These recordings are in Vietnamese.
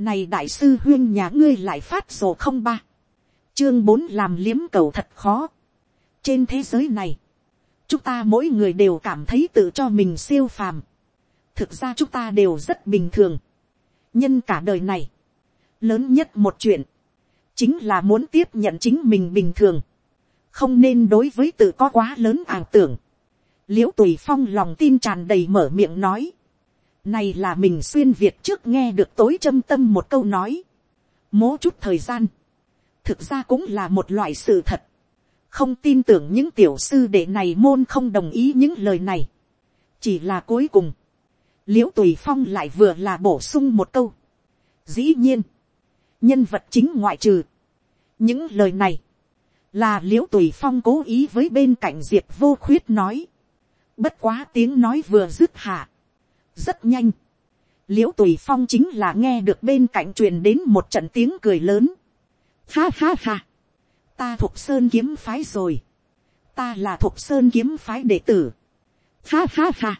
này đại sư huyên nhà ngươi lại phát sổ không ba, chương bốn làm liếm cầu thật khó. trên thế giới này, chúng ta mỗi người đều cảm thấy tự cho mình siêu phàm. thực ra chúng ta đều rất bình thường. nhân cả đời này, lớn nhất một chuyện, chính là muốn tiếp nhận chính mình bình thường, không nên đối với tự có quá lớn ảo tưởng. l i ễ u tùy phong lòng tin tràn đầy mở miệng nói, này là mình xuyên việt trước nghe được tối châm tâm một câu nói, mố chút thời gian, thực ra cũng là một loại sự thật, không tin tưởng những tiểu sư đệ này môn không đồng ý những lời này, chỉ là cuối cùng, l i ễ u tùy phong lại vừa là bổ sung một câu, dĩ nhiên, nhân vật chính ngoại trừ. những lời này, là l i ễ u tùy phong cố ý với bên cạnh diệp vô khuyết nói. bất quá tiếng nói vừa dứt hạ rất nhanh. l i ễ u tùy phong chính là nghe được bên cạnh truyền đến một trận tiếng cười lớn. ha ha ha. ta thuộc sơn kiếm phái rồi. ta là thuộc sơn kiếm phái đệ tử. ha ha ha.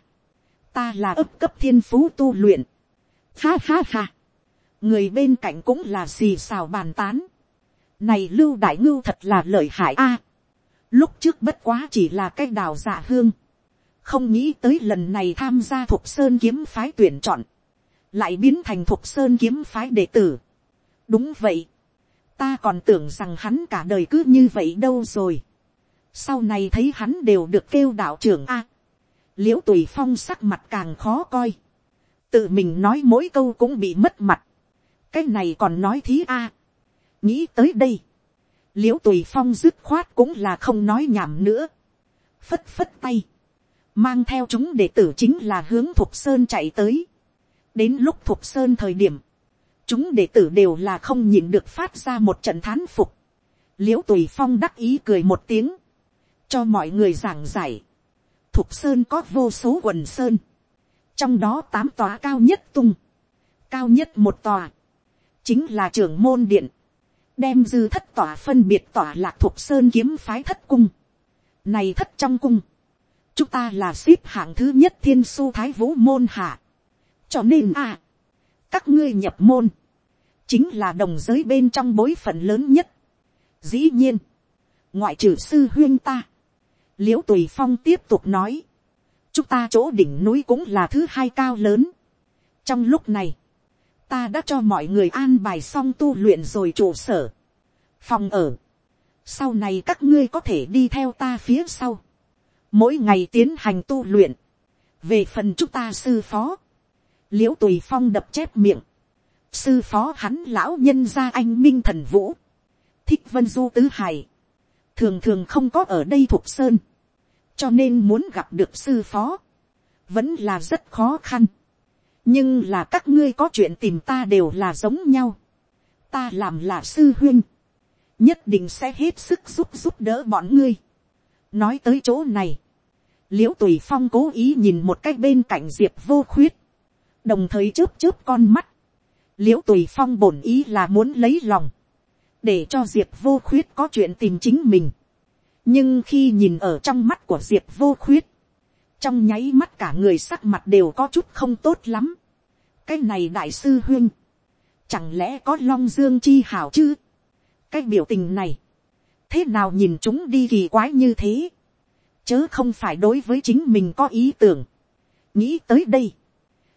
ta là ấp cấp thiên phú tu luyện. ha ha ha người bên cạnh cũng là xì xào bàn tán. này lưu đại ngưu thật là lợi hại a. lúc trước bất quá chỉ là cái đào dạ hương không nghĩ tới lần này tham gia thuộc sơn kiếm phái tuyển chọn. lại biến thành thuộc sơn kiếm phái đệ tử. đúng vậy. ta còn tưởng rằng hắn cả đời cứ như vậy đâu rồi. sau này thấy hắn đều được kêu đạo trưởng a. l i ễ u tùy phong sắc mặt càng khó coi. tự mình nói mỗi câu cũng bị mất mặt cái này còn nói thí a. nghĩ tới đây, l i ễ u tùy phong dứt khoát cũng là không nói nhảm nữa, phất phất tay, mang theo chúng đệ tử chính là hướng thục sơn chạy tới. đến lúc thục sơn thời điểm, chúng đệ tử đều là không nhìn được phát ra một trận thán phục. l i ễ u tùy phong đắc ý cười một tiếng, cho mọi người giảng giải. thục sơn có vô số quần sơn, trong đó tám tòa cao nhất tung, cao nhất một tòa, chính là trưởng môn điện, đem dư thất tỏa phân biệt tỏa lạc thuộc sơn kiếm phái thất cung. Này thất trong cung, chúng ta là ship hạng thứ nhất thiên su thái vũ môn hạ. cho nên à, các ngươi nhập môn, chính là đồng giới bên trong bối phận lớn nhất. dĩ nhiên, ngoại trừ sư huyên ta, l i ễ u tùy phong tiếp tục nói, chúng ta chỗ đỉnh núi cũng là thứ hai cao lớn. trong lúc này, ta đã cho mọi người an bài xong tu luyện rồi trụ sở, phòng ở. sau này các ngươi có thể đi theo ta phía sau, mỗi ngày tiến hành tu luyện, về phần chúng ta sư phó, l i ễ u tùy phong đập chép miệng, sư phó hắn lão nhân gia anh minh thần vũ, thích vân du tứ hải, thường thường không có ở đây thuộc sơn, cho nên muốn gặp được sư phó, vẫn là rất khó khăn. Nhưng là các ngươi có chuyện tìm ta đều là giống nhau. ta làm là sư huyên, nhất định sẽ hết sức giúp giúp đỡ bọn ngươi nói tới chỗ này, l i ễ u tùy phong cố ý nhìn một cách bên cạnh diệp vô khuyết, đồng thời chớp chớp con mắt, l i ễ u tùy phong bổn ý là muốn lấy lòng, để cho diệp vô khuyết có chuyện tìm chính mình. nhưng khi nhìn ở trong mắt của diệp vô khuyết, trong nháy mắt cả người sắc mặt đều có chút không tốt lắm. Cái này đại sư huyên, chẳng lẽ có long dương chi hảo chứ, cái biểu tình này, thế nào nhìn chúng đi kỳ quái như thế, chớ không phải đối với chính mình có ý tưởng, nghĩ tới đây,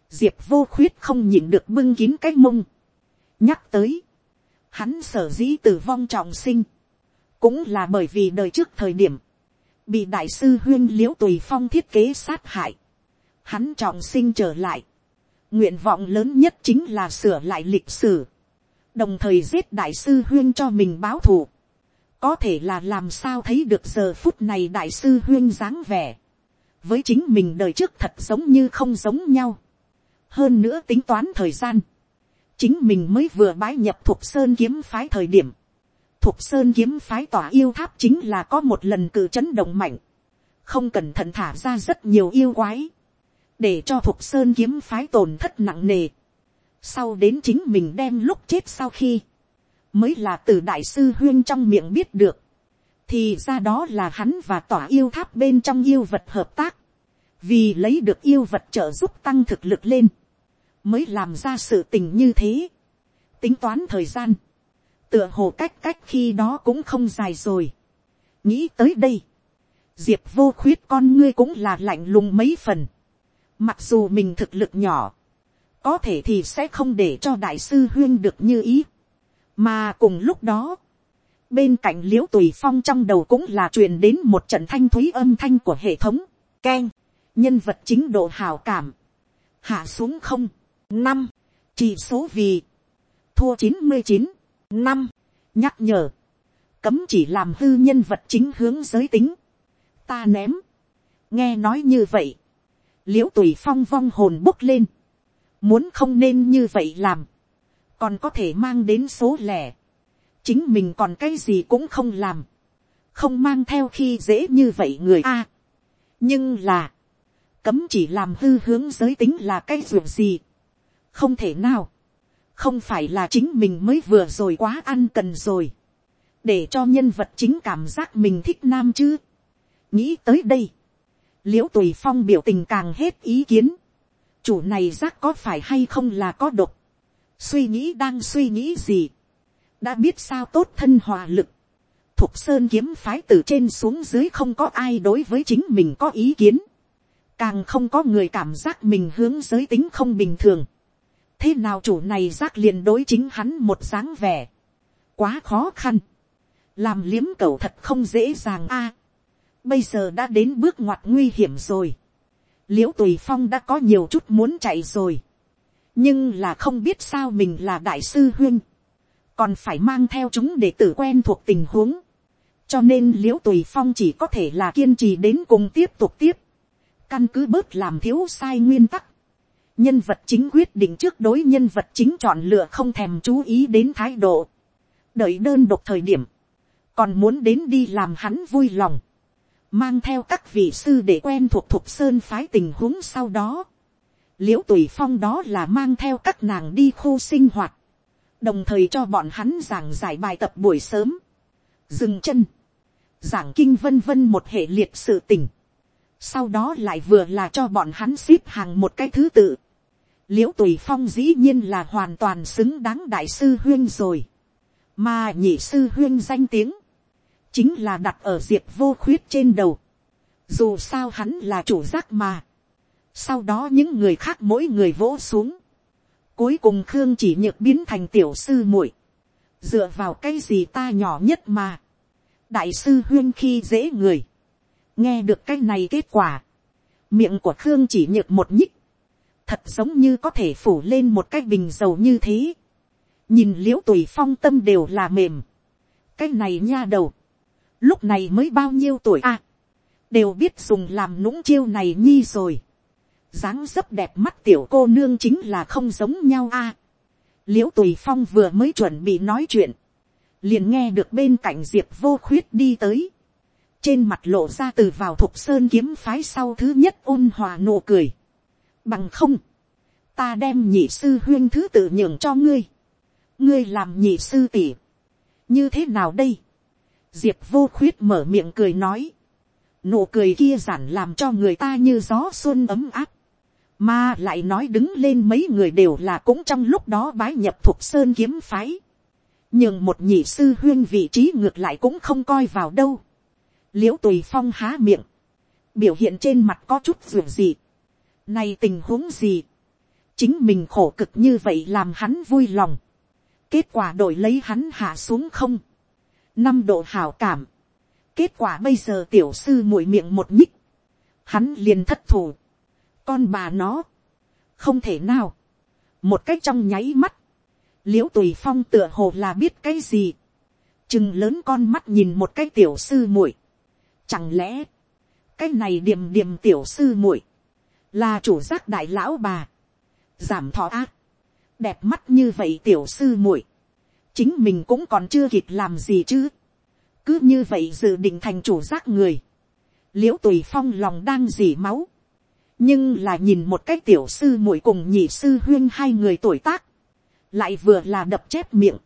diệp vô khuyết không nhìn được bưng kín cái mông, nhắc tới, hắn sở dĩ tử vong trọng sinh, cũng là bởi vì đời trước thời điểm, bị đại sư huyên l i ễ u tùy phong thiết kế sát hại, hắn trọng sinh trở lại, nguyện vọng lớn nhất chính là sửa lại lịch sử, đồng thời giết đại sư huyên cho mình báo thù, có thể là làm sao thấy được giờ phút này đại sư huyên dáng vẻ, với chính mình đời trước thật giống như không giống nhau, hơn nữa tính toán thời gian, chính mình mới vừa bái nhập thuộc sơn kiếm phái thời điểm, thuộc sơn kiếm phái tỏa yêu tháp chính là có một lần cử chấn động mạnh, không cẩn thận thả ra rất nhiều yêu quái, để cho thục sơn kiếm phái tổn thất nặng nề. sau đến chính mình đem lúc chết sau khi, mới là từ đại sư huyên trong miệng biết được, thì ra đó là hắn và tỏa yêu tháp bên trong yêu vật hợp tác, vì lấy được yêu vật trợ giúp tăng thực lực lên, mới làm ra sự tình như thế. tính toán thời gian, tựa hồ cách cách khi đó cũng không dài rồi. nghĩ tới đây, diệp vô khuyết con ngươi cũng là lạnh lùng mấy phần. mặc dù mình thực lực nhỏ, có thể thì sẽ không để cho đại sư huyên được như ý mà cùng lúc đó, bên cạnh l i ễ u tùy phong trong đầu cũng là truyền đến một trận thanh thúy âm thanh của hệ thống, k e n nhân vật chính độ hào cảm, hạ xuống không, năm, chỉ số vì, thua chín mươi chín, năm, nhắc nhở, cấm chỉ làm hư nhân vật chính hướng giới tính, ta ném, nghe nói như vậy, l i ễ u tùy phong vong hồn bốc lên, muốn không nên như vậy làm, còn có thể mang đến số lẻ, chính mình còn cái gì cũng không làm, không mang theo khi dễ như vậy người a. nhưng là, cấm chỉ làm hư hướng giới tính là cái ruộng gì, không thể nào, không phải là chính mình mới vừa rồi quá ăn cần rồi, để cho nhân vật chính cảm giác mình thích nam chứ. nghĩ tới đây, l i ễ u tùy phong biểu tình càng hết ý kiến, chủ này giác có phải hay không là có độc, suy nghĩ đang suy nghĩ gì, đã biết sao tốt thân hòa lực, thục sơn kiếm phái từ trên xuống dưới không có ai đối với chính mình có ý kiến, càng không có người cảm giác mình hướng giới tính không bình thường, thế nào chủ này giác liền đối chính hắn một dáng vẻ, quá khó khăn, làm liếm cầu thật không dễ dàng a, bây giờ đã đến bước ngoặt nguy hiểm rồi, l i ễ u tùy phong đã có nhiều chút muốn chạy rồi, nhưng là không biết sao mình là đại sư huyên, còn phải mang theo chúng để tử quen thuộc tình huống, cho nên l i ễ u tùy phong chỉ có thể là kiên trì đến cùng tiếp tục tiếp, căn cứ bớt làm thiếu sai nguyên tắc, nhân vật chính quyết định trước đối nhân vật chính chọn lựa không thèm chú ý đến thái độ, đợi đơn độc thời điểm, còn muốn đến đi làm hắn vui lòng, mang theo các vị sư để quen thuộc thục sơn phái tình huống sau đó, l i ễ u tùy phong đó là mang theo các nàng đi khu sinh hoạt, đồng thời cho bọn hắn giảng giải bài tập buổi sớm, dừng chân, giảng kinh vân vân một hệ liệt sự tình, sau đó lại vừa là cho bọn hắn xếp hàng một cái thứ tự, l i ễ u tùy phong dĩ nhiên là hoàn toàn xứng đáng đại sư huyên rồi, mà nhị sư huyên danh tiếng, chính là đặt ở Diệp vô khuyết trên đầu, dù sao hắn là chủ giác mà, sau đó những người khác mỗi người vỗ xuống, Cuối cùng Khương chỉ nhược biến thành tiểu sư muội Dựa vào cái gì ta nhỏ nhất mà. Đại sư huyên khi dễ người. Nghe được cái này kết quả. Miệng của Khương chỉ nhược một nhích. Thật giống như có thể phủ lên một cái bình dầu như thế. Nhìn liễu tùy phong tâm đều là mềm. Cái này nha đầu. Lúc này mới bao nhiêu tuổi à. Đều biết dùng làm nũng chiêu này nhi rồi dáng dấp đẹp mắt tiểu cô nương chính là không giống nhau a. À, l i ễ u tùy phong vừa mới chuẩn bị nói chuyện, liền nghe được bên cạnh diệp vô khuyết đi tới, trên mặt lộ ra từ vào thục sơn kiếm phái sau thứ nhất ôn hòa nụ cười, bằng không, ta đem nhị sư huyên thứ tự nhường cho ngươi, ngươi làm nhị sư tỉ, như thế nào đây, diệp vô khuyết mở miệng cười nói, nụ cười kia giản làm cho người ta như gió xuân ấm áp, mà lại nói đứng lên mấy người đều là cũng trong lúc đó bái nhập thuộc sơn kiếm phái. Nhưng một nhị sư huyên vị trí ngược lại cũng không coi vào đâu. Liễu tùy phong há miệng. Biểu hiện trên mặt có chút ruộng gì. Này tình huống gì. Chính mình khổ cực như vậy làm hắn vui lòng. Kết quả đổi lấy hắn hạ xuống không. Năm độ hảo cảm. Kết quả bây giờ tiểu sư mũi miệng một nhích. Hắn liền thất thủ con bà nó, không thể nào, một cách trong nháy mắt, l i ễ u tùy phong tựa hồ là biết cái gì, chừng lớn con mắt nhìn một cái tiểu sư muội, chẳng lẽ, cái này điềm điềm tiểu sư muội, là chủ giác đại lão bà, giảm thọ ác, đẹp mắt như vậy tiểu sư muội, chính mình cũng còn chưa kịp làm gì chứ, cứ như vậy dự định thành chủ giác người, l i ễ u tùy phong lòng đang dỉ máu, nhưng là nhìn một cái tiểu sư muội cùng nhị sư huyên hai người tuổi tác, lại vừa là đập chép miệng,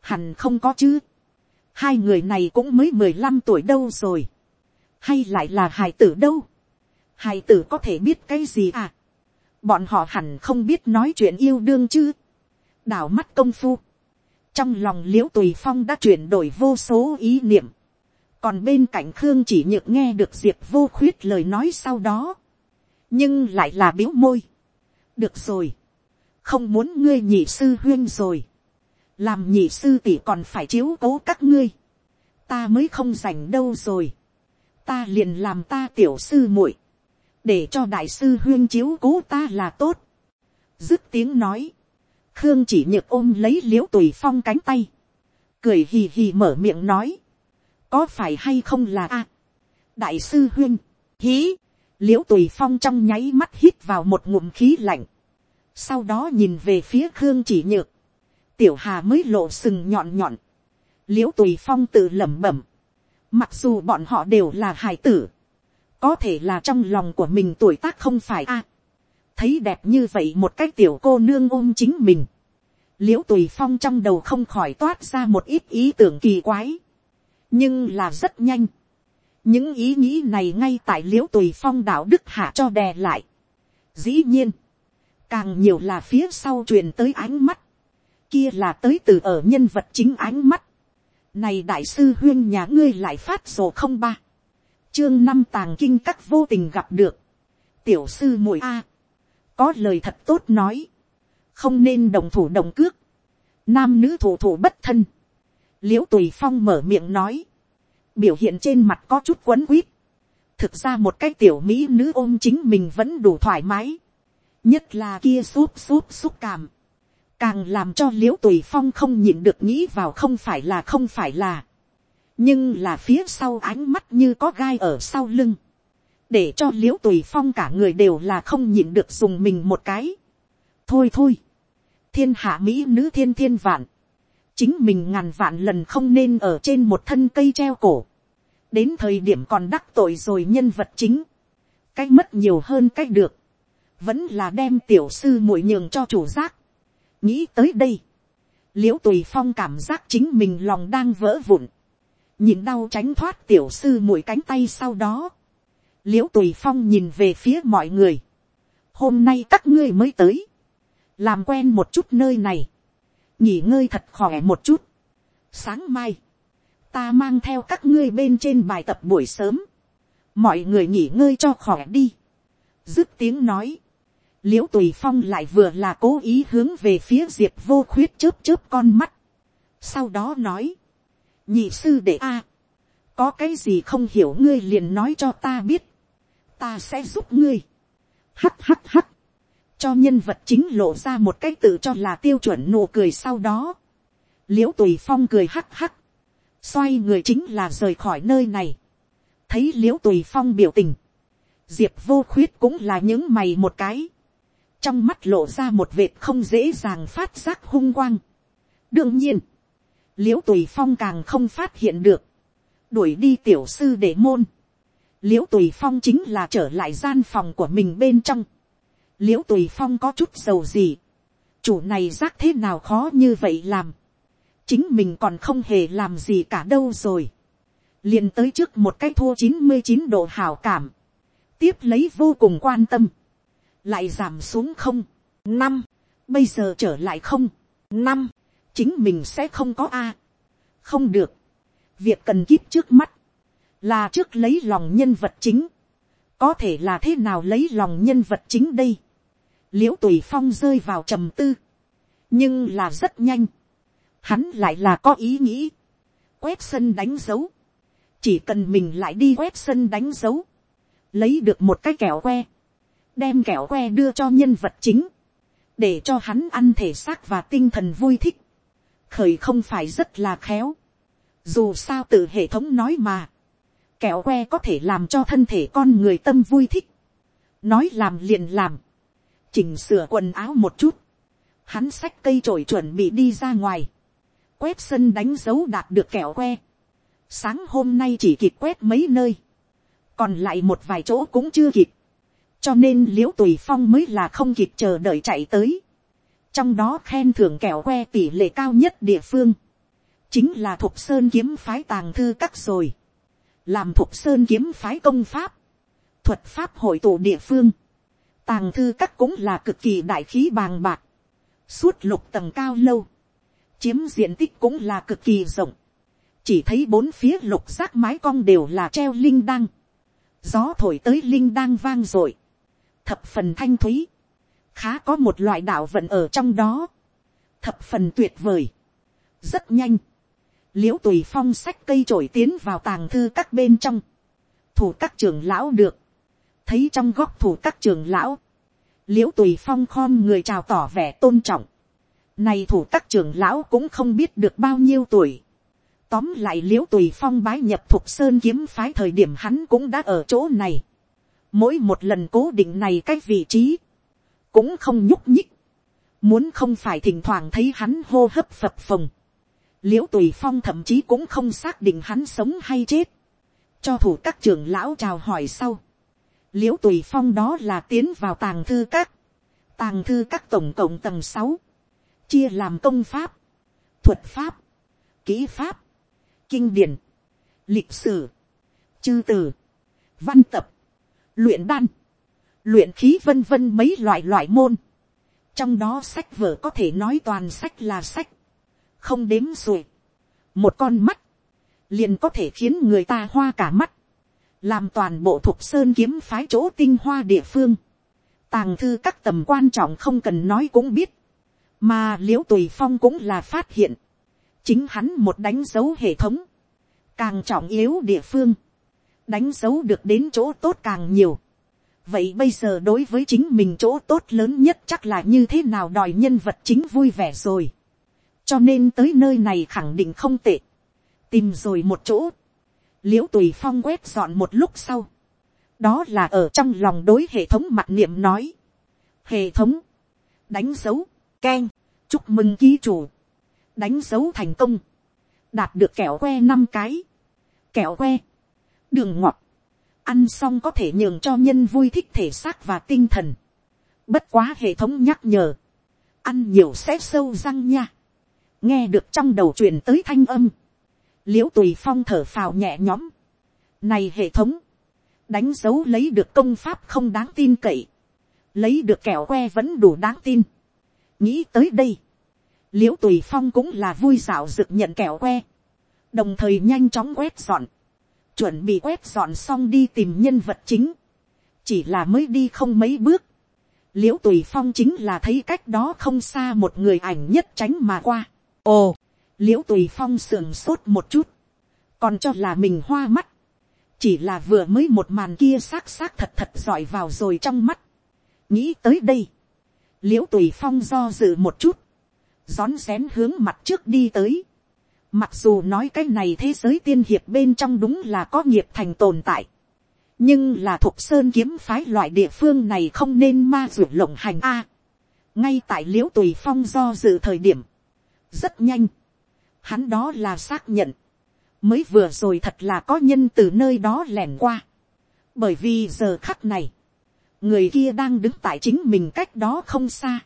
hẳn không có chứ, hai người này cũng mới mười lăm tuổi đâu rồi, hay lại là hài tử đâu, hài tử có thể biết cái gì à, bọn họ hẳn không biết nói chuyện yêu đương chứ, đảo mắt công phu, trong lòng l i ễ u tùy phong đã chuyển đổi vô số ý niệm, còn bên cạnh khương chỉ nhược nghe được diệp vô khuyết lời nói sau đó, nhưng lại là biếu môi. được rồi, không muốn ngươi nhị sư huyên rồi, làm nhị sư tỷ còn phải chiếu cố các ngươi, ta mới không dành đâu rồi, ta liền làm ta tiểu sư muội, để cho đại sư huyên chiếu cố ta là tốt. dứt tiếng nói, khương chỉ nhược ôm lấy l i ễ u tùy phong cánh tay, cười hì hì mở miệng nói, có phải hay không là a, đại sư huyên, hí, l i ễ u tùy phong trong nháy mắt hít vào một ngụm khí lạnh, sau đó nhìn về phía khương chỉ nhược, tiểu hà mới lộ sừng nhọn nhọn, l i ễ u tùy phong tự lẩm bẩm, mặc dù bọn họ đều là hài tử, có thể là trong lòng của mình tuổi tác không phải a, thấy đẹp như vậy một cách tiểu cô nương ôm chính mình, l i ễ u tùy phong trong đầu không khỏi toát ra một ít ý tưởng kỳ quái, nhưng là rất nhanh, những ý nghĩ này ngay tại l i ễ u tùy phong đạo đức hạ cho đè lại. dĩ nhiên, càng nhiều là phía sau truyền tới ánh mắt, kia là tới từ ở nhân vật chính ánh mắt. Này đại sư huyên nhà ngươi lại phát sổ không ba. Chương năm tàng kinh các vô tình gặp được. Tiểu sư muội A có lời thật tốt nói, không nên đồng thủ đồng cước, nam nữ thủ thủ bất thân, l i ễ u tùy phong mở miệng nói, biểu hiện trên mặt có chút quấn quýt, thực ra một cái tiểu mỹ nữ ôm chính mình vẫn đủ thoải mái, nhất là kia súp súp xúc cảm, càng làm cho l i ễ u tùy phong không nhịn được nghĩ vào không phải là không phải là, nhưng là phía sau ánh mắt như có gai ở sau lưng, để cho l i ễ u tùy phong cả người đều là không nhịn được dùng mình một cái. thôi thôi, thiên hạ mỹ nữ thiên thiên vạn, chính mình ngàn vạn lần không nên ở trên một thân cây treo cổ, đến thời điểm còn đắc tội rồi nhân vật chính, cái mất nhiều hơn cái được, vẫn là đem tiểu sư muội nhường cho chủ giác. nghĩ tới đây, l i ễ u tùy phong cảm giác chính mình lòng đang vỡ vụn, nhìn đau tránh thoát tiểu sư muội cánh tay sau đó, l i ễ u tùy phong nhìn về phía mọi người. hôm nay các ngươi mới tới, làm quen một chút nơi này, nghỉ ngơi thật khỏe một chút. sáng mai, ta mang theo các ngươi bên trên bài tập buổi sớm, mọi người nghỉ ngơi cho khỏe đi. dứt tiếng nói, l i ễ u tùy phong lại vừa là cố ý hướng về phía diệp vô khuyết chớp chớp con mắt. sau đó nói, nhị sư đệ a, có cái gì không hiểu ngươi liền nói cho ta biết ta sẽ giúp ngươi. hắt hắt hắt, cho nhân vật chính lộ ra một cái tự cho là tiêu chuẩn nụ cười sau đó. l i ễ u tùy phong cười hắc hắc xoay người chính là rời khỏi nơi này. thấy l i ễ u tùy phong biểu tình, diệp vô khuyết cũng là những mày một cái, trong mắt lộ ra một vệt không dễ dàng phát giác hung quang. đương nhiên, l i ễ u tùy phong càng không phát hiện được, đuổi đi tiểu sư để môn, l i ễ u tùy phong chính là trở lại gian phòng của mình bên trong l i ễ u tùy phong có chút dầu gì. chủ này rác thế nào khó như vậy làm. chính mình còn không hề làm gì cả đâu rồi. liền tới trước một cái thua chín mươi chín độ hào cảm. tiếp lấy vô cùng quan tâm. lại giảm xuống không. năm. bây giờ trở lại không. năm. chính mình sẽ không có a. không được. việc cần kíp trước mắt là trước lấy lòng nhân vật chính, có thể là thế nào lấy lòng nhân vật chính đây, l i ễ u tùy phong rơi vào trầm tư, nhưng là rất nhanh, hắn lại là có ý nghĩ, quét sân đánh dấu, chỉ cần mình lại đi quét sân đánh dấu, lấy được một cái kẹo que, đem kẹo que đưa cho nhân vật chính, để cho hắn ăn thể xác và tinh thần vui thích, khởi không phải rất là khéo, dù sao từ hệ thống nói mà, kẹo que có thể làm cho thân thể con người tâm vui thích, nói làm liền làm, chỉnh sửa quần áo một chút, hắn xách cây trổi chuẩn bị đi ra ngoài, quét sân đánh dấu đạt được kẹo que, sáng hôm nay chỉ kịp quét mấy nơi, còn lại một vài chỗ cũng chưa kịp, cho nên l i ễ u tùy phong mới là không kịp chờ đợi chạy tới, trong đó khen thưởng kẹo que tỷ lệ cao nhất địa phương, chính là thục sơn kiếm phái tàng thư các rồi, làm thục sơn kiếm phái công pháp, thuật pháp hội tụ địa phương, tàng thư các cũng là cực kỳ đại khí bàng bạc, suốt lục tầng cao lâu, chiếm diện tích cũng là cực kỳ rộng, chỉ thấy bốn phía lục giác mái cong đều là treo linh đăng, gió thổi tới linh đăng vang r ộ i thập phần thanh thúy, khá có một loại đạo vận ở trong đó, thập phần tuyệt vời, rất nhanh, l i ễ u tùy phong sách cây trổi tiến vào tàng thư các bên trong, thủ các trưởng lão được, thấy trong góc thủ các trường lão, l i ễ u tùy phong khom người chào tỏ vẻ tôn trọng, này thủ các trưởng lão cũng không biết được bao nhiêu tuổi, tóm lại l i ễ u tùy phong bái nhập thuộc sơn kiếm phái thời điểm hắn cũng đã ở chỗ này, mỗi một lần cố định này cái vị trí, cũng không nhúc nhích, muốn không phải thỉnh thoảng thấy hắn hô hấp phập phồng, l i ễ u tùy phong thậm chí cũng không xác định hắn sống hay chết, cho thủ các trưởng lão chào hỏi sau, l i ễ u tùy phong đó là tiến vào tàng thư các, tàng thư các tổng cộng tầng sáu, chia làm công pháp, thuật pháp, kỹ pháp, kinh điển, lịch sử, chư từ, văn tập, luyện đan, luyện khí vân vân mấy loại loại môn. Trong đó sách vở có thể nói toàn sách là sách. Không đếm rồi. Một con mắt. Liền có thể khiến người ta hoa cả mắt. Làm toàn bộ thuộc sơn kiếm phái chỗ tinh hoa địa phương. Tàng thư các tầm quan trọng không cần nói cũng biết. Mà liễu tùy phong cũng là phát hiện. Chính hắn một đánh dấu hệ thống. Càng trọng yếu địa phương đánh dấu được đến chỗ tốt càng nhiều. vậy bây giờ đối với chính mình chỗ tốt lớn nhất chắc là như thế nào đòi nhân vật chính vui vẻ rồi. cho nên tới nơi này khẳng định không tệ. tìm rồi một chỗ l i ễ u tùy phong quét dọn một lúc sau. đó là ở trong lòng đối hệ thống mặt niệm nói. hệ thống, đánh dấu, k e n chúc mừng ký chủ, đánh dấu thành công, đạt được kẹo que năm cái, kẹo que, đường ngọt, ăn xong có thể nhường cho nhân vui thích thể xác và tinh thần. Bất quá hệ thống nhắc nhở, ăn nhiều sẽ sâu răng nha. nghe được trong đầu truyền tới thanh âm, l i ễ u tùy phong thở phào nhẹ nhõm. này hệ thống, đánh dấu lấy được công pháp không đáng tin cậy, lấy được kẹo que vẫn đủ đáng tin. nghĩ tới đây, l i ễ u tùy phong cũng là vui dạo rực nhận kẹo que, đồng thời nhanh chóng quét dọn, chuẩn bị quét dọn xong đi tìm nhân vật chính, chỉ là mới đi không mấy bước, l i ễ u tùy phong chính là thấy cách đó không xa một người ảnh nhất tránh mà qua. ồ, l i ễ u tùy phong sườn sốt một chút, còn cho là mình hoa mắt, chỉ là vừa mới một màn kia xác xác thật thật giỏi vào rồi trong mắt. nghĩ tới đây, l i ễ u tùy phong do dự một chút, rón rén hướng mặt trước đi tới, Mặc dù nói cái này thế giới tiên hiệp bên trong đúng là có nghiệp thành tồn tại. Nhưng là thuộc sơn kiếm phái loại địa phương này không nên ma rủi lộng hành a. ngay tại l i ễ u tùy phong do dự thời điểm. rất nhanh hắn đó là xác nhận. mới vừa rồi thật là có nhân từ nơi đó lẻn qua. bởi vì giờ khắc này, người kia đang đứng tại chính mình cách đó không xa.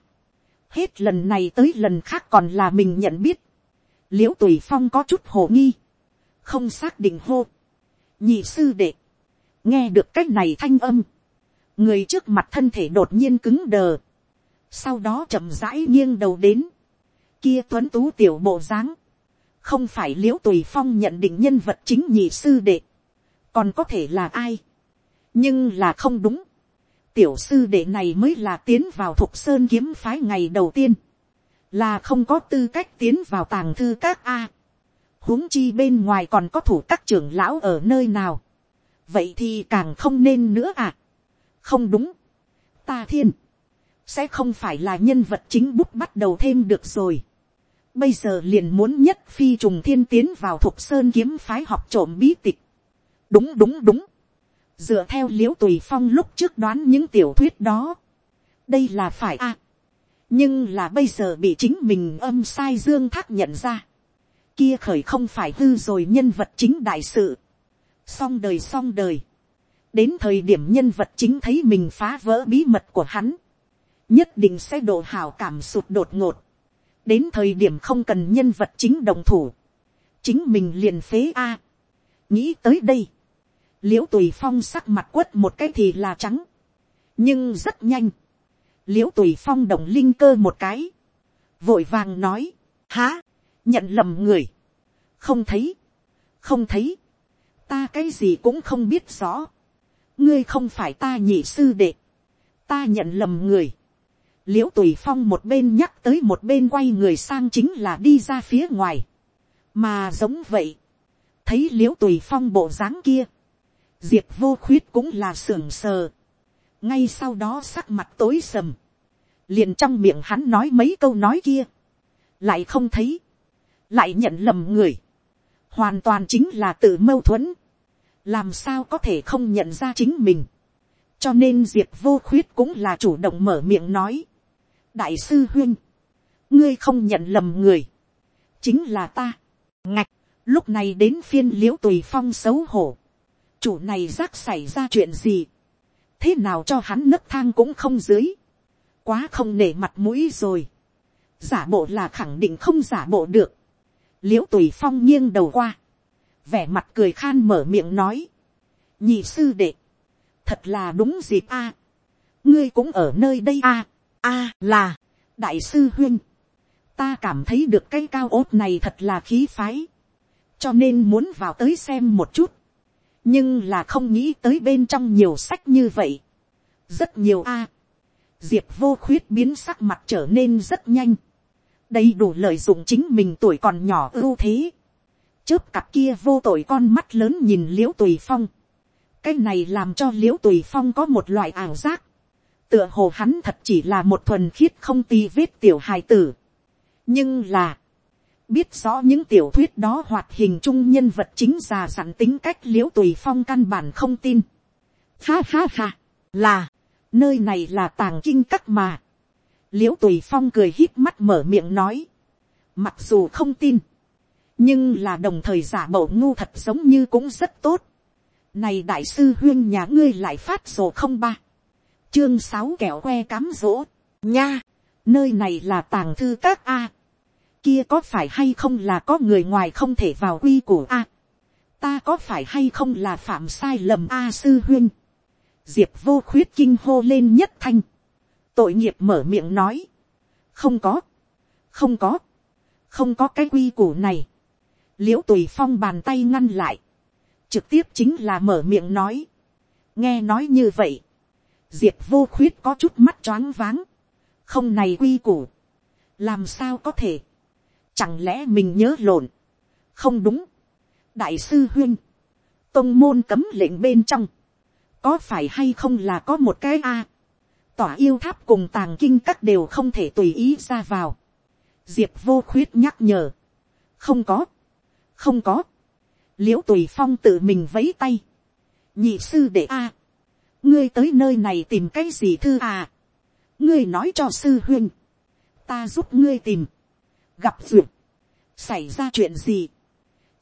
hết lần này tới lần khác còn là mình nhận biết. L i ễ u tùy phong có chút hồ nghi, không xác định hô, nhị sư đệ, nghe được c á c h này thanh âm, người trước mặt thân thể đột nhiên cứng đờ, sau đó chậm rãi nghiêng đầu đến, kia tuấn tú tiểu bộ dáng, không phải l i ễ u tùy phong nhận định nhân vật chính nhị sư đệ, còn có thể là ai, nhưng là không đúng, tiểu sư đệ này mới là tiến vào thục sơn kiếm phái ngày đầu tiên, là không có tư cách tiến vào tàng thư các a. huống chi bên ngoài còn có thủ các trưởng lão ở nơi nào. vậy thì càng không nên nữa à. không đúng. ta thiên. sẽ không phải là nhân vật chính bút bắt đầu thêm được rồi bây giờ liền muốn nhất phi trùng thiên tiến vào thục sơn kiếm phái học trộm bí tịch. đúng đúng đúng. dựa theo l i ễ u tùy phong lúc trước đoán những tiểu thuyết đó. đây là phải a nhưng là bây giờ bị chính mình âm sai dương thác nhận ra, kia khởi không phải hư rồi nhân vật chính đại sự, xong đời xong đời, đến thời điểm nhân vật chính thấy mình phá vỡ bí mật của hắn, nhất định sẽ độ hào cảm sụt đột ngột, đến thời điểm không cần nhân vật chính đồng thủ, chính mình liền phế a, nghĩ tới đây, l i ễ u tùy phong sắc mặt quất một cái thì là trắng, nhưng rất nhanh, l i ễ u tùy phong động linh cơ một cái, vội vàng nói, há, nhận lầm người, không thấy, không thấy, ta cái gì cũng không biết rõ, ngươi không phải ta nhị sư đệ, ta nhận lầm người, l i ễ u tùy phong một bên nhắc tới một bên quay người sang chính là đi ra phía ngoài, mà giống vậy, thấy l i ễ u tùy phong bộ dáng kia, diệp vô khuyết cũng là sưởng sờ, ngay sau đó sắc mặt tối sầm, liền trong miệng hắn nói mấy câu nói kia, lại không thấy, lại nhận lầm người, hoàn toàn chính là tự mâu thuẫn, làm sao có thể không nhận ra chính mình. cho nên diệp vô khuyết cũng là chủ động mở miệng nói đại sư huyên, ngươi không nhận lầm người, chính là ta. ngạch, lúc này đến phiên l i ễ u tùy phong xấu hổ. chủ này rác xảy ra chuyện gì. thế nào cho hắn nấc thang cũng không dưới. quá không nể mặt mũi rồi. giả bộ là khẳng định không giả bộ được. l i ễ u tùy phong nghiêng đầu qua vẻ mặt cười khan mở miệng nói, nhị sư đệ, thật là đúng dịp a, ngươi cũng ở nơi đây a, a là, đại sư huyên, ta cảm thấy được cái cao ốt này thật là khí phái, cho nên muốn vào tới xem một chút, nhưng là không nghĩ tới bên trong nhiều sách như vậy, rất nhiều a, diệp vô khuyết biến sắc mặt trở nên rất nhanh, đầy đủ lợi dụng chính mình tuổi còn nhỏ ưu thế, chớp cặp kia vô tội con mắt lớn nhìn l i ễ u tùy phong. cái này làm cho l i ễ u tùy phong có một loại ảo giác tựa hồ hắn thật chỉ là một thuần khiết không tì vết tiểu hài tử. nhưng là, biết rõ những tiểu thuyết đó hoạt hình chung nhân vật chính già dặn tính cách l i ễ u tùy phong căn bản không tin. ha ha ha, là, nơi này là tàng kinh các mà. l i ễ u tùy phong cười hít mắt mở miệng nói. mặc dù không tin, nhưng là đồng thời giả bộ ngu thật giống như cũng rất tốt. Này đại sư huyên nhà ngươi lại phát sổ không ba. Chương sáu kẹo que cám dỗ, Nha. Nơi này là tàng thư các A. Kia có phải hay không là có người ngoài không thể vào quy của A. Ta có phải hay không là phạm sai lầm A sư huyên. Diệp vô khuyết kinh hô lên nhất thanh. Tội nghiệp mở miệng nói. Không có. Không có. Không có cái quy củ này l i ễ u tùy phong bàn tay ngăn lại, trực tiếp chính là mở miệng nói, nghe nói như vậy, diệp vô khuyết có chút mắt choáng váng, không này quy củ, làm sao có thể, chẳng lẽ mình nhớ lộn, không đúng, đại sư huyên, tôn môn cấm lệnh bên trong, có phải hay không là có một cái a, tỏa yêu tháp cùng tàng kinh các đều không thể tùy ý ra vào, diệp vô khuyết nhắc nhở, không có, không có, l i ễ u tùy phong tự mình vấy tay, nhị sư đệ a, ngươi tới nơi này tìm cái gì thư à, ngươi nói cho sư huyên, ta giúp ngươi tìm, gặp duyệt, xảy ra chuyện gì,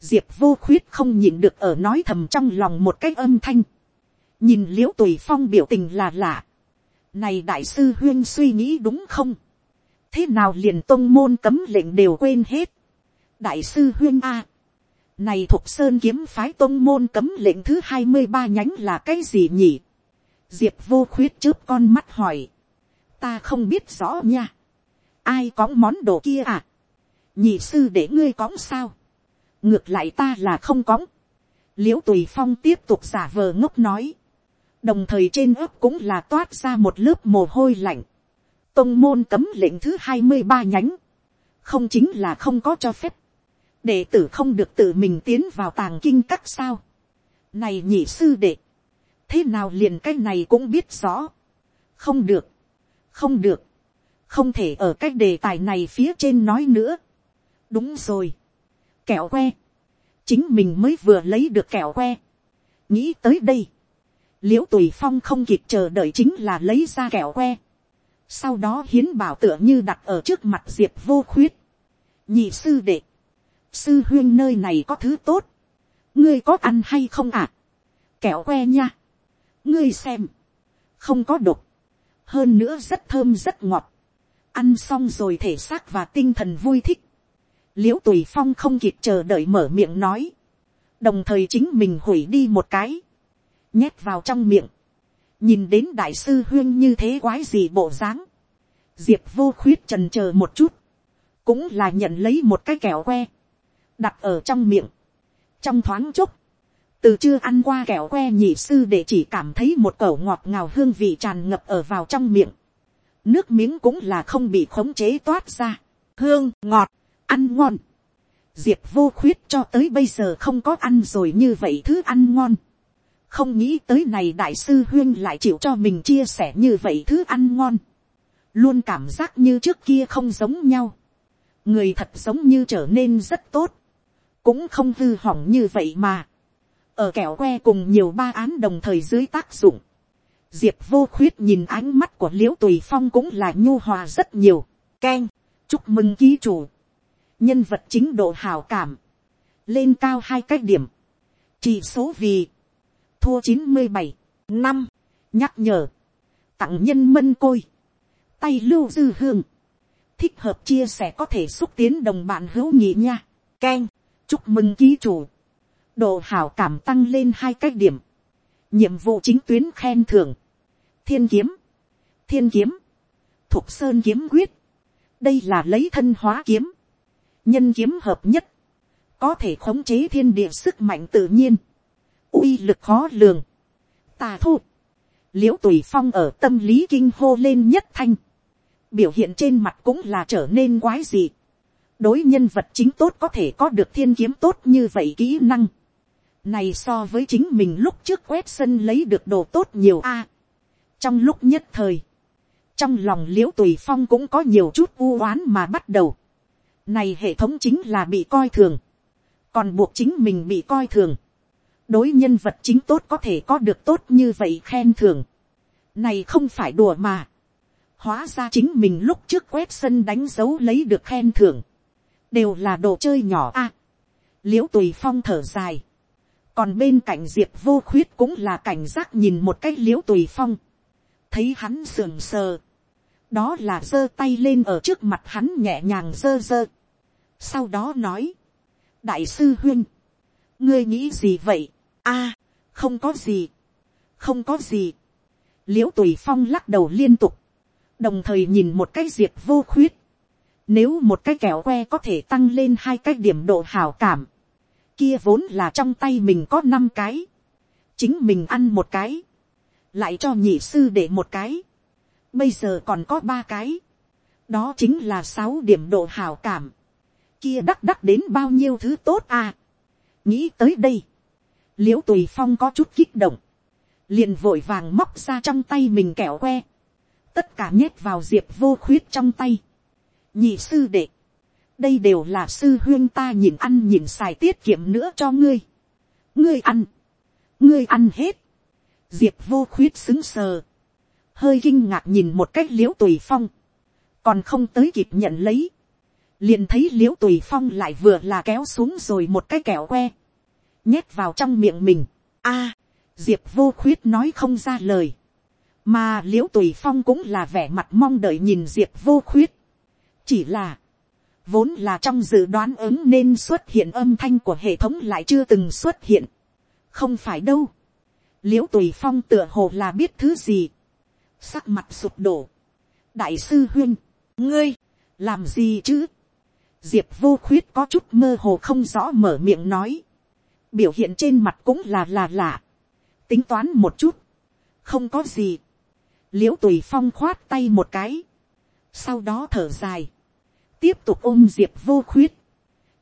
diệp vô khuyết không nhìn được ở nói thầm trong lòng một cái âm thanh, nhìn l i ễ u tùy phong biểu tình là lạ, này đại sư huyên suy nghĩ đúng không, thế nào liền tôn môn cấm lệnh đều quên hết, đại sư huyên a, này thuộc Sơn kiếm phái tôn môn cấm lệnh thứ hai mươi ba nhánh là cái gì nhỉ? Diệp vô khuyết chớp con mắt hỏi. Ta không biết rõ nha. Ai có món đồ kia à? Nhị sư để ngươi có sao? Ngược lại ta là không cõng. Liễu tùy phong tiếp tục giả vờ ngốc nói. Đồng thời trên ấp cũng là toát ra một lớp mồ hôi lạnh. Tông môn cấm lệnh thứ hai mươi ba nhánh. Không chính là không có cho phép đệ tử không được tự mình tiến vào tàng kinh các sao. này nhị sư đệ, thế nào liền cái này cũng biết rõ. không được, không được, không thể ở cái đề tài này phía trên nói nữa. đúng rồi, kẹo que, chính mình mới vừa lấy được kẹo que. nghĩ tới đây, l i ễ u tùy phong không kịp chờ đợi chính là lấy ra kẹo que. sau đó hiến bảo tựa như đặt ở trước mặt diệp vô khuyết. nhị sư đệ, sư huyên nơi này có thứ tốt, ngươi có ăn hay không ạ, à? kẹo que nha, ngươi xem, không có độc, hơn nữa rất thơm rất ngọt, ăn xong rồi thể xác và tinh thần vui thích, l i ễ u tùy phong không kịp chờ đợi mở miệng nói, đồng thời chính mình hủy đi một cái, nhét vào trong miệng, nhìn đến đại sư huyên như thế quái gì bộ dáng, diệp vô khuyết trần c h ờ một chút, cũng là nhận lấy một cái kẹo que, đặt ở trong miệng, trong thoáng chốc, từ chưa ăn qua kẹo que nhị sư để chỉ cảm thấy một cẩu ngọt ngào hương vị tràn ngập ở vào trong miệng, nước miếng cũng là không bị khống chế toát ra, hương ngọt, ăn ngon, diệp vô khuyết cho tới bây giờ không có ăn rồi như vậy thứ ăn ngon, không nghĩ tới này đại sư huyên lại chịu cho mình chia sẻ như vậy thứ ăn ngon, luôn cảm giác như trước kia không giống nhau, người thật giống như trở nên rất tốt, cũng không hư hỏng như vậy mà, ở kẹo que cùng nhiều ba án đồng thời dưới tác dụng, diệp vô khuyết nhìn ánh mắt của l i ễ u tùy phong cũng là nhu hòa rất nhiều, k e n chúc mừng ký chủ, nhân vật chính độ hào cảm, lên cao hai cách điểm, chỉ số vì, thua chín mươi bảy, năm, nhắc nhở, tặng nhân mân côi, tay lưu dư hương, thích hợp chia sẻ có thể xúc tiến đồng bạn hữu nhị nha, k e n chúc mừng ký chủ, độ hảo cảm tăng lên hai cách điểm, nhiệm vụ chính tuyến khen thưởng, thiên kiếm, thiên kiếm, thục sơn kiếm quyết, đây là lấy thân hóa kiếm, nhân kiếm hợp nhất, có thể khống chế thiên địa sức mạnh tự nhiên, uy lực khó lường, tà thu, l i ễ u tùy phong ở tâm lý kinh hô lên nhất thanh, biểu hiện trên mặt cũng là trở nên quái dị, đối nhân vật chính tốt có thể có được thiên kiếm tốt như vậy kỹ năng, này so với chính mình lúc trước quét sân lấy được đồ tốt nhiều a. trong lúc nhất thời, trong lòng l i ễ u tùy phong cũng có nhiều chút u oán mà bắt đầu. này hệ thống chính là bị coi thường, còn buộc chính mình bị coi thường. đối nhân vật chính tốt có thể có được tốt như vậy khen thường. này không phải đùa mà. hóa ra chính mình lúc trước quét sân đánh dấu lấy được khen thưởng. đều là đồ chơi nhỏ a. l i ễ u tùy phong thở dài còn bên cạnh diệp vô khuyết cũng là cảnh giác nhìn một cách l i ễ u tùy phong, thấy hắn sườn sờ, đó là giơ tay lên ở trước mặt hắn nhẹ nhàng giơ giơ, sau đó nói, đại sư huyên, ngươi nghĩ gì vậy, a, không có gì, không có gì, l i ễ u tùy phong lắc đầu liên tục, đồng thời nhìn một cái diệp vô khuyết, nếu một cái kẹo que có thể tăng lên hai cái điểm độ hào cảm, kia vốn là trong tay mình có năm cái, chính mình ăn một cái, lại cho nhị sư để một cái, bây giờ còn có ba cái, đó chính là sáu điểm độ hào cảm, kia đắc đắc đến bao nhiêu thứ tốt à. nghĩ tới đây, l i ễ u tùy phong có chút kích động, liền vội vàng móc ra trong tay mình kẹo que, tất cả nhét vào diệp vô khuyết trong tay, nhị sư đệ, đây đều là sư huyên ta nhìn ăn nhìn xài tiết kiệm nữa cho ngươi. ngươi ăn, ngươi ăn hết. diệp vô khuyết xứng sờ, hơi kinh ngạc nhìn một cách l i ễ u tùy phong, còn không tới kịp nhận lấy, liền thấy l i ễ u tùy phong lại vừa là kéo xuống rồi một cái kẹo que, nhét vào trong miệng mình. a, diệp vô khuyết nói không ra lời, mà l i ễ u tùy phong cũng là vẻ mặt mong đợi nhìn diệp vô khuyết, chỉ là, vốn là trong dự đoán ứng nên xuất hiện âm thanh của hệ thống lại chưa từng xuất hiện. không phải đâu. l i ễ u tùy phong tựa hồ là biết thứ gì. sắc mặt sụp đổ. đại sư huyên, ngươi, làm gì chứ. diệp vô khuyết có chút mơ hồ không rõ mở miệng nói. biểu hiện trên mặt cũng là là lạ. tính toán một chút. không có gì. l i ễ u tùy phong khoát tay một cái. sau đó thở dài tiếp tục ôm diệp vô khuyết,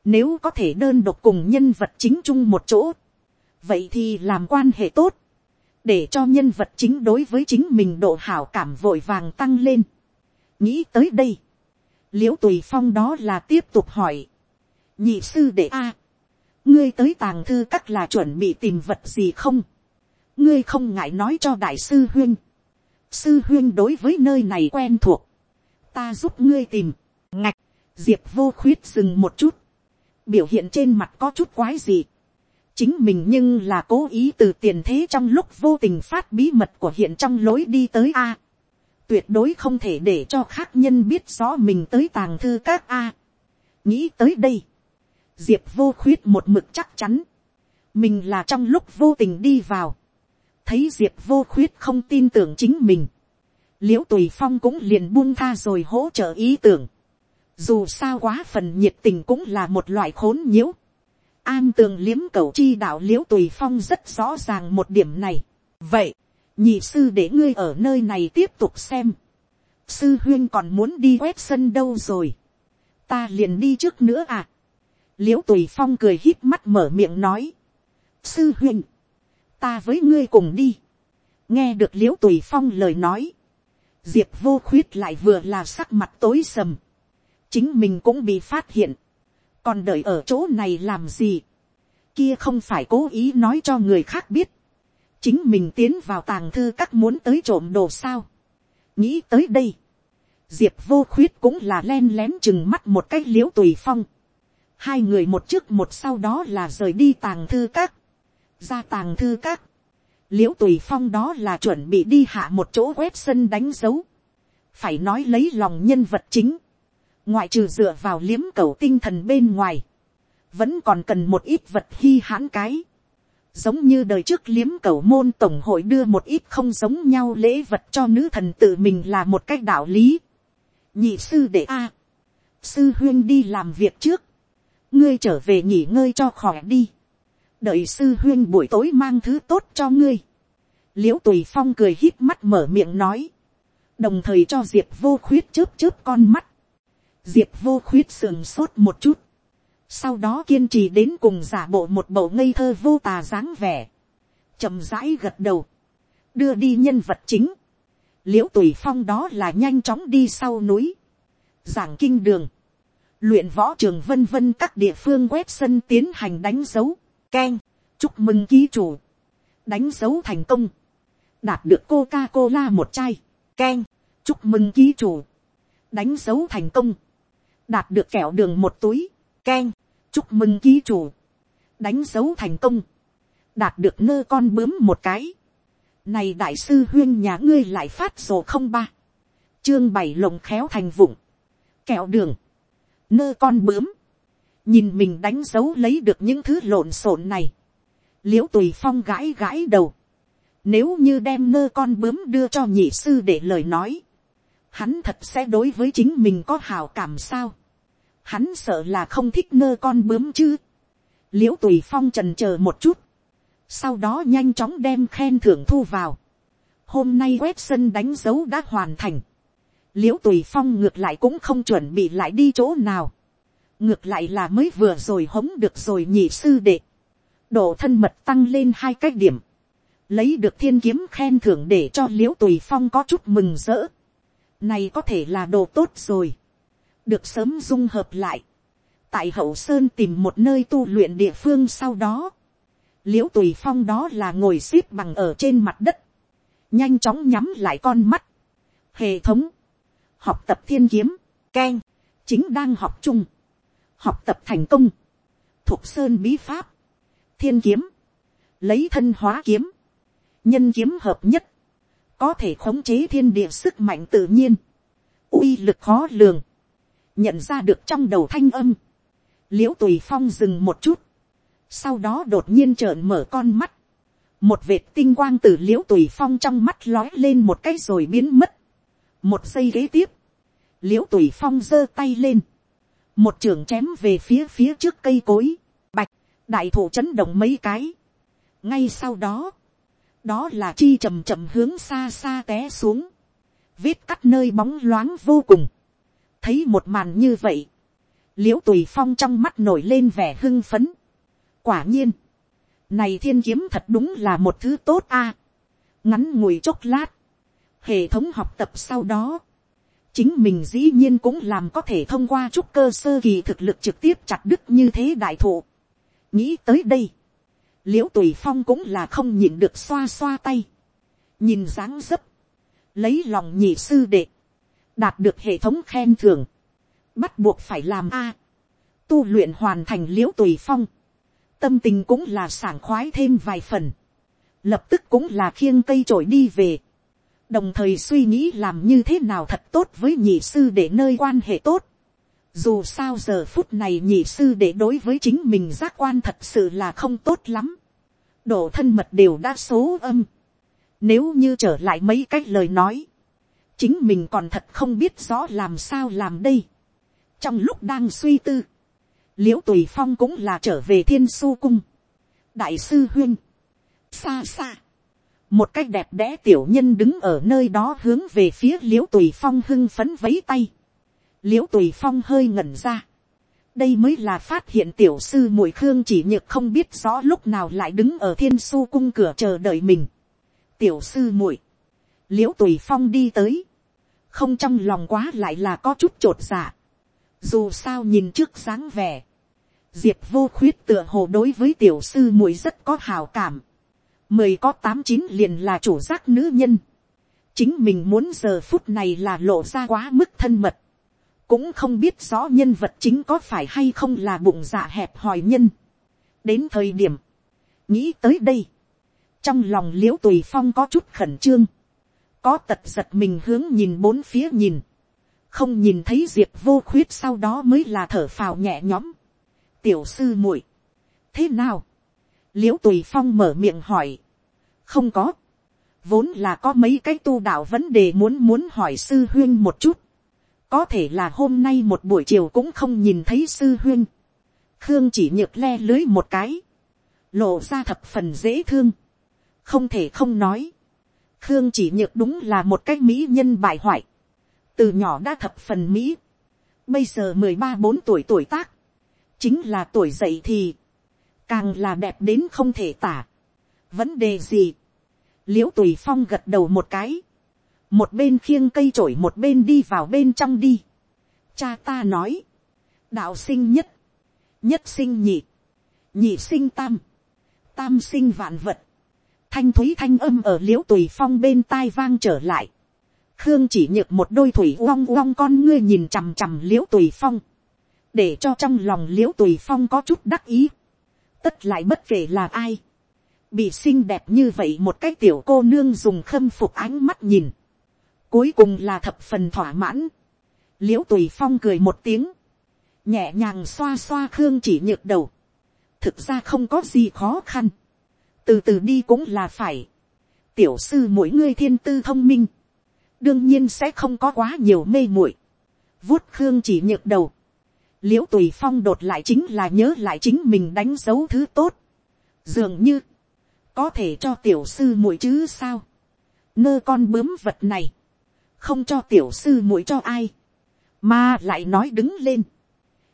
nếu có thể đơn độc cùng nhân vật chính chung một chỗ, vậy thì làm quan hệ tốt, để cho nhân vật chính đối với chính mình độ hảo cảm vội vàng tăng lên. nghĩ tới đây, l i ễ u tùy phong đó là tiếp tục hỏi, nhị sư đệ a, ngươi tới tàng thư các là chuẩn bị tìm vật gì không, ngươi không ngại nói cho đại sư huyên, sư huyên đối với nơi này quen thuộc, ta giúp ngươi tìm, ngạch, diệp vô khuyết dừng một chút, biểu hiện trên mặt có chút quái gì. chính mình nhưng là cố ý từ tiền thế trong lúc vô tình phát bí mật của hiện trong lối đi tới a. tuyệt đối không thể để cho khác nhân biết rõ mình tới tàng thư các a. nghĩ tới đây, diệp vô khuyết một mực chắc chắn, mình là trong lúc vô tình đi vào, thấy diệp vô khuyết không tin tưởng chính mình, l i ễ u tùy phong cũng liền buông tha rồi hỗ trợ ý tưởng, dù sao quá phần nhiệt tình cũng là một loại khốn nhiễu. an tường liếm cầu chi đạo l i ễ u tùy phong rất rõ ràng một điểm này. vậy, nhị sư để ngươi ở nơi này tiếp tục xem. sư huyên còn muốn đi quét sân đâu rồi. ta liền đi trước nữa à. l i ễ u tùy phong cười hít mắt mở miệng nói. sư huyên, ta với ngươi cùng đi. nghe được l i ễ u tùy phong lời nói. diệp vô khuyết lại vừa là sắc mặt tối sầm chính mình cũng bị phát hiện, còn đợi ở chỗ này làm gì, kia không phải cố ý nói cho người khác biết, chính mình tiến vào tàng thư các muốn tới trộm đồ sao, nghĩ tới đây, diệp vô khuyết cũng là len lén chừng mắt một cái l i ễ u tùy phong, hai người một trước một sau đó là rời đi tàng thư các, ra tàng thư các, l i ễ u tùy phong đó là chuẩn bị đi hạ một chỗ quét sân đánh dấu, phải nói lấy lòng nhân vật chính, ngoại trừ dựa vào liếm cầu tinh thần bên ngoài, vẫn còn cần một ít vật hy hãn cái. Giống như đời trước liếm cầu môn tổng hội đưa một ít không giống nhau lễ vật cho nữ thần tự mình là một cách đạo lý. Nhị sư đệ a Sư huyên đi làm việc trước. Ngươi trở về nghỉ ngơi cho khỏe đi. Đợi sư huyên buổi tối mang thứ tốt cho ngươi. Liễu tùy phong cười hít mắt mở miệng nói. Đồng thời cho diệp vô khuyết chớp chớp con mắt diệp vô khuyết sườn sốt một chút, sau đó kiên trì đến cùng giả bộ một bầu ngây thơ vô tà dáng vẻ, chậm rãi gật đầu, đưa đi nhân vật chính, l i ễ u tùy phong đó là nhanh chóng đi sau núi, giảng kinh đường, luyện võ trường vân vân các địa phương quét sân tiến hành đánh dấu, k chúc mừng ký chủ, đánh dấu thành công, đạt được coca cola một chai, k chúc mừng ký chủ, đánh dấu thành công, đạt được kẹo đường một túi, keng, chúc mừng ký chủ, đánh dấu thành công, đạt được nơ con bướm một cái, này đại sư huyên nhà ngươi lại phát sổ không ba, chương bảy lồng khéo thành vụng, kẹo đường, nơ con bướm, nhìn mình đánh dấu lấy được những thứ lộn xộn này, l i ễ u tùy phong gãi gãi đầu, nếu như đem nơ con bướm đưa cho nhị sư để lời nói, hắn thật sẽ đối với chính mình có hào cảm sao. Hắn sợ là không thích nơ con bướm chứ. l i ễ u tùy phong trần c h ờ một chút. sau đó nhanh chóng đem khen thưởng thu vào. hôm nay quét sân đánh dấu đã hoàn thành. l i ễ u tùy phong ngược lại cũng không chuẩn bị lại đi chỗ nào. ngược lại là mới vừa rồi hống được rồi nhị sư đệ. độ thân mật tăng lên hai cái điểm. lấy được thiên kiếm khen thưởng để cho l i ễ u tùy phong có chút mừng rỡ này có thể là đồ tốt rồi. Được sớm dung hợp lại. Tại hậu sơn tìm một nơi tu luyện địa phương sau đó. Liễu tùy phong đó là ngồi xếp bằng ở trên mặt đất. Nhanh chóng nhắm lại con mắt. Hệ thống. Học tập thiên kiếm. Ken. Chính đang học chung. Học tập thành công. Thục sơn bí pháp. Thiên kiếm. Lấy thân hóa kiếm. Nhân kiếm hợp nhất có thể khống chế thiên địa sức mạnh tự nhiên, uy lực khó lường, nhận ra được trong đầu thanh âm, l i ễ u tùy phong dừng một chút, sau đó đột nhiên trợn mở con mắt, một vệt tinh quang từ l i ễ u tùy phong trong mắt lói lên một cái rồi biến mất, một giây kế tiếp, l i ễ u tùy phong giơ tay lên, một trường chém về phía phía trước cây cối, bạch, đại thủ chấn động mấy cái, ngay sau đó, đó là chi chầm chậm hướng xa xa té xuống, vết cắt nơi bóng loáng vô cùng, thấy một màn như vậy, l i ễ u tùy phong trong mắt nổi lên vẻ hưng phấn. quả nhiên, này thiên kiếm thật đúng là một thứ tốt a. ngắn ngủi chốc lát, hệ thống học tập sau đó, chính mình dĩ nhiên cũng làm có thể thông qua chút cơ sơ kỳ thực lực trực tiếp chặt đứt như thế đại thụ. nghĩ tới đây, l i ễ u tùy phong cũng là không nhịn được xoa xoa tay, nhìn dáng dấp, lấy lòng nhị sư đệ, đạt được hệ thống khen thưởng, bắt buộc phải làm a, tu luyện hoàn thành l i ễ u tùy phong, tâm tình cũng là sảng khoái thêm vài phần, lập tức cũng là khiêng cây trổi đi về, đồng thời suy nghĩ làm như thế nào thật tốt với nhị sư để nơi quan hệ tốt, dù sao giờ phút này nhị sư để đối với chính mình giác quan thật sự là không tốt lắm. Độ thân mật đều đã số âm. Nếu như trở lại mấy cách lời nói. Chính mình còn thật không biết rõ làm sao làm đây. trong lúc đang suy tư, l i ễ u tùy phong cũng là trở về thiên su cung, đại sư huyên, xa xa, một cách đẹp đẽ tiểu nhân đứng ở nơi đó hướng về phía l i ễ u tùy phong hưng phấn vấy tay, l i ễ u tùy phong hơi ngẩn ra, đây mới là phát hiện tiểu sư mùi khương chỉ nhược không biết rõ lúc nào lại đứng ở thiên su cung cửa chờ đợi mình. tiểu sư muội, l i ễ u tùy phong đi tới, không trong lòng quá lại là có chút t r ộ t dạ. Dù sao nhìn trước dáng vẻ, diệp vô khuyết tựa hồ đối với tiểu sư muội rất có hào cảm, mười có tám chín liền là chủ giác nữ nhân, chính mình muốn giờ phút này là lộ ra quá mức thân mật, cũng không biết rõ nhân vật chính có phải hay không là bụng dạ hẹp hòi nhân. đến thời điểm, nghĩ tới đây, trong lòng l i ễ u tùy phong có chút khẩn trương, có tật giật mình hướng nhìn bốn phía nhìn, không nhìn thấy diệp vô khuyết sau đó mới là thở phào nhẹ nhõm. tiểu sư muội, thế nào, l i ễ u tùy phong mở miệng hỏi, không có, vốn là có mấy cái tu đạo vấn đề muốn muốn hỏi sư huyên một chút, có thể là hôm nay một buổi chiều cũng không nhìn thấy sư huyên, khương chỉ nhược le lưới một cái, lộ ra thập phần dễ thương, không thể không nói, khương chỉ nhược đúng là một cái mỹ nhân bại hoại, từ nhỏ đã thập phần mỹ, bây giờ mười ba bốn tuổi tuổi tác, chính là tuổi dậy thì, càng là đẹp đến không thể tả. vấn đề gì, l i ễ u tùy phong gật đầu một cái, một bên khiêng cây trổi một bên đi vào bên trong đi. cha ta nói, đạo sinh nhất, nhất sinh nhị, nhị sinh tam, tam sinh vạn vật, thanh thúy thanh âm ở l i ễ u tùy phong bên tai vang trở lại, khương chỉ nhựt một đôi thủy uong uong con ngươi nhìn chằm chằm l i ễ u tùy phong, để cho trong lòng l i ễ u tùy phong có chút đắc ý, tất lại bất kể là ai, bị xinh đẹp như vậy một cái tiểu cô nương dùng khâm phục ánh mắt nhìn, cuối cùng là thập phần thỏa mãn, l i ễ u tùy phong cười một tiếng, nhẹ nhàng xoa xoa khương chỉ nhược đầu, thực ra không có gì khó khăn, từ từ đi cũng là phải, tiểu sư mỗi ngươi thiên tư thông minh, đương nhiên sẽ không có quá nhiều mê muội. vuốt khương chỉ nhược đầu, l i ễ u tùy phong đột lại chính là nhớ lại chính mình đánh dấu thứ tốt, dường như, có thể cho tiểu sư muội chứ sao, nơ con bướm vật này, không cho tiểu sư muội cho ai, mà lại nói đứng lên,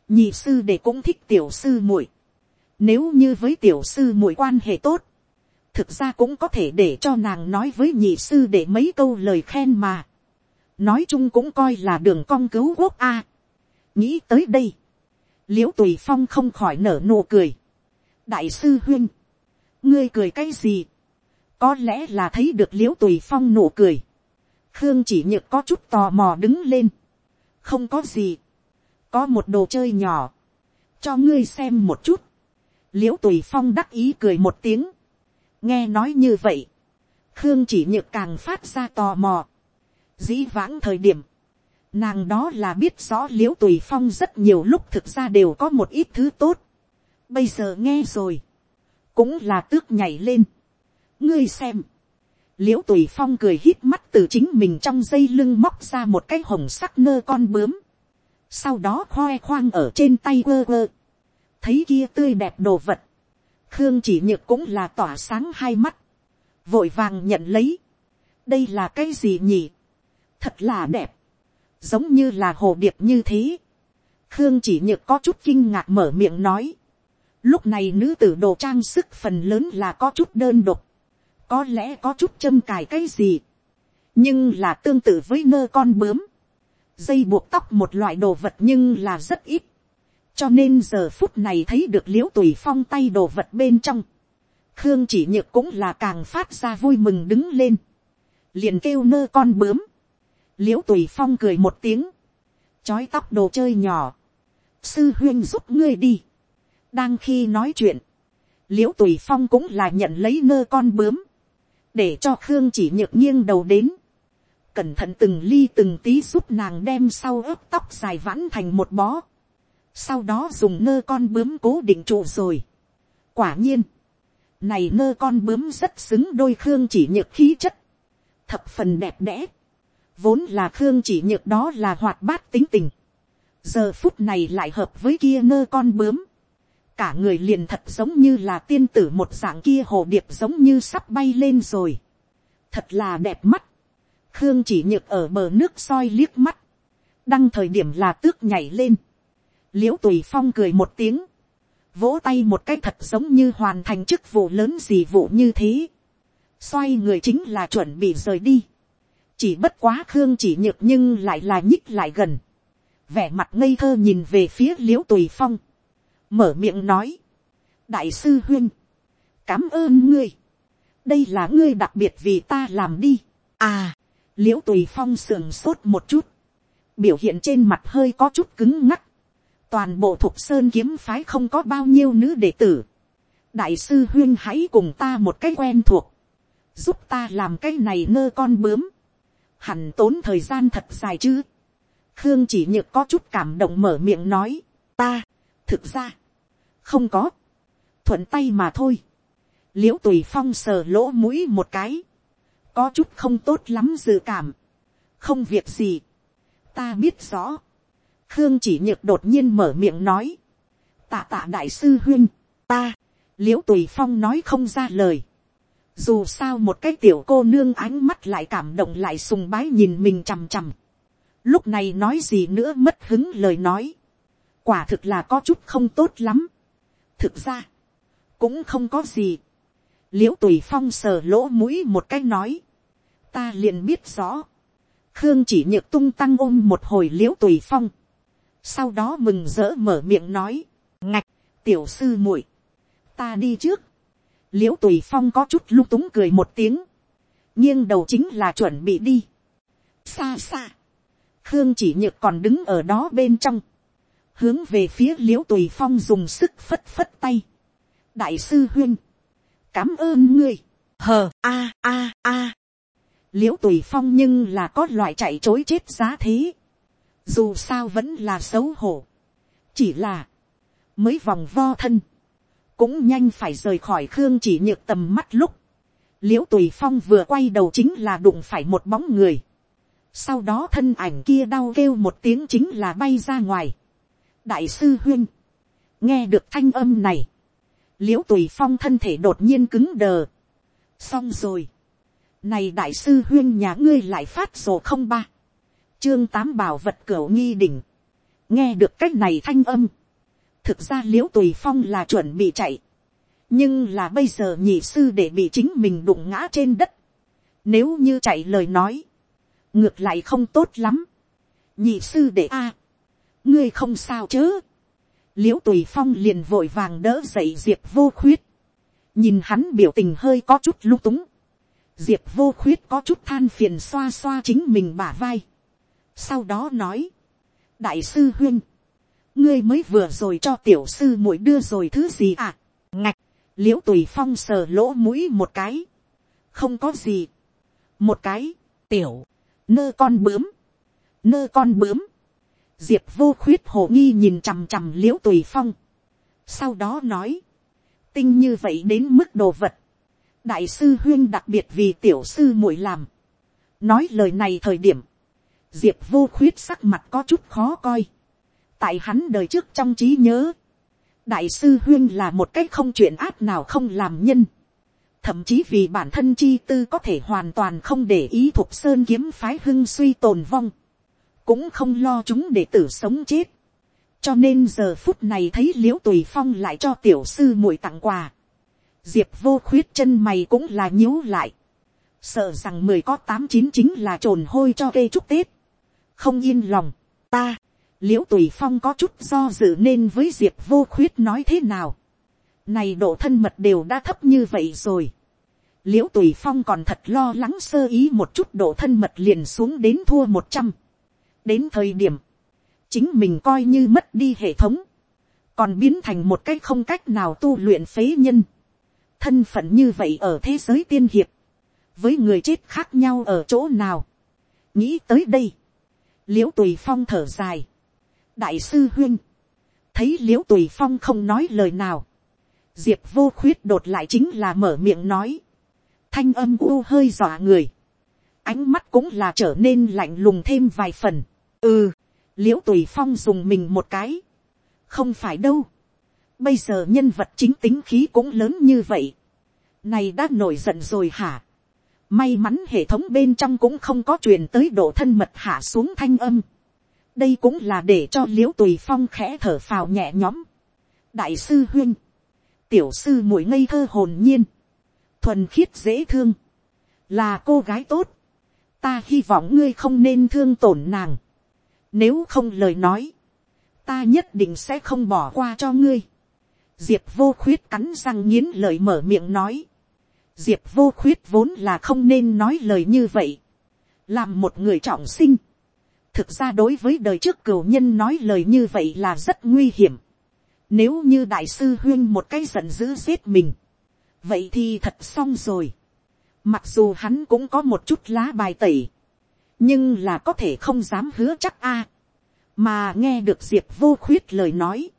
nhị sư để cũng thích tiểu sư muội, nếu như với tiểu sư muội quan hệ tốt, thực ra cũng có thể để cho nàng nói với nhị sư để mấy câu lời khen mà. nói chung cũng coi là đường cong cứu quốc a. nghĩ tới đây, l i ễ u tùy phong không khỏi nở nụ cười. đại sư huyên, ngươi cười cái gì, có lẽ là thấy được l i ễ u tùy phong nụ cười khương chỉ nhược có chút tò mò đứng lên. không có gì, có một đồ chơi nhỏ, cho ngươi xem một chút. l i ễ u tùy phong đắc ý cười một tiếng, nghe nói như vậy, khương chỉ nhược càng phát ra tò mò. dĩ vãng thời điểm, nàng đó là biết rõ l i ễ u tùy phong rất nhiều lúc thực ra đều có một ít thứ tốt. bây giờ nghe rồi, cũng là tước nhảy lên. ngươi xem, l i ễ u tùy phong cười hít mắt từ chính mình trong dây lưng móc ra một cái hồng sắc nơ con bướm. sau đó khoe khoang ở trên tay quơ quơ. thấy kia tươi đẹp đồ vật, khương chỉ nhược cũng là tỏa sáng hai mắt, vội vàng nhận lấy, đây là cái gì nhỉ, thật là đẹp, giống như là hồ điệp như thế, khương chỉ nhược có chút kinh ngạc mở miệng nói, lúc này nữ tử đồ trang sức phần lớn là có chút đơn độc, có lẽ có chút châm cài cái gì, nhưng là tương tự với nơ con bướm, dây buộc tóc một loại đồ vật nhưng là rất ít, cho nên giờ phút này thấy được l i ễ u tùy phong tay đồ vật bên trong, khương chỉ nhược cũng là càng phát ra vui mừng đứng lên, liền kêu nơ con bướm, l i ễ u tùy phong cười một tiếng, chói tóc đồ chơi nhỏ, sư huyên giúp ngươi đi, đang khi nói chuyện, l i ễ u tùy phong cũng là nhận lấy nơ con bướm, để cho khương chỉ nhược nghiêng đầu đến, cẩn thận từng ly từng tí giúp nàng đem sau ớt tóc dài vãn thành một bó, sau đó dùng ngơ con bướm cố định trụ rồi. quả nhiên, này ngơ con bướm rất xứng đôi khương chỉ nhược khí chất, thập phần đẹp đẽ, vốn là khương chỉ nhược đó là hoạt bát tính tình, giờ phút này lại hợp với kia ngơ con bướm, cả người liền thật giống như là tiên tử một dạng kia hồ điệp giống như sắp bay lên rồi, thật là đẹp mắt, khương chỉ nhược ở bờ nước soi liếc mắt, đăng thời điểm là tước nhảy lên, l i ễ u tùy phong cười một tiếng, vỗ tay một cái thật giống như hoàn thành chức vụ lớn gì vụ như thế, xoay người chính là chuẩn bị rời đi, chỉ bất quá khương chỉ nhược nhưng lại là nhích lại gần, vẻ mặt ngây thơ nhìn về phía l i ễ u tùy phong, mở miệng nói, đại sư huyên, cám ơn ngươi, đây là ngươi đặc biệt vì ta làm đi, à, l i ễ u tùy phong sườn sốt một chút, biểu hiện trên mặt hơi có chút cứng ngắc, toàn bộ thục sơn kiếm phái không có bao nhiêu nữ đệ tử, đại sư huyên hãy cùng ta một cái quen thuộc, giúp ta làm cái này ngơ con bướm, hẳn tốn thời gian thật dài chứ, khương chỉ nhược có chút cảm động mở miệng nói, ta, thực ra, không có, thuận tay mà thôi, l i ễ u tùy phong sờ lỗ mũi một cái, có chút không tốt lắm dự cảm, không việc gì, ta biết rõ, khương chỉ nhược đột nhiên mở miệng nói, tạ tạ đại sư huyên, ta, l i ễ u tùy phong nói không ra lời, dù sao một cái tiểu cô nương ánh mắt lại cảm động lại sùng bái nhìn mình chằm chằm, lúc này nói gì nữa mất hứng lời nói, quả thực là có chút không tốt lắm thực ra, cũng không có gì, l i ễ u tùy phong sờ lỗ mũi một cái nói, ta liền biết rõ, khương chỉ nhược tung tăng ôm một hồi l i ễ u tùy phong, sau đó mừng rỡ mở miệng nói, ngạch, tiểu sư muội, ta đi trước, l i ễ u tùy phong có chút lung túng cười một tiếng, nghiêng đầu chính là chuẩn bị đi, xa xa, khương chỉ nhược còn đứng ở đó bên trong, hướng về phía l i ễ u tùy phong dùng sức phất phất tay. đại sư huyên, cảm ơn ngươi, hờ a a a. l i ễ u tùy phong nhưng là có loại chạy chối chết giá thế, dù sao vẫn là xấu hổ, chỉ là, mới vòng vo thân, cũng nhanh phải rời khỏi khương chỉ nhược tầm mắt lúc, l i ễ u tùy phong vừa quay đầu chính là đụng phải một bóng người, sau đó thân ảnh kia đau kêu một tiếng chính là bay ra ngoài đại sư huyên, nghe được thanh âm này, l i ễ u tùy phong thân thể đột nhiên cứng đờ. xong rồi, này đại sư huyên nhà ngươi lại phát sổ không ba, chương tám bảo vật cửa nghi đỉnh, nghe được c á c h này thanh âm, thực ra l i ễ u tùy phong là chuẩn bị chạy, nhưng là bây giờ nhị sư để bị chính mình đụng ngã trên đất, nếu như chạy lời nói, ngược lại không tốt lắm. nhị sư đệ a, ngươi không sao chứ? l i ễ u tùy phong liền vội vàng đỡ dậy diệp vô khuyết. nhìn hắn biểu tình hơi có chút lung túng. diệp vô khuyết có chút than phiền xoa xoa chính mình bả vai. sau đó nói, đại sư huyên, ngươi mới vừa rồi cho tiểu sư muội đưa rồi thứ gì à. ngạch, l i ễ u tùy phong sờ lỗ mũi một cái. không có gì. một cái, tiểu, nơ con bướm, nơ con bướm, diệp vô khuyết hồ nghi nhìn chằm chằm l i ễ u tùy phong, sau đó nói, tinh như vậy đến mức đồ vật, đại sư huyên đặc biệt vì tiểu sư muội làm, nói lời này thời điểm, diệp vô khuyết sắc mặt có chút khó coi, tại hắn đời trước trong trí nhớ, đại sư huyên là một cách không chuyện áp nào không làm nhân, thậm chí vì bản thân chi tư có thể hoàn toàn không để ý thuộc sơn kiếm phái hưng suy tồn vong, cũng không lo chúng để tử sống chết. cho nên giờ phút này thấy l i ễ u tùy phong lại cho tiểu sư muội tặng quà, diệp vô khuyết chân mày cũng là nhíu lại, sợ rằng mười có tám chín chính là t r ồ n hôi cho cây chúc tết, không yên lòng, ta, l i ễ u tùy phong có chút do dự nên với diệp vô khuyết nói thế nào, này độ thân mật đều đã thấp như vậy rồi. l i ễ u tùy phong còn thật lo lắng sơ ý một chút độ thân mật liền xuống đến thua một trăm đến thời điểm, chính mình coi như mất đi hệ thống, còn biến thành một cái không cách nào tu luyện phế nhân. thân phận như vậy ở thế giới tiên hiệp, với người chết khác nhau ở chỗ nào. nghĩ tới đây, l i ễ u tùy phong thở dài. đại sư huyên, thấy l i ễ u tùy phong không nói lời nào, diệp vô khuyết đột lại chính là mở miệng nói, thanh âm u hơi dọa người, ánh mắt cũng là trở nên lạnh lùng thêm vài phần, ừ, l i ễ u tùy phong dùng mình một cái, không phải đâu, bây giờ nhân vật chính tính khí cũng lớn như vậy, này đã nổi giận rồi hả, may mắn hệ thống bên trong cũng không có truyền tới độ thân mật hạ xuống thanh âm, đây cũng là để cho l i ễ u tùy phong khẽ thở phào nhẹ nhõm, đại sư huyên, tiểu sư muội ngây thơ hồn nhiên, thuần khiết dễ thương, là cô gái tốt, ta hy vọng ngươi không nên thương tổn nàng. Nếu không lời nói, ta nhất định sẽ không bỏ qua cho ngươi. Diệp vô khuyết cắn răng nghiến lời mở miệng nói. Diệp vô khuyết vốn là không nên nói lời như vậy. Làm một người trọng sinh. Thực ra đối với đời trước cửu nhân nói lời như vậy là rất nguy hiểm. Nếu như đại sư huyên một cái giận dữ giết mình. Vậy thì thật xong rồi Mặc dù hắn cũng có một chút lá bài tẩy. Nhưng là có thể không dám hứa chắc a. Mà nghe được Diệp vô khuyết lời nói.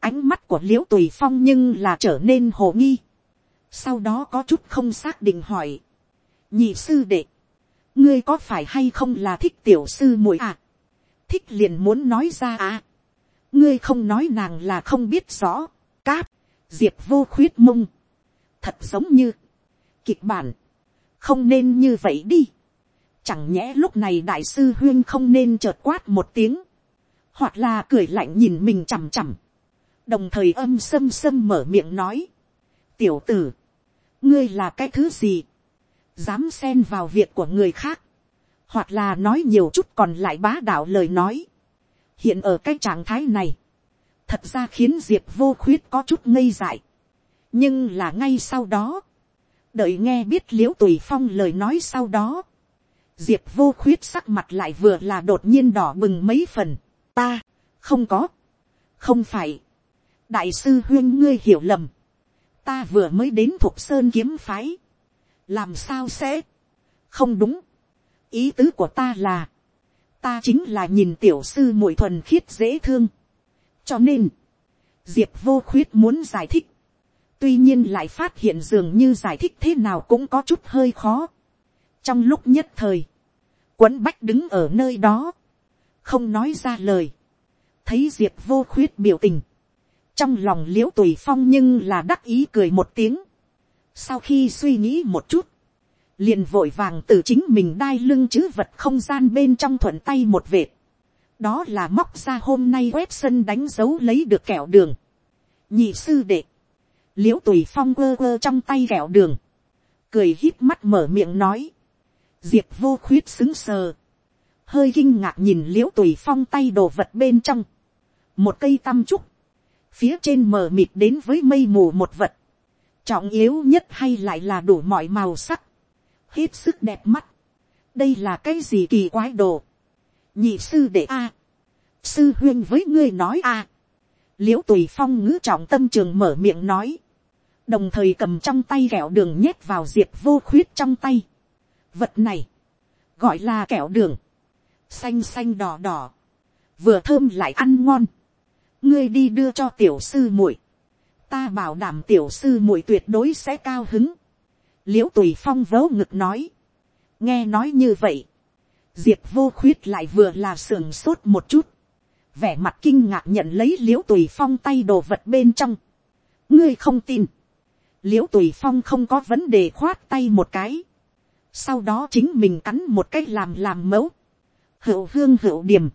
Ánh mắt của liễu tùy phong nhưng là trở nên hồ nghi. Sau đó có chút không xác định hỏi. Nhị sư đệ. Ngươi có phải hay không là thích tiểu sư muội à? Thích liền muốn nói ra à? Ngươi không nói nàng là không biết rõ. Cáp. Diệp vô khuyết mông. Thật giống như. Kịch bản không nên như vậy đi. Chẳng nhẽ lúc này đại sư huyên không nên chợt quát một tiếng. Hoặc là cười lạnh nhìn mình chằm chằm. Đồng thời âm sâm sâm mở miệng nói. Tiểu tử. Ngươi là cái thứ gì? Dám xen vào việc của người khác. Hoặc là nói nhiều chút còn lại bá đạo lời nói. Hiện ở cái trạng thái này. Thật ra khiến Diệp vô khuyết có chút ngây dại. Nhưng là ngay sau đó đợi nghe biết l i ễ u tùy phong lời nói sau đó, diệp vô khuyết sắc mặt lại vừa là đột nhiên đỏ bừng mấy phần, ta, không có, không phải, đại sư huyên ngươi hiểu lầm, ta vừa mới đến thuộc sơn kiếm phái, làm sao sẽ, không đúng, ý tứ của ta là, ta chính là nhìn tiểu sư muội thuần khiết dễ thương, cho nên, diệp vô khuyết muốn giải thích, tuy nhiên lại phát hiện dường như giải thích thế nào cũng có chút hơi khó. trong lúc nhất thời, quấn bách đứng ở nơi đó, không nói ra lời, thấy diệp vô khuyết biểu tình, trong lòng l i ễ u tùy phong nhưng là đắc ý cười một tiếng, sau khi suy nghĩ một chút, liền vội vàng từ chính mình đai lưng chữ vật không gian bên trong thuận tay một vệt, đó là móc ra hôm nay quét sân đánh dấu lấy được kẹo đường, nhị sư đệ, l i ễ u tùy phong quơ quơ trong tay kẹo đường, cười hít mắt mở miệng nói, diệp vô khuyết xứng sờ, hơi kinh ngạc nhìn l i ễ u tùy phong tay đồ vật bên trong, một cây tăm trúc, phía trên mờ mịt đến với mây mù một vật, trọng yếu nhất hay lại là đủ mọi màu sắc, hết sức đẹp mắt, đây là cái gì kỳ quái đồ, nhị sư đệ a, sư huyên với ngươi nói a, l i ễ u tùy phong ngữ trọng tâm trường mở miệng nói, đồng thời cầm trong tay kẹo đường nhét vào diệp vô khuyết trong tay vật này, gọi là kẹo đường, xanh xanh đỏ đỏ, vừa thơm lại ăn ngon. ngươi đi đưa cho tiểu sư muội, ta bảo đảm tiểu sư muội tuyệt đối sẽ cao hứng. l i ễ u tùy phong vớ ngực nói, nghe nói như vậy, diệp vô khuyết lại vừa là sườn sốt một chút, vẻ mặt kinh ngạc nhận lấy l i ễ u tùy phong tay đồ vật bên trong. ngươi không tin, l i ễ u tùy phong không có vấn đề khoát tay một cái, sau đó chính mình cắn một cái làm làm mẫu, hữu hương hữu điểm,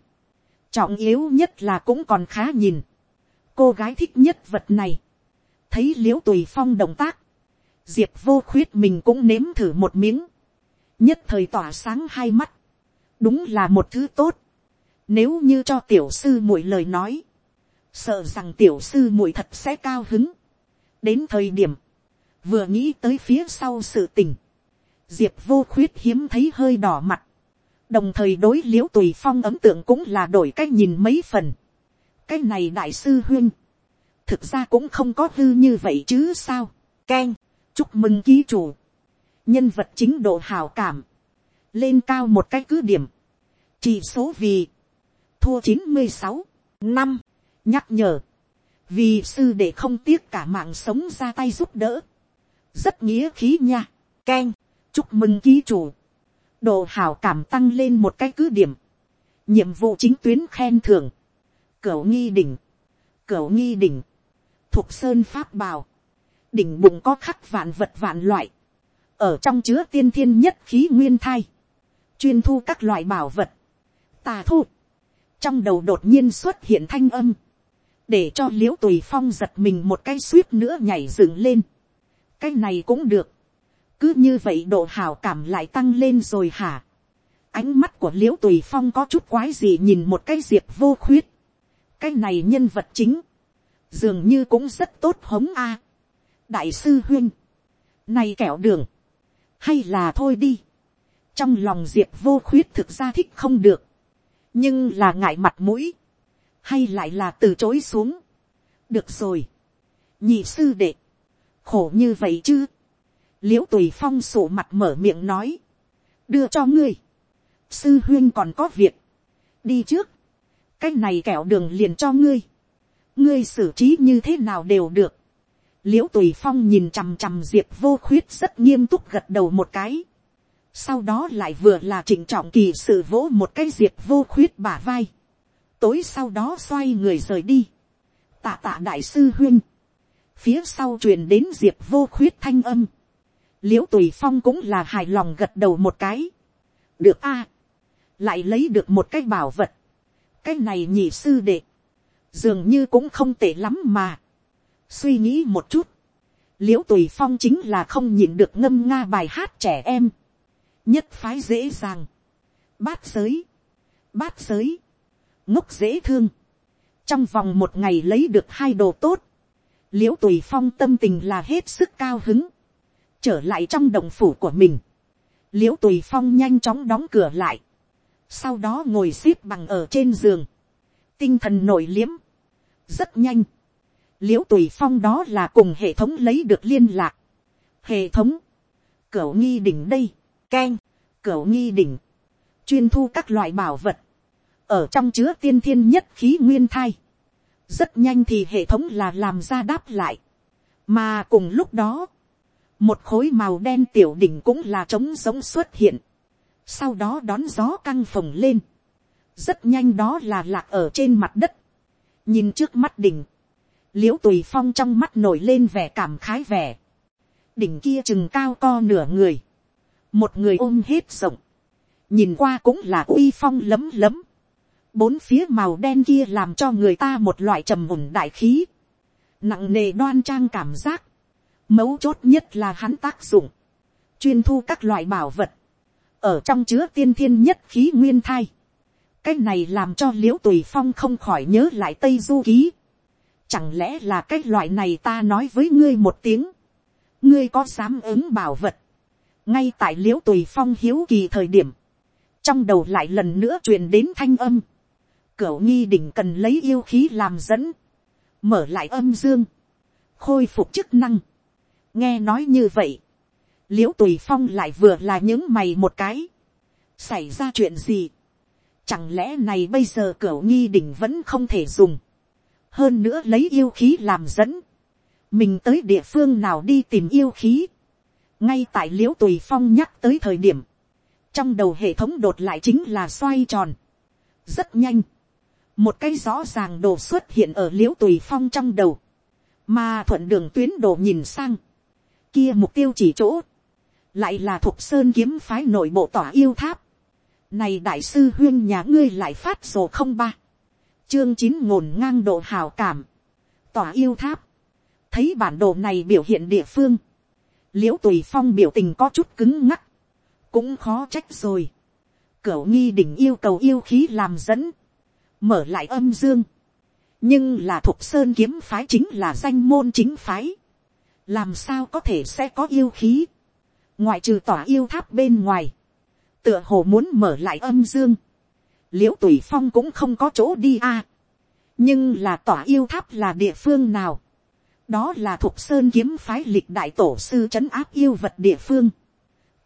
trọng yếu nhất là cũng còn khá nhìn, cô gái thích nhất vật này, thấy l i ễ u tùy phong động tác, diệp vô khuyết mình cũng nếm thử một miếng, nhất thời tỏa sáng hai mắt, đúng là một thứ tốt, nếu như cho tiểu sư muội lời nói, sợ rằng tiểu sư muội thật sẽ cao hứng. đến thời điểm, vừa nghĩ tới phía sau sự tình, diệp vô khuyết hiếm thấy hơi đỏ mặt, đồng thời đối l i ễ u tùy phong ấm tượng cũng là đổi cách nhìn mấy phần. cái này đại sư huyên, thực ra cũng không có hư như vậy chứ sao. k e n chúc mừng ký chủ, nhân vật chính độ hào cảm, lên cao một cái cứ điểm, chỉ số vì, thua chín mươi sáu, năm, nhắc nhở, vì sư để không tiếc cả mạng sống ra tay giúp đỡ, rất nghĩa khí nha, k chúc mừng ký chủ, độ hảo cảm tăng lên một cái cứ điểm, nhiệm vụ chính tuyến khen thưởng, cửu nghi đỉnh, cửu nghi đỉnh, thục sơn pháp bào, đỉnh bụng có khắc vạn vật vạn loại, ở trong chứa tiên thiên nhất khí nguyên thai, chuyên thu các loại bảo vật, tà thu, trong đầu đột nhiên xuất hiện thanh âm, để cho l i ễ u tùy phong giật mình một cái suýt nữa nhảy dựng lên, cái này cũng được, cứ như vậy độ hào cảm lại tăng lên rồi hả, ánh mắt của l i ễ u tùy phong có chút quái gì nhìn một cái diệp vô khuyết, cái này nhân vật chính, dường như cũng rất tốt hống a, đại sư huyên, này kẹo đường, hay là thôi đi. trong lòng diệp vô khuyết thực ra thích không được, nhưng là ngại mặt mũi, hay lại là từ chối xuống. được rồi, nhị sư đệ, khổ như vậy chứ, l i ễ u tùy phong sụ mặt mở miệng nói, đưa cho ngươi, sư huyên còn có việc, đi trước, cái này kẹo đường liền cho ngươi, ngươi xử trí như thế nào đều được, l i ễ u tùy phong nhìn chằm chằm diệp vô khuyết rất nghiêm túc gật đầu một cái. sau đó lại vừa là trịnh trọng kỳ sự vỗ một cái diệp vô khuyết bả vai. tối sau đó xoay người rời đi. tạ tạ đại sư huyên. phía sau truyền đến diệp vô khuyết thanh âm l i ễ u tùy phong cũng là hài lòng gật đầu một cái. được a. lại lấy được một cái bảo vật. cái này nhị sư đệ. dường như cũng không tệ lắm mà. Suy nghĩ một chút, l i ễ u tùy phong chính là không nhìn được ngâm nga bài hát trẻ em, nhất phái dễ dàng, bát giới, bát giới, ngốc dễ thương, trong vòng một ngày lấy được hai đồ tốt, l i ễ u tùy phong tâm tình là hết sức cao hứng, trở lại trong đồng phủ của mình, l i ễ u tùy phong nhanh chóng đóng cửa lại, sau đó ngồi x ế p bằng ở trên giường, tinh thần nổi liếm, rất nhanh, l i ễ u tùy phong đó là cùng hệ thống lấy được liên lạc. hệ thống, cửa nghi đỉnh đây, k e n cửa nghi đỉnh, chuyên thu các loại bảo vật, ở trong chứa tiên thiên nhất khí nguyên thai. rất nhanh thì hệ thống là làm ra đáp lại, mà cùng lúc đó, một khối màu đen tiểu đỉnh cũng là trống giống xuất hiện, sau đó đón gió căng phồng lên, rất nhanh đó là lạc ở trên mặt đất, nhìn trước mắt đỉnh, l i ễ u tùy phong trong mắt nổi lên vẻ cảm khái vẻ, đỉnh kia chừng cao co nửa người, một người ôm hết rộng, nhìn qua cũng là uy phong lấm lấm, bốn phía màu đen kia làm cho người ta một loại trầm ổn đại khí, nặng nề đoan trang cảm giác, mấu chốt nhất là hắn tác dụng, chuyên thu các loại bảo vật, ở trong chứa tiên thiên nhất khí nguyên thai, cái này làm cho l i ễ u tùy phong không khỏi nhớ lại tây du ký, Chẳng lẽ là cái loại này ta nói với ngươi một tiếng. Ngươi có dám ứng bảo vật. Ngay tại liễu tùy phong hiếu kỳ thời điểm. Trong đầu lại lần nữa truyền đến thanh âm. Cửu nghi đỉnh cần lấy yêu khí làm dẫn. Mở lại âm dương. Khôi phục chức năng. Nghe nói như vậy. Liễu tùy phong lại vừa là những mày một cái. Xảy ra chuyện gì? Chẳng lẽ này bây giờ cửa nghi đỉnh vẫn không thể dùng? Hơn nữa lấy yêu khí làm dẫn, mình tới địa phương nào đi tìm yêu khí, ngay tại l i ễ u tùy phong nhắc tới thời điểm, trong đầu hệ thống đột lại chính là xoay tròn, rất nhanh, một cái rõ ràng đồ xuất hiện ở l i ễ u tùy phong trong đầu, mà thuận đường tuyến đồ nhìn sang, kia mục tiêu chỉ chỗ, lại là thuộc sơn kiếm phái nội bộ tỏa yêu tháp, này đại sư huyên nhà ngươi lại phát sổ không ba. Chương chín ngổn ngang độ hào cảm, Tỏa yêu tháp, thấy bản đồ này biểu hiện địa phương, l i ễ u tùy phong biểu tình có chút cứng ngắc, cũng khó trách rồi, cửu nghi đỉnh yêu cầu yêu khí làm dẫn, mở lại âm dương, nhưng là thuộc sơn kiếm phái chính là danh môn chính phái, làm sao có thể sẽ có yêu khí, ngoại trừ tỏa yêu tháp bên ngoài, tựa hồ muốn mở lại âm dương, l i ễ u tùy phong cũng không có chỗ đi a. nhưng là tỏa yêu tháp là địa phương nào. đó là thuộc sơn kiếm phái lịch đại tổ sư c h ấ n áp yêu vật địa phương.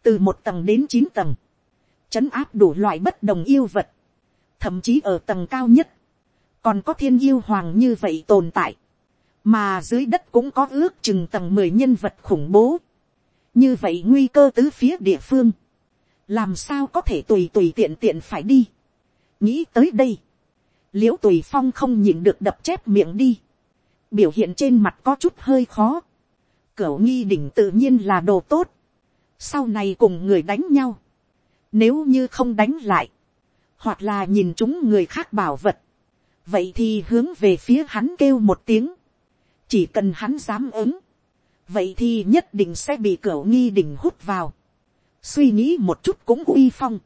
từ một tầng đến chín tầng. c h ấ n áp đủ loại bất đồng yêu vật. thậm chí ở tầng cao nhất. còn có thiên yêu hoàng như vậy tồn tại mà dưới đất cũng có ước chừng tầng mười nhân vật khủng bố. như vậy nguy cơ tứ phía địa phương. Làm sao có thể tùy tùy tiện tiện phải đi? Nghĩ tới đây, l i ễ u tùy phong không nhìn được đập chép miệng đi, biểu hiện trên mặt có chút hơi khó, cửu nghi đỉnh tự nhiên là đồ tốt, sau này cùng người đánh nhau, nếu như không đánh lại, hoặc là nhìn chúng người khác bảo vật, vậy thì hướng về phía hắn kêu một tiếng, chỉ cần hắn dám ứng, vậy thì nhất định sẽ bị cửa nghi đình hút vào, suy nghĩ một chút cũng uy phong,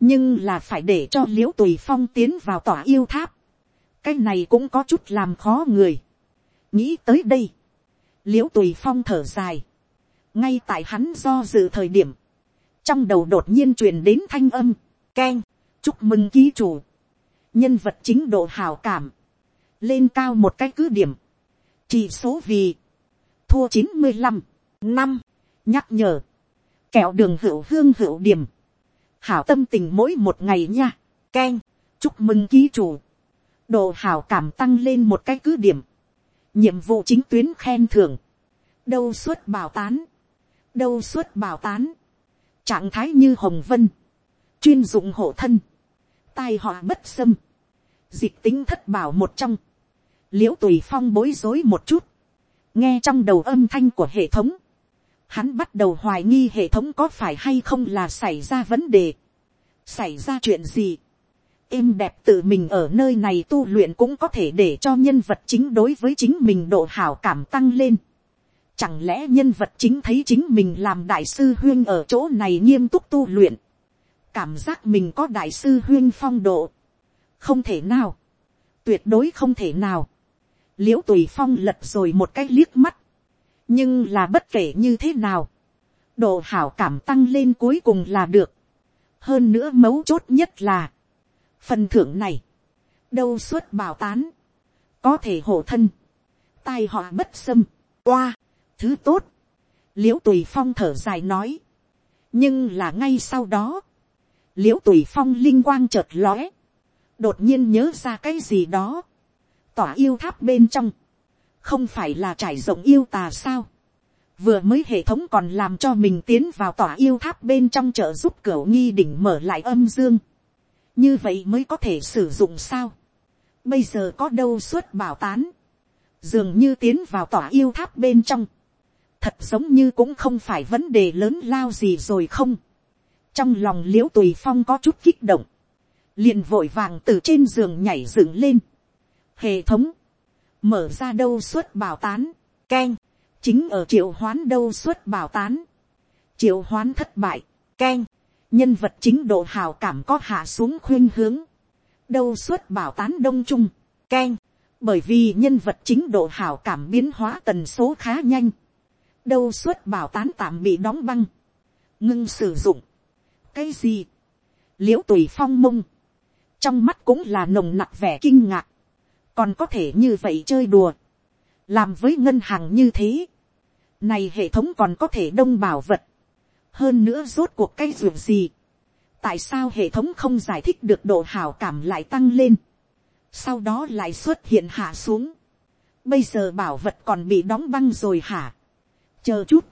nhưng là phải để cho l i ễ u tùy phong tiến vào tòa yêu tháp, cái này cũng có chút làm khó người. nghĩ tới đây, l i ễ u tùy phong thở dài, ngay tại hắn do dự thời điểm, trong đầu đột nhiên truyền đến thanh âm, k e n chúc mừng ký chủ, nhân vật chính độ hào cảm, lên cao một cái cứ điểm, chỉ số vì, thua chín mươi năm, năm, nhắc nhở, kẹo đường hữu hương hữu điểm, hảo tâm tình mỗi một ngày nha, khen chúc mừng ký chủ, độ hảo cảm tăng lên một cái cứ điểm, nhiệm vụ chính tuyến khen thưởng, đâu suốt bảo tán, đâu suốt bảo tán, trạng thái như hồng vân, chuyên dụng hộ thân, tai họa bất xâm, dịch tính thất bảo một trong, l i ễ u tùy phong bối rối một chút, nghe trong đầu âm thanh của hệ thống, hắn bắt đầu hoài nghi hệ thống có phải hay không là xảy ra vấn đề, xảy ra chuyện gì, êm đẹp tự mình ở nơi này tu luyện cũng có thể để cho nhân vật chính đối với chính mình độ hảo cảm tăng lên. Chẳng lẽ nhân vật chính thấy chính mình làm đại sư huyên ở chỗ này nghiêm túc tu luyện. Cảm giác mình có đại sư huyên phong độ. Không thể nào. Tuyệt đối không thể nào. Liễu tùy phong lật rồi một cái liếc mắt. Nhưng là bất kể như thế nào, độ hảo cảm tăng lên cuối cùng là được. hơn nữa mấu chốt nhất là, phần thưởng này, đâu suốt bảo tán, có thể hộ thân, tai họ bất xâm, qua, thứ tốt, l i ễ u tùy phong thở dài nói, nhưng là ngay sau đó, l i ễ u tùy phong linh quang chợt lóe, đột nhiên nhớ ra cái gì đó, tỏa yêu tháp bên trong, không phải là trải rộng yêu tà sao. vừa mới hệ thống còn làm cho mình tiến vào tòa yêu tháp bên trong trợ giúp cửa nghi đỉnh mở lại âm dương. như vậy mới có thể sử dụng sao. bây giờ có đâu suốt bảo tán. dường như tiến vào tòa yêu tháp bên trong. thật giống như cũng không phải vấn đề lớn lao gì rồi không. trong lòng l i ễ u tùy phong có chút kích động. liền vội vàng từ trên giường nhảy dựng lên hệ thống mở ra đâu suốt bảo tán, k chính ở triệu hoán đâu suốt bảo tán, triệu hoán thất bại, k nhân vật chính độ hào cảm có hạ xuống khuyên hướng, đâu suốt bảo tán đông trung, k bởi vì nhân vật chính độ hào cảm biến hóa tần số khá nhanh, đâu suốt bảo tán tạm bị đóng băng, ngưng sử dụng, cái gì, l i ễ u tùy phong mông, trong mắt cũng là nồng nặc vẻ kinh ngạc, còn có thể như vậy chơi đùa, làm với ngân hàng như thế, này hệ thống còn có thể đông bảo vật, hơn nữa rốt cuộc cái ruột gì, tại sao hệ thống không giải thích được độ hào cảm lại tăng lên, sau đó lại xuất hiện hạ xuống, bây giờ bảo vật còn bị đóng băng rồi hả, chờ chút,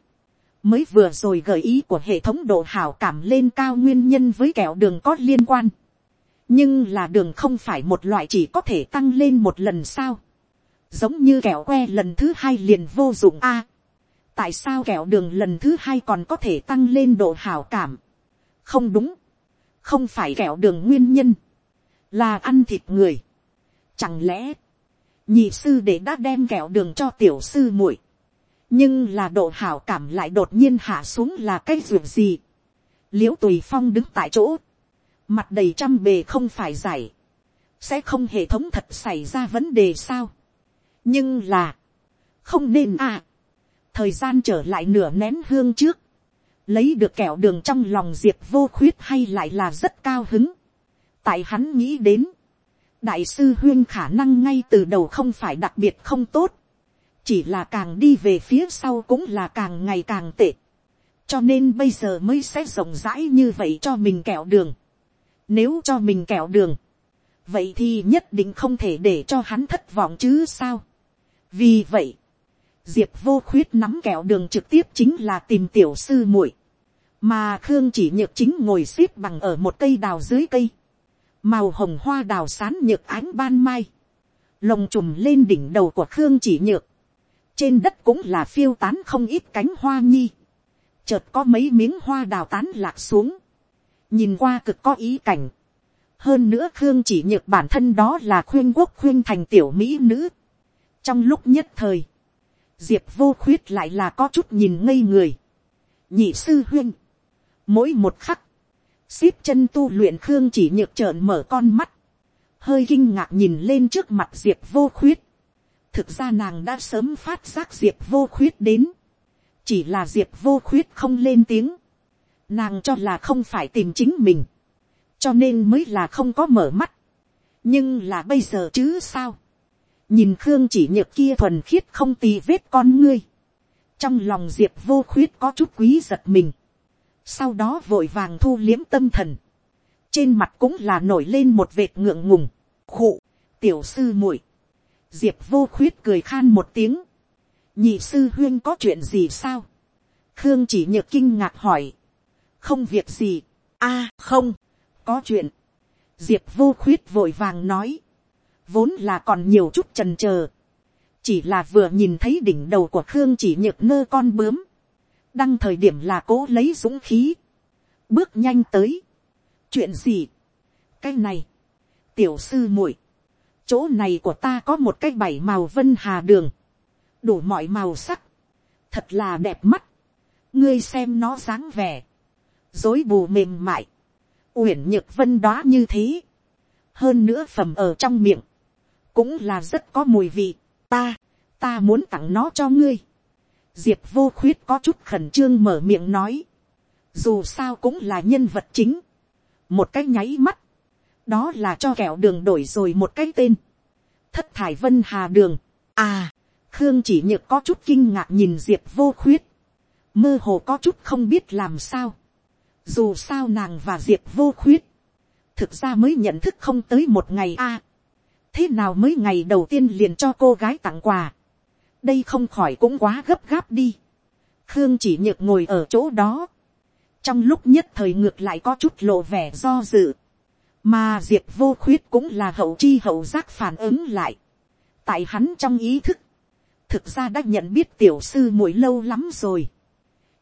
mới vừa rồi gợi ý của hệ thống độ hào cảm lên cao nguyên nhân với kẹo đường có liên quan nhưng là đường không phải một loại chỉ có thể tăng lên một lần sao, giống như kẹo que lần thứ hai liền vô dụng a, tại sao kẹo đường lần thứ hai còn có thể tăng lên độ hảo cảm, không đúng, không phải kẹo đường nguyên nhân, là ăn thịt người, chẳng lẽ, nhị sư để đã đem kẹo đường cho tiểu sư muội, nhưng là độ hảo cảm lại đột nhiên hạ xuống là cái ruột gì, l i ễ u tùy phong đứng tại chỗ, mặt đầy trăm bề không phải giải, sẽ không hệ thống thật xảy ra vấn đề sao. nhưng là, không nên à, thời gian trở lại nửa nén hương trước, lấy được kẹo đường trong lòng diệp vô khuyết hay lại là rất cao hứng. tại hắn nghĩ đến, đại sư huyên khả năng ngay từ đầu không phải đặc biệt không tốt, chỉ là càng đi về phía sau cũng là càng ngày càng tệ, cho nên bây giờ mới sẽ rộng rãi như vậy cho mình kẹo đường. Nếu cho mình kẹo đường. Vậy thì nhất định không thể để cho hắn thất vọng chứ sao. Vì vậy. Diệp vô khuyết nắm kẹo đường trực tiếp chính là tìm tiểu sư muội Mà Khương chỉ nhược chính ngồi xếp bằng ở một cây đào dưới cây. màu hồng hoa đào sán nhược ánh ban mai, lồng trùm lên đỉnh đầu của khương chỉ nhược, trên đất cũng là phiêu tán không ít cánh hoa nhi, chợt có mấy miếng hoa đào tán lạc xuống, nhìn qua cực có ý cảnh, hơn nữa khương chỉ nhược bản thân đó là khuyên quốc khuyên thành tiểu mỹ nữ, trong lúc nhất thời, diệp vô khuyết lại là có chút nhìn ngây người, nhị sư huyên, mỗi một khắc, xíp chân tu luyện khương chỉ nhược trợn mở con mắt, hơi kinh ngạc nhìn lên trước mặt diệp vô khuyết, thực ra nàng đã sớm phát giác diệp vô khuyết đến, chỉ là diệp vô khuyết không lên tiếng, nàng cho là không phải tìm chính mình, cho nên mới là không có mở mắt, nhưng là bây giờ chứ sao, nhìn khương chỉ nhược kia thuần khiết không tì vết con ngươi, trong lòng diệp vô khuyết có chút quý giật mình, sau đó vội vàng thu liếm tâm thần, trên mặt cũng là nổi lên một vệt ngượng ngùng, khụ, tiểu sư muội, diệp vô khuyết cười khan một tiếng, nhị sư huyên có chuyện gì sao, khương chỉ nhược kinh ngạc hỏi, không việc gì, a không, có chuyện, diệp vô khuyết vội vàng nói, vốn là còn nhiều chút trần chờ. Chỉ là vừa nhìn thấy đỉnh đầu của khương chỉ nhược nơ con bướm, đăng thời điểm là cố lấy dũng khí, bước nhanh tới, chuyện gì, cái này, tiểu sư muội, chỗ này của ta có một cái bảy màu vân hà đường, đủ mọi màu sắc, thật là đẹp mắt, ngươi xem nó dáng vẻ, dối bù mềm mại, uyển nhược vân đó như thế, hơn nữa phẩm ở trong miệng, cũng là rất có mùi vị, ta, ta muốn tặng nó cho ngươi, diệp vô khuyết có chút khẩn trương mở miệng nói, dù sao cũng là nhân vật chính, một cái nháy mắt, đó là cho kẹo đường đổi rồi một cái tên, thất thải vân hà đường, à, khương chỉ nhược có chút kinh ngạc nhìn diệp vô khuyết, mơ hồ có chút không biết làm sao, dù sao nàng và diệp vô khuyết, thực ra mới nhận thức không tới một ngày a, thế nào mới ngày đầu tiên liền cho cô gái tặng quà, đây không khỏi cũng quá gấp gáp đi, khương chỉ nhược ngồi ở chỗ đó, trong lúc nhất thời ngược lại có chút lộ vẻ do dự, mà diệp vô khuyết cũng là hậu chi hậu giác phản ứng lại, tại hắn trong ý thức, thực ra đã nhận biết tiểu sư muội lâu lắm rồi,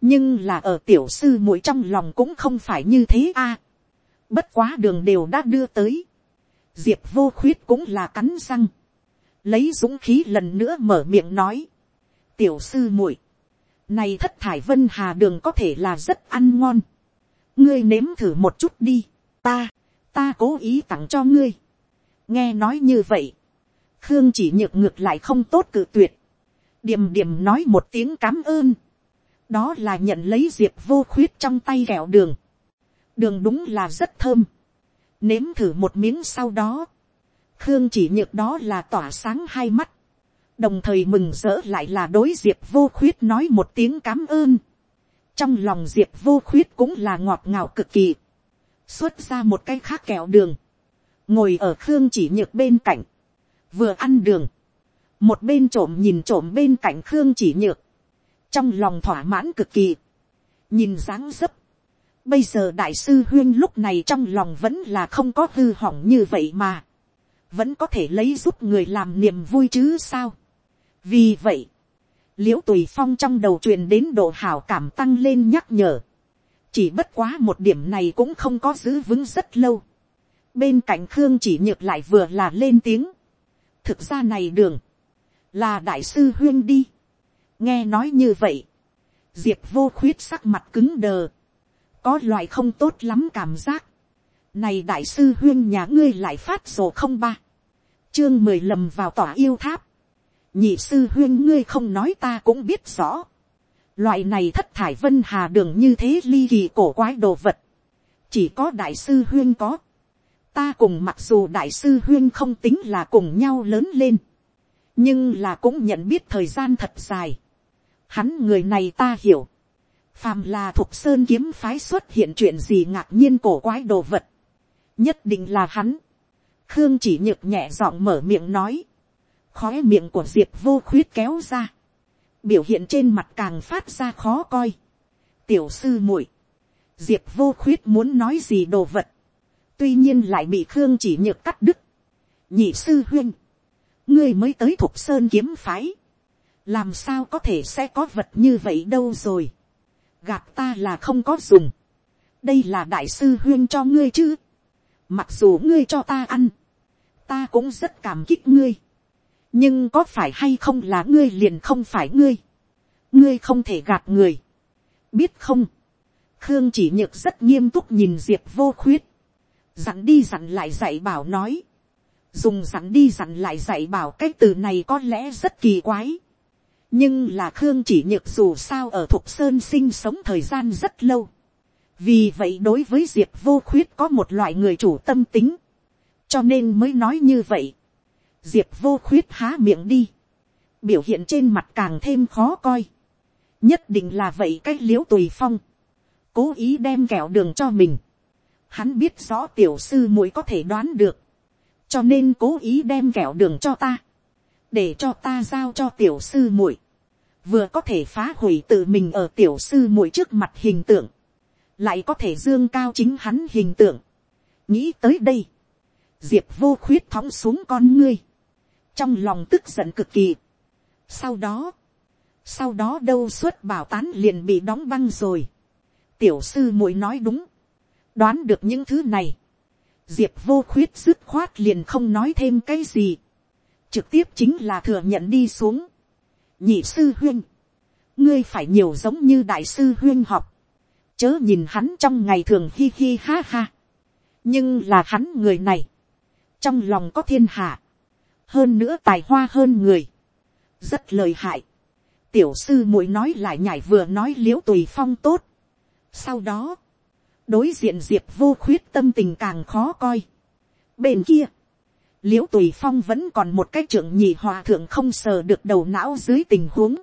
nhưng là ở tiểu sư muội trong lòng cũng không phải như thế a, à, bất quá đường đều đã đưa tới, diệp vô khuyết cũng là cắn răng, lấy dũng khí lần nữa mở miệng nói, tiểu sư muội, này thất thải vân hà đường có thể là rất ăn ngon. Ngươi nếm thử một chút đi. Ta, ta cố ý tặng cho ngươi. Nghe nói như vậy. Khương chỉ nhược ngược lại không tốt cự tuyệt. Điềm điềm nói một tiếng cám ơn. Đó là nhận lấy diệp vô khuyết trong tay kẹo đường. Đường đúng là rất thơm. Nếm thử một miếng sau đó. Khương chỉ nhược đó là tỏa sáng hai mắt đồng thời mừng rỡ lại là đối diệp vô khuyết nói một tiếng cám ơn. trong lòng diệp vô khuyết cũng là ngọt ngào cực kỳ. xuất ra một cái khác kẹo đường. ngồi ở khương chỉ nhược bên cạnh. vừa ăn đường. một bên trộm nhìn trộm bên cạnh khương chỉ nhược trong lòng thỏa mãn cực kỳ. nhìn dáng dấp. bây giờ đại sư huyên lúc này trong lòng vẫn là không có hư hỏng như vậy mà. vẫn có thể lấy giúp người làm niềm vui chứ sao vì vậy, l i ễ u tùy phong trong đầu truyền đến độ hảo cảm tăng lên nhắc nhở, chỉ bất quá một điểm này cũng không có giữ vững rất lâu, bên cạnh khương chỉ nhược lại vừa là lên tiếng, thực ra này đường, là đại sư huyên đi, nghe nói như vậy, diệp vô khuyết sắc mặt cứng đờ, có loại không tốt lắm cảm giác, này đại sư huyên nhà ngươi lại phát sổ không ba, chương mười lầm vào tỏa yêu tháp, nhị sư huyên ngươi không nói ta cũng biết rõ. Loại này thất thải vân hà đường như thế ly kỳ cổ quái đồ vật. Chỉ có đại sư huyên có. Ta cùng mặc dù đại sư huyên không tính là cùng nhau lớn lên. Nhưng là cũng nhận biết thời gian thật dài. Hắn người này ta hiểu. Phàm là thuộc sơn kiếm phái xuất hiện chuyện gì ngạc nhiên cổ quái đồ vật. Nhất định là hắn. Khương chỉ nhược nhẹ giọng mở miệng nói khói miệng của diệp vô khuyết kéo ra, biểu hiện trên mặt càng phát ra khó coi. tiểu sư muội, diệp vô khuyết muốn nói gì đồ vật, tuy nhiên lại bị khương chỉ nhược cắt đứt. nhị sư huyên, ngươi mới tới thục sơn kiếm phái, làm sao có thể sẽ có vật như vậy đâu rồi, gạt ta là không có dùng, đây là đại sư huyên cho ngươi chứ, mặc dù ngươi cho ta ăn, ta cũng rất cảm kích ngươi, nhưng có phải hay không là ngươi liền không phải ngươi, ngươi không thể gạt người, biết không, khương chỉ nhược rất nghiêm túc nhìn diệp vô khuyết, dặn đi dặn lại dạy bảo nói, dùng dặn đi dặn lại dạy bảo cái từ này có lẽ rất kỳ quái, nhưng là khương chỉ nhược dù sao ở thục sơn sinh sống thời gian rất lâu, vì vậy đối với diệp vô khuyết có một loại người chủ tâm tính, cho nên mới nói như vậy. diệp vô khuyết há miệng đi, biểu hiện trên mặt càng thêm khó coi, nhất định là vậy cách l i ễ u tùy phong, cố ý đem kẹo đường cho mình, hắn biết rõ tiểu sư muội có thể đoán được, cho nên cố ý đem kẹo đường cho ta, để cho ta giao cho tiểu sư muội, vừa có thể phá hủy tự mình ở tiểu sư muội trước mặt hình tượng, lại có thể dương cao chính hắn hình tượng. nghĩ tới đây, diệp vô khuyết thóng xuống con ngươi, trong lòng tức giận cực kỳ. sau đó, sau đó đâu suốt bảo tán liền bị đóng băng rồi. tiểu sư muội nói đúng, đoán được những thứ này, diệp vô khuyết dứt khoát liền không nói thêm cái gì, trực tiếp chính là thừa nhận đi xuống nhị sư huyên, ngươi phải nhiều giống như đại sư huyên học, chớ nhìn hắn trong ngày thường hi hi ha ha. nhưng là hắn người này, trong lòng có thiên hạ, hơn nữa tài hoa hơn người, rất lời hại. tiểu sư muội nói lại nhảy vừa nói l i ễ u tùy phong tốt. sau đó, đối diện diệp vô khuyết tâm tình càng khó coi. bên kia, l i ễ u tùy phong vẫn còn một cái trưởng nhị hòa thượng không sờ được đầu não dưới tình huống,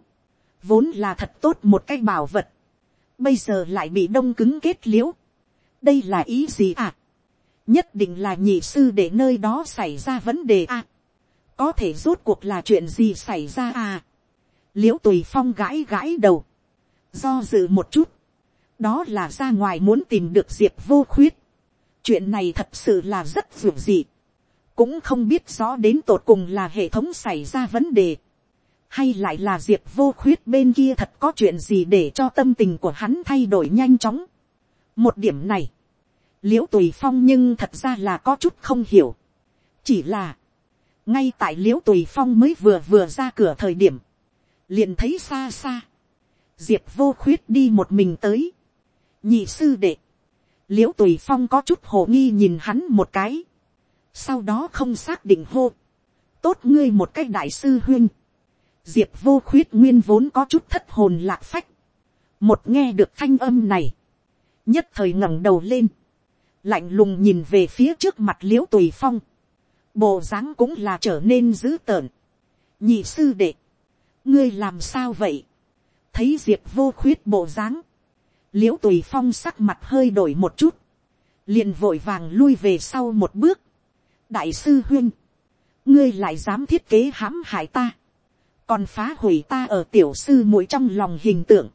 vốn là thật tốt một cái bảo vật, bây giờ lại bị đông cứng kết l i ễ u đây là ý gì à nhất định là nhị sư để nơi đó xảy ra vấn đề à có thể rốt cuộc là chuyện gì xảy ra à l i ễ u tùy phong gãi gãi đầu. Do dự một chút. Đó là ra ngoài muốn tìm được diệp vô khuyết. Chuyện này thật sự là rất ruột dị cũng không biết rõ đến tột cùng là hệ thống xảy ra vấn đề hay lại là diệp vô khuyết bên kia thật có chuyện gì để cho tâm tình của hắn thay đổi nhanh chóng. một điểm này, l i ễ u tùy phong nhưng thật ra là có chút không hiểu. chỉ là, ngay tại l i ễ u tùy phong mới vừa vừa ra cửa thời điểm, liền thấy xa xa, diệp vô khuyết đi một mình tới, nhị sư đệ, l i ễ u tùy phong có chút hồ nghi nhìn hắn một cái, sau đó không xác định hô, tốt ngươi một cái đại sư huyên diệp vô khuyết nguyên vốn có chút thất hồn lạc phách, một nghe được thanh âm này, nhất thời ngẩng đầu lên, lạnh lùng nhìn về phía trước mặt l i ễ u tùy phong, bộ dáng cũng là trở nên dữ tợn, nhị sư đệ, ngươi làm sao vậy, thấy diệp vô khuyết bộ dáng, l i ễ u tùy phong sắc mặt hơi đổi một chút, liền vội vàng lui về sau một bước, đại sư huyên, ngươi lại dám thiết kế hãm hại ta, còn phá hủy ta ở tiểu sư muội trong lòng hình tượng,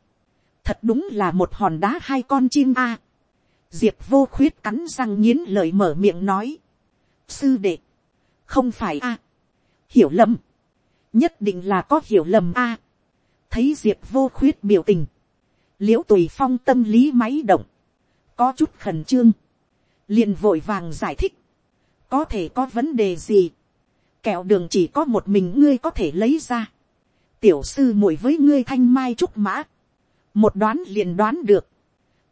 thật đúng là một hòn đá hai con chim a. diệp vô khuyết cắn răng nghiến lời mở miệng nói, sư đệ, không phải a, hiểu lầm, nhất định là có hiểu lầm a. thấy diệp vô khuyết biểu tình, l i ễ u tùy phong tâm lý máy động, có chút khẩn trương, liền vội vàng giải thích, có thể có vấn đề gì, kẹo đường chỉ có một mình ngươi có thể lấy ra, tiểu sư muội với ngươi thanh mai trúc mã, một đoán liền đoán được,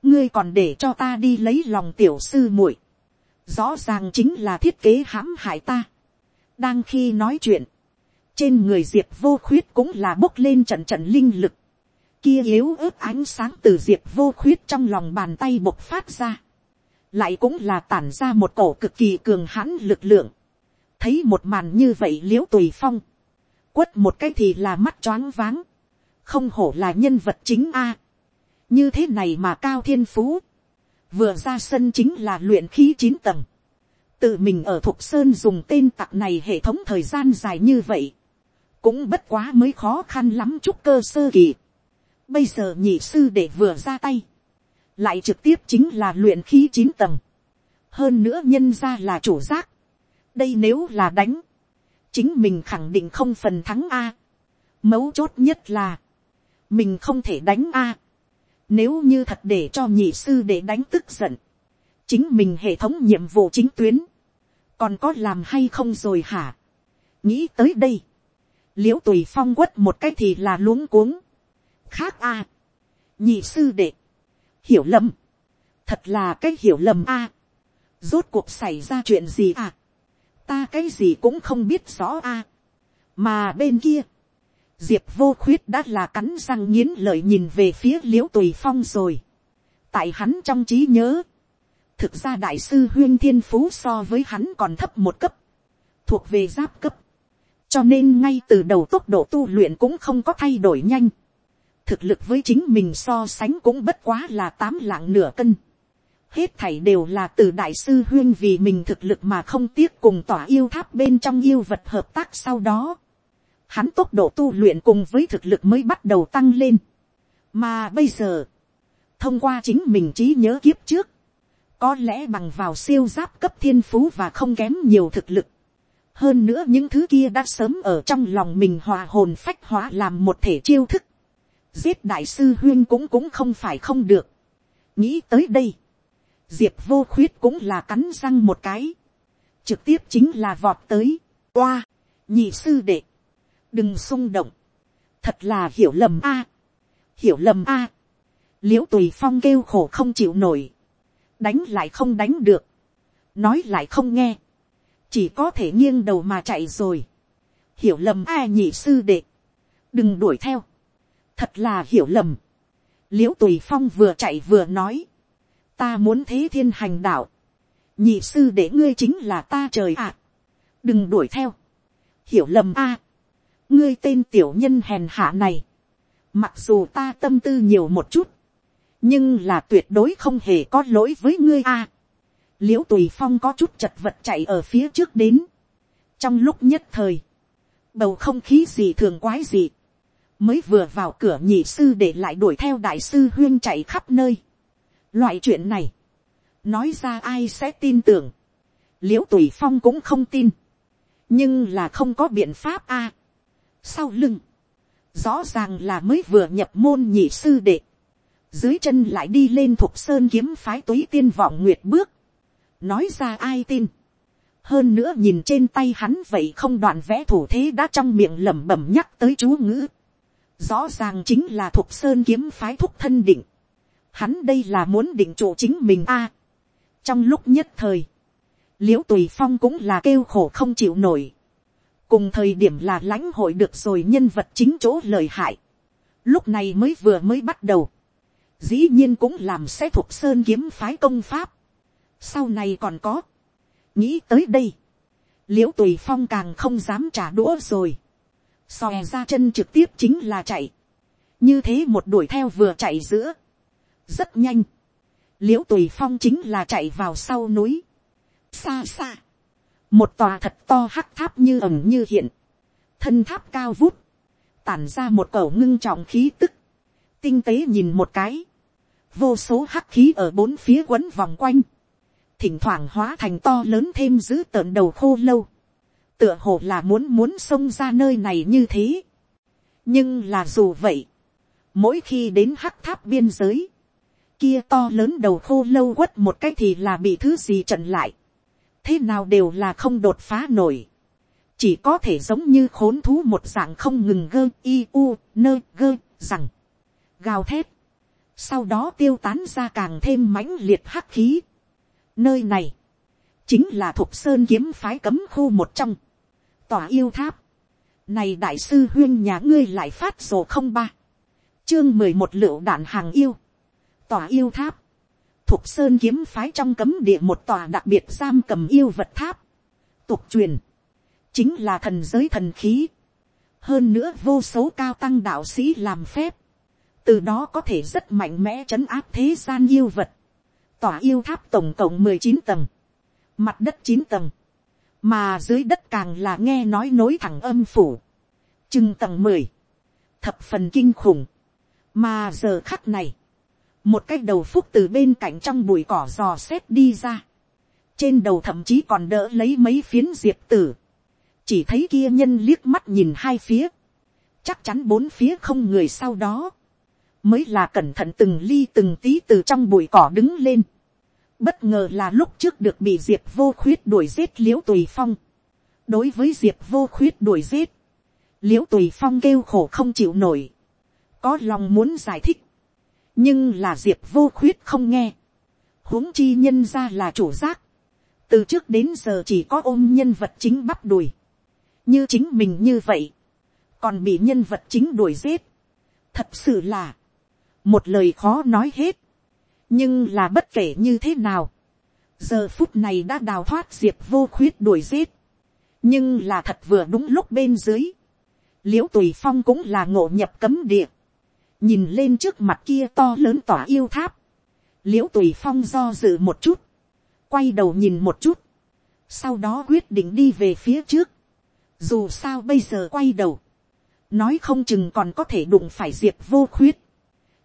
ngươi còn để cho ta đi lấy lòng tiểu sư muội, rõ ràng chính là thiết kế hãm hại ta. đang khi nói chuyện, trên người diệp vô khuyết cũng là bốc lên trận trận linh lực, kia yếu ớt ánh sáng từ diệp vô khuyết trong lòng bàn tay bộc phát ra, lại cũng là tản ra một cổ cực kỳ cường hãn lực lượng, thấy một màn như vậy l i ễ u tùy phong, quất một cái thì là mắt choáng váng, không hổ là nhân vật chính a, như thế này mà cao thiên phú, vừa ra sân chính là luyện khí chín tầng, tự mình ở thục sơn dùng tên tặc này hệ thống thời gian dài như vậy, cũng bất quá mới khó khăn lắm chút cơ sơ kỳ. Bây giờ nhị sư để vừa ra tay, lại trực tiếp chính là luyện khí chín tầng, hơn nữa nhân ra là chủ giác, đây nếu là đánh, chính mình khẳng định không phần thắng a. mấu chốt nhất là, mình không thể đánh a. nếu như thật để cho nhị sư để đánh tức giận, chính mình hệ thống nhiệm vụ chính tuyến, còn có làm hay không rồi hả. nghĩ tới đây, l i ễ u tùy phong quất một cái thì là luống cuống. khác a. nhị sư đệ, hiểu lầm, thật là cái hiểu lầm a. rốt cuộc xảy ra chuyện gì à ta cái gì cũng không biết rõ a. mà bên kia, diệp vô khuyết đã là cắn răng nghiến lợi nhìn về phía l i ễ u tùy phong rồi. tại hắn trong trí nhớ, thực ra đại sư huyên thiên phú so với hắn còn thấp một cấp, thuộc về giáp cấp, cho nên ngay từ đầu tốc độ tu luyện cũng không có thay đổi nhanh thực lực với chính mình so sánh cũng bất quá là tám lạng nửa cân hết thảy đều là từ đại sư huyên vì mình thực lực mà không tiếc cùng tỏa yêu tháp bên trong yêu vật hợp tác sau đó. Hắn tốc độ tu luyện cùng với thực lực mới bắt đầu tăng lên. Mà bây giờ, thông qua chính mình trí nhớ kiếp trước, có lẽ bằng vào siêu giáp cấp thiên phú và không kém nhiều thực lực. Hơn nữa những thứ kia đã sớm ở trong lòng mình hòa hồn phách hóa làm một thể chiêu thức. Giết đại sư huyên cũng cũng không phải không được. Nghĩ tới đây. Diệp vô khuyết cũng là cắn răng một cái, trực tiếp chính là vọt tới, oa, nhị sư đệ, đừng xung động, thật là hiểu lầm a, hiểu lầm a, l i ễ u tùy phong kêu khổ không chịu nổi, đánh lại không đánh được, nói lại không nghe, chỉ có thể nghiêng đầu mà chạy rồi, hiểu lầm a nhị sư đệ, đừng đuổi theo, thật là hiểu lầm, l i ễ u tùy phong vừa chạy vừa nói, ta muốn thế thiên hành đạo, nhị sư để ngươi chính là ta trời ạ, đừng đuổi theo, hiểu lầm a, ngươi tên tiểu nhân hèn hạ này, mặc dù ta tâm tư nhiều một chút, nhưng là tuyệt đối không hề có lỗi với ngươi a. l i ễ u tùy phong có chút chật vật chạy ở phía trước đến, trong lúc nhất thời, bầu không khí gì thường quái gì, mới vừa vào cửa nhị sư để lại đuổi theo đại sư huyên chạy khắp nơi, Loại chuyện này, nói ra ai sẽ tin tưởng. l i ễ u tùy phong cũng không tin, nhưng là không có biện pháp a. sau lưng, rõ ràng là mới vừa nhập môn nhị sư đệ, dưới chân lại đi lên thục sơn kiếm phái túy tiên vọng nguyệt bước, nói ra ai tin. hơn nữa nhìn trên tay hắn vậy không đoạn vẽ thủ thế đã trong miệng lẩm bẩm nhắc tới chú ngữ rõ ràng chính là thục sơn kiếm phái thúc thân định hắn đây là muốn định chủ chính mình a. trong lúc nhất thời, l i ễ u tùy phong cũng là kêu khổ không chịu nổi. cùng thời điểm là lãnh hội được rồi nhân vật chính chỗ lời hại. lúc này mới vừa mới bắt đầu. dĩ nhiên cũng làm sẽ thuộc sơn kiếm phái công pháp. sau này còn có. nghĩ tới đây. l i ễ u tùy phong càng không dám trả đũa rồi xòe ra chân trực tiếp chính là chạy. như thế một đuổi theo vừa chạy giữa. Rất nhanh, l i ễ u tùy phong chính là chạy vào sau núi, xa xa, một tòa thật to hắc tháp như ẩm như hiện, thân tháp cao vút, tản ra một cẩu ngưng trọng khí tức, tinh tế nhìn một cái, vô số hắc khí ở bốn phía quấn vòng quanh, thỉnh thoảng hóa thành to lớn thêm giữ tợn đầu khô lâu, tựa hồ là muốn muốn xông ra nơi này như thế. nhưng là dù vậy, mỗi khi đến hắc tháp biên giới, kia to lớn đầu khô lâu quất một cái thì là bị thứ gì trận lại. thế nào đều là không đột phá nổi. chỉ có thể giống như khốn thú một dạng không ngừng gơ i u nơ gơ rằng. gào thét. sau đó tiêu tán ra càng thêm mãnh liệt hắc khí. nơi này, chính là thuộc sơn kiếm phái cấm khu một trong tòa yêu tháp. này đại sư huyên nhà ngươi lại phát sổ không ba. chương mười một lựu đạn hàng yêu. Tòa yêu tháp, thuộc sơn kiếm phái trong cấm địa một tòa đặc biệt giam cầm yêu vật tháp, tục truyền, chính là thần giới thần khí, hơn nữa vô số cao tăng đạo sĩ làm phép, từ đó có thể rất mạnh mẽ chấn áp thế gian yêu vật, tòa yêu tháp tổng cộng mười chín tầng, mặt đất chín tầng, mà dưới đất càng là nghe nói nối thẳng âm phủ, chừng tầng mười, thập phần kinh khủng, mà giờ khắc này, một cái đầu phúc từ bên cạnh trong bụi cỏ dò xét đi ra, trên đầu thậm chí còn đỡ lấy mấy phiến diệp tử, chỉ thấy kia nhân liếc mắt nhìn hai phía, chắc chắn bốn phía không người sau đó, mới là cẩn thận từng ly từng tí từ trong bụi cỏ đứng lên. Bất ngờ là lúc trước được bị diệp vô khuyết đuổi giết Liễu tùy phong. đối với diệp vô khuyết đuổi giết, Liễu tùy phong kêu khổ không chịu nổi, có lòng muốn giải thích, nhưng là diệp vô khuyết không nghe, huống chi nhân ra là chủ giác, từ trước đến giờ chỉ có ôm nhân vật chính bắp đùi, như chính mình như vậy, còn bị nhân vật chính đuổi giết, thật sự là, một lời khó nói hết, nhưng là bất kể như thế nào, giờ phút này đã đào thoát diệp vô khuyết đuổi giết, nhưng là thật vừa đúng lúc bên dưới, l i ễ u tùy phong cũng là ngộ nhập cấm địa, nhìn lên trước mặt kia to lớn tỏa yêu tháp, l i ễ u tùy phong do dự một chút, quay đầu nhìn một chút, sau đó quyết định đi về phía trước, dù sao bây giờ quay đầu, nói không chừng còn có thể đụng phải diệp vô khuyết,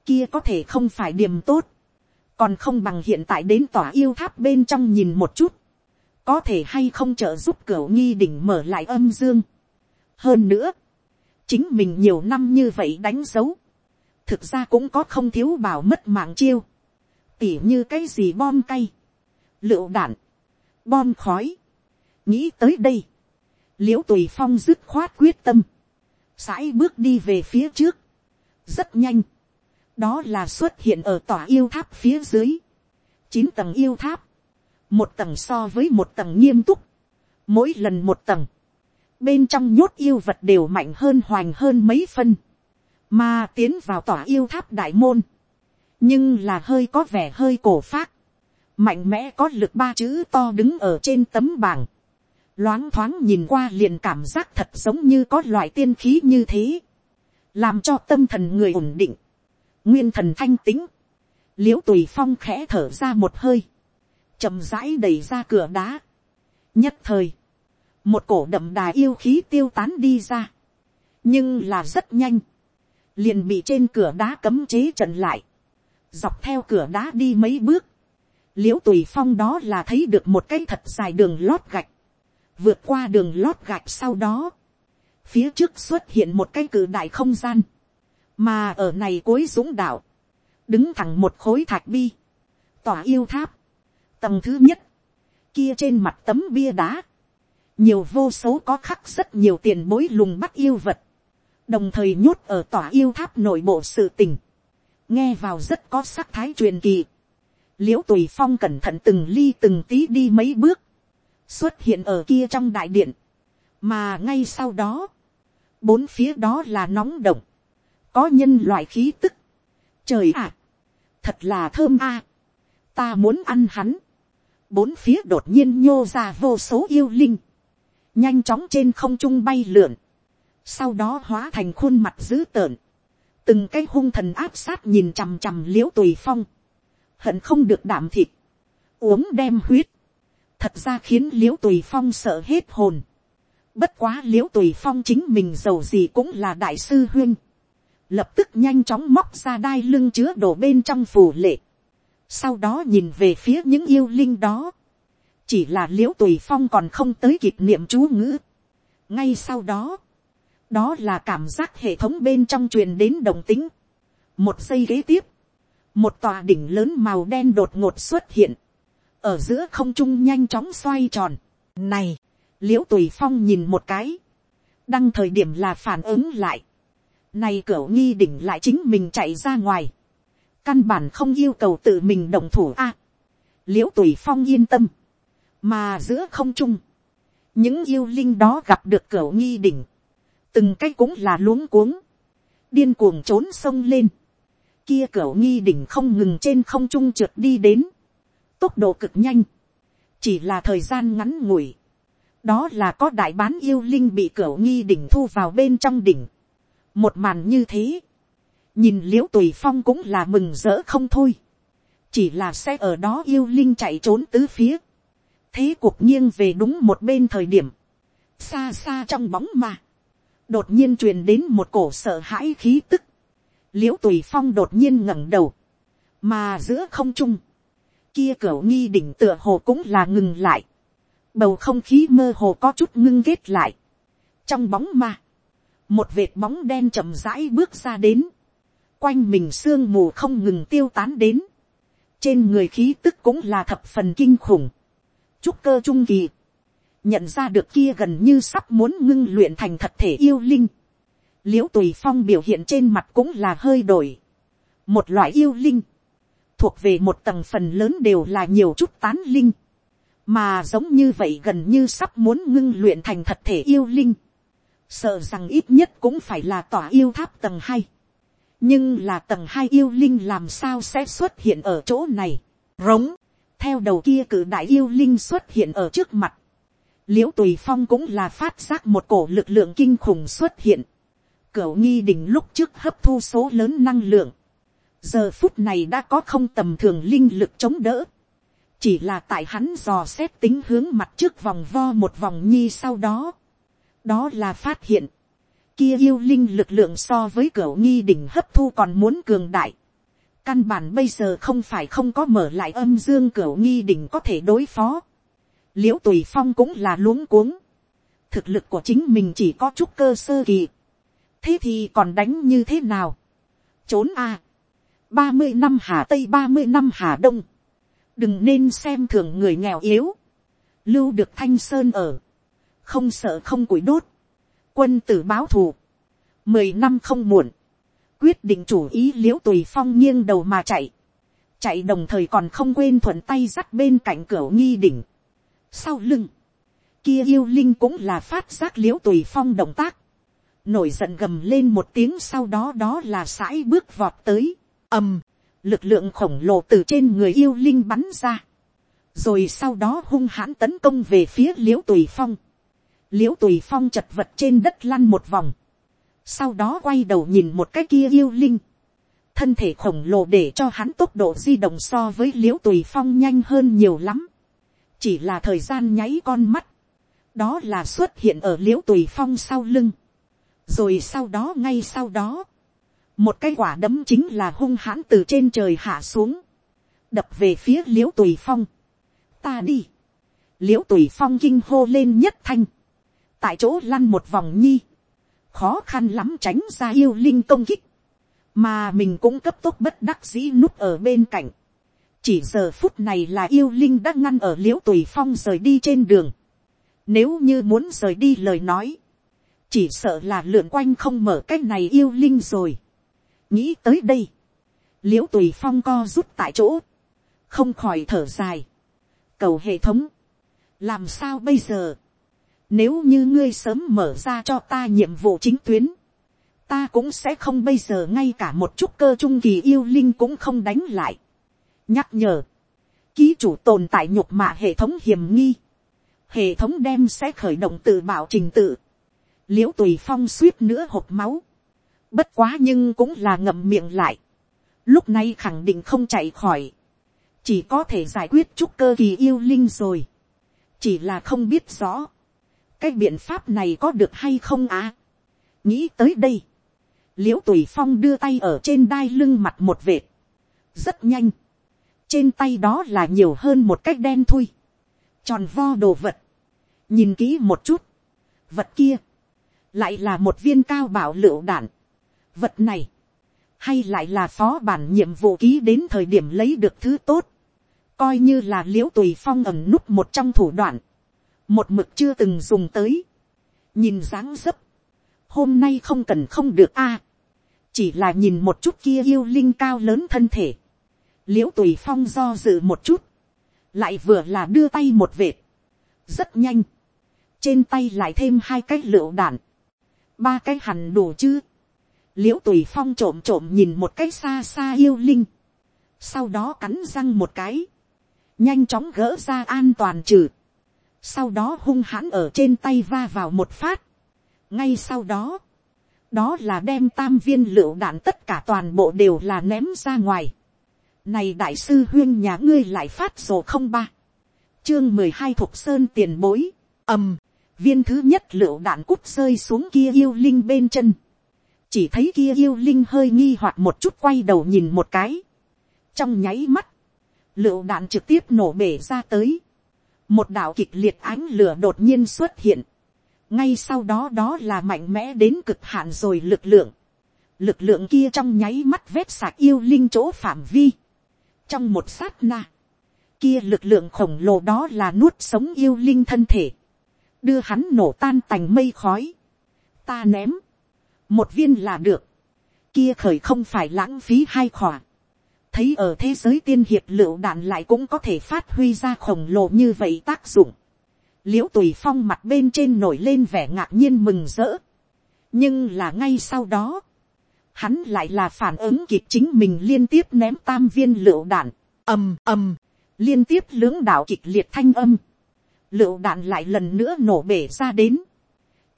kia có thể không phải điểm tốt, còn không bằng hiện tại đến tòa yêu tháp bên trong nhìn một chút, có thể hay không trợ giúp cửa nghi đỉnh mở lại âm dương. hơn nữa, chính mình nhiều năm như vậy đánh dấu, thực ra cũng có không thiếu bảo mất mạng chiêu, tỉ như cái gì bom cay, lựu đạn, bom khói, nghĩ tới đây, l i ễ u tùy phong dứt khoát quyết tâm, sãi bước đi về phía trước, rất nhanh, đó là xuất hiện ở tòa yêu tháp phía dưới, chín tầng yêu tháp, một tầng so với một tầng nghiêm túc, mỗi lần một tầng, bên trong nhốt yêu vật đều mạnh hơn hoành hơn mấy phân, mà tiến vào tòa yêu tháp đại môn, nhưng là hơi có vẻ hơi cổ phát, mạnh mẽ có lực ba chữ to đứng ở trên tấm bảng, loáng thoáng nhìn qua liền cảm giác thật giống như có loại tiên khí như thế, làm cho tâm thần người ổn định, nguyên thần thanh tính, l i ễ u tùy phong khẽ thở ra một hơi, chậm rãi đẩy ra cửa đá. nhất thời, một cổ đậm đà yêu khí tiêu tán đi ra, nhưng là rất nhanh, liền bị trên cửa đá cấm chế trận lại, dọc theo cửa đá đi mấy bước, l i ễ u tùy phong đó là thấy được một cái thật dài đường lót gạch, vượt qua đường lót gạch sau đó, phía trước xuất hiện một cái cử đại không gian, mà ở này cuối dũng đạo, đứng thẳng một khối thạch bi, tòa yêu tháp, tầng thứ nhất, kia trên mặt tấm bia đá, nhiều vô số có khắc rất nhiều tiền bối lùng bắt yêu vật, đồng thời nhốt ở tòa yêu tháp nội bộ sự tình, nghe vào rất có sắc thái truyền kỳ, l i ễ u tùy phong cẩn thận từng ly từng tí đi mấy bước, xuất hiện ở kia trong đại điện, mà ngay sau đó, bốn phía đó là nóng động, có nhân loại khí tức. trời ạ, thật là thơm a, ta muốn ăn hắn. bốn phía đột nhiên nhô ra vô số yêu linh, nhanh chóng trên không trung bay lượn, sau đó hóa thành khuôn mặt dữ tợn, từng cái hung thần áp sát nhìn chằm chằm l i ễ u tùy phong, hận không được đảm thịt, uống đem huyết, thật ra khiến l i ễ u tùy phong sợ hết hồn, bất quá l i ễ u tùy phong chính mình giàu gì cũng là đại sư huyên, lập tức nhanh chóng móc ra đai lưng chứa đổ bên trong phù lệ, sau đó nhìn về phía những yêu linh đó, chỉ là l i ễ u tùy phong còn không tới kịp niệm chú ngữ. ngay sau đó, đó là cảm giác hệ thống bên trong truyền đến đồng tính. một giây kế tiếp, một tòa đỉnh lớn màu đen đột ngột xuất hiện, ở giữa không trung nhanh chóng xoay tròn. này, l i ễ u tùy phong nhìn một cái, đăng thời điểm là phản ứng lại, này cửa nghi đỉnh lại chính mình chạy ra ngoài. Căn bản không yêu cầu tự mình đồng thủ a. À, liễu tùy phong yên tâm. Mà giữa không trung. Những yêu linh đó gặp được cửa nghi đỉnh. Từng cái cũng là luống cuống. Điên cuồng trốn sông lên. Kia cửa nghi đỉnh không ngừng trên không trung trượt đi đến. Tốc độ cực nhanh. Chỉ là thời gian ngắn ngủi. Đó là có đại bán yêu linh bị cửa nghi đỉnh thu vào bên trong đỉnh một màn như thế, nhìn l i ễ u tùy phong cũng là mừng rỡ không thôi, chỉ là sẽ ở đó yêu linh chạy trốn tứ phía, thế cuộc nghiêng về đúng một bên thời điểm, xa xa trong bóng mà, đột nhiên truyền đến một cổ sợ hãi khí tức, l i ễ u tùy phong đột nhiên ngẩng đầu, mà giữa không trung, kia cửa nghi đỉnh tựa hồ cũng là ngừng lại, bầu không khí mơ hồ có chút ngưng kết lại, trong bóng mà một vệt bóng đen chậm rãi bước ra đến, quanh mình sương mù không ngừng tiêu tán đến, trên người khí tức cũng là thập phần kinh khủng, trúc cơ trung kỳ, nhận ra được kia gần như sắp muốn ngưng luyện thành thật thể yêu linh, l i ễ u tùy phong biểu hiện trên mặt cũng là hơi đổi, một loại yêu linh, thuộc về một tầng phần lớn đều là nhiều chút tán linh, mà giống như vậy gần như sắp muốn ngưng luyện thành thật thể yêu linh, sợ rằng ít nhất cũng phải là tòa yêu tháp tầng hai, nhưng là tầng hai yêu linh làm sao sẽ xuất hiện ở chỗ này, rống, theo đầu kia cử đại yêu linh xuất hiện ở trước mặt, l i ễ u tùy phong cũng là phát giác một cổ lực lượng kinh khủng xuất hiện. Cửu nghi đình lúc trước hấp thu số lớn năng lượng. Giờ phút này đã có không tầm thường linh lực chống đỡ. Chỉ là tại hắn dò xét tính hướng mặt trước vòng vo một vòng nhi sau đó. Đó là phát hiện. Kia yêu linh lực lượng so với cửa nghi đỉnh hấp thu còn muốn cường đại. Căn bản bây giờ không phải không có mở lại âm dương cửa nghi đỉnh có thể đối phó. L i ễ u tùy phong cũng là luống cuống, thực lực của chính mình chỉ có chút cơ sơ kỳ, thế thì còn đánh như thế nào, trốn a, ba mươi năm hà tây ba mươi năm hà đông, đừng nên xem thường người nghèo yếu, lưu được thanh sơn ở, không sợ không củi đốt, quân tử báo thù, mười năm không muộn, quyết định chủ ý l i ễ u tùy phong nghiêng đầu mà chạy, chạy đồng thời còn không quên thuận tay dắt bên cạnh cửa nghi đỉnh, sau lưng, kia yêu linh cũng là phát giác l i ễ u tùy phong động tác, nổi giận gầm lên một tiếng sau đó đó là sãi bước vọt tới, ầm, lực lượng khổng lồ từ trên người yêu linh bắn ra, rồi sau đó hung hãn tấn công về phía l i ễ u tùy phong, l i ễ u tùy phong chật vật trên đất lăn một vòng, sau đó quay đầu nhìn một cái kia yêu linh, thân thể khổng lồ để cho hắn tốc độ di động so với l i ễ u tùy phong nhanh hơn nhiều lắm, chỉ là thời gian nháy con mắt, đó là xuất hiện ở l i ễ u tùy phong sau lưng, rồi sau đó ngay sau đó, một cái quả đấm chính là hung hãn từ trên trời hạ xuống, đập về phía l i ễ u tùy phong, ta đi, l i ễ u tùy phong kinh hô lên nhất thanh, tại chỗ lăn một vòng nhi, khó khăn lắm tránh ra yêu linh công kích, mà mình cũng cấp tốc bất đắc dĩ núp ở bên cạnh, chỉ giờ phút này là yêu linh đã ngăn ở l i ễ u tùy phong rời đi trên đường. nếu như muốn rời đi lời nói, chỉ sợ là lượn quanh không mở cái này yêu linh rồi. nghĩ tới đây, l i ễ u tùy phong co rút tại chỗ, không khỏi thở dài. cầu hệ thống, làm sao bây giờ, nếu như ngươi sớm mở ra cho ta nhiệm vụ chính tuyến, ta cũng sẽ không bây giờ ngay cả một chút cơ trung kỳ yêu linh cũng không đánh lại. Nhắc nhở, ký chủ tồn tại nhục mạ hệ thống hiểm nghi, hệ thống đem sẽ khởi động tự bảo trình tự, l i ễ u tùy phong suýt nữa hộp máu, bất quá nhưng cũng là ngậm miệng lại, lúc này khẳng định không chạy khỏi, chỉ có thể giải quyết chút cơ kỳ yêu linh rồi, chỉ là không biết rõ, cái biện pháp này có được hay không á, nghĩ tới đây, l i ễ u tùy phong đưa tay ở trên đai lưng mặt một vệt, rất nhanh, trên tay đó là nhiều hơn một cách đen thui, tròn vo đồ vật, nhìn kỹ một chút, vật kia, lại là một viên cao bảo lựu đạn, vật này, hay lại là phó bản nhiệm vụ ký đến thời điểm lấy được thứ tốt, coi như là l i ễ u tùy phong ẩm núp một trong thủ đoạn, một mực chưa từng dùng tới, nhìn dáng dấp, hôm nay không cần không được a, à, chỉ là nhìn một chút kia yêu linh cao lớn thân thể, l i ễ u tùy phong do dự một chút, lại vừa là đưa tay một vệt, rất nhanh, trên tay lại thêm hai cái lựu đạn, ba cái hẳn đủ chứ, l i ễ u tùy phong trộm trộm nhìn một cái xa xa yêu linh, sau đó cắn răng một cái, nhanh chóng gỡ ra an toàn trừ, sau đó hung hãn ở trên tay va vào một phát, ngay sau đó, đó là đem tam viên lựu đạn tất cả toàn bộ đều là ném ra ngoài, này đại sư huyên nhà ngươi lại phát sổ không ba. Chương mười hai thuộc sơn tiền bối. ầm. Viên thứ nhất lựu đạn cút rơi xuống kia yêu linh bên chân. Chỉ thấy kia yêu linh hơi nghi hoặc một chút quay đầu nhìn một cái. Trong nháy mắt. lựu đạn trực tiếp nổ bể ra tới, một đạo kịch liệt ánh lửa đột nhiên xuất hiện, ngay sau đó đó là mạnh mẽ đến cực hạn rồi lực lượng, lực lượng kia trong nháy mắt vét sạc yêu linh chỗ phạm vi, trong một sát na, kia lực lượng khổng lồ đó là nuốt sống yêu linh thân thể, đưa hắn nổ tan tành mây khói, ta ném, một viên là được, kia khởi không phải lãng phí hai khỏa, thấy ở thế giới tiên hiệp lựu đạn lại cũng có thể phát huy ra khổng lồ như vậy tác dụng, l i ễ u tùy phong mặt bên trên nổi lên vẻ ngạc nhiên mừng rỡ, nhưng là ngay sau đó, hắn lại là phản ứng kịp chính mình liên tiếp ném tam viên lựu đạn, ầm ầm, liên tiếp lưỡng đạo kịch liệt thanh âm, lựu đạn lại lần nữa nổ bể ra đến,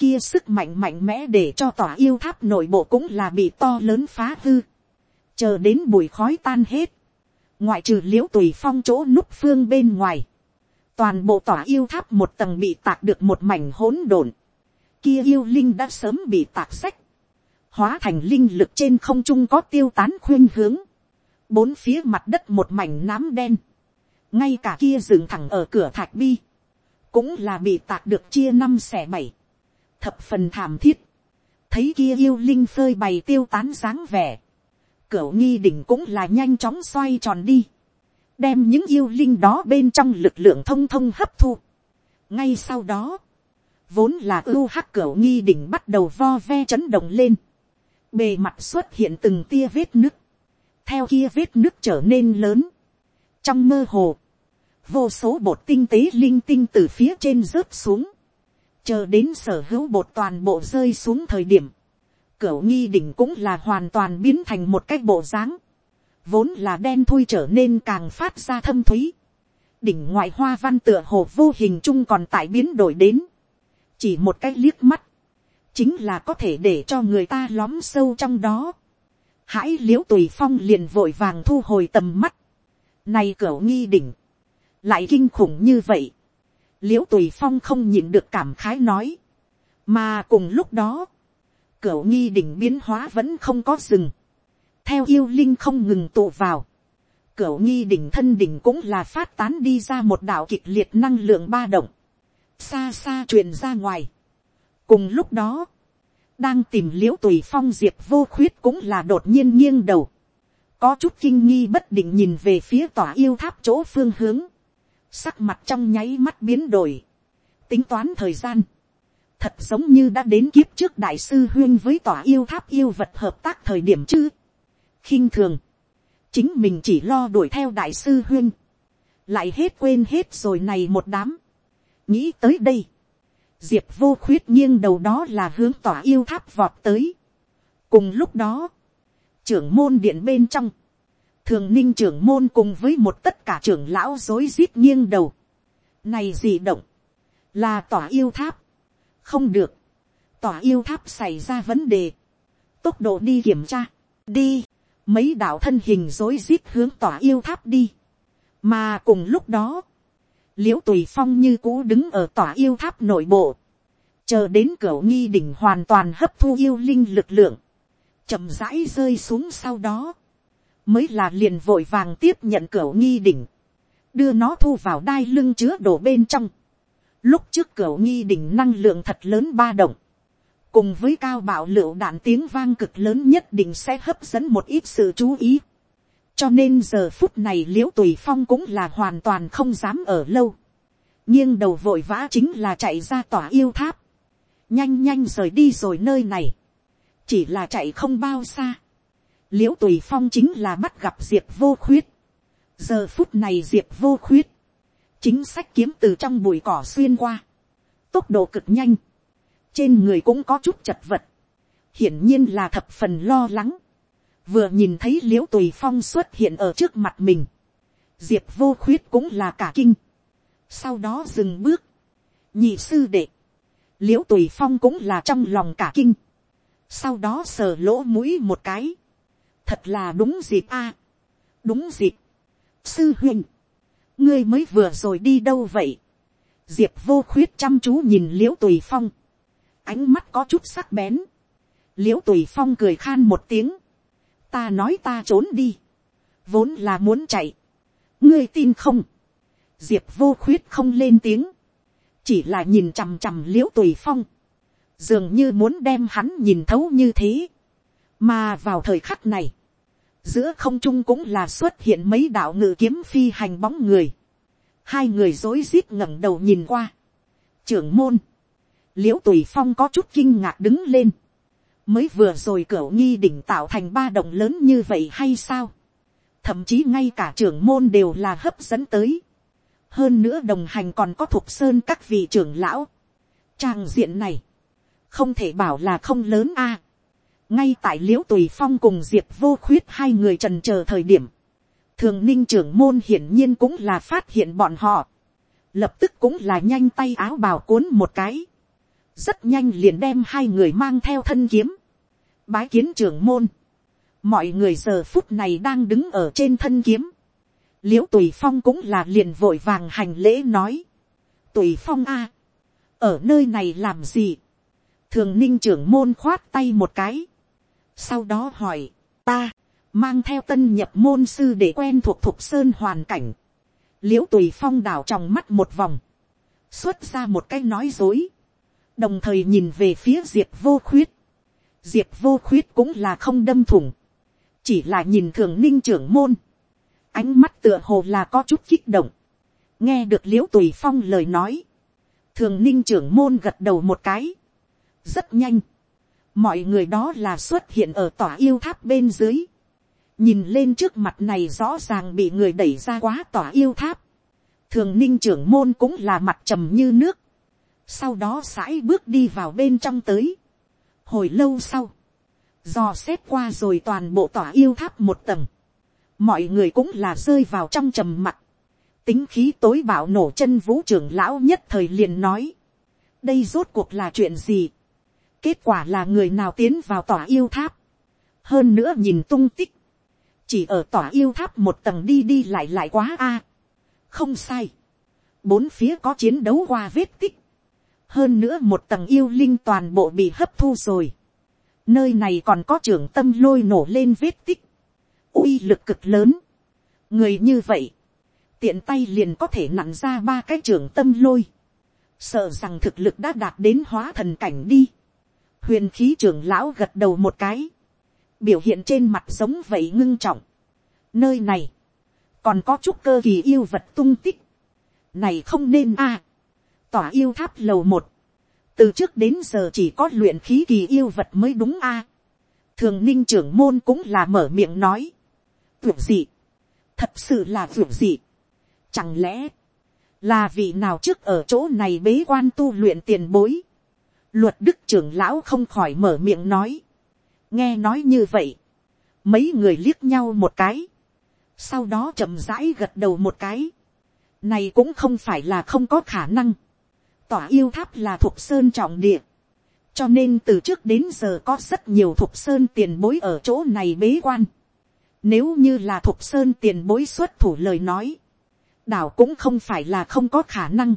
kia sức mạnh mạnh mẽ để cho tòa yêu tháp nội bộ cũng là bị to lớn phá hư. Chờ đến bụi khói tan hết. Ngoại trừ liễu tùy phong chỗ núp phương bên ngoài. Toàn bộ tòa yêu tháp một tầng bị tạc được một mảnh hỗn độn. Kia yêu linh đã sớm bị tạc sách. Hóa thành linh lực trên không trung có tiêu tán khuyên hướng. Bốn phía mặt đất một mảnh nám đen. Ngay cả kia dựng thẳng ở cửa thạch bi. Cũng là bị tạc được chia năm xẻ bảy thập phần thảm thiết, thấy kia yêu linh phơi bày tiêu tán dáng vẻ, cửu nghi đỉnh cũng là nhanh chóng xoay tròn đi, đem những yêu linh đó bên trong lực lượng thông thông hấp thu. ngay sau đó, vốn là ưu hắc cửu nghi đỉnh bắt đầu vo ve chấn động lên, bề mặt xuất hiện từng tia vết nứt, theo kia vết nứt trở nên lớn, trong mơ hồ, vô số bột tinh tế linh tinh từ phía trên rớt xuống, chờ đến sở hữu bột toàn bộ rơi xuống thời điểm, cửu nghi đỉnh cũng là hoàn toàn biến thành một cái bộ dáng, vốn là đen thui trở nên càng phát ra thâm thúy, đỉnh ngoại hoa văn tựa hồ vô hình chung còn tại biến đổi đến, chỉ một cái liếc mắt, chính là có thể để cho người ta lóm sâu trong đó, hãy liễu tùy phong liền vội vàng thu hồi tầm mắt, này cửu nghi đỉnh, lại kinh khủng như vậy, liễu tùy phong không nhịn được cảm khái nói, mà cùng lúc đó, cửa nghi đỉnh biến hóa vẫn không có dừng, theo yêu linh không ngừng tụ vào, cửa nghi đỉnh thân đỉnh cũng là phát tán đi ra một đạo kịch liệt năng lượng ba động, xa xa truyền ra ngoài. cùng lúc đó, đang tìm liễu tùy phong diệp vô khuyết cũng là đột nhiên nghiêng đầu, có chút kinh nghi bất định nhìn về phía tòa yêu tháp chỗ phương hướng, sắc mặt trong nháy mắt biến đổi, tính toán thời gian, thật giống như đã đến kiếp trước đại sư huyên với tòa yêu tháp yêu vật hợp tác thời điểm chứ, khinh thường, chính mình chỉ lo đuổi theo đại sư huyên, lại hết quên hết rồi này một đám, nghĩ tới đây, diệp vô khuyết nghiêng đầu đó là hướng tòa yêu tháp vọt tới, cùng lúc đó, trưởng môn điện bên trong, thường ninh trưởng môn cùng với một tất cả trưởng lão dối rít nghiêng đầu. này gì động, là tòa yêu tháp, không được, tòa yêu tháp xảy ra vấn đề, tốc độ đi kiểm tra, đi, mấy đạo thân hình dối rít hướng tòa yêu tháp đi, mà cùng lúc đó, l i ễ u tùy phong như cũ đứng ở tòa yêu tháp nội bộ, chờ đến cửa nghi đỉnh hoàn toàn hấp thu yêu linh lực lượng, chậm rãi rơi xuống sau đó, mới là liền vội vàng tiếp nhận cửa nghi đỉnh, đưa nó thu vào đai lưng chứa đổ bên trong. Lúc trước cửa nghi đỉnh năng lượng thật lớn ba động, cùng với cao bạo lựu đạn tiếng vang cực lớn nhất định sẽ hấp dẫn một ít sự chú ý. cho nên giờ phút này liễu tùy phong cũng là hoàn toàn không dám ở lâu. nhưng đầu vội vã chính là chạy ra tòa yêu tháp. nhanh nhanh rời đi rồi nơi này. chỉ là chạy không bao xa liễu tùy phong chính là bắt gặp diệp vô khuyết. giờ phút này diệp vô khuyết, chính sách kiếm từ trong bụi cỏ xuyên qua, tốc độ cực nhanh, trên người cũng có chút chật vật, hiển nhiên là thập phần lo lắng, vừa nhìn thấy l i ễ u tùy phong xuất hiện ở trước mặt mình, diệp vô khuyết cũng là cả kinh, sau đó dừng bước, nhị sư đệ, l i ễ u tùy phong cũng là trong lòng cả kinh, sau đó sờ lỗ mũi một cái, thật là đúng dịp a. đúng dịp. sư huynh, ngươi mới vừa rồi đi đâu vậy. diệp vô khuyết chăm chú nhìn l i ễ u tùy phong, ánh mắt có chút sắc bén. l i ễ u tùy phong cười khan một tiếng, ta nói ta trốn đi, vốn là muốn chạy, ngươi tin không, diệp vô khuyết không lên tiếng, chỉ là nhìn chằm chằm l i ễ u tùy phong, dường như muốn đem hắn nhìn thấu như thế, mà vào thời khắc này, giữa không trung cũng là xuất hiện mấy đạo ngự kiếm phi hành bóng người, hai người rối rít ngẩng đầu nhìn qua, trưởng môn, l i ễ u tùy phong có chút kinh ngạc đứng lên, mới vừa rồi cửa nghi đỉnh tạo thành ba động lớn như vậy hay sao. thậm chí ngay cả trưởng môn đều là hấp dẫn tới. hơn nữa đồng hành còn có thục sơn các vị trưởng lão. trang diện này, không thể bảo là không lớn a ngay tại l i ễ u tùy phong cùng diệp vô khuyết hai người trần c h ờ thời điểm, thường ninh trưởng môn hiển nhiên cũng là phát hiện bọn họ. lập tức cũng là nhanh tay áo bào cuốn một cái. Rất nhanh liền đem hai người mang theo thân kiếm, bái kiến trưởng môn, mọi người giờ phút này đang đứng ở trên thân kiếm, l i ễ u tùy phong cũng là liền vội vàng hành lễ nói, tùy phong a, ở nơi này làm gì, thường ninh trưởng môn khoát tay một cái, sau đó hỏi, ta, mang theo tân nhập môn sư để quen thuộc thục sơn hoàn cảnh, l i ễ u tùy phong đảo trong mắt một vòng, xuất ra một cái nói dối, đồng thời nhìn về phía diệp vô khuyết, diệp vô khuyết cũng là không đâm thủng, chỉ là nhìn thường ninh trưởng môn, ánh mắt tựa hồ là có chút kích động, nghe được l i ễ u tùy phong lời nói, thường ninh trưởng môn gật đầu một cái, rất nhanh, mọi người đó là xuất hiện ở tòa yêu tháp bên dưới, nhìn lên trước mặt này rõ ràng bị người đẩy ra quá tòa yêu tháp, thường ninh trưởng môn cũng là mặt trầm như nước, sau đó sãi bước đi vào bên trong tới, Hồi lâu sau, dò xét qua rồi toàn bộ tòa yêu tháp một tầng, mọi người cũng là rơi vào trong trầm mặt, tính khí tối bạo nổ chân vũ trưởng lão nhất thời liền nói, đây rốt cuộc là chuyện gì, kết quả là người nào tiến vào tòa yêu tháp, hơn nữa nhìn tung tích, chỉ ở tòa yêu tháp một tầng đi đi lại lại quá a, không sai, bốn phía có chiến đấu qua vết tích, hơn nữa một tầng yêu linh toàn bộ bị hấp thu rồi. nơi này còn có trưởng tâm lôi nổ lên vết tích, uy lực cực lớn. người như vậy, tiện tay liền có thể nặn ra ba cái trưởng tâm lôi, sợ rằng thực lực đã đạt đến hóa thần cảnh đi huyền khí trưởng lão gật đầu một cái, biểu hiện trên mặt giống vậy ngưng trọng. nơi này, còn có chút cơ kỳ yêu vật tung tích, này không nên a à, tỏa yêu tháp lầu một, từ trước đến giờ chỉ có luyện khí kỳ yêu vật mới đúng a. À, thường ninh trưởng môn cũng là mở miệng nói, vượt gì, thật sự là vượt gì. Chẳng lẽ, là vị nào trước ở chỗ này bế quan tu luyện tiền bối. Luật đức trưởng lão không khỏi mở miệng nói. nghe nói như vậy, mấy người liếc nhau một cái, sau đó chậm rãi gật đầu một cái. này cũng không phải là không có khả năng tỏa yêu tháp là thuộc sơn trọng địa. Cho nên từ trước đến giờ có rất nhiều thuộc sơn tiền bối ở chỗ này bế quan. Nếu như là thuộc sơn tiền bối xuất thủ lời nói. Đảo cũng không phải là không có khả năng.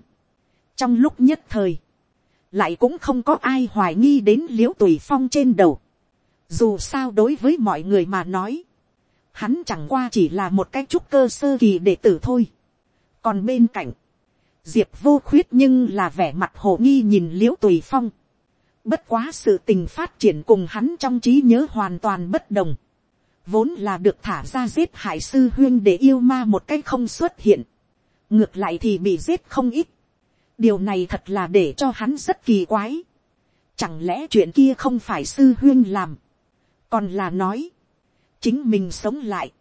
Trong lúc nhất thời. Lại cũng không có ai hoài nghi đến liễu tùy phong trên đầu. Dù sao đối với mọi người mà nói. Hắn chẳng qua chỉ là một cái trúc cơ sơ kỳ đệ tử thôi. Còn bên cạnh, diệp vô khuyết nhưng là vẻ mặt hồ nghi nhìn l i ễ u tùy phong. bất quá sự tình phát triển cùng hắn trong trí nhớ hoàn toàn bất đồng. vốn là được thả ra giết hại sư huyên để yêu ma một cách không xuất hiện. ngược lại thì bị giết không ít điều này thật là để cho hắn rất kỳ quái. chẳng lẽ chuyện kia không phải sư huyên làm. còn là nói, chính mình sống lại.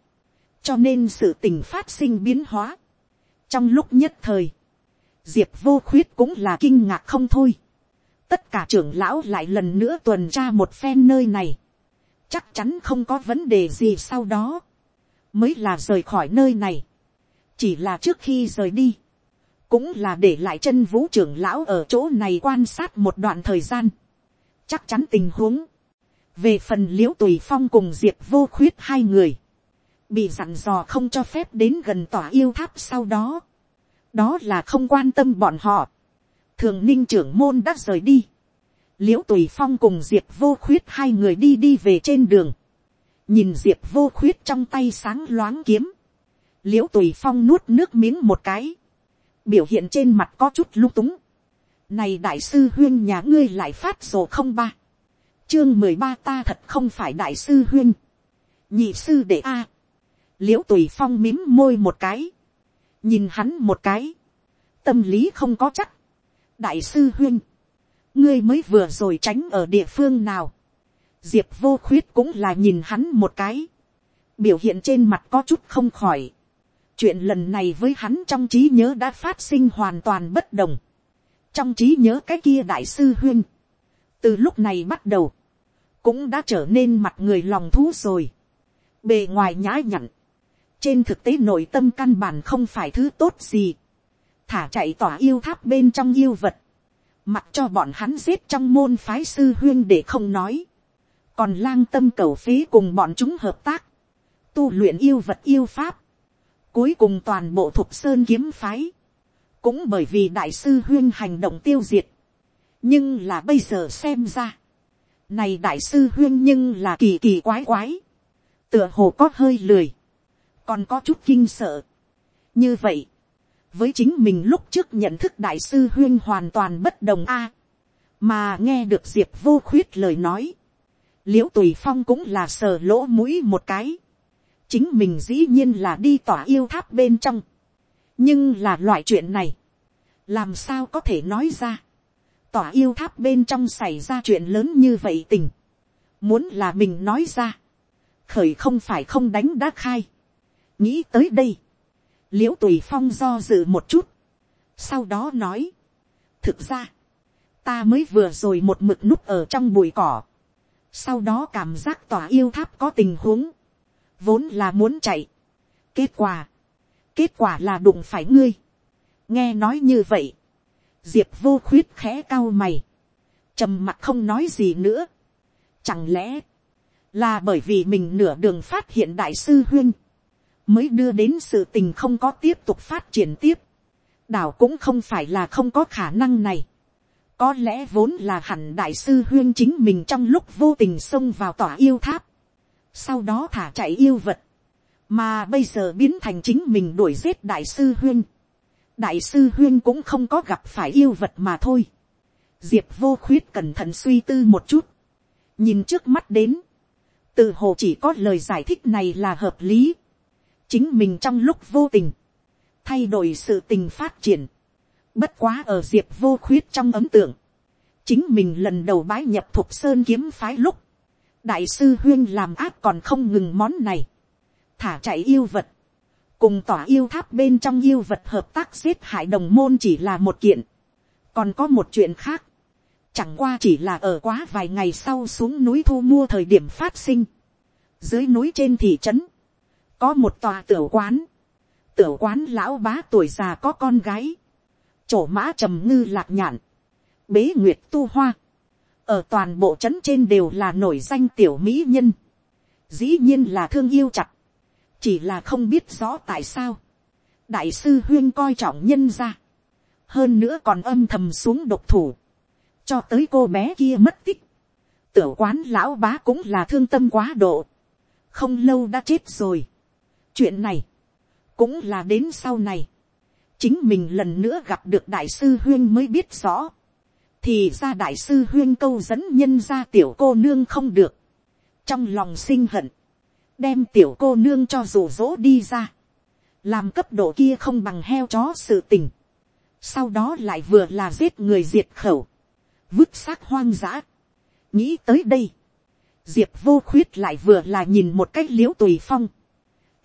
cho nên sự tình phát sinh biến hóa. trong lúc nhất thời, diệp vô khuyết cũng là kinh ngạc không thôi. tất cả trưởng lão lại lần nữa tuần tra một phen nơi này. chắc chắn không có vấn đề gì sau đó. mới là rời khỏi nơi này. chỉ là trước khi rời đi cũng là để lại chân vũ trưởng lão ở chỗ này quan sát một đoạn thời gian. chắc chắn tình huống. về phần l i ễ u tùy phong cùng diệp vô khuyết hai người. bị dặn dò không cho phép đến gần tòa yêu tháp sau đó đó là không quan tâm bọn họ. thường ninh trưởng môn đã rời đi. l i ễ u tùy phong cùng diệp vô khuyết hai người đi đi về trên đường. nhìn diệp vô khuyết trong tay sáng loáng kiếm. l i ễ u tùy phong nuốt nước miếng một cái, biểu hiện trên mặt có chút lung túng. này đại sư huyên nhà ngươi lại phát sổ không ba, chương mười ba ta thật không phải đại sư huyên, nhị sư đệ a, liễu i tùy phong mím môi một cái, nhìn hắn một cái, tâm lý không có chắc, đại sư huyên, ngươi mới vừa rồi tránh ở địa phương nào, diệp vô khuyết cũng là nhìn hắn một cái, biểu hiện trên mặt có chút không khỏi chuyện lần này với hắn trong trí nhớ đã phát sinh hoàn toàn bất đồng. trong trí nhớ cái kia đại sư huyên, từ lúc này bắt đầu, cũng đã trở nên mặt người lòng thú rồi. bề ngoài nhã nhặn, trên thực tế nội tâm căn bản không phải thứ tốt gì. thả chạy tỏa yêu tháp bên trong yêu vật, mặc cho bọn hắn giết trong môn phái sư huyên để không nói. còn lang tâm cầu phí cùng bọn chúng hợp tác, tu luyện yêu vật yêu pháp, cuối cùng toàn bộ thục sơn kiếm phái, cũng bởi vì đại sư huyên hành động tiêu diệt, nhưng là bây giờ xem ra, này đại sư huyên nhưng là kỳ kỳ quái quái, tựa hồ có hơi lười, còn có chút kinh sợ. như vậy, với chính mình lúc trước nhận thức đại sư huyên hoàn toàn bất đồng a, mà nghe được diệp vô khuyết lời nói, liễu tùy phong cũng là sờ lỗ mũi một cái, chính mình dĩ nhiên là đi tỏa yêu tháp bên trong. nhưng là loại chuyện này, làm sao có thể nói ra. tỏa yêu tháp bên trong xảy ra chuyện lớn như vậy tình. muốn là mình nói ra. khởi không phải không đánh đã khai. nghĩ tới đây. l i ễ u tùy phong do dự một chút. sau đó nói. thực ra, ta mới vừa rồi một mực núp ở trong bụi cỏ. sau đó cảm giác tỏa yêu tháp có tình huống vốn là muốn chạy. kết quả, kết quả là đụng phải ngươi. nghe nói như vậy, diệp vô khuyết khẽ cao mày, trầm mặt không nói gì nữa. chẳng lẽ, là bởi vì mình nửa đường phát hiện đại sư huyên, mới đưa đến sự tình không có tiếp tục phát triển tiếp. đảo cũng không phải là không có khả năng này. có lẽ vốn là hẳn đại sư huyên chính mình trong lúc vô tình xông vào tòa yêu tháp sau đó thả chạy yêu vật, mà bây giờ biến thành chính mình đuổi giết đại sư huyên. đại sư huyên cũng không có gặp phải yêu vật mà thôi. diệp vô khuyết cẩn thận suy tư một chút, nhìn trước mắt đến, từ hồ chỉ có lời giải thích này là hợp lý. chính mình trong lúc vô tình, thay đổi sự tình phát triển, bất quá ở diệp vô khuyết trong ấm tượng, chính mình lần đầu bái nhập thục sơn kiếm phái lúc, đại sư huyên làm ác còn không ngừng món này, thả chạy yêu vật, cùng tỏa yêu tháp bên trong yêu vật hợp tác giết hại đồng môn chỉ là một kiện, còn có một chuyện khác, chẳng qua chỉ là ở quá vài ngày sau xuống núi thu mua thời điểm phát sinh, dưới núi trên thị trấn, có một tòa tiểu quán, tiểu quán lão bá tuổi già có con gái, chỗ mã trầm ngư lạc nhạn, bế nguyệt tu hoa, ở toàn bộ trấn trên đều là nổi danh tiểu mỹ nhân, dĩ nhiên là thương yêu chặt, chỉ là không biết rõ tại sao, đại sư huyên coi trọng nhân ra, hơn nữa còn âm thầm xuống độc thủ, cho tới cô bé kia mất tích, tiểu quán lão bá cũng là thương tâm quá độ, không lâu đã chết rồi. chuyện này, cũng là đến sau này, chính mình lần nữa gặp được đại sư huyên mới biết rõ, thì ra đại sư huyên câu dẫn nhân ra tiểu cô nương không được, trong lòng sinh hận, đem tiểu cô nương cho rủ rỗ đi ra, làm cấp độ kia không bằng heo chó sự tình, sau đó lại vừa là giết người diệt khẩu, vứt xác hoang dã. nghĩ tới đây, diệp vô khuyết lại vừa là nhìn một cách l i ễ u tùy phong,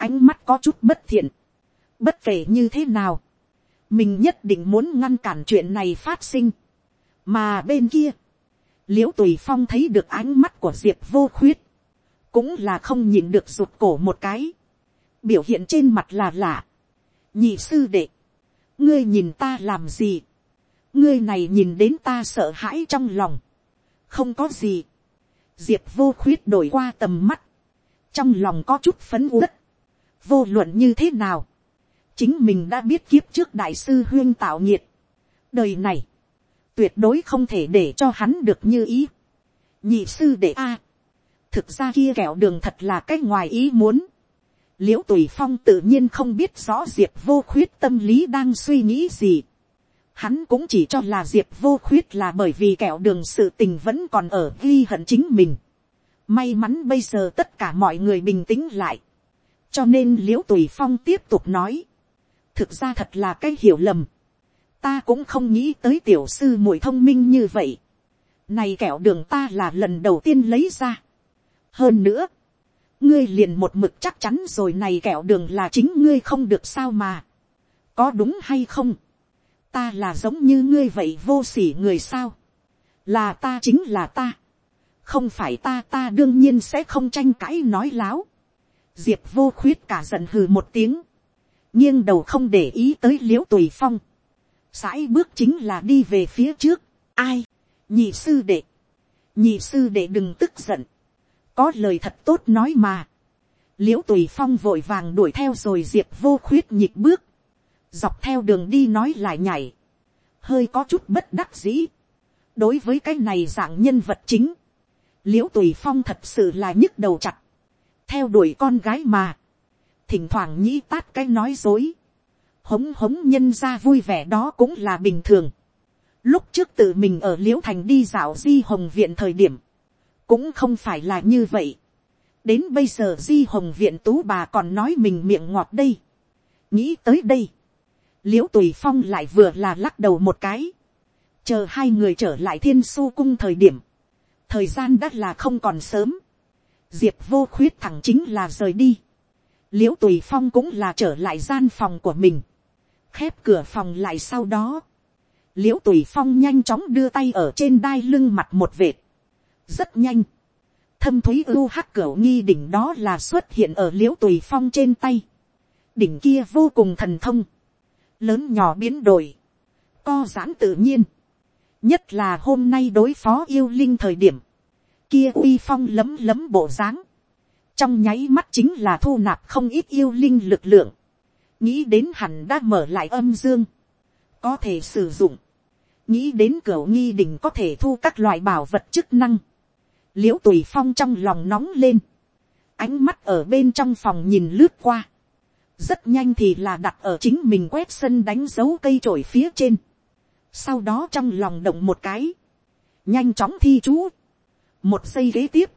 ánh mắt có chút bất thiện, bất kể như thế nào, mình nhất định muốn ngăn cản chuyện này phát sinh, mà bên kia, l i ễ u tùy phong thấy được ánh mắt của diệp vô khuyết, cũng là không nhìn được rụt cổ một cái, biểu hiện trên mặt là lạ. nhị sư đệ, ngươi nhìn ta làm gì, ngươi này nhìn đến ta sợ hãi trong lòng, không có gì, diệp vô khuyết đổi qua tầm mắt, trong lòng có chút phấn uất, vô luận như thế nào, chính mình đã biết kiếp trước đại sư huyên tạo nhiệt, đời này, tuyệt đối không thể để cho hắn được như ý. nhị sư đệ a, thực ra kia kẹo đường thật là cái ngoài ý muốn. l i ễ u tùy phong tự nhiên không biết rõ diệp vô khuyết tâm lý đang suy nghĩ gì. Hắn cũng chỉ cho là diệp vô khuyết là bởi vì kẹo đường sự tình vẫn còn ở ghi hận chính mình. May mắn bây giờ tất cả mọi người bình tĩnh lại. cho nên l i ễ u tùy phong tiếp tục nói. thực ra thật là cái hiểu lầm ta cũng không nghĩ tới tiểu sư muội thông minh như vậy này kẹo đường ta là lần đầu tiên lấy ra. Hơn nữa. Ngươi liền một mực chắc chắn rồi này kẹo đường là chính ngươi không được sao mà. Có đúng hay không? Ta là giống như ngươi vậy vô sỉ người sao? Là ta chính là ta. Không phải ta ta đương nhiên sẽ không tranh cãi nói láo. Diệp vô khuyết cả giận hừ một tiếng. nghiêng đầu không để ý tới liễu tùy phong sãi bước chính là đi về phía trước. Ai? nhị sư đệ, nhị sư đệ đừng tức giận, có lời thật tốt nói mà, l i ễ u tùy phong vội vàng đuổi theo rồi diệp vô khuyết nhịp bước, dọc theo đường đi nói lại nhảy, hơi có chút bất đắc dĩ, đối với cái này dạng nhân vật chính, l i ễ u tùy phong thật sự là nhức đầu chặt, theo đuổi con gái mà, thỉnh thoảng nhĩ tát cái nói dối, hống hống nhân ra vui vẻ đó cũng là bình thường, Lúc trước tự mình ở Liễu Thành đi dạo Di Hồng Viện thời điểm. Cũng không phải là như vậy. Đến bây giờ Di Hồng Viện tú bà còn nói mình miệng ngọt đây. Nghĩ tới đây. Liễu Tùy Phong lại vừa là lắc đầu một cái. Chờ hai người trở lại thiên su cung thời điểm. Thời gian đã là không còn sớm. Diệp vô khuyết thẳng chính là rời đi. Liễu Tùy Phong cũng là trở lại gian phòng của mình. Khép cửa phòng lại sau đó l i ễ u tùy phong nhanh chóng đưa tay ở trên đai lưng mặt một vệt. rất nhanh. thâm thúy ưu hắc cửa nghi đỉnh đó là xuất hiện ở l i ễ u tùy phong trên tay. đỉnh kia vô cùng thần thông. lớn nhỏ biến đổi. co giãn tự nhiên. nhất là hôm nay đối phó yêu linh thời điểm. kia uy phong lấm lấm bộ dáng. trong nháy mắt chính là thu nạp không ít yêu linh lực lượng nghĩ đến hẳn đã mở lại âm dương. Có thể sử dụng. Nghĩ đến cửa nghi đình có thể thu các loại bảo vật chức năng, l i ễ u tùy phong trong lòng nóng lên, ánh mắt ở bên trong phòng nhìn lướt qua, rất nhanh thì là đặt ở chính mình quét sân đánh dấu cây trổi phía trên, sau đó trong lòng động một cái, nhanh chóng thi chú, một giây kế tiếp,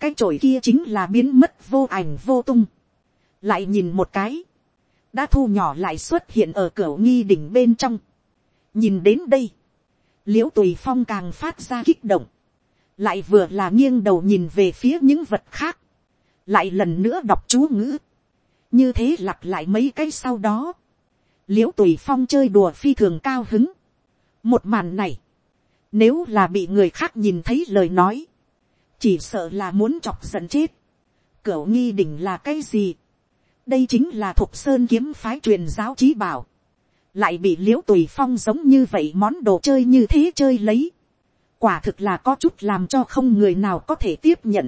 cái trổi kia chính là biến mất vô ảnh vô tung, lại nhìn một cái, đã thu nhỏ lại xuất hiện ở cửa nghi đỉnh bên trong, nhìn đến đây, l i ễ u tùy phong càng phát ra kích động, lại vừa là nghiêng đầu nhìn về phía những vật khác, lại lần nữa đọc chú ngữ, như thế lặp lại mấy cái sau đó, l i ễ u tùy phong chơi đùa phi thường cao hứng, một màn này, nếu là bị người khác nhìn thấy lời nói, chỉ sợ là muốn chọc giận chết, cửu nghi đỉnh là cái gì, đây chính là thục sơn kiếm phái truyền giáo trí bảo, lại bị l i ễ u tùy phong giống như vậy món đồ chơi như thế chơi lấy. quả thực là có chút làm cho không người nào có thể tiếp nhận.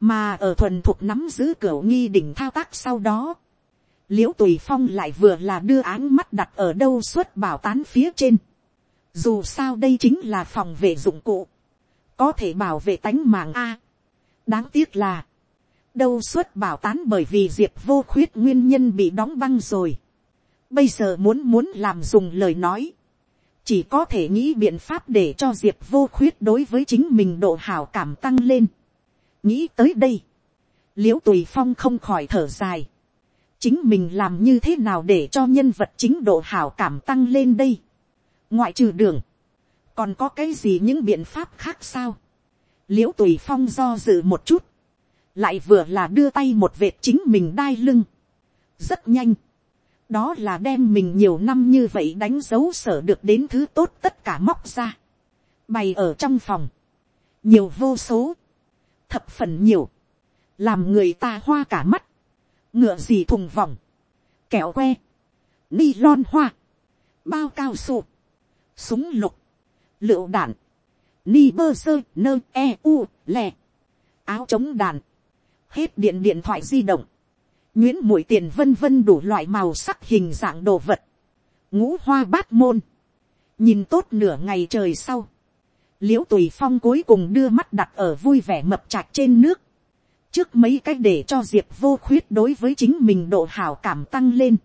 mà ở thuần thuộc nắm giữ cửa nghi đỉnh thao tác sau đó. l i ễ u tùy phong lại vừa là đưa áng mắt đặt ở đâu suốt bảo tán phía trên. dù sao đây chính là phòng vệ dụng cụ. có thể bảo vệ tánh mạng a. đáng tiếc là, đâu suốt bảo tán bởi vì diệp vô khuyết nguyên nhân bị đóng băng rồi Bây giờ muốn muốn làm dùng lời nói. Chỉ có thể nghĩ biện pháp để cho Diệp vô khuyết đối với chính mình độ hảo cảm tăng lên. Nghĩ tới đây. Liễu tùy phong không khỏi thở dài. Chính mình làm như thế nào để cho nhân vật chính độ hảo cảm tăng lên đây. Ngoại trừ đường. Còn có cái gì những biện pháp khác sao? Liễu tùy phong do dự một chút. Lại vừa là đưa tay một vệt chính mình đai lưng. Rất nhanh. Đó là đem mình nhiều năm như vậy đánh dấu sở được đến thứ tốt tất cả móc ra, bày ở trong phòng, nhiều vô số, thập phần nhiều, làm người ta hoa cả mắt, ngựa gì thùng vòng, kẹo que, ni lon hoa, bao cao su, súng lục, lựu đạn, ni bơ sơ nơ e u lè, áo chống đạn hết điện điện thoại di động, nguyễn mũi tiền vân vân đủ loại màu sắc hình dạng đồ vật, ngũ hoa bát môn, nhìn tốt nửa ngày trời sau, l i ễ u tùy phong cuối cùng đưa mắt đặt ở vui vẻ mập chạc trên nước, trước mấy cách để cho diệp vô khuyết đối với chính mình độ hảo cảm tăng lên,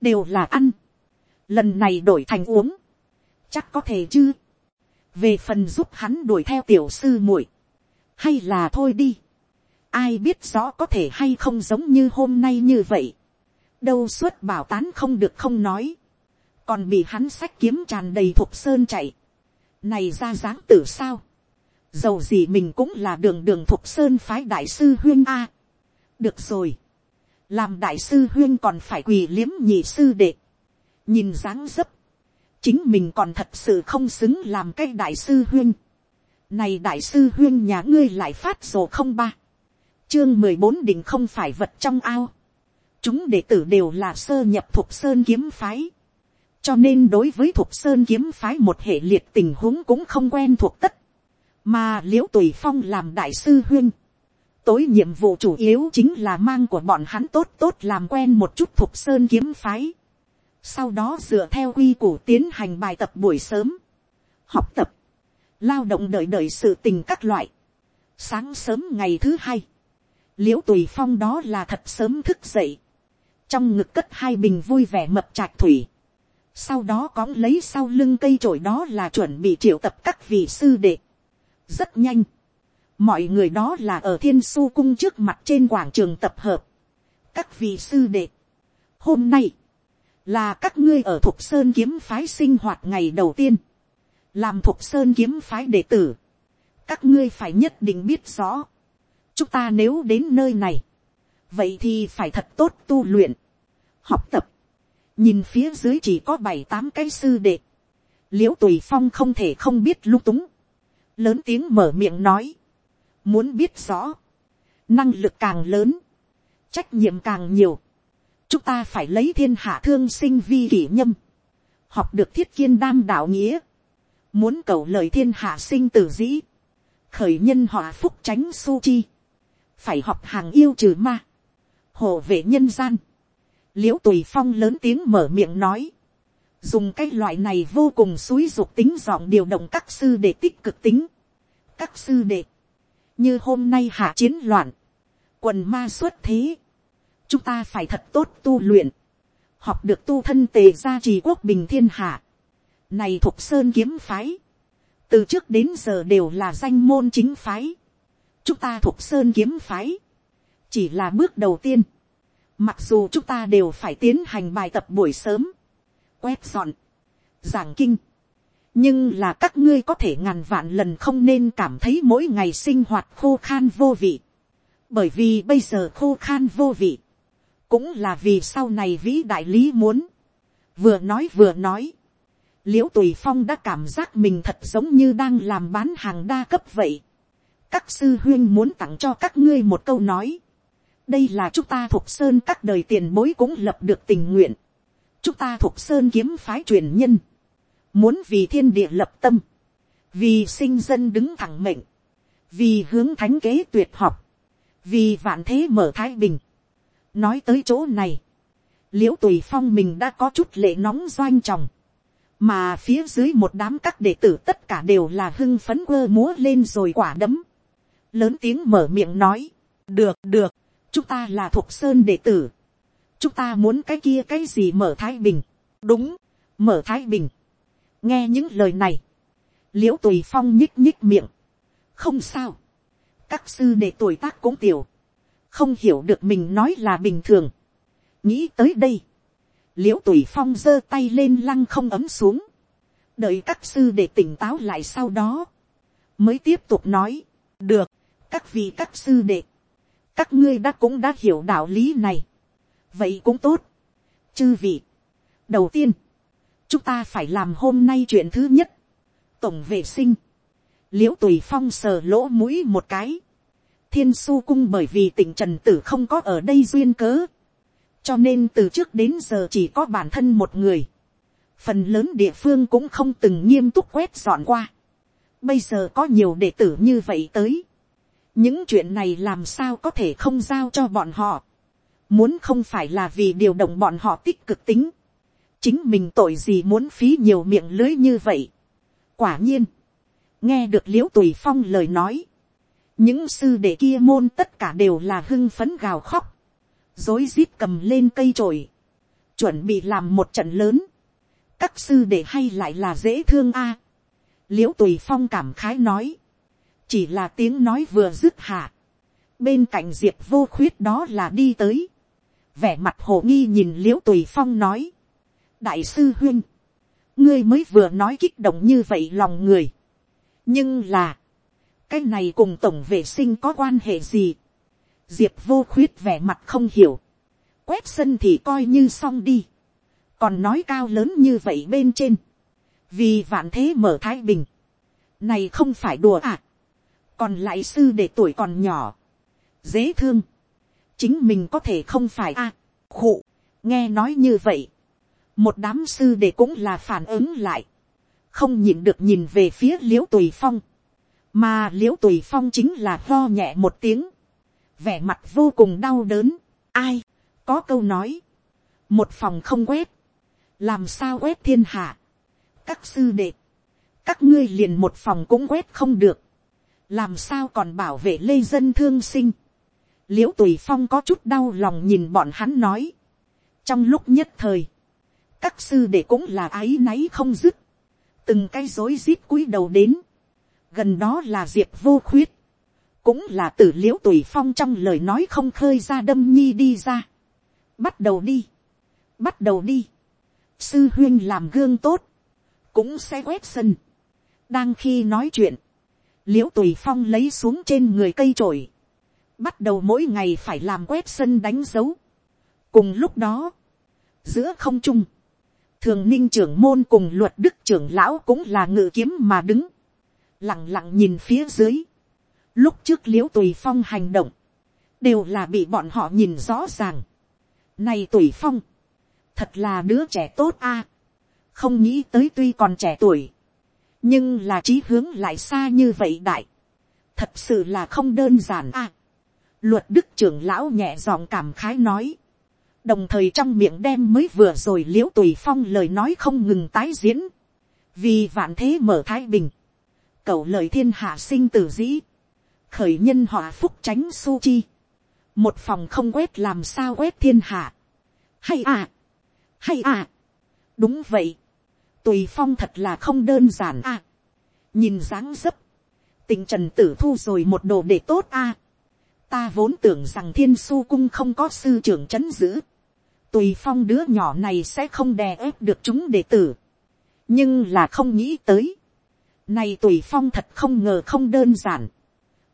đều là ăn, lần này đổi thành uống, chắc có thể chứ, về phần giúp hắn đuổi theo tiểu sư muội, hay là thôi đi, ai biết rõ có thể hay không giống như hôm nay như vậy, đâu suốt bảo tán không được không nói, còn bị hắn sách kiếm tràn đầy thục sơn chạy, này ra dáng tử sao, dầu gì mình cũng là đường đường thục sơn phái đại sư huyên a, được rồi, làm đại sư huyên còn phải quỳ liếm nhị sư đệ, nhìn dáng dấp, chính mình còn thật sự không xứng làm cái đại sư huyên, này đại sư huyên nhà ngươi lại phát sổ không ba, chương mười bốn định không phải vật trong ao, chúng đệ tử đều là sơ nhập thuộc sơn kiếm phái, cho nên đối với thuộc sơn kiếm phái một hệ liệt tình huống cũng không quen thuộc tất, mà l i ễ u tùy phong làm đại sư huyên, tối nhiệm vụ chủ yếu chính là mang của bọn hắn tốt tốt làm quen một chút thuộc sơn kiếm phái, sau đó dựa theo quy củ tiến hành bài tập buổi sớm, học tập, lao động đợi đợi sự tình các loại, sáng sớm ngày thứ hai, l i ễ u tùy phong đó là thật sớm thức dậy, trong ngực cất hai bình vui vẻ mập trạc thủy, sau đó cóng lấy sau lưng cây trổi đó là chuẩn bị triệu tập các vị sư đệ. rất nhanh, mọi người đó là ở thiên su cung trước mặt trên quảng trường tập hợp. các vị sư đệ, hôm nay, là các ngươi ở thục sơn kiếm phái sinh hoạt ngày đầu tiên, làm thục sơn kiếm phái đệ tử, các ngươi phải nhất định biết rõ, chúng ta nếu đến nơi này, vậy thì phải thật tốt tu luyện, học tập, nhìn phía dưới chỉ có bảy tám cái sư đệ, l i ễ u tùy phong không thể không biết lung túng, lớn tiếng mở miệng nói, muốn biết rõ, năng lực càng lớn, trách nhiệm càng nhiều, chúng ta phải lấy thiên hạ thương sinh vi kỷ nhâm, học được thiết kiên đam đạo nghĩa, muốn cầu lời thiên hạ sinh tử dĩ, khởi nhân họa phúc tránh su chi, phải học hàng yêu trừ ma, hộ vệ nhân gian, l i ễ u tùy phong lớn tiếng mở miệng nói, dùng cái loại này vô cùng xúi dục tính dọn điều động các sư để tích cực tính. các sư đệ, như hôm nay hạ chiến loạn, quần ma xuất thế, chúng ta phải thật tốt tu luyện, học được tu thân tề gia trì quốc bình thiên hạ, này thuộc sơn kiếm phái, từ trước đến giờ đều là danh môn chính phái, chúng ta thuộc sơn kiếm phái, chỉ là bước đầu tiên, Mặc dù chúng ta đều phải tiến hành bài tập buổi sớm, quét dọn, giảng kinh, nhưng là các ngươi có thể ngàn vạn lần không nên cảm thấy mỗi ngày sinh hoạt khô khan vô vị, bởi vì bây giờ khô khan vô vị, cũng là vì sau này vĩ đại lý muốn, vừa nói vừa nói, l i ễ u tùy phong đã cảm giác mình thật giống như đang làm bán hàng đa cấp vậy các sư huyên muốn tặng cho các ngươi một câu nói, đây là chúng ta thuộc sơn các đời tiền bối cũng lập được tình nguyện. chúng ta thuộc sơn kiếm phái truyền nhân. muốn vì thiên địa lập tâm. vì sinh dân đứng thẳng mệnh. vì hướng thánh kế tuyệt học. vì vạn thế mở thái bình. nói tới chỗ này. l i ễ u tùy phong mình đã có chút lệ nóng doanh tròng. mà phía dưới một đám các đệ tử tất cả đều là hưng phấn quơ múa lên rồi quả đấm lớn tiếng mở miệng nói. được được chúng ta là thuộc sơn đệ tử, chúng ta muốn cái kia cái gì mở thái bình, đúng, mở thái bình, nghe những lời này, l i ễ u tùy phong nhích nhích miệng, không sao, các sư đệ tuổi tác cũng tiểu, không hiểu được mình nói là bình thường, nghĩ tới đây, l i ễ u tùy phong giơ tay lên lăng không ấm xuống, đợi các sư đệ tỉnh táo lại sau đó, mới tiếp tục nói, được, các vị các sư đệ, các ngươi đã cũng đã hiểu đạo lý này. vậy cũng tốt. chư vị, đầu tiên, chúng ta phải làm hôm nay chuyện thứ nhất, tổng vệ sinh, l i ễ u tùy phong sờ lỗ mũi một cái, thiên su cung bởi vì tỉnh trần tử không có ở đây duyên cớ, cho nên từ trước đến giờ chỉ có bản thân một người, phần lớn địa phương cũng không từng nghiêm túc quét dọn qua, bây giờ có nhiều đệ tử như vậy tới, những chuyện này làm sao có thể không giao cho bọn họ. muốn không phải là vì điều động bọn họ tích cực tính. chính mình tội gì muốn phí nhiều miệng lưới như vậy. quả nhiên, nghe được l i ễ u tùy phong lời nói, những sư đệ kia môn tất cả đều là hưng phấn gào khóc, dối rít cầm lên cây trổi, chuẩn bị làm một trận lớn, các sư đệ hay lại là dễ thương a, l i ễ u tùy phong cảm khái nói, chỉ là tiếng nói vừa dứt hạ, bên cạnh diệp vô khuyết đó là đi tới, vẻ mặt hồ nghi nhìn l i ễ u tùy phong nói, đại sư huyên, ngươi mới vừa nói kích động như vậy lòng người, nhưng là, cái này cùng tổng vệ sinh có quan hệ gì. diệp vô khuyết vẻ mặt không hiểu. quét sân thì coi như xong đi. còn nói cao lớn như vậy bên trên. vì vạn thế mở thái bình. này không phải đùa à còn lại sư để tuổi còn nhỏ. dễ thương. chính mình có thể không phải à. khụ. nghe nói như vậy. một đám sư để cũng là phản ứng lại. không nhìn được nhìn về phía l i ễ u tùy phong mà l i ễ u tùy phong chính là lo nhẹ một tiếng, vẻ mặt vô cùng đau đớn, ai, có câu nói, một phòng không quét, làm sao quét thiên hạ, các sư đệ, các ngươi liền một phòng cũng quét không được, làm sao còn bảo vệ lê dân thương sinh, l i ễ u tùy phong có chút đau lòng nhìn bọn hắn nói, trong lúc nhất thời, các sư đệ cũng là áy náy không dứt, từng cái rối rít cúi đầu đến, gần đó là diệp vô khuyết, cũng là tử l i ễ u tùy phong trong lời nói không khơi ra đâm nhi đi ra. bắt đầu đi, bắt đầu đi, sư huyên làm gương tốt, cũng sẽ quét sân. đang khi nói chuyện, l i ễ u tùy phong lấy xuống trên người cây trổi, bắt đầu mỗi ngày phải làm quét sân đánh dấu. cùng lúc đó, giữa không trung, thường ninh trưởng môn cùng luật đức trưởng lão cũng là ngự kiếm mà đứng lặng lặng nhìn phía dưới, lúc trước l i ễ u tùy phong hành động, đều là bị bọn họ nhìn rõ ràng. Này tùy phong, thật là đứa trẻ tốt a, không nghĩ tới tuy còn trẻ tuổi, nhưng là trí hướng lại xa như vậy đại, thật sự là không đơn giản a. luật đức trưởng lão nhẹ giọng cảm khái nói, đồng thời trong miệng đem mới vừa rồi l i ễ u tùy phong lời nói không ngừng tái diễn, vì vạn thế mở thái bình, cầu lời thiên hạ sinh tử dĩ, khởi nhân họa phúc tránh su chi, một phòng không quét làm sao quét thiên hạ, hay à, hay à, đúng vậy, tùy phong thật là không đơn giản à, nhìn dáng dấp, tình trần tử thu rồi một đồ để tốt à, ta vốn tưởng rằng thiên su cung không có sư trưởng c h ấ n giữ, tùy phong đứa nhỏ này sẽ không đè ép được chúng đệ tử, nhưng là không nghĩ tới, này tùy phong thật không ngờ không đơn giản.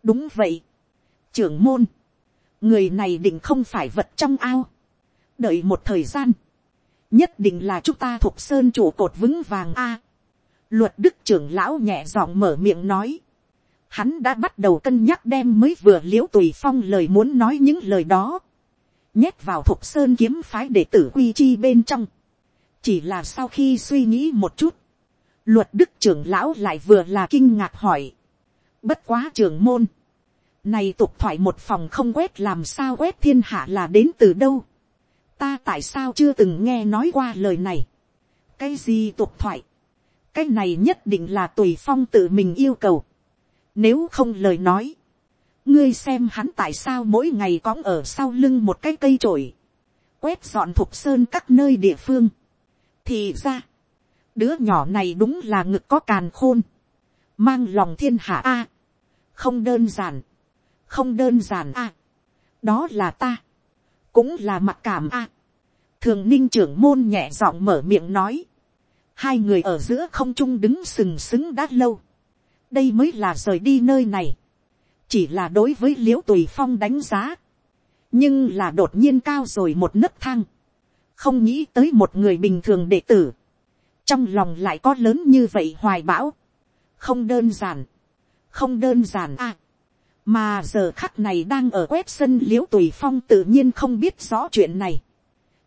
Đúng vậy. Trưởng môn. Người này định không phải vật trong ao. Đợi một thời gian. Nhất định là chúng ta thuộc sơn chủ cột vững vàng A. luật đức trưởng lão nhẹ giọng mở miệng nói. Hắn đã bắt đầu cân nhắc đem mới vừa liễu tùy phong lời muốn nói những lời đó. Nhét vào thuộc sơn kiếm phái để tử quy chi bên trong. Chỉ là sau khi suy nghĩ một chút, Luật đức trưởng lão lại vừa là kinh ngạc hỏi. Bất quá trưởng môn. Này tục thoại một phòng không quét làm sao quét thiên hạ là đến từ đâu. Ta tại sao chưa từng nghe nói qua lời này. Cái gì tục thoại. Cái này nhất định là tùy phong tự mình yêu cầu. Nếu không lời nói. Ngươi xem hắn tại sao mỗi ngày cõng ở sau lưng một cái cây trổi. Quét dọn thục sơn các nơi địa phương. Thì ra đứa nhỏ này đúng là ngực có càn khôn, mang lòng thiên hạ a, không đơn giản, không đơn giản a, đó là ta, cũng là mặc cảm a, thường ninh trưởng môn nhẹ giọng mở miệng nói, hai người ở giữa không trung đứng sừng sững đã lâu, đây mới là rời đi nơi này, chỉ là đối với l i ễ u tùy phong đánh giá, nhưng là đột nhiên cao rồi một nấc thang, không nghĩ tới một người bình thường đệ tử, trong lòng lại có lớn như vậy hoài bão, không đơn giản, không đơn giản à. mà giờ khắc này đang ở quét sân l i ễ u tùy phong tự nhiên không biết rõ chuyện này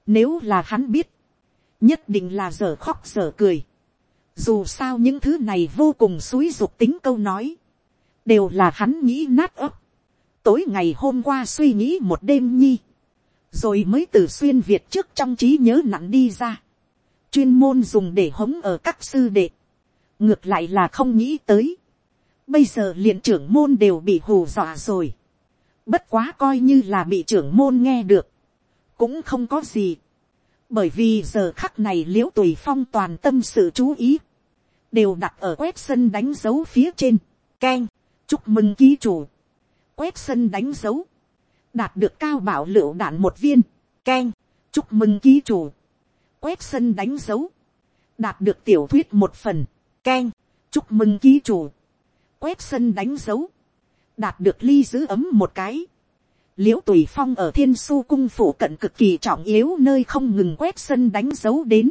nếu là hắn biết, nhất định là giờ khóc giờ cười. dù sao những thứ này vô cùng suối dục tính câu nói, đều là hắn nghĩ nát ấp. tối ngày hôm qua suy nghĩ một đêm nhi, rồi mới từ xuyên việt trước trong trí nhớ nặng đi ra. Chuyên môn dùng để hống ở các sư đệ, ngược lại là không nghĩ tới, bây giờ liền trưởng môn đều bị hù dọa rồi, bất quá coi như là bị trưởng môn nghe được, cũng không có gì, bởi vì giờ khắc này l i ễ u tùy phong toàn tâm sự chú ý, đều đặt ở quét sân đánh dấu phía trên, k e n chúc mừng ký chủ, quét sân đánh dấu, đạt được cao bảo lựu đạn một viên, k e n chúc mừng ký chủ, quét sân đánh dấu, đạt được tiểu thuyết một phần, k e n chúc mừng ký chủ, quét sân đánh dấu, đạt được ly giữ ấm một cái, l i ễ u tùy phong ở thiên su cung phủ cận cực kỳ trọng yếu nơi không ngừng quét sân đánh dấu đến,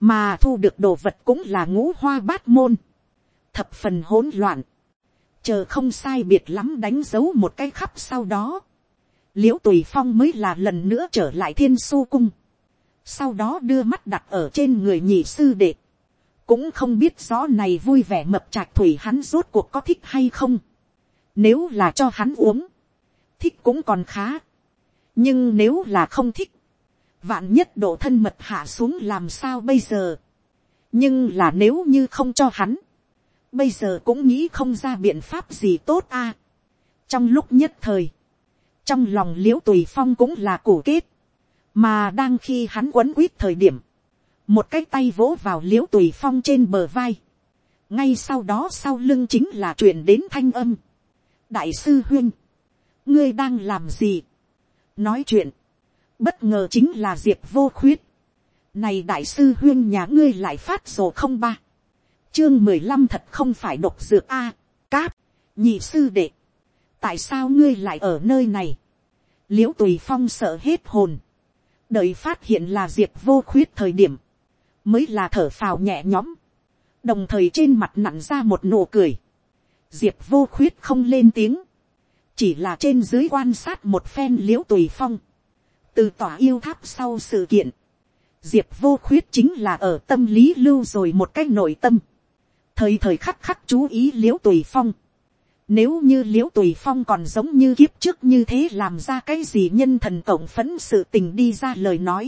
mà thu được đồ vật cũng là ngũ hoa bát môn, thập phần hỗn loạn, chờ không sai biệt lắm đánh dấu một cái khắp sau đó, l i ễ u tùy phong mới là lần nữa trở lại thiên su cung, sau đó đưa mắt đặt ở trên người nhị sư đệ, cũng không biết rõ này vui vẻ mập trạc thủy hắn rốt cuộc có thích hay không, nếu là cho hắn uống, thích cũng còn khá. nhưng nếu là không thích, vạn nhất độ thân mật hạ xuống làm sao bây giờ. nhưng là nếu như không cho hắn, bây giờ cũng nghĩ không ra biện pháp gì tốt a. trong lúc nhất thời, trong lòng l i ễ u tùy phong cũng là cổ kết, mà đang khi hắn quấn quýt thời điểm, một cái tay vỗ vào l i ễ u tùy phong trên bờ vai, ngay sau đó sau lưng chính là chuyện đến thanh âm. đại sư huyên, ngươi đang làm gì. nói chuyện, bất ngờ chính là diệp vô khuyết. này đại sư huyên nhà ngươi lại phát sổ không ba. chương mười lăm thật không phải độc dược a. cáp, nhị sư đệ. tại sao ngươi lại ở nơi này. l i ễ u tùy phong sợ hết hồn. đợi phát hiện là diệp vô khuyết thời điểm, mới là thở phào nhẹ nhõm. đồng thời trên mặt nặn ra một nụ cười. diệp vô khuyết không lên tiếng chỉ là trên dưới quan sát một phen l i ễ u tùy phong, từ tòa yêu tháp sau sự kiện, diệp vô khuyết chính là ở tâm lý lưu rồi một cách nội tâm, thời thời khắc khắc chú ý l i ễ u tùy phong, nếu như l i ễ u tùy phong còn giống như kiếp trước như thế làm ra cái gì nhân thần cộng phấn sự tình đi ra lời nói,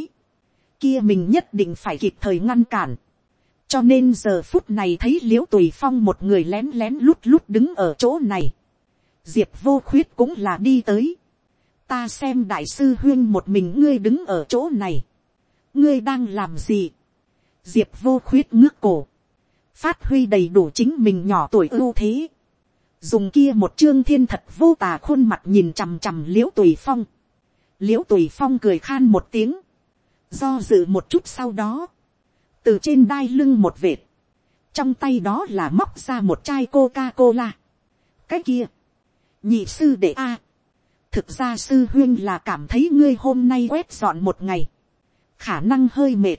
kia mình nhất định phải kịp thời ngăn cản, cho nên giờ phút này thấy l i ễ u tùy phong một người lén lén lút lút đứng ở chỗ này, diệp vô khuyết cũng là đi tới. ta xem đại sư huyên một mình ngươi đứng ở chỗ này. ngươi đang làm gì. diệp vô khuyết ngước cổ. phát huy đầy đủ chính mình nhỏ tuổi ưu thế. dùng kia một chương thiên thật vô tà khuôn mặt nhìn chằm chằm l i ễ u tùy phong. l i ễ u tùy phong cười khan một tiếng. do dự một chút sau đó. từ trên đai lưng một vệt. trong tay đó là móc ra một chai coca cola. cái kia nhị sư đệ a, thực ra sư huyên là cảm thấy ngươi hôm nay quét dọn một ngày, khả năng hơi mệt,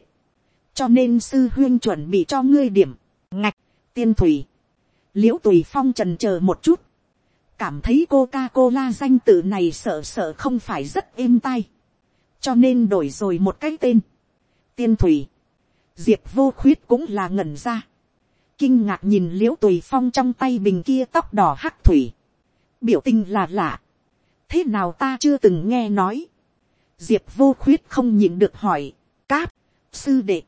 cho nên sư huyên chuẩn bị cho ngươi điểm, ngạch, tiên thủy, l i ễ u tùy phong trần c h ờ một chút, cảm thấy coca cola danh tự này sợ sợ không phải rất êm tai, cho nên đổi rồi một cái tên, tiên thủy, diệp vô khuyết cũng là ngẩn ra, kinh ngạc nhìn l i ễ u tùy phong trong tay bình kia tóc đỏ hắc thủy, biểu tình là lạ. thế nào ta chưa từng nghe nói. diệp vô khuyết không nhịn được hỏi. cáp, sư đệ,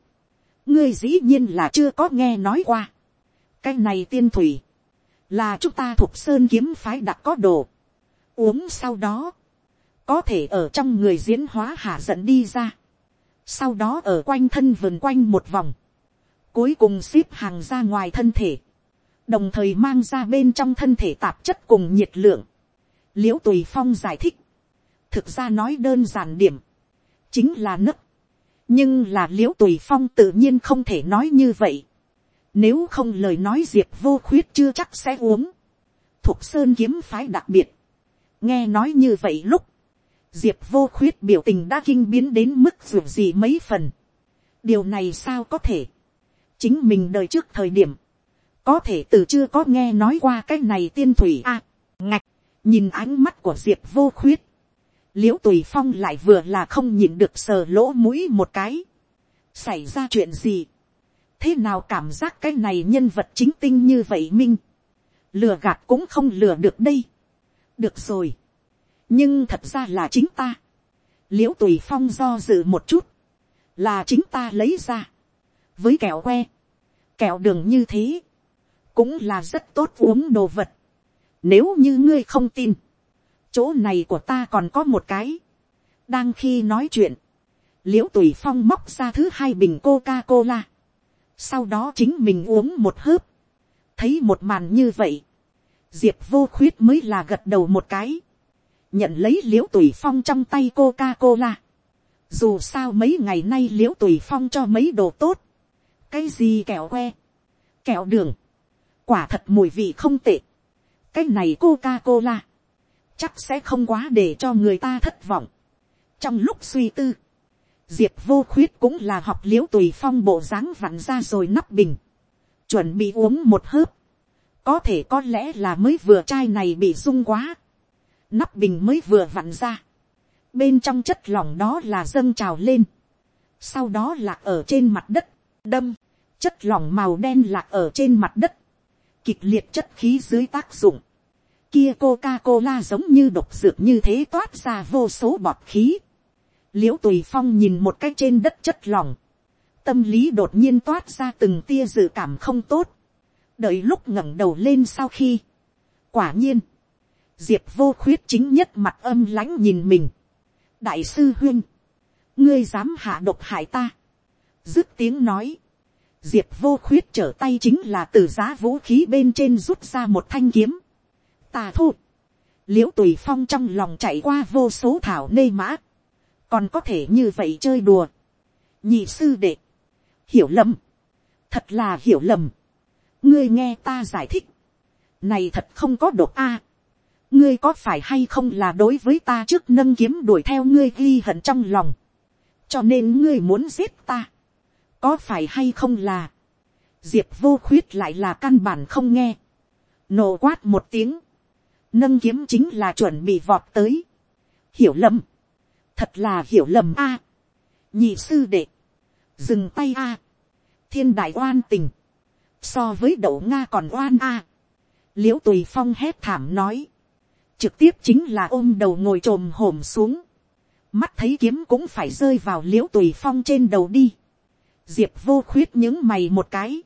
ngươi dĩ nhiên là chưa có nghe nói qua. cái này tiên thủy, là chúng ta thuộc sơn kiếm phái đã có đồ. uống sau đó, có thể ở trong người diễn hóa hạ giận đi ra. sau đó ở quanh thân vườn quanh một vòng, cuối cùng xếp hàng ra ngoài thân thể đồng thời mang ra bên trong thân thể tạp chất cùng nhiệt lượng. l i ễ u tùy phong giải thích, thực ra nói đơn giản điểm, chính là nấc, nhưng là l i ễ u tùy phong tự nhiên không thể nói như vậy. Nếu không lời nói diệp vô khuyết chưa chắc sẽ uống. Thục sơn kiếm phái đặc biệt. Nghe nói như vậy lúc. Diệp vô khuyết biểu tình đã kinh biến đến mức ruột gì mấy phần. Điều này sao có thể. Chính mình đời trước thời điểm có thể từ chưa có nghe nói qua cái này tiên thủy a, ngạch, nhìn ánh mắt của diệp vô khuyết, l i ễ u tùy phong lại vừa là không nhìn được sờ lỗ mũi một cái, xảy ra chuyện gì, thế nào cảm giác cái này nhân vật chính tinh như vậy minh, lừa gạt cũng không lừa được đây, được rồi, nhưng thật ra là chính ta, l i ễ u tùy phong do dự một chút, là chính ta lấy ra, với kẹo que, kẹo đường như thế, cũng là rất tốt uống đồ vật. Nếu như ngươi không tin, chỗ này của ta còn có một cái. đang khi nói chuyện, l i ễ u tùy phong móc ra thứ hai bình coca cola. sau đó chính mình uống một hớp. thấy một màn như vậy, diệp vô khuyết mới là gật đầu một cái. nhận lấy l i ễ u tùy phong trong tay coca cola. dù sao mấy ngày nay l i ễ u tùy phong cho mấy đồ tốt. cái gì kẹo que, kẹo đường, quả thật mùi vị không tệ. cái này coca cola chắc sẽ không quá để cho người ta thất vọng. trong lúc suy tư, diệp vô khuyết cũng là học l i ễ u tùy phong bộ dáng vặn ra rồi nắp bình, chuẩn bị uống một hớp, có thể có lẽ là mới vừa chai này bị rung quá, nắp bình mới vừa vặn ra, bên trong chất lỏng đó là dâng trào lên, sau đó lạc ở trên mặt đất, đâm, chất lỏng màu đen lạc ở trên mặt đất, kịch liệt chất khí dưới tác dụng, kia Coca-Cola giống như độc dược như thế toát ra vô số bọt khí. Liễu tùy phong nhìn một cái trên đất chất lỏng. Tâm lý đột nhiên toát ra từng tia dự cảm không tốt. Đợi lúc ngẩng đầu lên sau khi. Quả nhiên. Diệp vô khuyết chính nhất mặt âm lãnh nhìn mình. Đại sư huynh. Ngươi dám hạ độc hại ta. Dứt tiếng nói. Diệp vô khuyết trở tay chính là từ giá vũ khí bên trên rút ra một thanh kiếm tà thu. l i ễ u tùy phong trong lòng chạy qua vô số thảo nê mã. còn có thể như vậy chơi đùa. nhị sư đệ. hiểu lầm. thật là hiểu lầm. ngươi nghe ta giải thích. này thật không có độc a. ngươi có phải hay không là đối với ta trước nâng kiếm đuổi theo ngươi ghi hận trong lòng. cho nên ngươi muốn giết ta có phải hay không là. diệp vô khuyết lại là căn bản không nghe. nổ quát một tiếng nâng kiếm chính là chuẩn bị vọt tới. hiểu lầm, thật là hiểu lầm a. nhị sư đệ, dừng tay a. thiên đại oan tình, so với đậu nga còn oan a. l i ễ u tùy phong hét thảm nói, trực tiếp chính là ôm đầu ngồi t r ồ m hổm xuống, mắt thấy kiếm cũng phải rơi vào l i ễ u tùy phong trên đầu đi diệp vô khuyết những mày một cái,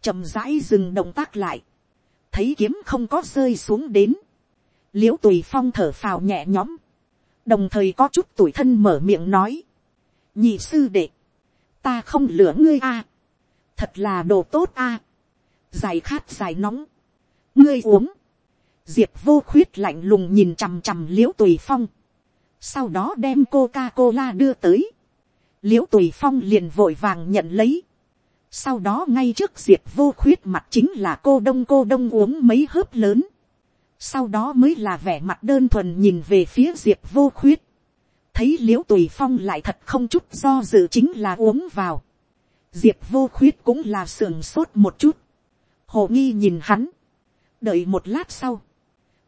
chậm rãi dừng động tác lại, thấy kiếm không có rơi xuống đến, l i ễ u tùy phong thở phào nhẹ nhõm, đồng thời có chút tuổi thân mở miệng nói, nhị sư đệ, ta không lửa ngươi a, thật là đồ tốt a, dài khát dài nóng, ngươi uống, diệp vô khuyết lạnh lùng nhìn chằm chằm l i ễ u tùy phong, sau đó đem coca cola đưa tới, l i ễ u tùy phong liền vội vàng nhận lấy, sau đó ngay trước diệp vô khuyết mặt chính là cô đông cô đông uống mấy hớp lớn, sau đó mới là vẻ mặt đơn thuần nhìn về phía diệp vô khuyết, thấy l i ễ u tùy phong lại thật không chút do dự chính là uống vào, diệp vô khuyết cũng là sườn sốt một chút, hồ nghi nhìn hắn, đợi một lát sau,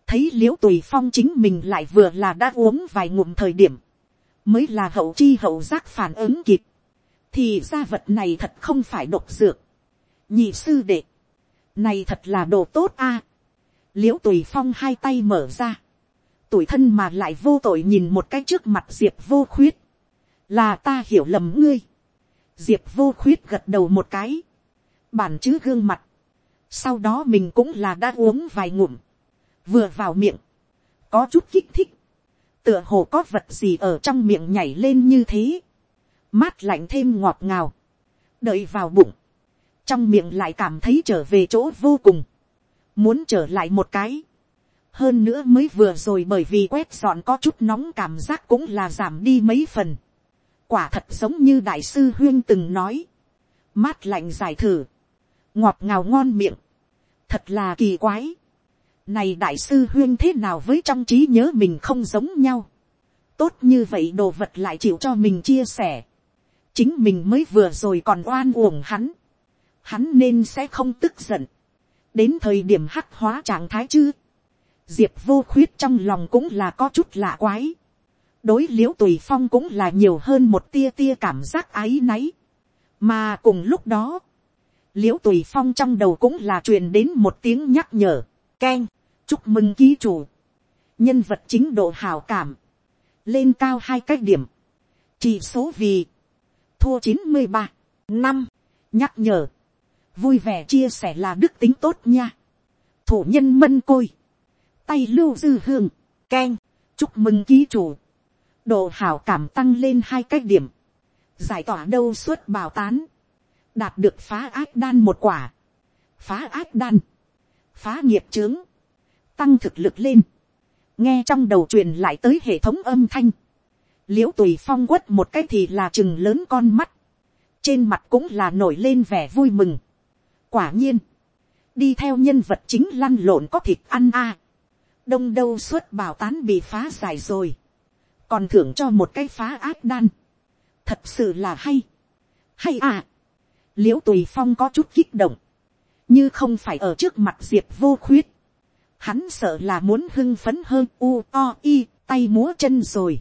thấy l i ễ u tùy phong chính mình lại vừa là đã uống vài ngụm thời điểm, mới là hậu chi hậu giác phản ứng kịp, thì ra vật này thật không phải độc dược, nhị sư đệ, này thật là đồ tốt a, l i ễ u tùy phong hai tay mở ra, tuổi thân mà lại vô tội nhìn một cái trước mặt diệp vô khuyết, là ta hiểu lầm ngươi, diệp vô khuyết gật đầu một cái, bản chứ gương mặt, sau đó mình cũng là đã uống vài ngụm, vừa vào miệng, có chút kích thích, tựa hồ có vật gì ở trong miệng nhảy lên như thế, mát lạnh thêm ngọt ngào, đợi vào bụng, trong miệng lại cảm thấy trở về chỗ vô cùng, muốn trở lại một cái. hơn nữa mới vừa rồi bởi vì quét dọn có chút nóng cảm giác cũng là giảm đi mấy phần. quả thật giống như đại sư huyên từng nói. mát lạnh giải thử. ngọt ngào ngon miệng. thật là kỳ quái này đại sư huyên thế nào với trong trí nhớ mình không giống nhau. tốt như vậy đồ vật lại chịu cho mình chia sẻ. chính mình mới vừa rồi còn oan uổng hắn. hắn nên sẽ không tức giận đến thời điểm hắc hóa trạng thái chứ. diệp vô khuyết trong lòng cũng là có chút lạ quái. đối l i ễ u tùy phong cũng là nhiều hơn một tia tia cảm giác áy náy. mà cùng lúc đó, l i ễ u tùy phong trong đầu cũng là truyền đến một tiếng nhắc nhở, keng, chúc mừng ký chủ, nhân vật chính độ hào cảm, lên cao hai cách điểm, chỉ số vì, thua chín mươi ba, năm, nhắc nhở, vui vẻ chia sẻ là đức tính tốt nha, thủ nhân mân côi, tay lưu dư hương, keng, chúc mừng ký chủ, độ hào cảm tăng lên hai cách điểm, giải tỏa đâu suốt bào tán, đạt được phá ác đan một quả, phá ác đan, phá nghiệp trướng, tăng thực lực lên, nghe trong đầu truyền lại tới hệ thống âm thanh, l i ễ u tùy phong quất một cái thì là chừng lớn con mắt, trên mặt cũng là nổi lên vẻ vui mừng. quả nhiên, đi theo nhân vật chính lăn lộn có thịt ăn a, đông đâu suốt bảo tán bị phá giải rồi, còn thưởng cho một cái phá ác đan, thật sự là hay, hay à, l i ễ u tùy phong có chút kích động, như không phải ở trước mặt diệp vô khuyết, hắn sợ là muốn hưng phấn hơn u o i tay múa chân rồi.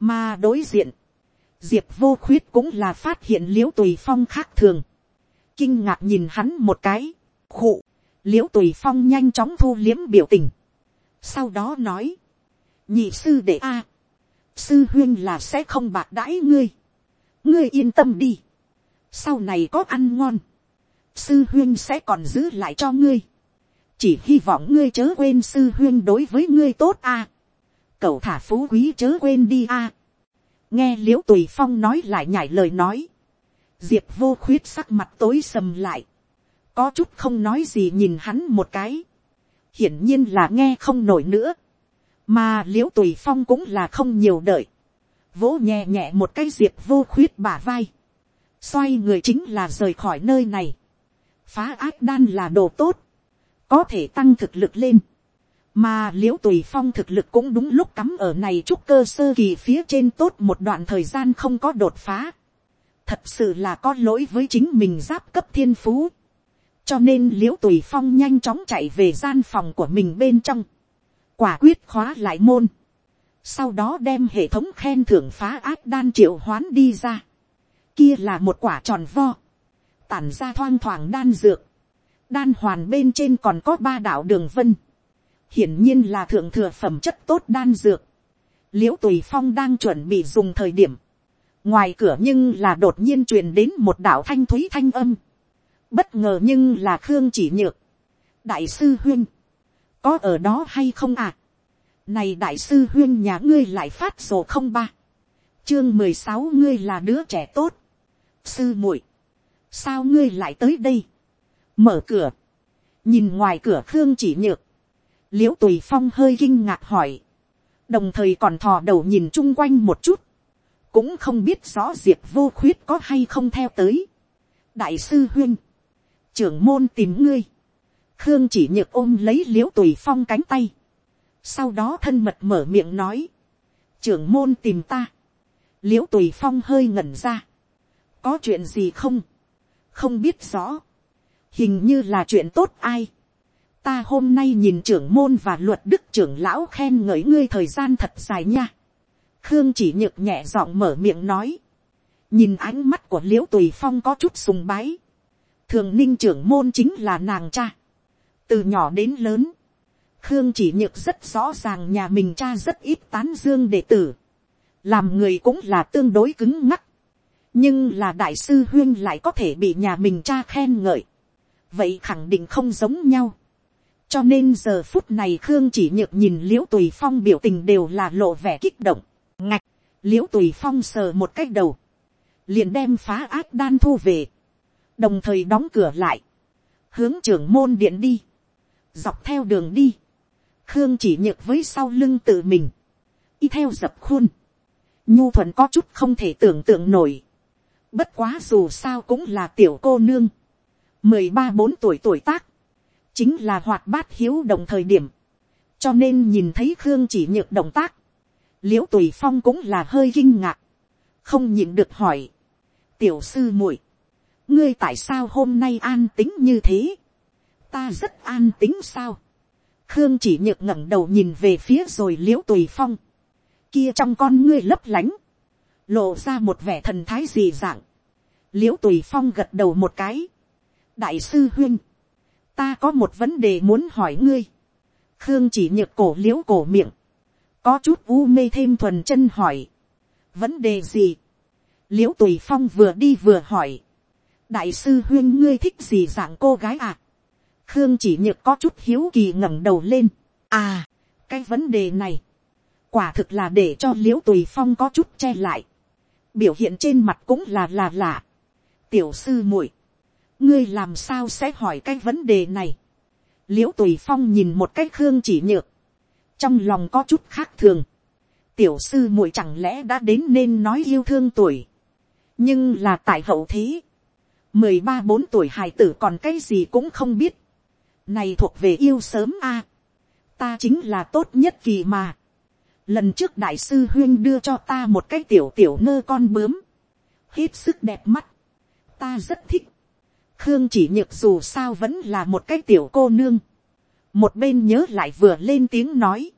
mà đối diện, diệp vô khuyết cũng là phát hiện l i ễ u tùy phong khác thường, kinh ngạc nhìn hắn một cái, khụ, l i ễ u tùy phong nhanh chóng thu liếm biểu tình, sau đó nói, nhị sư đệ a, sư huyên là sẽ không bạc đãi ngươi, ngươi yên tâm đi, sau này có ăn ngon, sư huyên sẽ còn giữ lại cho ngươi, chỉ hy vọng ngươi chớ quên sư huyên đối với ngươi tốt a. cậu thả phú quý chớ quên đi a. nghe l i ễ u tùy phong nói lại nhảy lời nói. diệp vô khuyết sắc mặt tối sầm lại. có chút không nói gì nhìn hắn một cái. hiển nhiên là nghe không nổi nữa. mà l i ễ u tùy phong cũng là không nhiều đợi. vỗ nhẹ nhẹ một cái diệp vô khuyết bả vai. xoay người chính là rời khỏi nơi này. phá ác đan là đồ tốt có thể tăng thực lực lên, mà l i ễ u tùy phong thực lực cũng đúng lúc cắm ở này chúc cơ sơ kỳ phía trên tốt một đoạn thời gian không có đột phá, thật sự là có lỗi với chính mình giáp cấp thiên phú, cho nên l i ễ u tùy phong nhanh chóng chạy về gian phòng của mình bên trong, quả quyết khóa lại môn, sau đó đem hệ thống khen thưởng phá ác đan triệu hoán đi ra, kia là một quả tròn vo, tản ra thoang thoảng đan dược, đan hoàn bên trên còn có ba đạo đường vân, hiển nhiên là thượng thừa phẩm chất tốt đan dược, l i ễ u tùy phong đang chuẩn bị dùng thời điểm, ngoài cửa nhưng là đột nhiên truyền đến một đạo thanh thúy thanh âm, bất ngờ nhưng là khương chỉ nhược, đại sư huyên, có ở đó hay không à, này đại sư huyên nhà ngươi lại phát sổ không ba, chương mười sáu ngươi là đứa trẻ tốt, sư muội, sao ngươi lại tới đây, mở cửa, nhìn ngoài cửa khương chỉ nhược, l i ễ u tùy phong hơi kinh ngạc hỏi, đồng thời còn thò đầu nhìn chung quanh một chút, cũng không biết rõ diệp vô khuyết có hay không theo tới. đại sư huyên, trưởng môn tìm ngươi, khương chỉ nhược ôm lấy l i ễ u tùy phong cánh tay, sau đó thân mật mở miệng nói, trưởng môn tìm ta, l i ễ u tùy phong hơi ngẩn ra, có chuyện gì không, không biết rõ, hình như là chuyện tốt ai. ta hôm nay nhìn trưởng môn và luật đức trưởng lão khen ngợi ngươi thời gian thật dài nha. khương chỉ nhựt nhẹ giọng mở miệng nói. nhìn ánh mắt của l i ễ u tùy phong có chút sùng bái. thường ninh trưởng môn chính là nàng cha. từ nhỏ đến lớn, khương chỉ nhựt rất rõ ràng nhà mình cha rất ít tán dương đệ tử. làm người cũng là tương đối cứng ngắc. nhưng là đại sư huyên lại có thể bị nhà mình cha khen ngợi vậy khẳng định không giống nhau. cho nên giờ phút này khương chỉ nhược nhìn l i ễ u tùy phong biểu tình đều là lộ vẻ kích động. ngạch, l i ễ u tùy phong sờ một cách đầu, liền đem phá ác đan thu về, đồng thời đóng cửa lại, hướng trưởng môn điện đi, dọc theo đường đi, khương chỉ nhược với sau lưng tự mình, y theo dập khuôn, nhu thuận có chút không thể tưởng tượng nổi, bất quá dù sao cũng là tiểu cô nương, mười ba bốn tuổi tuổi tác, chính là hoạt bát hiếu động thời điểm, cho nên nhìn thấy khương chỉ nhược động tác, l i ễ u tùy phong cũng là hơi kinh ngạc, không nhịn được hỏi, tiểu sư muội, ngươi tại sao hôm nay an tính như thế, ta rất an tính sao, khương chỉ nhược ngẩng đầu nhìn về phía rồi l i ễ u tùy phong, kia trong con ngươi lấp lánh, lộ ra một vẻ thần thái gì dạng, l i ễ u tùy phong gật đầu một cái, đại sư huyên, ta có một vấn đề muốn hỏi ngươi. khương chỉ nhược cổ l i ễ u cổ miệng, có chút u mê thêm thuần chân hỏi. vấn đề gì. l i ễ u tùy phong vừa đi vừa hỏi. đại sư huyên ngươi thích gì dạng cô gái à. khương chỉ nhược có chút hiếu kỳ ngẩng đầu lên. à, cái vấn đề này, quả thực là để cho l i ễ u tùy phong có chút che lại. biểu hiện trên mặt cũng là là lạ. tiểu sư muội, ngươi làm sao sẽ hỏi cái vấn đề này. l i ễ u tùy phong nhìn một cái khương chỉ nhược, trong lòng có chút khác thường. tiểu sư muội chẳng lẽ đã đến nên nói yêu thương tuổi. nhưng là tại hậu thế, mười ba bốn tuổi hài tử còn cái gì cũng không biết. này thuộc về yêu sớm a. ta chính là tốt nhất kỳ mà. lần trước đại sư huyên đưa cho ta một cái tiểu tiểu ngơ con bướm. hết sức đẹp mắt. ta rất thích khương chỉ nhược dù sao vẫn là một cái tiểu cô nương. một bên nhớ lại vừa lên tiếng nói.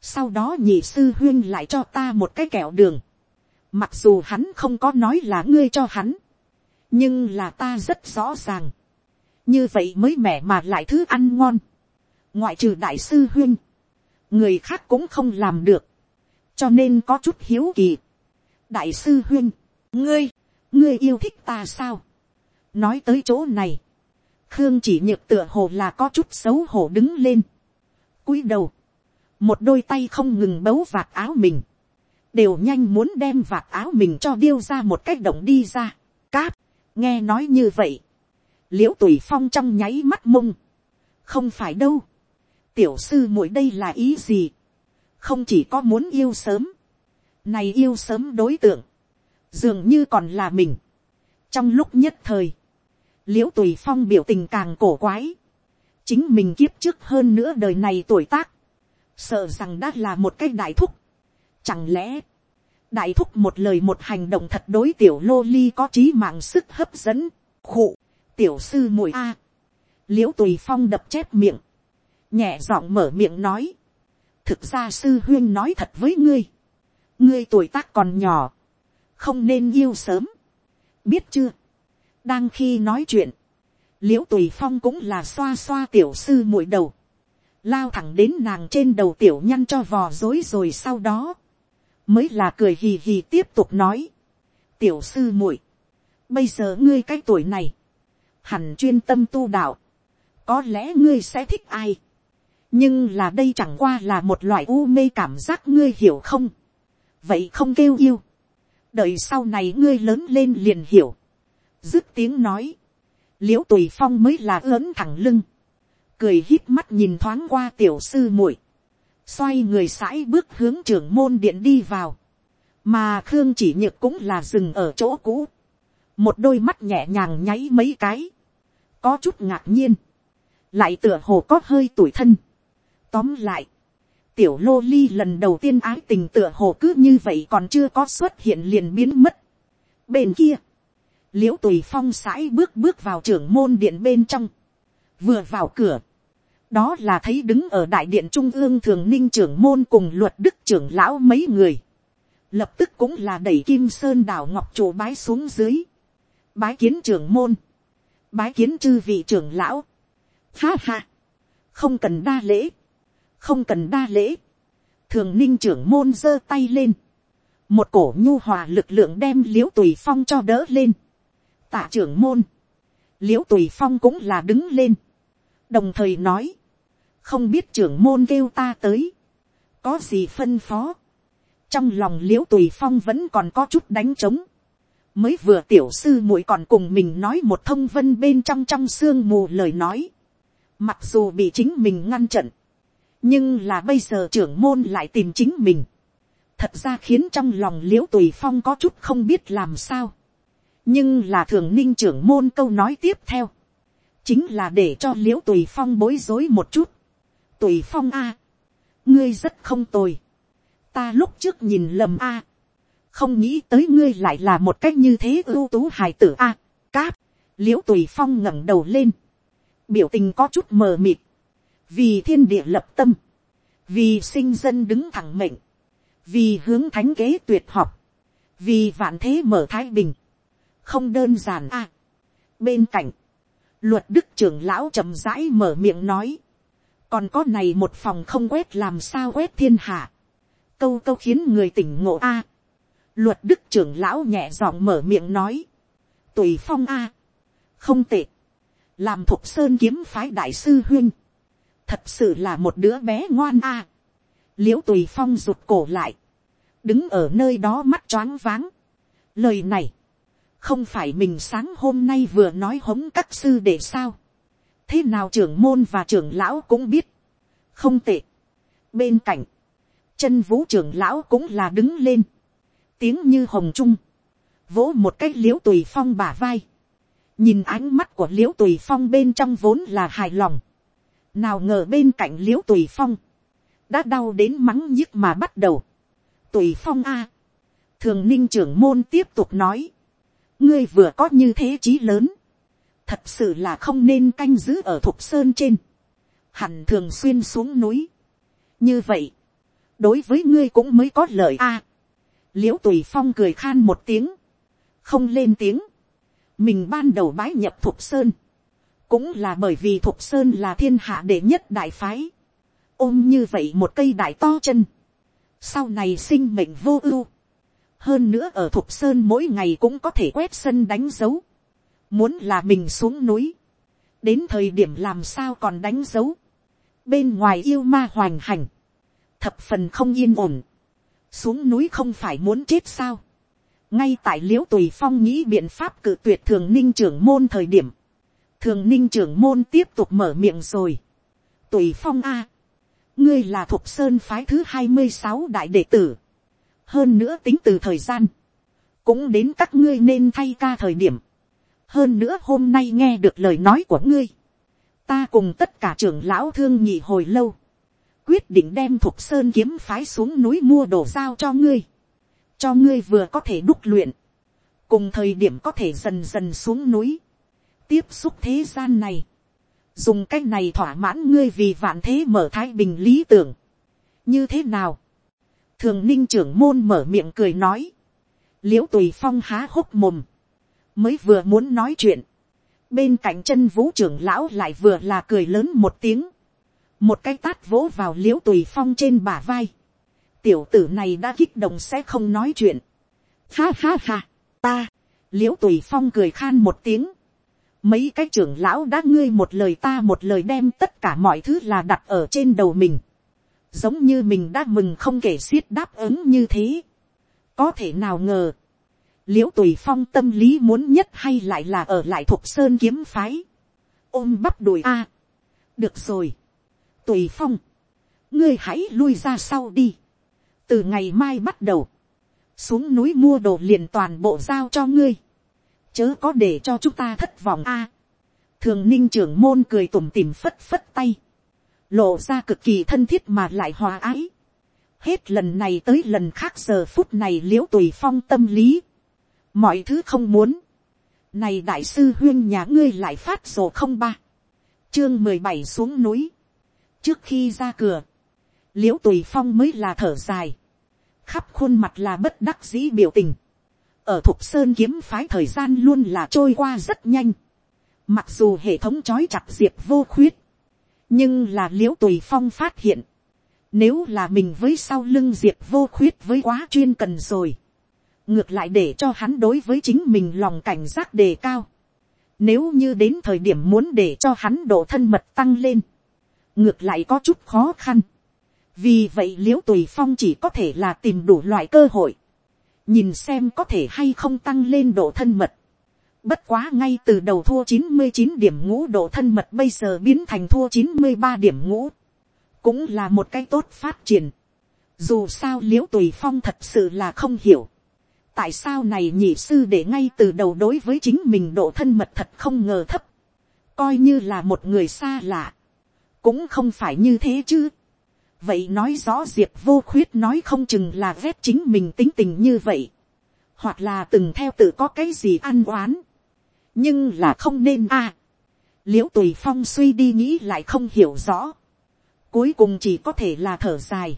sau đó nhị sư huyên lại cho ta một cái kẹo đường. mặc dù hắn không có nói là ngươi cho hắn nhưng là ta rất rõ ràng, như vậy mới mẻ mà lại thứ ăn ngon, ngoại trừ đại sư huyên, người khác cũng không làm được, cho nên có chút hiếu kỳ. đại sư huyên, ngươi, ngươi yêu thích ta sao, nói tới chỗ này, khương chỉ nhược tựa hồ là có chút xấu hổ đứng lên, cúi đầu, một đôi tay không ngừng bấu vạt áo mình, đều nhanh muốn đem vạt áo mình cho điêu ra một cách động đi ra. Cáp, nghe nói như vậy, l i ễ u tùy phong trong nháy mắt mông, không phải đâu, tiểu sư muội đây là ý gì, không chỉ có muốn yêu sớm, này yêu sớm đối tượng, dường như còn là mình, trong lúc nhất thời, l i ễ u tùy phong biểu tình càng cổ quái, chính mình kiếp trước hơn nữa đời này tuổi tác, sợ rằng đã là một cái đại thúc, chẳng lẽ, đại thúc một lời một hành động thật đối tiểu lô ly có trí mạng sức hấp dẫn, khụ, tiểu sư mùi a, à. l i ễ u tùy phong đập chép miệng, nhẹ giọng mở miệng nói, thực ra sư huyên nói thật với ngươi, ngươi tuổi tác còn nhỏ, không nên yêu sớm, biết chưa, đang khi nói chuyện, l i ễ u tùy phong cũng là xoa xoa tiểu sư mũi đầu, lao thẳng đến nàng trên đầu tiểu nhăn cho vò dối rồi sau đó, mới là cười hì hì tiếp tục nói, tiểu sư muội, bây giờ ngươi cái tuổi này, hẳn chuyên tâm tu đạo, có lẽ ngươi sẽ thích ai, nhưng là đây chẳng qua là một loại u mê cảm giác ngươi hiểu không, vậy không kêu yêu, đợi sau này ngươi lớn lên liền hiểu, dứt tiếng nói, l i ễ u tùy phong mới là lớn thẳng lưng, cười hít mắt nhìn thoáng qua tiểu sư muội, xoay người sãi bước hướng trưởng môn điện đi vào, mà khương chỉ nhược cũng là dừng ở chỗ cũ, một đôi mắt nhẹ nhàng nháy mấy cái, có chút ngạc nhiên, lại tựa hồ có hơi tủi thân. Tóm lại, tiểu lô ly lần đầu tiên ái tình tựa hồ cứ như vậy còn chưa có xuất hiện liền biến mất. Bên kia, l i ễ u tùy phong sãi bước bước vào trưởng môn điện bên trong, vừa vào cửa, đó là thấy đứng ở đại điện trung ương thường ninh trưởng môn cùng luật đức trưởng lão mấy người, lập tức cũng là đẩy kim sơn đào ngọc trụ bái xuống dưới, bái kiến trưởng môn, bái kiến chư vị trưởng lão, ha ha, không cần đa lễ, không cần đa lễ, thường ninh trưởng môn giơ tay lên, một cổ nhu hòa lực lượng đem l i ễ u tùy phong cho đỡ lên, tạ trưởng môn, l i ễ u tùy phong cũng là đứng lên, đồng thời nói, không biết trưởng môn kêu ta tới, có gì phân phó, trong lòng l i ễ u tùy phong vẫn còn có chút đánh trống, mới vừa tiểu sư muội còn cùng mình nói một thông vân bên trong trong sương mù lời nói, mặc dù bị chính mình ngăn trận, nhưng là bây giờ trưởng môn lại tìm chính mình, thật ra khiến trong lòng l i ễ u tùy phong có chút không biết làm sao, nhưng là thường ninh trưởng môn câu nói tiếp theo, chính là để cho l i ễ u tùy phong bối rối một chút, tùy phong a, ngươi rất không tồi, ta lúc trước nhìn lầm a, không nghĩ tới ngươi lại là một cách như thế ưu tú hài tử a, cáp, l i ễ u tùy phong ngẩng đầu lên, biểu tình có chút mờ mịt, vì thiên địa lập tâm, vì sinh dân đứng thẳng mệnh, vì hướng thánh kế tuyệt học, vì vạn thế mở thái bình, không đơn giản a. bên cạnh, luật đức trưởng lão chậm rãi mở miệng nói, còn có này một phòng không quét làm sao quét thiên hạ, câu câu khiến người tỉnh ngộ a. luật đức trưởng lão nhẹ giọng mở miệng nói, tùy phong a, không tệ, làm thuộc sơn kiếm phái đại sư huyên, thật sự là một đứa bé ngoan a. À. l i ễ u tùy phong rụt cổ lại, đứng ở nơi đó mắt choáng váng. lời này, không phải mình sáng hôm nay vừa nói hống các sư để sao. thế nào trưởng môn và trưởng lão cũng biết, không tệ. bên cạnh, chân vũ trưởng lão cũng là đứng lên, tiếng như hồng trung, vỗ một cái l i ễ u tùy phong bả vai, nhìn ánh mắt của l i ễ u tùy phong bên trong vốn là hài lòng, nào ngờ bên cạnh l i ễ u tùy phong, đã đau đến mắng nhức mà bắt đầu. tùy phong a, thường ninh trưởng môn tiếp tục nói, ngươi vừa có như thế chí lớn, thật sự là không nên canh giữ ở thục sơn trên, hẳn thường xuyên xuống núi. như vậy, đối với ngươi cũng mới có lợi a. l i ễ u tùy phong cười khan một tiếng, không lên tiếng, mình ban đầu bái nhập thục sơn, cũng là bởi vì thục sơn là thiên hạ đệ nhất đại phái, ôm như vậy một cây đại to chân, sau này sinh mệnh vô ưu, hơn nữa ở thục sơn mỗi ngày cũng có thể quét sân đánh dấu, muốn là mình xuống núi, đến thời điểm làm sao còn đánh dấu, bên ngoài yêu ma hoành hành, thập phần không yên ổn, xuống núi không phải muốn chết sao, ngay tại l i ễ u tùy phong nghĩ biện pháp cự tuyệt thường ninh trưởng môn thời điểm, thường ninh trưởng môn tiếp tục mở miệng rồi. tùy phong a, ngươi là thục sơn phái thứ hai mươi sáu đại đệ tử, hơn nữa tính từ thời gian, cũng đến các ngươi nên thay ca thời điểm, hơn nữa hôm nay nghe được lời nói của ngươi, ta cùng tất cả trưởng lão thương nhị hồi lâu, quyết định đem thuộc sơn kiếm phái xuống núi mua đồ giao cho ngươi. Cho ngươi vừa có thể đúc luyện, cùng thời điểm có thể dần dần xuống núi, tiếp xúc thế gian này, dùng cái này thỏa mãn ngươi vì vạn thế mở thái bình lý tưởng, như thế nào, thường ninh trưởng môn mở miệng cười nói, l i ễ u tùy phong há hốc mồm, mới vừa muốn nói chuyện, bên cạnh chân vũ trưởng lão lại vừa là cười lớn một tiếng, một cái tát vỗ vào l i ễ u tùy phong trên bả vai, tiểu tử này đã kích động sẽ không nói chuyện. Ha ha ha, ta, l i ễ u tùy phong cười khan một tiếng. mấy cái trưởng lão đã ngươi một lời ta một lời đem tất cả mọi thứ là đặt ở trên đầu mình giống như mình đã mừng không kể xiết đáp ứng như thế. có thể nào ngờ. l i ễ u tùy phong tâm lý muốn nhất hay lại là ở lại thuộc sơn kiếm phái. ôm bắp đùi a. được rồi. tùy phong. ngươi hãy lui ra sau đi từ ngày mai bắt đầu, xuống núi mua đồ liền toàn bộ giao cho ngươi, chớ có để cho chúng ta thất vọng a. thường ninh trưởng môn cười tủm tìm phất phất tay, lộ ra cực kỳ thân thiết mà lại hòa ái. hết lần này tới lần khác giờ phút này l i ễ u tùy phong tâm lý, mọi thứ không muốn, này đại sư huyên nhà ngươi lại phát sổ không ba, chương mười bảy xuống núi, trước khi ra cửa, l i ễ u tùy phong mới là thở dài, khắp khuôn mặt là bất đắc dĩ biểu tình, ở thục sơn kiếm phái thời gian luôn là trôi qua rất nhanh, mặc dù hệ thống trói chặt diệp vô khuyết, nhưng là l i ễ u tùy phong phát hiện, nếu là mình với sau lưng diệp vô khuyết với quá chuyên cần rồi, ngược lại để cho hắn đối với chính mình lòng cảnh giác đề cao, nếu như đến thời điểm muốn để cho hắn độ thân mật tăng lên, ngược lại có chút khó khăn. Vì vậy l i ễ u tùy phong chỉ có thể là tìm đủ loại cơ hội, nhìn xem có thể hay không tăng lên độ thân mật. Bất quá ngay từ đầu thua chín mươi chín điểm ngũ độ thân mật bây giờ biến thành thua chín mươi ba điểm ngũ. Cũng là một cái tốt phát triển. Dù sao liễu tùy phong thật sự là không hiểu. Tại sao này nhị sư để ngay từ đầu đối với chính mình độ thân mật thật không ngờ thấp. Coi như là một người xa lạ. Cũng không phải như thế chứ vậy nói rõ diệp vô khuyết nói không chừng là ghét chính mình tính tình như vậy, hoặc là từng theo tự có cái gì ăn oán, nhưng là không nên a. À, l i ễ u tùy phong suy đi nghĩ lại không hiểu rõ, cuối cùng chỉ có thể là thở dài,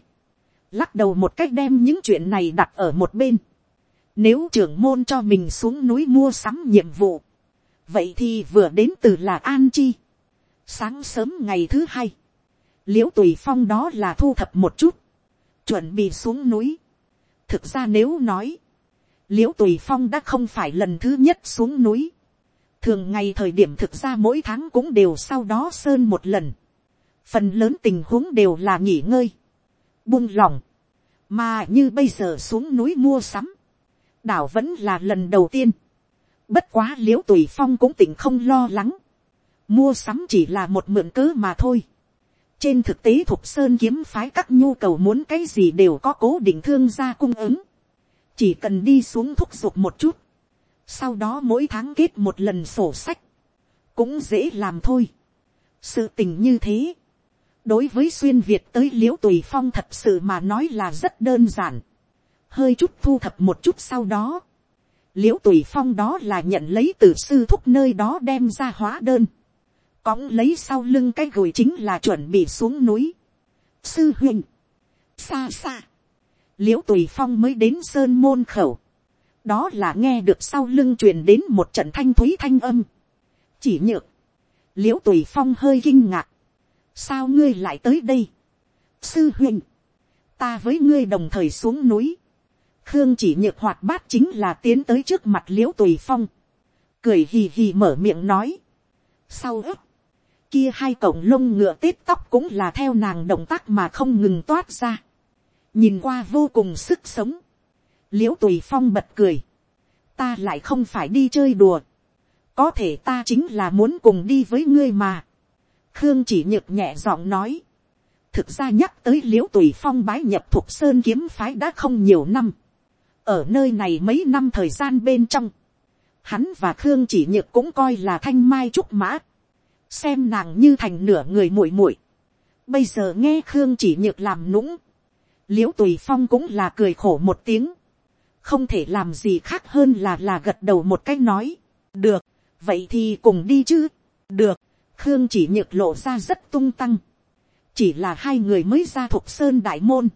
lắc đầu một cách đem những chuyện này đặt ở một bên, nếu trưởng môn cho mình xuống núi mua sắm nhiệm vụ, vậy thì vừa đến từ là an chi, sáng sớm ngày thứ hai, l i ễ u tùy phong đó là thu thập một chút, chuẩn bị xuống núi. thực ra nếu nói, l i ễ u tùy phong đã không phải lần thứ nhất xuống núi thường ngày thời điểm thực ra mỗi tháng cũng đều sau đó sơn một lần, phần lớn tình huống đều là nghỉ ngơi, buông lỏng, mà như bây giờ xuống núi mua sắm, đảo vẫn là lần đầu tiên, bất quá l i ễ u tùy phong cũng tỉnh không lo lắng, mua sắm chỉ là một mượn cớ mà thôi, trên thực tế thục sơn kiếm phái các nhu cầu muốn cái gì đều có cố định thương gia cung ứng. Chỉ cần đi xuống thúc giục một chút. Sau đó mỗi tháng kết một lần sổ sách. Cũng dễ làm thôi. Sự tình như thế. Đối với xuyên Việt tới liễu tùy phong thật sự mà nói là rất đơn giản. Hơi chút thu thập một chút sau đó. Liễu tùy phong đó là nhận lấy từ sư thúc nơi đó đem ra hóa đơn cõng lấy sau lưng cái gửi chính là chuẩn bị xuống núi. sư huynh, xa xa, l i ễ u tùy phong mới đến sơn môn khẩu, đó là nghe được sau lưng truyền đến một trận thanh thúy thanh âm, chỉ nhược, l i ễ u tùy phong hơi kinh ngạc, sao ngươi lại tới đây, sư huynh, ta với ngươi đồng thời xuống núi, khương chỉ nhược hoạt bát chính là tiến tới trước mặt l i ễ u tùy phong, cười hì hì mở miệng nói, sau ấp, kia hai cổng lông ngựa tết tóc cũng là theo nàng động tác mà không ngừng toát ra. nhìn qua vô cùng sức sống l i ễ u tùy phong bật cười. ta lại không phải đi chơi đùa. có thể ta chính là muốn cùng đi với ngươi mà. khương chỉ nhược nhẹ giọng nói. thực ra nhắc tới l i ễ u tùy phong bái nhập thuộc sơn kiếm phái đã không nhiều năm. ở nơi này mấy năm thời gian bên trong, hắn và khương chỉ nhược cũng coi là thanh mai trúc mã xem nàng như thành nửa người muội muội. bây giờ nghe khương chỉ nhược làm nũng, l i ễ u tùy phong cũng là cười khổ một tiếng, không thể làm gì khác hơn là là gật đầu một cách nói, được, vậy thì cùng đi chứ, được, khương chỉ nhược lộ ra rất tung tăng, chỉ là hai người mới ra thuộc sơn đại môn,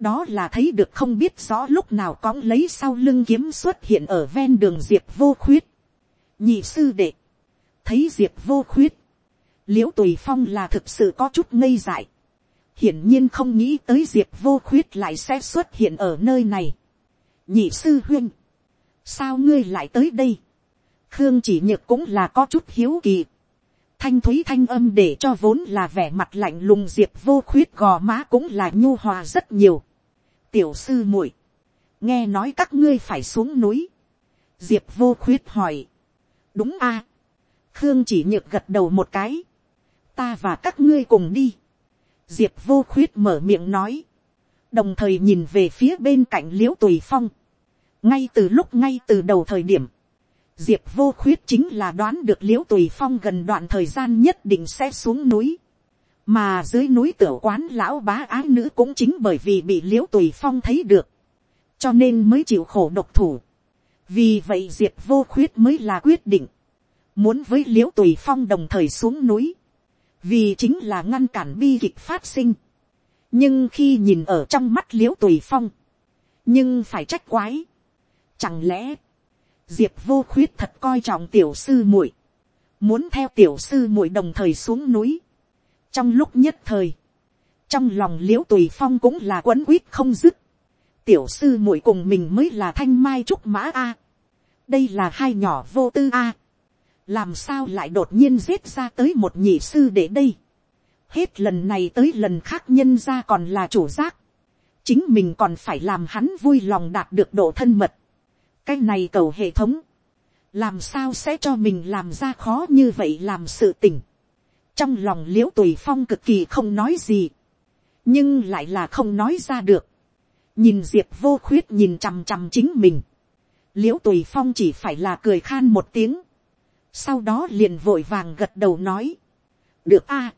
đó là thấy được không biết rõ lúc nào cõng lấy sau lưng kiếm xuất hiện ở ven đường diệp vô khuyết, nhị sư đệ, thấy diệp vô khuyết, l i ễ u tùy phong là thực sự có chút ngây dại, hiển nhiên không nghĩ tới diệp vô khuyết lại sẽ xuất hiện ở nơi này nhị sư huynh, sao ngươi lại tới đây, khương chỉ nhược cũng là có chút hiếu kỳ, thanh thúy thanh âm để cho vốn là vẻ mặt lạnh lùng diệp vô khuyết gò má cũng là nhu hòa rất nhiều. tiểu sư muội, nghe nói các ngươi phải xuống núi, diệp vô khuyết hỏi, đúng a, khương chỉ nhược gật đầu một cái, ta và các ngươi cùng đi, diệp vô khuyết mở miệng nói, đồng thời nhìn về phía bên cạnh l i ễ u tùy phong, ngay từ lúc ngay từ đầu thời điểm, diệp vô khuyết chính là đoán được l i ễ u tùy phong gần đoạn thời gian nhất định sẽ xuống núi, mà dưới núi tiểu quán lão bá ái nữ cũng chính bởi vì bị l i ễ u tùy phong thấy được, cho nên mới chịu khổ độc thủ. vì vậy diệp vô khuyết mới là quyết định, muốn với l i ễ u tùy phong đồng thời xuống núi, vì chính là ngăn cản bi kịch phát sinh. nhưng khi nhìn ở trong mắt l i ễ u tùy phong, nhưng phải trách quái. Chẳng lẽ, diệp vô khuyết thật coi trọng tiểu sư muội, muốn theo tiểu sư muội đồng thời xuống núi. trong lúc nhất thời, trong lòng l i ễ u tùy phong cũng là quấn quýt không dứt. tiểu sư muội cùng mình mới là thanh mai trúc mã a. đây là hai nhỏ vô tư a làm sao lại đột nhiên giết ra tới một nhị sư để đây. hết lần này tới lần khác nhân ra còn là chủ giác. chính mình còn phải làm hắn vui lòng đạt được độ thân mật cái này cầu hệ thống. làm sao sẽ cho mình làm ra khó như vậy làm sự tình. trong lòng l i ễ u tùy phong cực kỳ không nói gì. nhưng lại là không nói ra được. nhìn diệp vô khuyết nhìn chằm chằm chính mình. l i ễ u tùy phong chỉ phải là cười khan một tiếng sau đó liền vội vàng gật đầu nói, được a,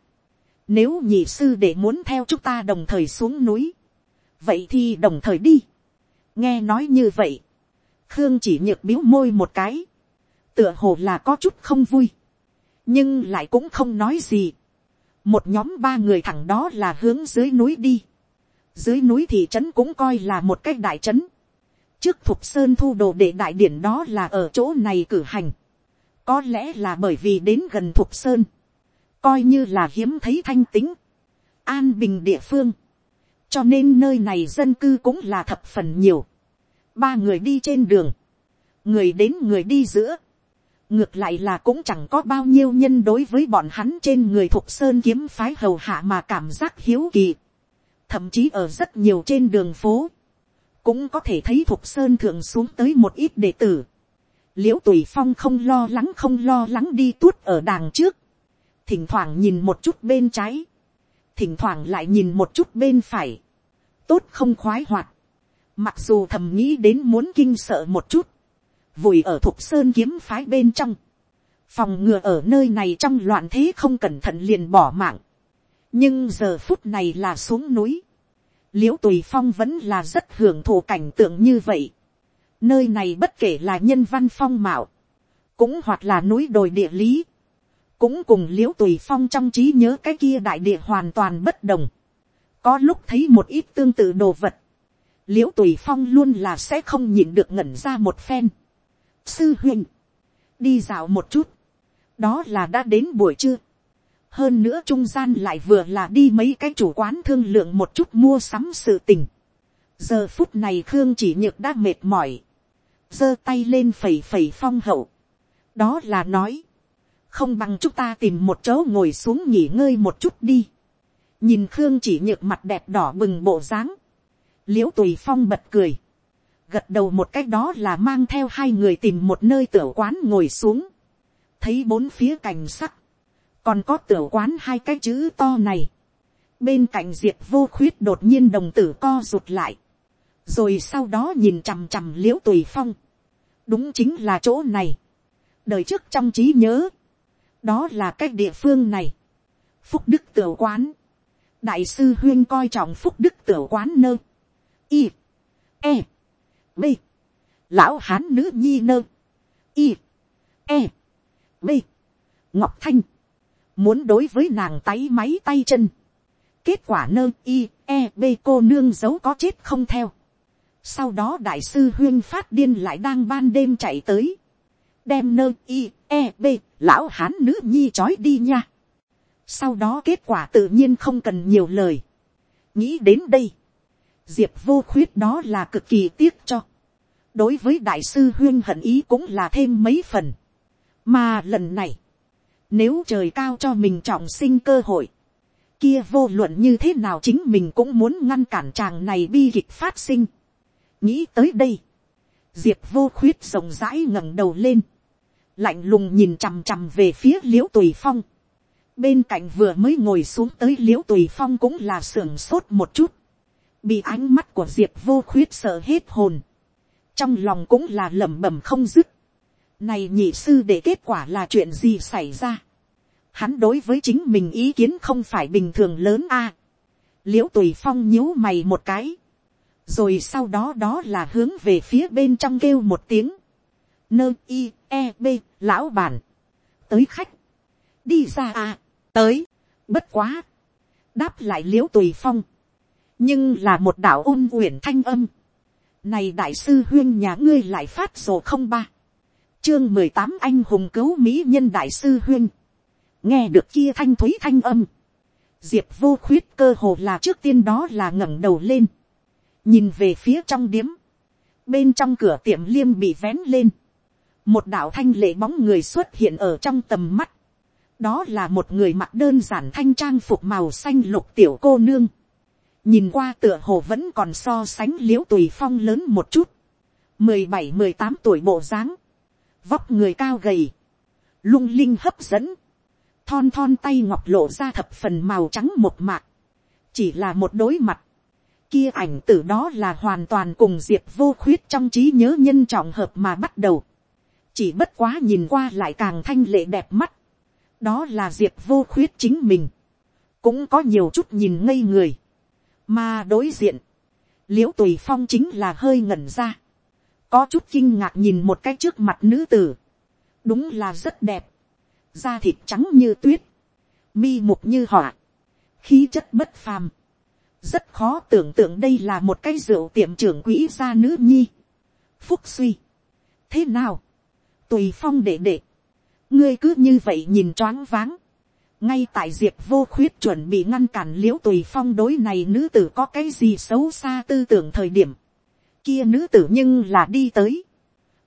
nếu nhị sư để muốn theo chúng ta đồng thời xuống núi, vậy thì đồng thời đi. nghe nói như vậy, khương chỉ nhược biếu môi một cái, tựa hồ là có chút không vui, nhưng lại cũng không nói gì. một nhóm ba người thẳng đó là hướng dưới núi đi. dưới núi thị trấn cũng coi là một cái đại trấn. trước thục sơn thu đồ để đại điển đó là ở chỗ này cử hành. Có lẽ là bởi vì đến gần Thục Sơn. Coi như là hiếm thấy thanh tính. An bình địa phương. Cho nên nơi này dân cư cũng là thập phần nhiều. Ba người đi trên đường. Người đến người đi giữa. ngược lại là cũng chẳng có bao nhiêu nhân đối với bọn hắn trên người thuộc sơn kiếm phái hầu hạ mà cảm giác hiếu kỳ. thậm chí ở rất nhiều trên đường phố, cũng có thể thấy thuộc sơn thượng xuống tới một ít đệ tử. l i ễ u tùy phong không lo lắng không lo lắng đi tuốt ở đàng trước, thỉnh thoảng nhìn một chút bên trái, thỉnh thoảng lại nhìn một chút bên phải, tốt không khoái hoạt, mặc dù thầm nghĩ đến muốn kinh sợ một chút, vùi ở thục sơn kiếm phái bên trong, phòng ngừa ở nơi này trong loạn thế không cẩn thận liền bỏ mạng. nhưng giờ phút này là xuống núi, l i ễ u tùy phong vẫn là rất hưởng thụ cảnh tượng như vậy. nơi này bất kể là nhân văn phong mạo, cũng hoặc là núi đồi địa lý, cũng cùng l i ễ u tùy phong trong trí nhớ cái kia đại địa hoàn toàn bất đồng. có lúc thấy một ít tương tự đồ vật, l i ễ u tùy phong luôn là sẽ không nhịn được ngẩn ra một phen. Sư huynh, đi dạo một chút, đó là đã đến buổi trưa, hơn nữa trung gian lại vừa là đi mấy cái chủ quán thương lượng một chút mua sắm sự tình. giờ phút này khương chỉ nhược đã mệt mỏi, giơ tay lên phẩy phẩy phong hậu, đó là nói, không bằng chúng ta tìm một chỗ ngồi xuống nghỉ ngơi một chút đi, nhìn khương chỉ nhược mặt đẹp đỏ bừng bộ dáng, l i ễ u tùy phong bật cười, gật đầu một cách đó là mang theo hai người tìm một nơi tiểu quán ngồi xuống, thấy bốn phía cảnh sắc, còn có tiểu quán hai cái chữ to này, bên cạnh diệt vô khuyết đột nhiên đồng tử co rụt lại, rồi sau đó nhìn chằm chằm l i ễ u tùy phong, đúng chính là chỗ này, đời trước trong trí nhớ, đó là cái địa phương này, phúc đức tiểu quán, đại sư huyên coi trọng phúc đức tiểu quán nơ, y, e, b, lão hán nữ nhi nơ, y, e, b, ngọc thanh, muốn đối với nàng tay máy tay chân, kết quả nơ y, e, b cô nương giấu có chết không theo, sau đó đại sư huyên phát điên lại đang ban đêm chạy tới, đem nơ y, e, b, lão hán nữ nhi trói đi nha. sau đó kết quả tự nhiên không cần nhiều lời. nghĩ đến đây, diệp vô khuyết đó là cực kỳ tiếc cho. đối với đại sư huyên hận ý cũng là thêm mấy phần. mà lần này, nếu trời cao cho mình trọng sinh cơ hội, kia vô luận như thế nào chính mình cũng muốn ngăn cản chàng này bi kịch phát sinh. nghĩ tới đây, diệp vô khuyết rộng rãi ngẩng đầu lên, lạnh lùng nhìn chằm chằm về phía l i ễ u tùy phong. bên cạnh vừa mới ngồi xuống tới l i ễ u tùy phong cũng là sưởng sốt một chút bị ánh mắt của diệp vô khuyết sợ hết hồn, trong lòng cũng là lẩm bẩm không dứt. Này nhị sư để kết quả là chuyện gì xảy ra. Hắn đối với chính mình ý kiến không phải bình thường lớn a. À, l i ễ u tùy phong nhíu mày một cái. rồi sau đó đó là hướng về phía bên trong kêu một tiếng. nơ i e b lão bản. tới khách. đi ra à. tới. bất quá. đáp lại l i ễ u tùy phong nhưng là một đạo ôn uyển thanh âm. Này đại sư huyên nhà ngươi lại phát sổ không ba. Chương mười tám anh hùng cứu mỹ nhân đại sư huyên. Nghe được kia thanh thúy thanh âm. Diệp vô khuyết cơ hồ là trước tiên đó là ngẩng đầu lên. Nhìn về phía trong điếm. Bên trong cửa tiệm liêm bị vén lên. Một đạo thanh lệ bóng người xuất hiện ở trong tầm mắt. Đó là một người mặc đơn giản thanh trang phục màu xanh lục tiểu cô nương nhìn qua tựa hồ vẫn còn so sánh l i ễ u tùy phong lớn một chút, mười bảy mười tám tuổi bộ dáng, vóc người cao gầy, lung linh hấp dẫn, thon thon tay ngọc lộ ra thập phần màu trắng một mạc, chỉ là một đối mặt, kia ảnh từ đó là hoàn toàn cùng diệp vô khuyết trong trí nhớ nhân trọng hợp mà bắt đầu, chỉ bất quá nhìn qua lại càng thanh lệ đẹp mắt, đó là diệp vô khuyết chính mình, cũng có nhiều chút nhìn ngây người, mà đối diện, l i ễ u tùy phong chính là hơi ngẩn ra. Có chút kinh ngạc nhìn một cái trước mặt nữ tử. Đúng là rất đẹp. Da thịt trắng như tuyết. Mi mục như họa. Khí chất bất phàm. Rất khó tưởng tượng đây là một cái rượu tiệm trưởng quỹ gia nữ nhi. Phúc suy. Thế nào? Tùy phong đệ đệ. Ngươi cứ như vậy nhìn choáng váng ngay tại diệp vô khuyết chuẩn bị ngăn cản l i ễ u tùy phong đối này nữ tử có cái gì xấu xa tư tưởng thời điểm, kia nữ tử nhưng là đi tới,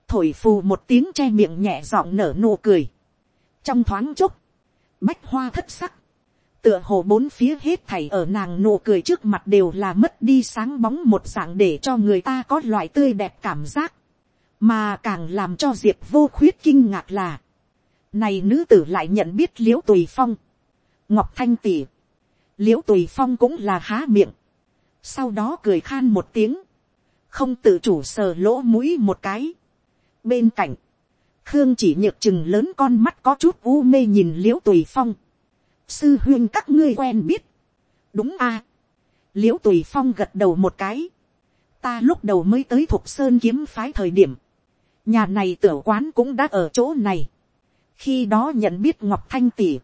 thổi phù một tiếng che miệng nhẹ giọng nở nụ cười, trong thoáng chốc, bách hoa thất sắc, tựa hồ bốn phía hết thảy ở nàng nụ cười trước mặt đều là mất đi sáng bóng một dạng để cho người ta có loại tươi đẹp cảm giác, mà càng làm cho diệp vô khuyết kinh ngạc là, này nữ tử lại nhận biết l i ễ u tùy phong, ngọc thanh tỉ, l i ễ u tùy phong cũng là há miệng, sau đó cười khan một tiếng, không tự chủ sờ lỗ mũi một cái. bên cạnh, khương chỉ nhược chừng lớn con mắt có chút u mê nhìn l i ễ u tùy phong, sư huyên các ngươi quen biết, đúng a, à. l i ễ u tùy phong gật đầu một cái, ta lúc đầu mới tới Thục sơn kiếm phái thời điểm, nhà này tiểu quán cũng đã ở chỗ này, khi đó nhận biết ngọc thanh tỉ,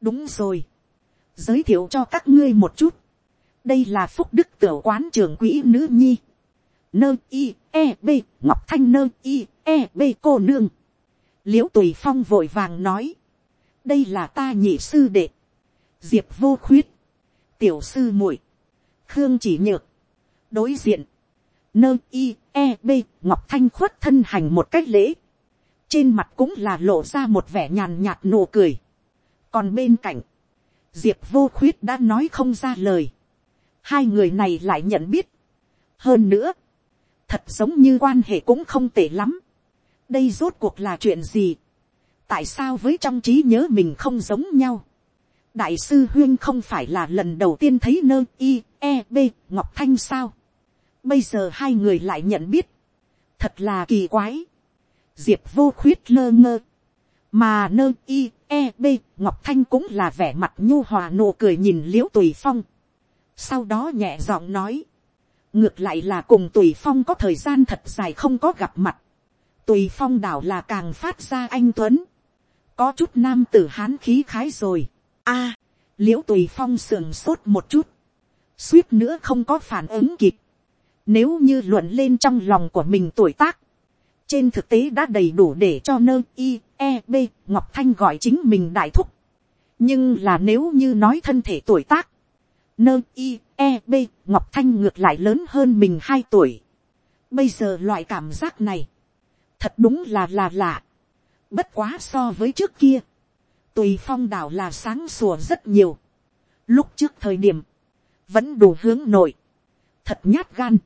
đúng rồi, giới thiệu cho các ngươi một chút, đây là phúc đức tiểu quán trưởng quỹ nữ nhi, nơ i e b ngọc thanh nơ i e b cô nương, l i ễ u tùy phong vội vàng nói, đây là ta nhị sư đệ, diệp vô khuyết, tiểu sư muội, khương chỉ nhược, đối diện, nơ i e b ngọc thanh khuất thân hành một cách lễ, trên mặt cũng là lộ ra một vẻ nhàn nhạt nụ cười, còn bên cạnh, diệp vô khuyết đã nói không ra lời, hai người này lại nhận biết, hơn nữa, thật giống như quan hệ cũng không tệ lắm, đây rốt cuộc là chuyện gì, tại sao với trong trí nhớ mình không giống nhau. đại sư huyên không phải là lần đầu tiên thấy nơ i e b ngọc thanh sao. bây giờ hai người lại nhận biết. thật là kỳ quái. diệp vô khuyết lơ ngơ. mà nơ i e b ngọc thanh cũng là vẻ mặt nhu hòa nụ cười nhìn l i ễ u tùy phong. sau đó nhẹ giọng nói. ngược lại là cùng tùy phong có thời gian thật dài không có gặp mặt. tùy phong đảo là càng phát ra anh tuấn có chút nam tử hán khí khái rồi. a, à, l i ễ u tùy phong sườn sốt một chút, suýt nữa không có phản ứng kịp. Nếu như luận lên trong lòng của mình tuổi tác, trên thực tế đã đầy đủ để cho nơ y e b ngọc thanh gọi chính mình đại thúc. nhưng là nếu như nói thân thể tuổi tác, nơ i e b ngọc thanh ngược lại lớn hơn mình hai tuổi. bây giờ loại cảm giác này, thật đúng là là lạ. Bất quá so với trước kia. Tùy phong đảo là sáng sủa rất nhiều. Lúc trước thời điểm. Vẫn đủ hướng nội. Thật nhát gan.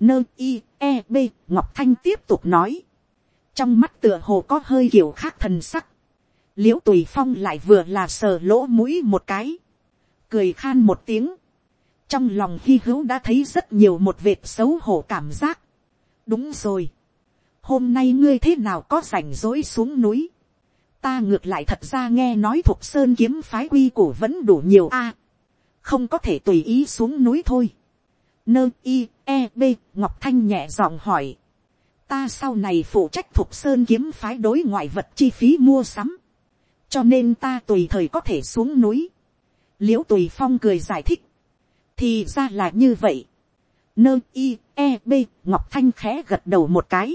Nơ i e b Ngọc Thanh tiếp tục nói. Trong mắt tựa hồ có hơi kiểu khác thần sắc. Liễu tùy phong lại vừa là sờ lỗ mũi một cái. Cười khan một tiếng. Trong lòng hy hữu đã thấy rất nhiều một vệt xấu hổ cảm giác. Đúng rồi hôm nay ngươi thế nào có rảnh rỗi xuống núi. ta ngược lại thật ra nghe nói thuộc sơn kiếm phái quy củ vẫn đủ nhiều a. không có thể tùy ý xuống núi thôi. nơ i e b ngọc thanh nhẹ giọng hỏi ta sau này phụ trách thục sơn kiếm phái đối ngoại vật chi phí mua sắm. cho nên ta tùy thời có thể xuống núi. l i ễ u tùy phong cười giải thích. thì ra là như vậy. nơ i e b ngọc thanh khẽ gật đầu một cái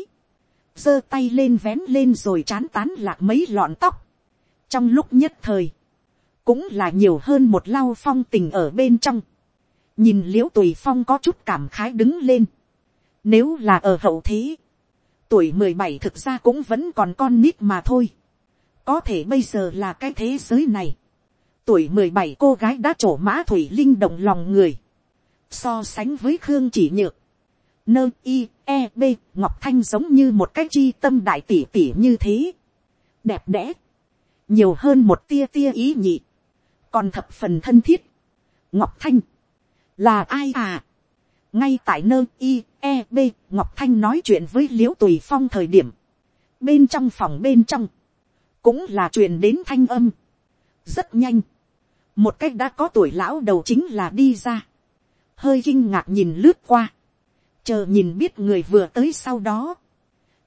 giơ tay lên vén lên rồi chán tán lạc mấy lọn tóc. trong lúc nhất thời, cũng là nhiều hơn một lau phong tình ở bên trong. nhìn l i ễ u tùy phong có chút cảm khái đứng lên. nếu là ở hậu thế, tuổi mười bảy thực ra cũng vẫn còn con nít mà thôi. có thể bây giờ là cái thế giới này. tuổi mười bảy cô gái đã trổ mã thủy linh động lòng người. so sánh với khương chỉ nhược, nơ i e b ngọc thanh giống như một cái chi tâm đại tỷ tỷ như thế. Đẹp đẽ. Nhiều hơn một tia tia ý nhị. Còn thập phần thân thiết. Ngọc thanh. Là ai à? Ngay tại nơi i e b ngọc thanh nói chuyện với l i ễ u tùy phong thời điểm. Bên trong phòng bên trong. Cũng là chuyện đến thanh âm. Rất nhanh. Một cách đã có tuổi lão đầu chính là đi ra. Hơi kinh ngạc nhìn lướt qua. Chờ nhìn biết người vừa tới sau đó,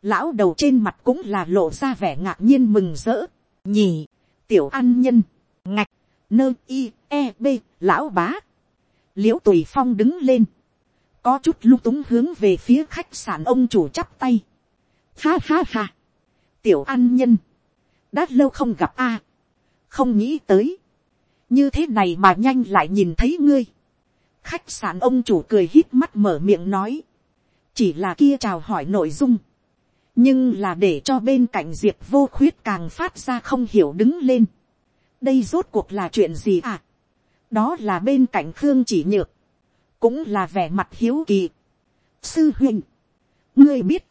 lão đầu trên mặt cũng là lộ ra vẻ ngạc nhiên mừng rỡ, nhì, tiểu an nhân, ngạch, nơ i e b, lão bá, l i ễ u tùy phong đứng lên, có chút lung túng hướng về phía khách sạn ông chủ chắp tay, ha ha ha, tiểu an nhân, đã lâu không gặp a, không nghĩ tới, như thế này mà nhanh lại nhìn thấy ngươi, khách sạn ông chủ cười hít mắt mở miệng nói, chỉ là kia chào hỏi nội dung, nhưng là để cho bên cạnh diệp vô khuyết càng phát ra không hiểu đứng lên. đây rốt cuộc là chuyện gì à. đó là bên cạnh khương chỉ nhược, cũng là vẻ mặt hiếu kỳ. sư huynh, ngươi biết,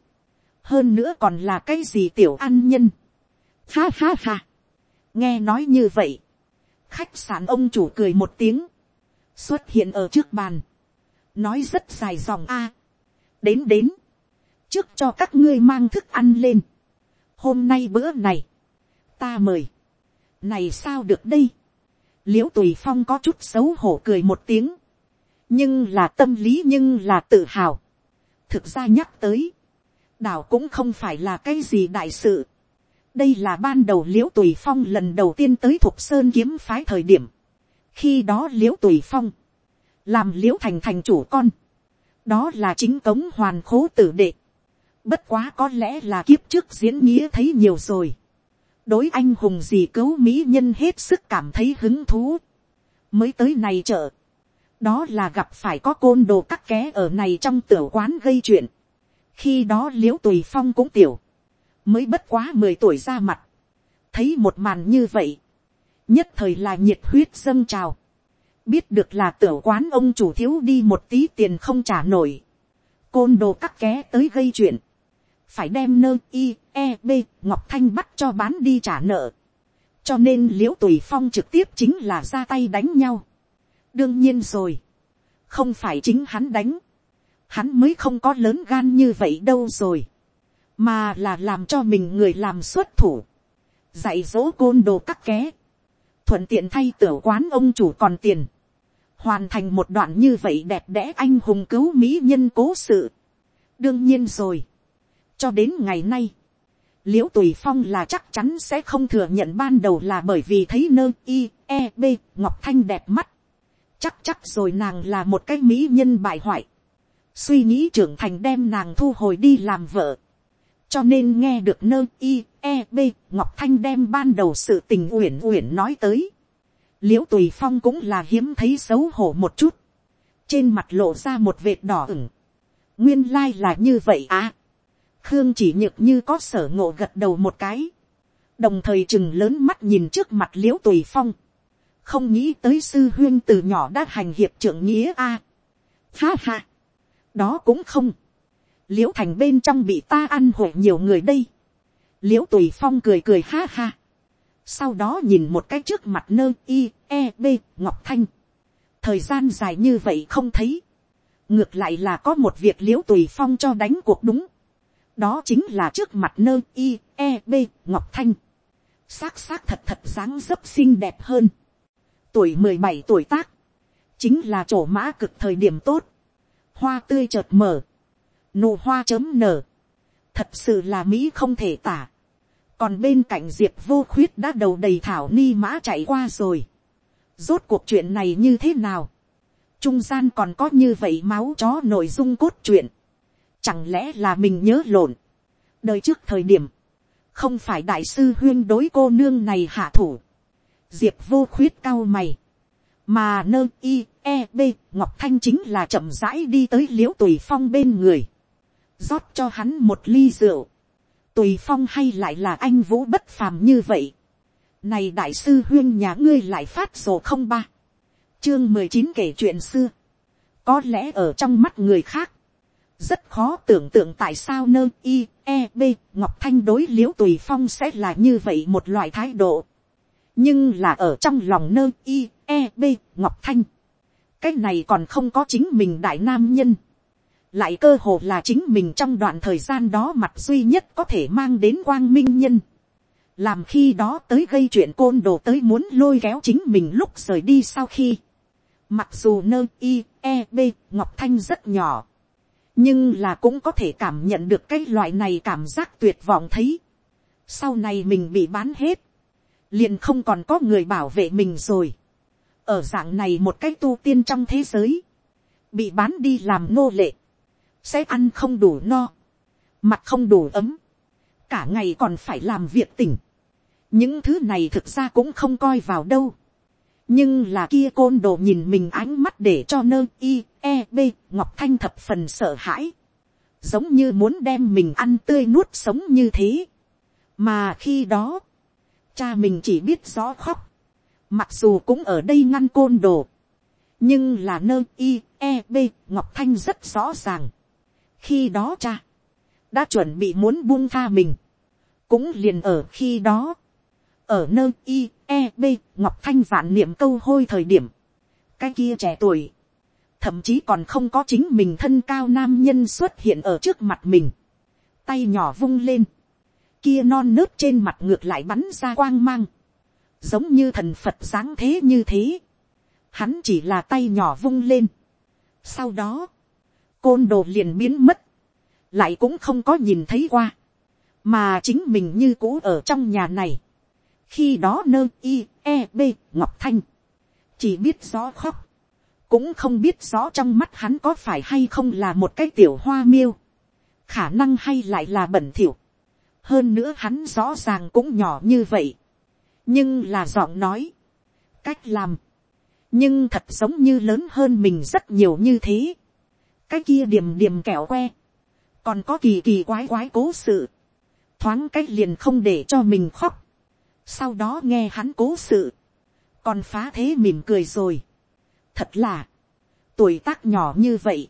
hơn nữa còn là cái gì tiểu ăn nhân. ha ha ha. nghe nói như vậy, khách sạn ông chủ cười một tiếng, xuất hiện ở trước bàn, nói rất dài dòng a. đến đến, trước cho các ngươi mang thức ăn lên. hôm nay bữa này, ta mời. này sao được đây. l i ễ u tùy phong có chút xấu hổ cười một tiếng, nhưng là tâm lý nhưng là tự hào. thực ra nhắc tới, đảo cũng không phải là cái gì đại sự. đây là ban đầu l i ễ u tùy phong lần đầu tiên tới thục sơn kiếm phái thời điểm. khi đó l i ễ u tùy phong, làm l i ễ u thành thành chủ con, đó là chính cống hoàn khố tử đệ, Bất quá có lẽ là kiếp trước diễn nghĩa thấy nhiều rồi. Đối anh hùng gì cứu mỹ nhân hết sức cảm thấy hứng thú. Mới tới này chợ. Đó là gặp phải có côn đồ cắt ké ở này trong tiểu quán gây chuyện. Khi đó liễu tùy phong cũng tiểu. Mới bất quá mười tuổi ra mặt. Thấy một màn như vậy. Nhất thời là nhiệt huyết dâng trào. Biết được là tiểu quán ông chủ thiếu đi một tí tiền không trả nổi côn đồ cắt ké tới gây chuyện, phải đem nơ i e b ngọc thanh bắt cho bán đi trả nợ. cho nên l i ễ u tùy phong trực tiếp chính là ra tay đánh nhau đương nhiên rồi, không phải chính hắn đánh, hắn mới không có lớn gan như vậy đâu rồi, mà là làm cho mình người làm xuất thủ, dạy dỗ côn đồ cắt ké, thuận tiện thay tiểu quán ông chủ còn tiền, hoàn thành một đoạn như vậy đẹp đẽ anh hùng cứu mỹ nhân cố sự. đương nhiên rồi, cho đến ngày nay, l i ễ u tùy phong là chắc chắn sẽ không thừa nhận ban đầu là bởi vì thấy nơ i e b ngọc thanh đẹp mắt chắc chắc rồi nàng là một cái mỹ nhân bại hoại. suy nghĩ trưởng thành đem nàng thu hồi đi làm vợ. cho nên nghe được nơ i e b ngọc thanh đem ban đầu sự tình uyển uyển nói tới. l i ễ u tùy phong cũng là hiếm thấy xấu hổ một chút. trên mặt lộ ra một vệt đỏ ửng. nguyên lai là như vậy à khương chỉ nhược như có sở ngộ gật đầu một cái, đồng thời chừng lớn mắt nhìn trước mặt l i ễ u tùy phong, không nghĩ tới sư huyên từ nhỏ đã hành hiệp trưởng nghĩa a. ha ha, đó cũng không, l i ễ u thành bên trong bị ta ăn hội nhiều người đây, l i ễ u tùy phong cười cười ha ha, sau đó nhìn một cái trước mặt nơ i e b ngọc thanh, thời gian dài như vậy không thấy, ngược lại là có một việc l i ễ u tùy phong cho đánh cuộc đúng, đó chính là trước mặt nơ i e b ngọc thanh. Xác xác thật thật dáng dấp xinh đẹp hơn tuổi mười bảy tuổi tác, chính là chỗ mã cực thời điểm tốt hoa tươi chợt mở, nụ hoa chấm nở, thật sự là mỹ không thể tả còn bên cạnh diệp vô khuyết đã đầu đầy thảo ni mã chạy qua rồi rốt cuộc chuyện này như thế nào trung gian còn có như vậy máu chó nội dung cốt truyện Chẳng lẽ là mình nhớ lộn. Đời trước thời điểm. Không phải đại sư huyên đối cô nương này hạ thủ. Diệp vô khuyết cao mày. Mà nơ i e b, Ngọc Thanh chính là chậm rãi đi tới liễu tùy phong bên người. rót cho hắn một ly rượu. Tùy phong hay lại là anh vũ bất phàm như vậy. Này đại sư huyên nhà ngươi lại phát sổ không ba. Chương mười chín kể chuyện xưa. Có lẽ ở trong mắt người khác rất khó tưởng tượng tại sao nơ i e b, ngọc thanh đối l i ễ u tùy phong sẽ là như vậy một loại thái độ nhưng là ở trong lòng nơ i e b ngọc thanh. Cái này còn không có chính mình đại nam nhân. Lại cơ hồ là chính mình trong đoạn thời gian đó mặt duy nhất có thể mang đến quang minh nhân. Làm khi đó tới gây chuyện côn đồ tới muốn lôi kéo chính mình lúc rời đi sau khi. Mặc dù nơ i e b ngọc thanh rất nhỏ. Nhưng là cũng có thể cảm nhận được cái loại này cảm giác tuyệt vọng thấy. sau này mình bị bán hết, liền không còn có người bảo vệ mình rồi. ở dạng này một cách tu tiên trong thế giới, bị bán đi làm nô lệ, sẽ ăn không đủ no, mặt không đủ ấm, cả ngày còn phải làm việc tỉnh. những thứ này thực ra cũng không coi vào đâu nhưng là kia côn đồ nhìn mình ánh mắt để cho nơ i e b ngọc thanh thập phần sợ hãi giống như muốn đem mình ăn tươi nuốt sống như thế, mà khi đó, cha mình chỉ biết rõ khóc, mặc dù cũng ở đây ngăn côn đồ, nhưng là nơi i e b ngọc thanh rất rõ ràng. khi đó cha, đã chuẩn bị muốn buông tha mình, cũng liền ở khi đó, ở nơi i e b ngọc thanh vạn niệm câu hôi thời điểm, cái kia trẻ tuổi, thậm chí còn không có chính mình thân cao nam nhân xuất hiện ở trước mặt mình, tay nhỏ vung lên, kia non nớt trên mặt ngược lại bắn ra quang mang, giống như thần phật dáng thế như thế, hắn chỉ là tay nhỏ vung lên, sau đó, côn đồ liền biến mất, lại cũng không có nhìn thấy qua, mà chính mình như cũ ở trong nhà này, khi đó nơ i e b ngọc thanh, chỉ biết rõ khóc, cũng không biết rõ trong mắt hắn có phải hay không là một cái tiểu hoa miêu, khả năng hay lại là bẩn thỉu, hơn nữa hắn rõ ràng cũng nhỏ như vậy, nhưng là giọng nói, cách làm, nhưng thật giống như lớn hơn mình rất nhiều như thế, cái kia điểm điểm kẹo que, còn có kỳ kỳ quái quái cố sự, thoáng cách liền không để cho mình khóc, sau đó nghe hắn cố sự, còn phá thế mỉm cười rồi, thật là, tuổi tác nhỏ như vậy,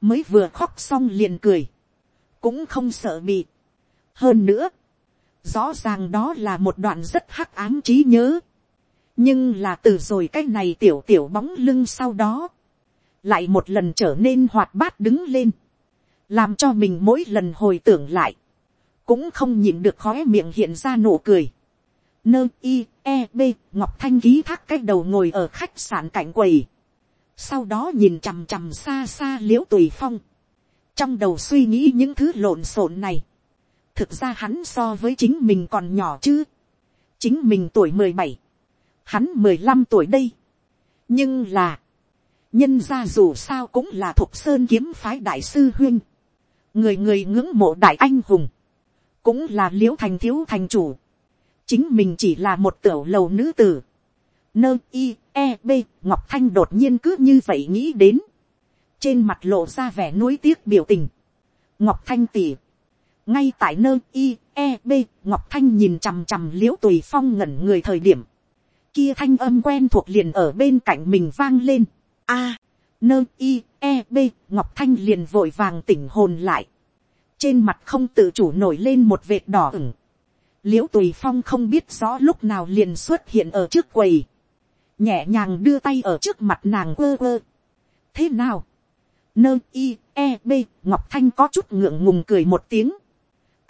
mới vừa khóc xong liền cười, cũng không sợ bị hơn nữa, rõ ràng đó là một đoạn rất hắc ám trí nhớ, nhưng là từ rồi cái này tiểu tiểu bóng lưng sau đó, lại một lần trở nên hoạt bát đứng lên, làm cho mình mỗi lần hồi tưởng lại, cũng không nhìn được khói miệng hiện ra nụ cười. Nơ i e b ngọc thanh ký thác cái đầu ngồi ở khách sạn cạnh quầy, sau đó nhìn chằm chằm xa xa l i ễ u tùy phong, trong đầu suy nghĩ những thứ lộn xộn này, thực ra hắn so với chính mình còn nhỏ chứ, chính mình tuổi mười bảy, hắn mười lăm tuổi đây, nhưng là, nhân ra dù sao cũng là thuộc sơn kiếm phái đại sư huyên, người người ngưỡng mộ đại anh hùng, cũng là l i ễ u thành thiếu thành chủ, chính mình chỉ là một tiểu lầu nữ tử, nơ i e b ngọc thanh đột nhiên cứ như vậy nghĩ đến. Trên mặt lộ ra vẻ nuối tiếc biểu tình. Ngọc thanh tỉ ngay tại nơi i e b ngọc thanh nhìn chằm chằm l i ễ u tùy phong ngẩn người thời điểm. Kia thanh âm quen thuộc liền ở bên cạnh mình vang lên. A nơ i e b ngọc thanh liền vội vàng tỉnh hồn lại. Trên mặt không tự chủ nổi lên một vệt đỏ ửng. L i ễ u tùy phong không biết rõ lúc nào liền xuất hiện ở trước quầy. Nhẹ nhàng đưa tay ở trước mặt nàng quơ quơ. thế nào, nơ i e b ngọc thanh có chút ngượng ngùng cười một tiếng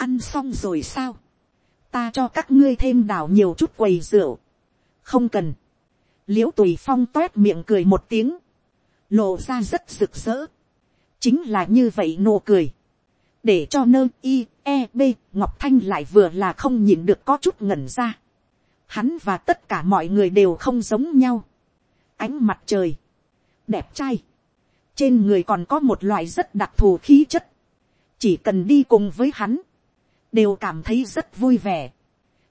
ăn xong rồi sao, ta cho các ngươi thêm đào nhiều chút quầy rượu. không cần, l i ễ u tùy phong toét miệng cười một tiếng, lộ ra rất rực rỡ. chính là như vậy nụ cười, để cho nơ i e b ngọc thanh lại vừa là không nhìn được có chút ngẩn ra. Hắn và tất cả mọi người đều không giống nhau. ánh mặt trời, đẹp trai, trên người còn có một loại rất đặc thù khí chất, chỉ cần đi cùng với hắn, đều cảm thấy rất vui vẻ.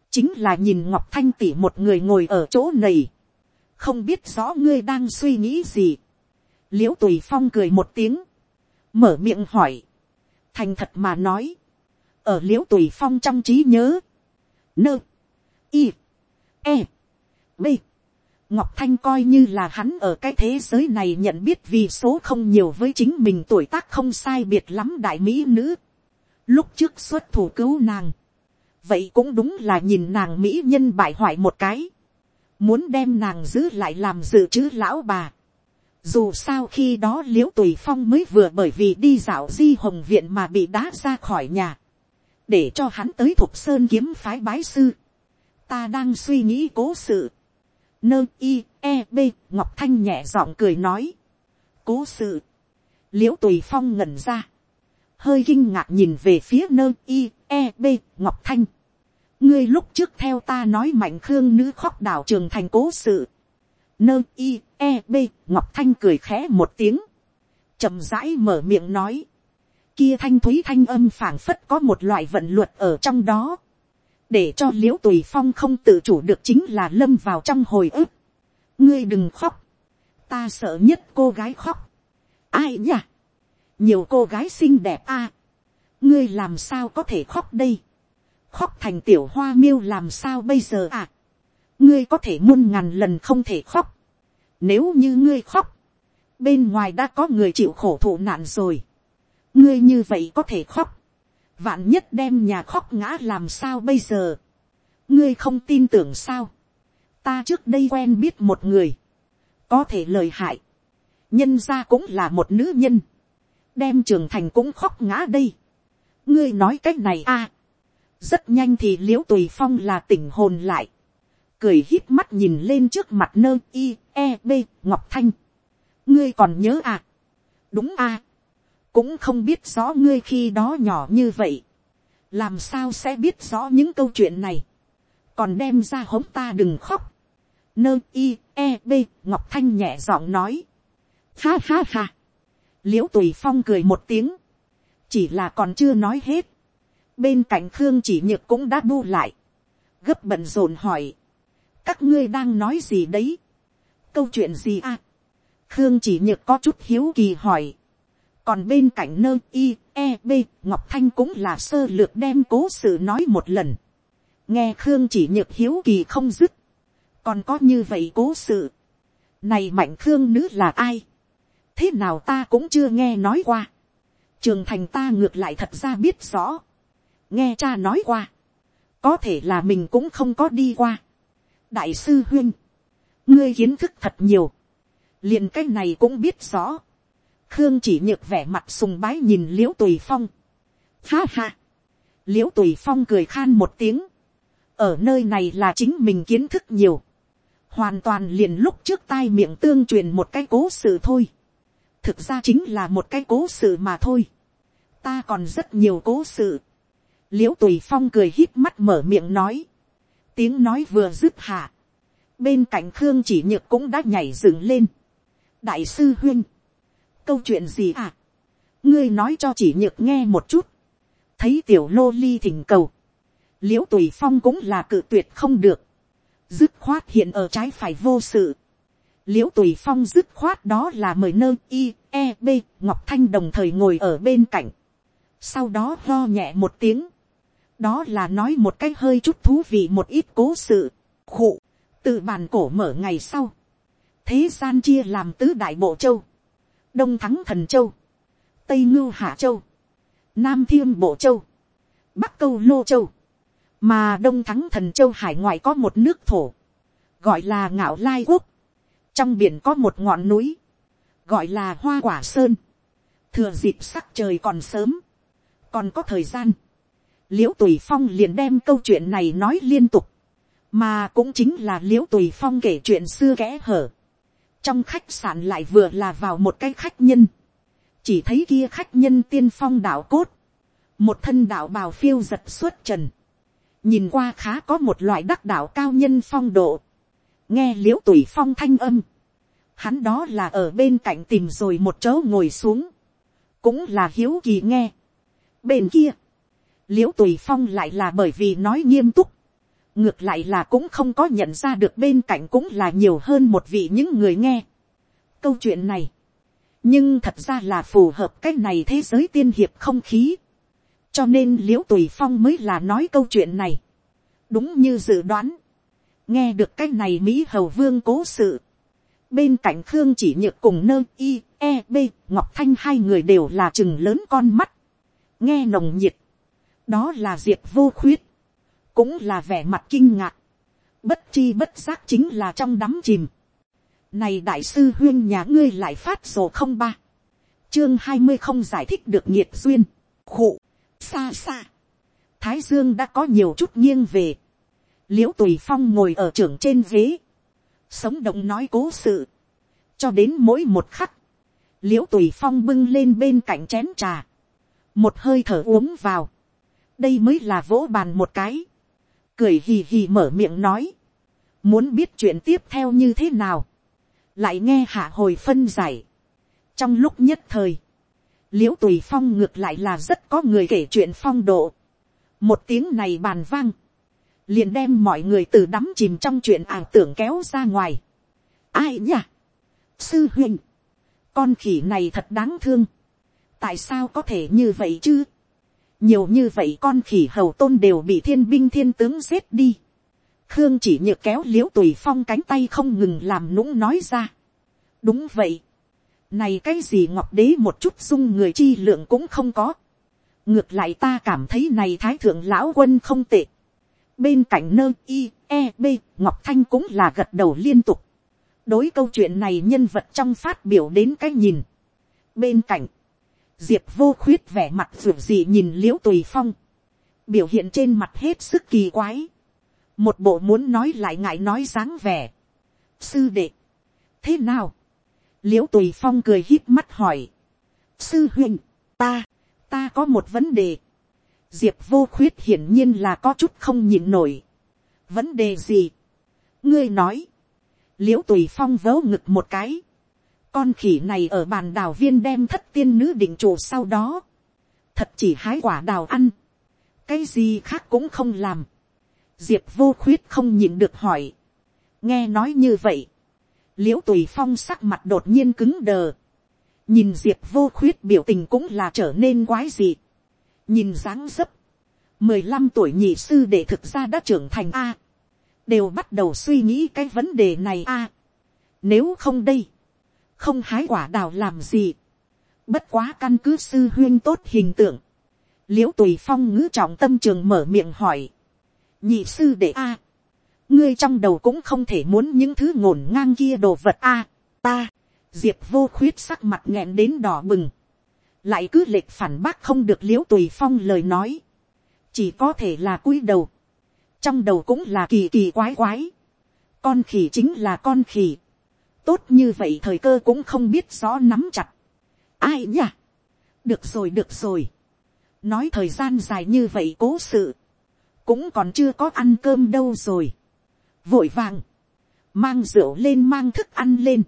chính là nhìn ngọc thanh tỉ một người ngồi ở chỗ này, không biết rõ ngươi đang suy nghĩ gì. l i ễ u tùy phong cười một tiếng, mở miệng hỏi, thành thật mà nói, ở l i ễ u tùy phong trong trí nhớ, nơ, y, e, b. Ngọc Thanh coi như là hắn ở cái thế giới này nhận biết vì số không nhiều với chính mình tuổi tác không sai biệt lắm đại mỹ nữ. Lúc trước xuất thủ cứu nàng. Vậy cũng đúng là nhìn nàng mỹ nhân bại hoại một cái. Muốn đem nàng giữ lại làm dự trữ lão bà. Dù sao khi đó liễu tùy phong mới vừa bởi vì đi dạo di hồng viện mà bị đá ra khỏi nhà. Để cho hắn tới thục sơn kiếm phái bái sư ta đang suy nghĩ cố sự. Nơ i e b, ngọc thanh nhẹ giọng cười nói. cố sự. l i ễ u tùy phong ngẩn ra hơi kinh ngạc nhìn về phía nơ i e b ngọc thanh. ngươi lúc trước theo ta nói mạnh khương nữ khóc đảo trường thành cố sự. nơ i e b ngọc thanh cười khẽ một tiếng. chậm rãi mở miệng nói. kia thanh thúy thanh âm phảng phất có một loại vận luật ở trong đó để cho l i ễ u tùy phong không tự chủ được chính là lâm vào trong hồi ức. ngươi đừng khóc, ta sợ nhất cô gái khóc. ai nhỉ, nhiều cô gái xinh đẹp a, ngươi làm sao có thể khóc đây, khóc thành tiểu hoa miêu làm sao bây giờ à, ngươi có thể muôn ngàn lần không thể khóc, nếu như ngươi khóc, bên ngoài đã có người chịu khổ thụ nạn rồi, ngươi như vậy có thể khóc, vạn nhất đem nhà khóc ngã làm sao bây giờ, ngươi không tin tưởng sao, ta trước đây quen biết một người, có thể lời hại, nhân ra cũng là một nữ nhân, đem trường thành cũng khóc ngã đây, ngươi nói cách này a, rất nhanh thì l i ễ u tùy phong là tỉnh hồn lại, cười hít mắt nhìn lên trước mặt nơ i e b ngọc thanh, ngươi còn nhớ à, đúng à, cũng không biết rõ ngươi khi đó nhỏ như vậy, làm sao sẽ biết rõ những câu chuyện này, còn đem ra hống ta đừng khóc, nơ i e b ngọc thanh nhẹ giọng nói. Ha ha ha l i ễ u tùy phong cười một tiếng. Chỉ là còn chưa nói hết. Bên cạnh khương chỉ nhược cũng đã bu lại. Gấp bận rộn hỏi. Các ngươi đang nói gì đấy? Câu chuyện gì à? Khương chỉ nhược có chút hiếu kỳ hỏi. Còn bên cạnh nơ i e b ngọc thanh cũng là sơ lược đem cố sự nói một lần. Nghe khương chỉ nhược hiếu kỳ không dứt. Còn có như vậy cố sự, này mạnh khương nữ là ai, thế nào ta cũng chưa nghe nói qua, trường thành ta ngược lại thật ra biết rõ, nghe cha nói qua, có thể là mình cũng không có đi qua, đại sư huyên, ngươi kiến thức thật nhiều, liền cái này cũng biết rõ, khương chỉ nhược vẻ mặt sùng bái nhìn l i ễ u tùy phong, ha ha, l i ễ u tùy phong cười khan một tiếng, ở nơi này là chính mình kiến thức nhiều, hoàn toàn liền lúc trước tai miệng tương truyền một cái cố sự thôi thực ra chính là một cái cố sự mà thôi. ta còn rất nhiều cố sự. l i ễ u tùy phong cười hít mắt mở miệng nói. tiếng nói vừa dứt hạ. bên cạnh khương chỉ nhược cũng đã nhảy dựng lên. đại sư huyên. câu chuyện gì à. ngươi nói cho chỉ nhược nghe một chút. thấy tiểu lô ly thỉnh cầu. l i ễ u tùy phong cũng là cự tuyệt không được dứt khoát hiện ở trái phải vô sự l i ễ u tùy phong dứt khoát đó là mời nơ i e b ngọc thanh đồng thời ngồi ở bên cạnh. sau đó lo nhẹ một tiếng. đó là nói một cái hơi chút thú vị một ít cố sự. khụ, từ bàn cổ mở ngày sau. thế gian chia làm tứ đại bộ châu. đông thắng thần châu. tây ngưu hạ châu. nam thiêm bộ châu. bắc câu lô châu mà đông thắng thần châu hải ngoại có một nước thổ, gọi là ngạo lai quốc, trong biển có một ngọn núi, gọi là hoa quả sơn, thừa dịp sắc trời còn sớm, còn có thời gian, l i ễ u tùy phong liền đem câu chuyện này nói liên tục, mà cũng chính là l i ễ u tùy phong kể chuyện xưa kẽ hở, trong khách sạn lại vừa là vào một cái khách nhân, chỉ thấy kia khách nhân tiên phong đạo cốt, một thân đạo bào phiêu giật suốt trần, nhìn qua khá có một loại đắc đạo cao nhân phong độ, nghe l i ễ u tùy phong thanh âm, hắn đó là ở bên cạnh tìm rồi một chỗ ngồi xuống, cũng là hiếu kỳ nghe. bên kia, l i ễ u tùy phong lại là bởi vì nói nghiêm túc, ngược lại là cũng không có nhận ra được bên cạnh cũng là nhiều hơn một vị những người nghe. câu chuyện này, nhưng thật ra là phù hợp cái này thế giới tiên hiệp không khí. Cho nên l i ễ u tùy phong mới là nói câu chuyện này, đúng như dự đoán, nghe được cái này mỹ hầu vương cố sự, bên cạnh khương chỉ nhược cùng nơ i e b ngọc thanh hai người đều là chừng lớn con mắt, nghe nồng nhiệt, đó là diệp vô khuyết, cũng là vẻ mặt kinh ngạc, bất chi bất giác chính là trong đắm chìm. Này đại sư huyên nhà ngươi lại phát sổ không ba, chương hai mươi không giải thích được nhiệt duyên, khụ, xa xa, thái dương đã có nhiều chút nghiêng về, l i ễ u tùy phong ngồi ở trưởng trên ghế, sống động nói cố sự, cho đến mỗi một khắc, l i ễ u tùy phong bưng lên bên cạnh chén trà, một hơi thở uống vào, đây mới là vỗ bàn một cái, cười hì hì mở miệng nói, muốn biết chuyện tiếp theo như thế nào, lại nghe hạ hồi phân giải, trong lúc nhất thời, l i ễ u tùy phong ngược lại là rất có người kể chuyện phong độ. một tiếng này bàn vang, liền đem mọi người từ đắm chìm trong chuyện ảo tưởng kéo ra ngoài. ai nhỉ? sư huynh, con khỉ này thật đáng thương. tại sao có thể như vậy chứ, nhiều như vậy con khỉ hầu tôn đều bị thiên binh thiên tướng giết đi, khương chỉ nhựa kéo l i ễ u tùy phong cánh tay không ngừng làm nũng nói ra, đúng vậy, này cái gì ngọc đế một chút dung người chi lượng cũng không có, ngược lại ta cảm thấy này thái thượng lão quân không tệ, bên cạnh nơ i e b ngọc thanh cũng là gật đầu liên tục, đối câu chuyện này nhân vật trong phát biểu đến cái nhìn. bên cạnh, diệp vô khuyết vẻ mặt ruột gì nhìn l i ễ u tùy phong, biểu hiện trên mặt hết sức kỳ quái, một bộ muốn nói lại ngại nói dáng vẻ. sư đệ, thế nào, l i ễ u tùy phong cười hít mắt hỏi, sư huynh, ta, ta có một vấn đề, diệp vô khuyết hiển nhiên là có chút không nhịn nổi. vấn đề gì, ngươi nói, l i ễ u tùy phong vớ ngực một cái, con khỉ này ở bàn đào viên đem thất tiên nữ định chủ sau đó, thật chỉ hái quả đào ăn, cái gì khác cũng không làm, diệp vô khuyết không nhịn được hỏi, nghe nói như vậy, l i ễ u tùy phong sắc mặt đột nhiên cứng đờ, nhìn diệp vô khuyết biểu tình cũng là trở nên quái dị, nhìn dáng dấp, mười lăm tuổi nhị sư để thực ra đã trưởng thành a, đều bắt đầu suy nghĩ cái vấn đề này a. nếu không đây, không hái quả đào làm gì, bất quá căn cứ sư huyên tốt hình tượng, l i ễ u tùy phong ngữ trọng tâm trường mở miệng hỏi, nhị sư đệ a, ngươi trong đầu cũng không thể muốn những thứ ngổn ngang kia đồ vật a, ta, diệp vô khuyết sắc mặt nghẹn đến đỏ bừng, lại cứ lệch phản bác không được l i ễ u tùy phong lời nói, chỉ có thể là cúi đầu, trong đầu cũng là kỳ kỳ quái quái. con khỉ chính là con khỉ. tốt như vậy thời cơ cũng không biết rõ nắm chặt. ai nhỉ? được rồi được rồi. nói thời gian dài như vậy cố sự. cũng còn chưa có ăn cơm đâu rồi. vội vàng. mang rượu lên mang thức ăn lên.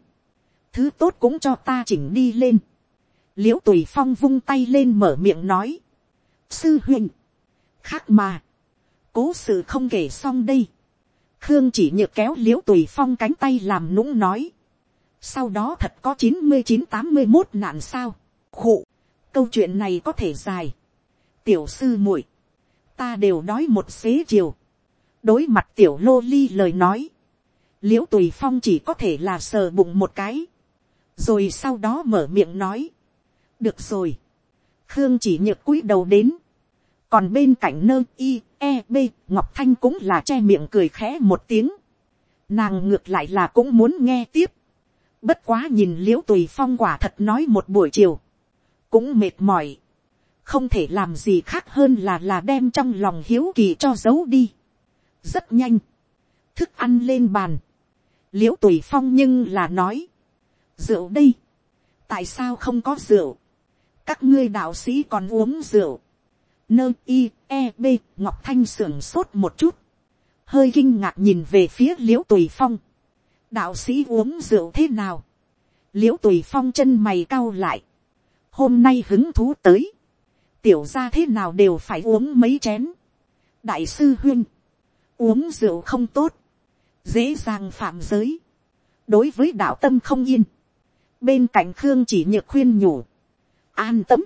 thứ tốt cũng cho ta chỉnh đi lên l i ễ u tùy phong vung tay lên mở miệng nói. sư huynh. khác mà cố sự không kể xong đây. khương chỉ nhược kéo l i ễ u tùy phong cánh tay làm nũng nói. sau đó thật có chín mươi chín tám mươi một nạn sao. khụ, câu chuyện này có thể dài. tiểu sư muội, ta đều đói một xế chiều. đối mặt tiểu lô ly lời nói. l i ễ u tùy phong chỉ có thể là sờ bụng một cái. rồi sau đó mở miệng nói được rồi. khương chỉ nhược cúi đầu đến. Còn bên cạnh nơ i e b ngọc thanh cũng là che miệng cười khẽ một tiếng. Nàng ngược lại là cũng muốn nghe tiếp. Bất quá nhìn l i ễ u tùy phong quả thật nói một buổi chiều. Cũng mệt mỏi. Không thể làm gì khác hơn là là đem trong lòng hiếu kỳ cho giấu đi. Rất nhanh. Thức ăn lên bàn. L i ễ u tùy phong nhưng là nói. Rượu đây. Tại sao không có rượu? Các ngươi đạo sĩ còn uống rượu. Nơ i e b ngọc thanh sưởng sốt một chút, hơi kinh ngạc nhìn về phía l i ễ u tùy phong, đạo sĩ uống rượu thế nào, l i ễ u tùy phong chân mày cau lại, hôm nay hứng thú tới, tiểu ra thế nào đều phải uống mấy chén, đại sư huyên, uống rượu không tốt, dễ dàng phạm giới, đối với đạo tâm không yên, bên cạnh khương chỉ nhược khuyên nhủ, an tâm,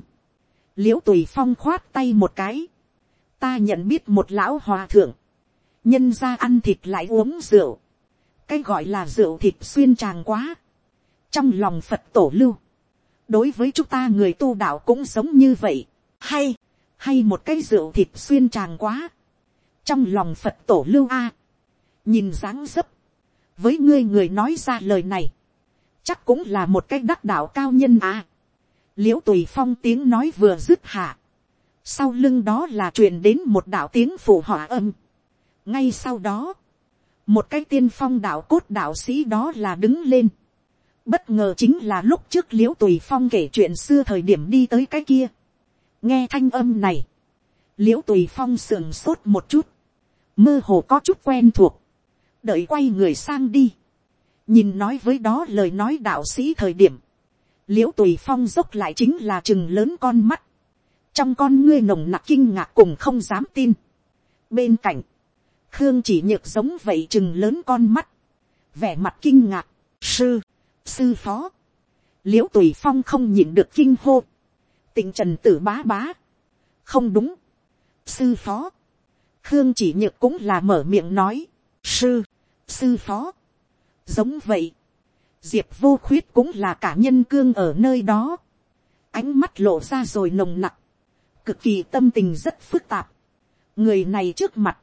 l i ễ u tùy phong khoát tay một cái, ta nhận biết một lão hòa thượng, nhân ra ăn thịt lại uống rượu, cái gọi là rượu thịt xuyên tràng quá, trong lòng phật tổ lưu, đối với chúng ta người tu đạo cũng sống như vậy, hay, hay một cái rượu thịt xuyên tràng quá, trong lòng phật tổ lưu a, nhìn dáng dấp, với ngươi người nói ra lời này, chắc cũng là một cái đắc đạo cao nhân à l i ễ u tùy phong tiếng nói vừa dứt hạ, sau lưng đó là truyền đến một đạo tiếng phủ hỏa âm. ngay sau đó, một cái tiên phong đạo cốt đạo sĩ đó là đứng lên. bất ngờ chính là lúc trước l i ễ u tùy phong kể chuyện xưa thời điểm đi tới cái kia. nghe thanh âm này, l i ễ u tùy phong sườn sốt một chút, mơ hồ có chút quen thuộc, đợi quay người sang đi, nhìn nói với đó lời nói đạo sĩ thời điểm, l i ễ u tùy phong dốc lại chính là chừng lớn con mắt, trong con ngươi nồng nặc kinh ngạc cùng không dám tin. bên cạnh, khương chỉ nhược giống vậy chừng lớn con mắt, vẻ mặt kinh ngạc, sư, sư phó, l i ễ u tùy phong không nhịn được kinh hô, Tịnh trần tử bá bá. Không đúng. Sư phó. Khương chỉ nhược cũng là mở miệng nói. Sư. Sư phó. Giống vậy. Diệp vô khuyết cũng là cả nhân cương ở nơi đó. Ánh mắt lộ ra rồi nồng nặc. Cực kỳ tâm tình rất phức tạp. Người này trước mặt.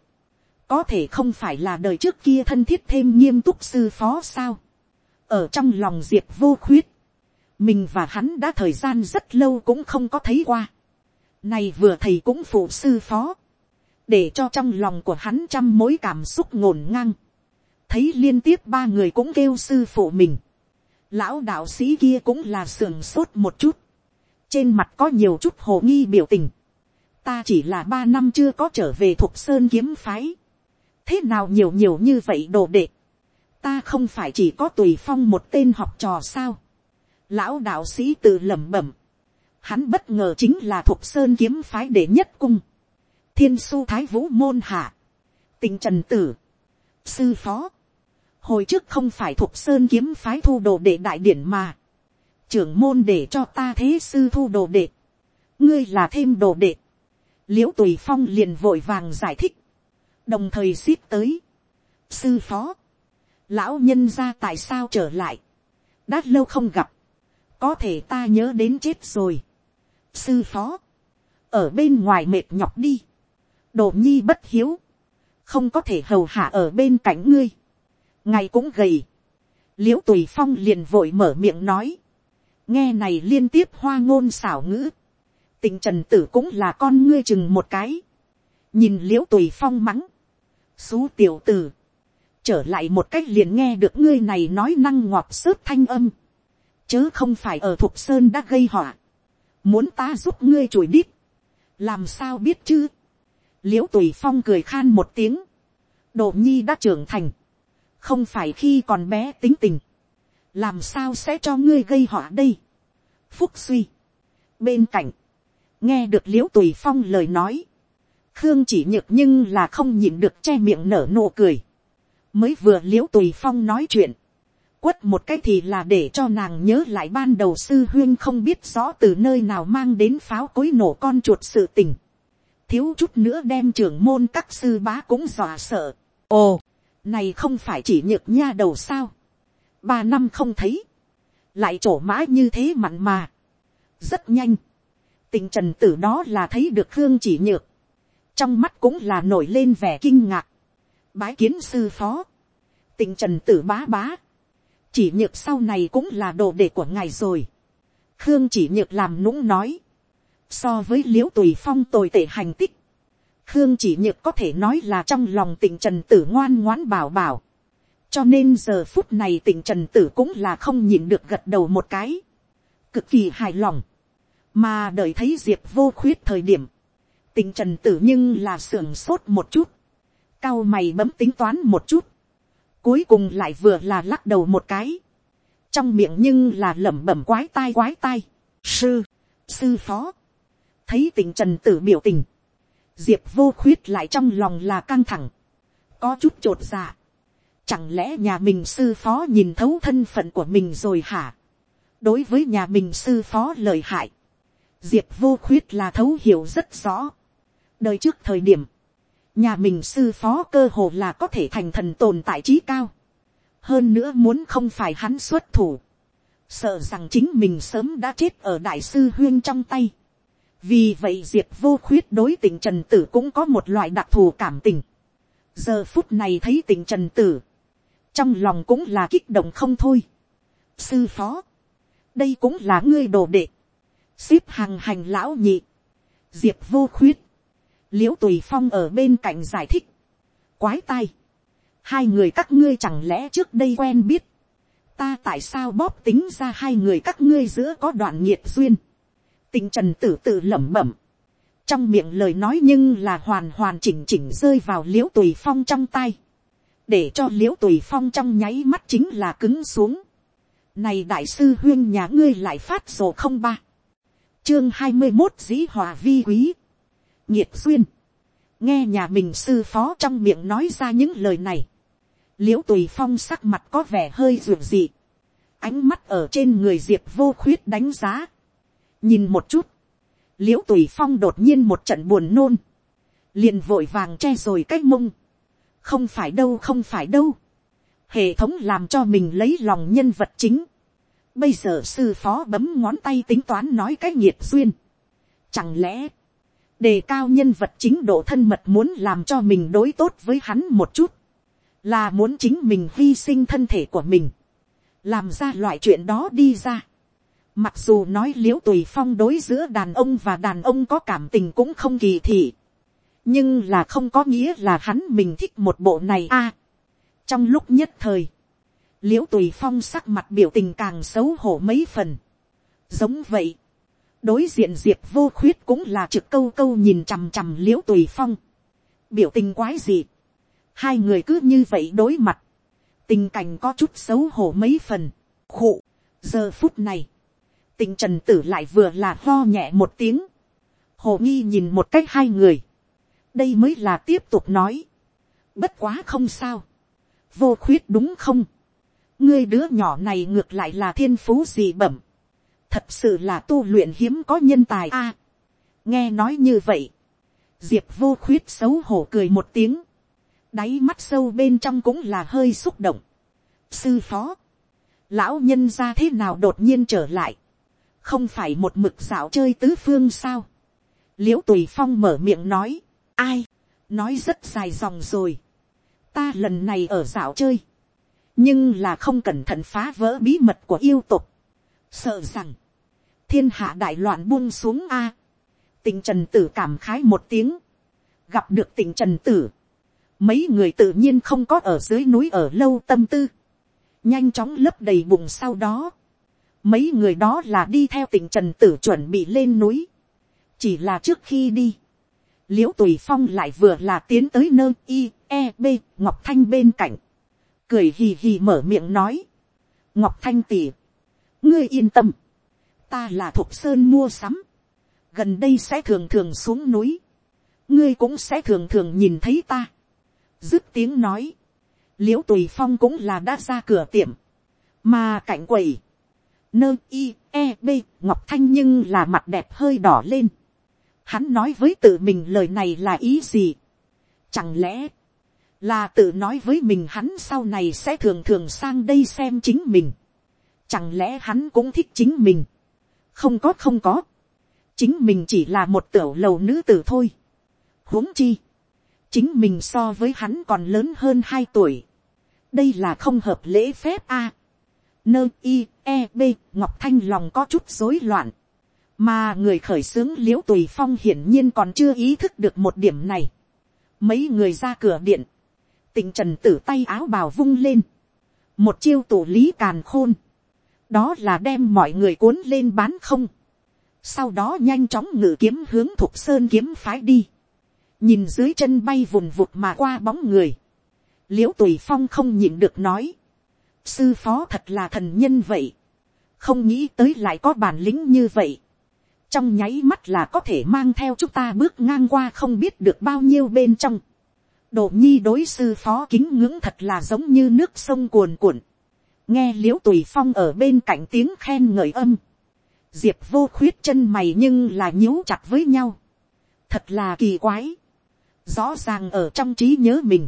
Có thể không phải là đời trước kia thân thiết thêm nghiêm túc sư phó sao. Ở trong lòng diệp vô khuyết. Mình và hắn đã thời gian rất lâu cũng không có thấy qua. nay vừa thầy cũng phụ sư phó. Để cho trong lòng của hắn trăm mối cảm xúc ngổn ngang. Thấy liên tiếp ba người cũng kêu sư phụ mình. Lão đạo sĩ kia cũng là sườn sốt một chút. Trên mặt có nhiều chút hồ nghi biểu tình. Ta chỉ là ba năm chưa có trở về thuộc sơn kiếm phái. Thế nào nhiều nhiều như vậy đồ đệ. Ta không phải chỉ có tùy phong một tên học trò sao. Lão đạo sĩ tự lẩm bẩm. Hắn bất ngờ chính là thuộc sơn kiếm phái đệ nhất cung. Thiên su thái vũ môn hạ. Tình trần tử. Sư phó. Hồi trước không phải thuộc sơn kiếm phái thu đồ đệ đại điển mà. Trưởng môn để cho ta thế sư thu đồ đệ. Ngươi là thêm đồ đệ. Liễu tùy phong liền vội vàng giải thích. Đồng thời ship tới. Sư phó. Lão nhân ra tại sao trở lại. Đã lâu không gặp. Có thể ta nhớ đến chết rồi. Sư phó. Ở bên ngoài mệt nhọc đi. Đồ nhi bất hiếu. Không có thể hầu hạ ở bên cạnh ngươi ngài cũng gầy. l i ễ u tùy phong liền vội mở miệng nói. nghe này liên tiếp hoa ngôn xảo ngữ. tình trần tử cũng là con ngươi chừng một cái. nhìn l i ễ u tùy phong mắng. xú tiểu tử. trở lại một cách liền nghe được ngươi này nói năng ngọt xớt thanh âm. chớ không phải ở thục sơn đã gây họa. muốn ta giúp ngươi chùi đít. làm sao biết chứ. l i ễ u tùy phong cười khan một tiếng. đồ nhi đã trưởng thành không phải khi còn bé tính tình, làm sao sẽ cho ngươi gây họa đây. phúc suy, bên cạnh, nghe được l i ễ u tùy phong lời nói, khương chỉ nhược nhưng là không nhịn được che miệng nở nụ cười, mới vừa l i ễ u tùy phong nói chuyện, quất một cái thì là để cho nàng nhớ lại ban đầu sư huyên không biết rõ từ nơi nào mang đến pháo cối nổ con chuột sự tình, thiếu chút nữa đem trưởng môn các sư bá cũng dọa sợ. ồ, này không phải chỉ nhược nha đầu sao. ba năm không thấy. lại trổ mã như thế mặn mà. rất nhanh. tình trần tử đó là thấy được khương chỉ nhược. trong mắt cũng là nổi lên vẻ kinh ngạc. bái kiến sư phó. tình trần tử bá bá. chỉ nhược sau này cũng là đồ đệ của ngài rồi. khương chỉ nhược làm nũng nói. so với l i ễ u tùy phong tồi tệ hành tích khương chỉ nhược có thể nói là trong lòng tỉnh trần tử ngoan ngoãn bảo bảo. cho nên giờ phút này tỉnh trần tử cũng là không nhìn được gật đầu một cái. cực kỳ hài lòng. mà đợi thấy diệp vô khuyết thời điểm. tỉnh trần tử nhưng là sưởng sốt một chút. cao mày bấm tính toán một chút. cuối cùng lại vừa là lắc đầu một cái. trong miệng nhưng là lẩm bẩm quái tai quái tai. sư, sư phó. thấy tỉnh trần tử biểu tình diệp vô khuyết lại trong lòng là căng thẳng, có chút t r ộ t dạ. Chẳng lẽ nhà mình sư phó nhìn thấu thân phận của mình rồi hả? đối với nhà mình sư phó lời hại, diệp vô khuyết là thấu hiểu rất rõ. đời trước thời điểm, nhà mình sư phó cơ hồ là có thể thành thần tồn tại trí cao. hơn nữa muốn không phải hắn xuất thủ, sợ rằng chính mình sớm đã chết ở đại sư huyên trong tay vì vậy diệp vô khuyết đối tình trần tử cũng có một loại đặc thù cảm tình. giờ phút này thấy tình trần tử, trong lòng cũng là kích động không thôi. sư phó, đây cũng là ngươi đồ đệ, ship hàng hành lão nhị, diệp vô khuyết, l i ễ u tùy phong ở bên cạnh giải thích, quái tai, hai người các ngươi chẳng lẽ trước đây quen biết, ta tại sao bóp tính ra hai người các ngươi giữa có đoạn nhiệt duyên, tình trần tử tự lẩm bẩm. Trong miệng lời nói nhưng là hoàn hoàn chỉnh chỉnh rơi vào liễu tùy phong trong tay. Để cho liễu tùy phong trong nháy mắt chính là cứng xuống. Này đại sư huyên nhà ngươi lại phát sổ không ba. Chương hai mươi một dĩ hòa vi quý. Nhiệt duyên. Nghe nhà mình sư phó trong miệng nói ra những lời này. Liễu tùy phong sắc mặt có vẻ hơi ruột dị. Ánh mắt ở trên người diệp vô khuyết đánh giá nhìn một chút, l i ễ u tùy phong đột nhiên một trận buồn nôn, liền vội vàng che rồi cái mông, không phải đâu không phải đâu, hệ thống làm cho mình lấy lòng nhân vật chính, bây giờ sư phó bấm ngón tay tính toán nói cái nhiệt duyên, chẳng lẽ, đề cao nhân vật chính độ thân mật muốn làm cho mình đối tốt với hắn một chút, là muốn chính mình hy sinh thân thể của mình, làm ra loại chuyện đó đi ra. Mặc dù nói l i ễ u tùy phong đối giữa đàn ông và đàn ông có cảm tình cũng không kỳ thị. Nhưng là không có nghĩa là hắn mình thích một bộ này a. trong lúc nhất thời, l i ễ u tùy phong sắc mặt biểu tình càng xấu hổ mấy phần. giống vậy, đối diện diệp vô khuyết cũng là trực câu câu nhìn chằm chằm l i ễ u tùy phong. biểu tình quái gì. hai người cứ như vậy đối mặt. tình cảnh có chút xấu hổ mấy phần. khụ, giờ phút này, tình trần tử lại vừa là lo nhẹ một tiếng. hồ nghi nhìn một cách hai người. đây mới là tiếp tục nói. bất quá không sao. vô khuyết đúng không. ngươi đứa nhỏ này ngược lại là thiên phú gì bẩm. thật sự là tu luyện hiếm có nhân tài a. nghe nói như vậy. diệp vô khuyết xấu hổ cười một tiếng. đáy mắt sâu bên trong cũng là hơi xúc động. sư phó lão nhân ra thế nào đột nhiên trở lại không phải một mực dạo chơi tứ phương sao. l i ễ u tùy phong mở miệng nói, ai, nói rất dài dòng rồi. ta lần này ở dạo chơi, nhưng là không cẩn thận phá vỡ bí mật của yêu tục. sợ rằng, thiên hạ đại loạn buông xuống a. tình trần tử cảm khái một tiếng, gặp được tình trần tử, mấy người tự nhiên không có ở dưới núi ở lâu tâm tư, nhanh chóng lấp đầy bụng sau đó, Mấy người đó là đi theo tỉnh Trần Tử chuẩn bị lên núi. Chỉ là trước khi đi. Liễu Tùy Phong lại vừa là tiến tới nơi I, E, B, Ngọc Thanh bên cạnh. Cười hì hì mở miệng nói. Ngọc Thanh tỉ. Ngươi yên tâm. Ta là Thục Sơn mua sắm. Gần đây sẽ thường thường xuống núi. Ngươi cũng sẽ thường thường nhìn thấy ta. Dứt tiếng nói. Liễu Tùy Phong cũng là đã ra cửa tiệm. Mà cạnh quầy nơ i e b ngọc thanh nhưng là mặt đẹp hơi đỏ lên. hắn nói với tự mình lời này là ý gì. chẳng lẽ là tự nói với mình hắn sau này sẽ thường thường sang đây xem chính mình. chẳng lẽ hắn cũng thích chính mình. không có không có. chính mình chỉ là một tiểu lầu nữ tử thôi. huống chi. chính mình so với hắn còn lớn hơn hai tuổi. đây là không hợp lễ phép a nơ i e b ngọc thanh lòng có chút rối loạn. Mà người khởi xướng l i ễ u tùy phong hiển nhiên còn chưa ý thức được một điểm này. Mấy người ra cửa điện. Tình trần tử tay áo bào vung lên. Một chiêu tủ lý càn khôn. Đó là đem mọi người cuốn lên bán không. Sau đó nhanh chóng ngự kiếm hướng thục sơn kiếm phái đi. Nhìn dưới chân bay vùn vụt mà qua bóng người. L i ễ u tùy phong không nhịn được nói. Sư phó thật là thần nhân vậy, không nghĩ tới lại có bản lĩnh như vậy, trong nháy mắt là có thể mang theo chúng ta bước ngang qua không biết được bao nhiêu bên trong, độ nhi đối sư phó kính ngưỡng thật là giống như nước sông cuồn cuộn, nghe l i ễ u tùy phong ở bên cạnh tiếng khen ngợi âm, diệp vô khuyết chân mày nhưng là nhíu chặt với nhau, thật là kỳ quái, rõ ràng ở trong trí nhớ mình,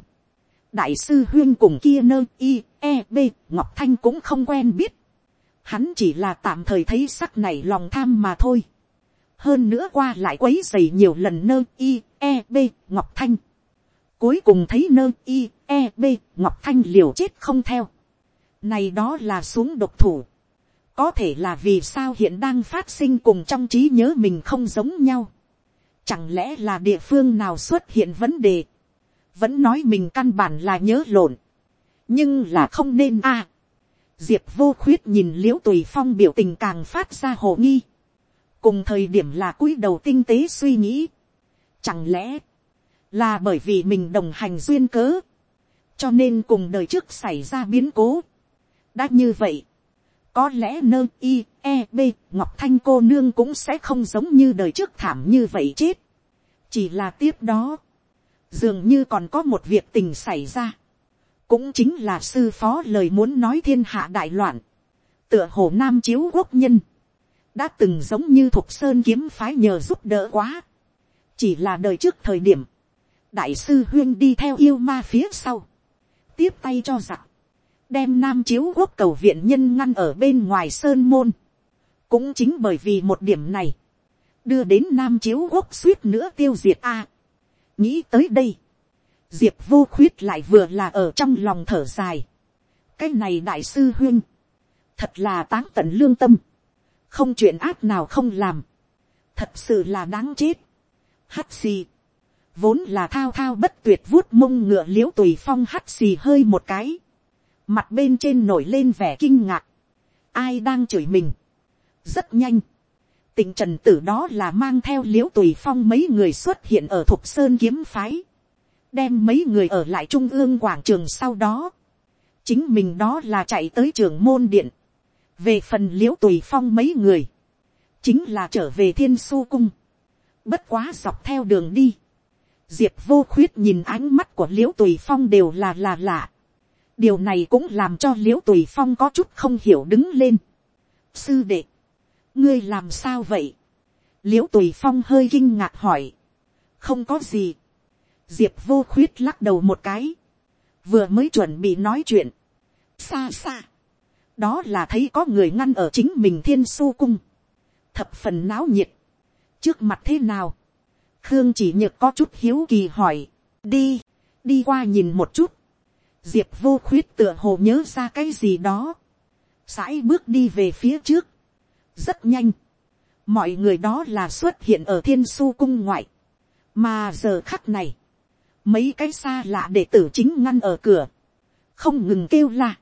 đại sư huyên cùng kia nơ i e b ngọc thanh cũng không quen biết hắn chỉ là tạm thời thấy sắc này lòng tham mà thôi. Hơn nữa qua lại quấy dày nhiều lần nơ i e b ngọc thanh. Cuối cùng thấy nơ i e b ngọc thanh liều chết không theo. Này đó là xuống độc thủ. Có thể là vì sao hiện đang phát sinh cùng trong trí nhớ mình không giống nhau. Chẳng lẽ là địa phương nào xuất hiện vấn đề? Vẫn nói mình căn bản là nhớ lộn, nhưng là không nên a diệp vô khuyết nhìn l i ễ u tùy phong biểu tình càng phát ra hồ nghi, cùng thời điểm là cúi đầu tinh tế suy nghĩ, chẳng lẽ là bởi vì mình đồng hành duyên cớ, cho nên cùng đời trước xảy ra biến cố. đã như vậy, có lẽ nơ i e b ngọc thanh cô nương cũng sẽ không giống như đời trước thảm như vậy chết. chỉ là tiếp đó, dường như còn có một việc tình xảy ra, cũng chính là sư phó lời muốn nói thiên hạ đại loạn, tựa hồ nam chiếu quốc nhân, đã từng giống như thuộc sơn kiếm phái nhờ giúp đỡ quá, chỉ là đời trước thời điểm, đại sư huyên đi theo yêu ma phía sau, tiếp tay cho giặc, đem nam chiếu quốc cầu viện nhân ngăn ở bên ngoài sơn môn, cũng chính bởi vì một điểm này, đưa đến nam chiếu quốc suýt nữa tiêu diệt a. nghĩ tới đây, diệp vô khuyết lại vừa là ở trong lòng thở dài. cái này đại sư huyên, thật là táng tận lương tâm, không chuyện ác nào không làm, thật sự là đáng chết. hắt xì, vốn là thao thao bất tuyệt vuốt mông ngựa l i ễ u tùy phong hắt xì hơi một cái, mặt bên trên nổi lên vẻ kinh ngạc, ai đang chửi mình, rất nhanh, tình trần tử đó là mang theo l i ễ u tùy phong mấy người xuất hiện ở thục sơn kiếm phái, đem mấy người ở lại trung ương quảng trường sau đó, chính mình đó là chạy tới trường môn điện, về phần l i ễ u tùy phong mấy người, chính là trở về thiên su cung, bất quá dọc theo đường đi, diệp vô khuyết nhìn ánh mắt của l i ễ u tùy phong đều là là lạ, điều này cũng làm cho l i ễ u tùy phong có chút không hiểu đứng lên. sư đệ, ngươi làm sao vậy, l i ễ u tùy phong hơi kinh ngạc hỏi, không có gì, diệp vô khuyết lắc đầu một cái, vừa mới chuẩn bị nói chuyện, xa xa, đó là thấy có người ngăn ở chính mình thiên su cung, thập phần náo nhiệt, trước mặt thế nào, khương chỉ nhược có chút hiếu kỳ hỏi, đi, đi qua nhìn một chút, diệp vô khuyết tựa hồ nhớ ra cái gì đó, sãi bước đi về phía trước, rất nhanh, mọi người đó là xuất hiện ở thiên su cung ngoại, mà giờ khắc này, mấy cái xa lạ đệ tử chính ngăn ở cửa, không ngừng kêu la,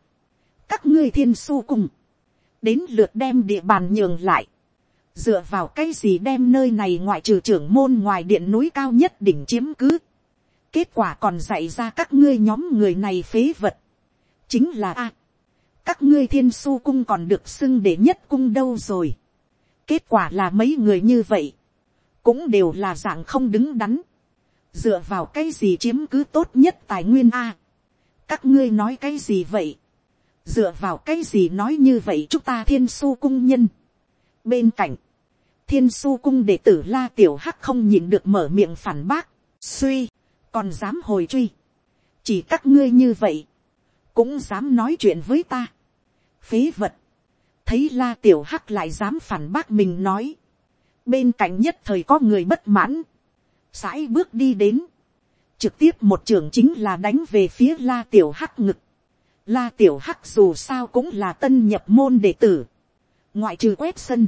các ngươi thiên su cùng, đến lượt đem địa bàn nhường lại, dựa vào cái gì đem nơi này ngoại trừ trưởng môn ngoài điện núi cao nhất đỉnh chiếm cứ, kết quả còn dạy ra các ngươi nhóm người này phế vật, chính là a, các ngươi thiên su cung còn được xưng để nhất cung đâu rồi, kết quả là mấy người như vậy, cũng đều là dạng không đứng đắn, dựa vào cái gì chiếm cứ tốt nhất tài nguyên a, các ngươi nói cái gì vậy, dựa vào cái gì nói như vậy chúng ta thiên su cung nhân. bên cạnh, thiên su cung đệ tử la tiểu hắc không nhìn được mở miệng phản bác, suy, còn dám hồi truy, chỉ các ngươi như vậy, cũng dám nói chuyện với ta. phế vật, thấy la tiểu hắc lại dám phản bác mình nói, bên cạnh nhất thời có người bất mãn, sãi bước đi đến, trực tiếp một trường chính là đánh về phía la tiểu hắc ngực, La tiểu hắc dù sao cũng là tân nhập môn đệ tử. Ngoại trừ quét sân.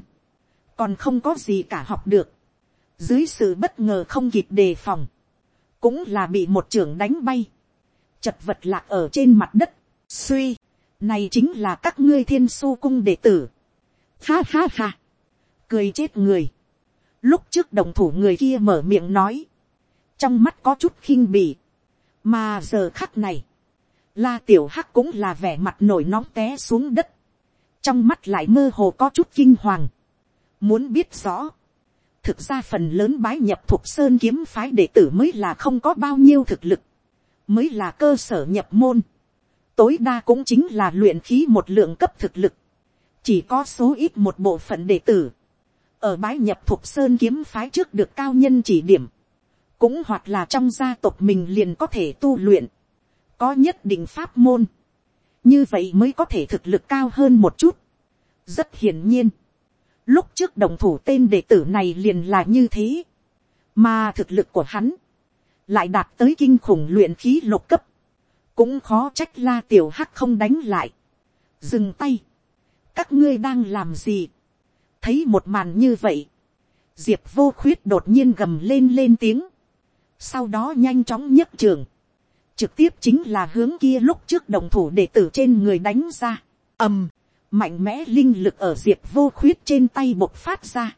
Còn không có gì cả học được. Dưới sự bất ngờ không kịp đề phòng. Cũng là bị một trưởng đánh bay. Chật vật lạc ở trên mặt đất. Suy. Này chính là các ngươi thiên su cung đệ tử. Ha ha ha. Cười chết người. Lúc trước đồng thủ người kia mở miệng nói. Trong mắt có chút khinh bỉ. Mà giờ khắc này, La tiểu hắc cũng là vẻ mặt nổi nóng té xuống đất. Trong mắt lại mơ hồ có chút kinh hoàng. Muốn biết rõ. Thực ra phần lớn bái nhập thuộc sơn kiếm phái đệ tử mới là không có bao nhiêu thực lực. Mới là cơ sở nhập môn. Tối đa cũng chính là luyện khí một lượng cấp thực lực. Chỉ có số ít một bộ phận đệ tử. Ở bái nhập thuộc sơn kiếm phái trước được cao nhân chỉ điểm. Cũng hoặc là trong gia tộc mình liền có thể tu luyện. Có nhất định pháp môn, như vậy mới có thể thực lực cao hơn một chút. rất hiển nhiên, lúc trước đồng thủ tên đệ tử này liền là như thế, mà thực lực của hắn lại đạt tới kinh khủng luyện khí lục cấp, cũng khó trách la tiểu hắc không đánh lại. dừng tay, các ngươi đang làm gì, thấy một màn như vậy, diệp vô khuyết đột nhiên gầm lên lên tiếng, sau đó nhanh chóng nhấc trường, trực tiếp chính là hướng kia lúc trước đồng thủ đệ tử trên người đánh ra, ầm, mạnh mẽ linh lực ở diệp vô khuyết trên tay bộc phát ra,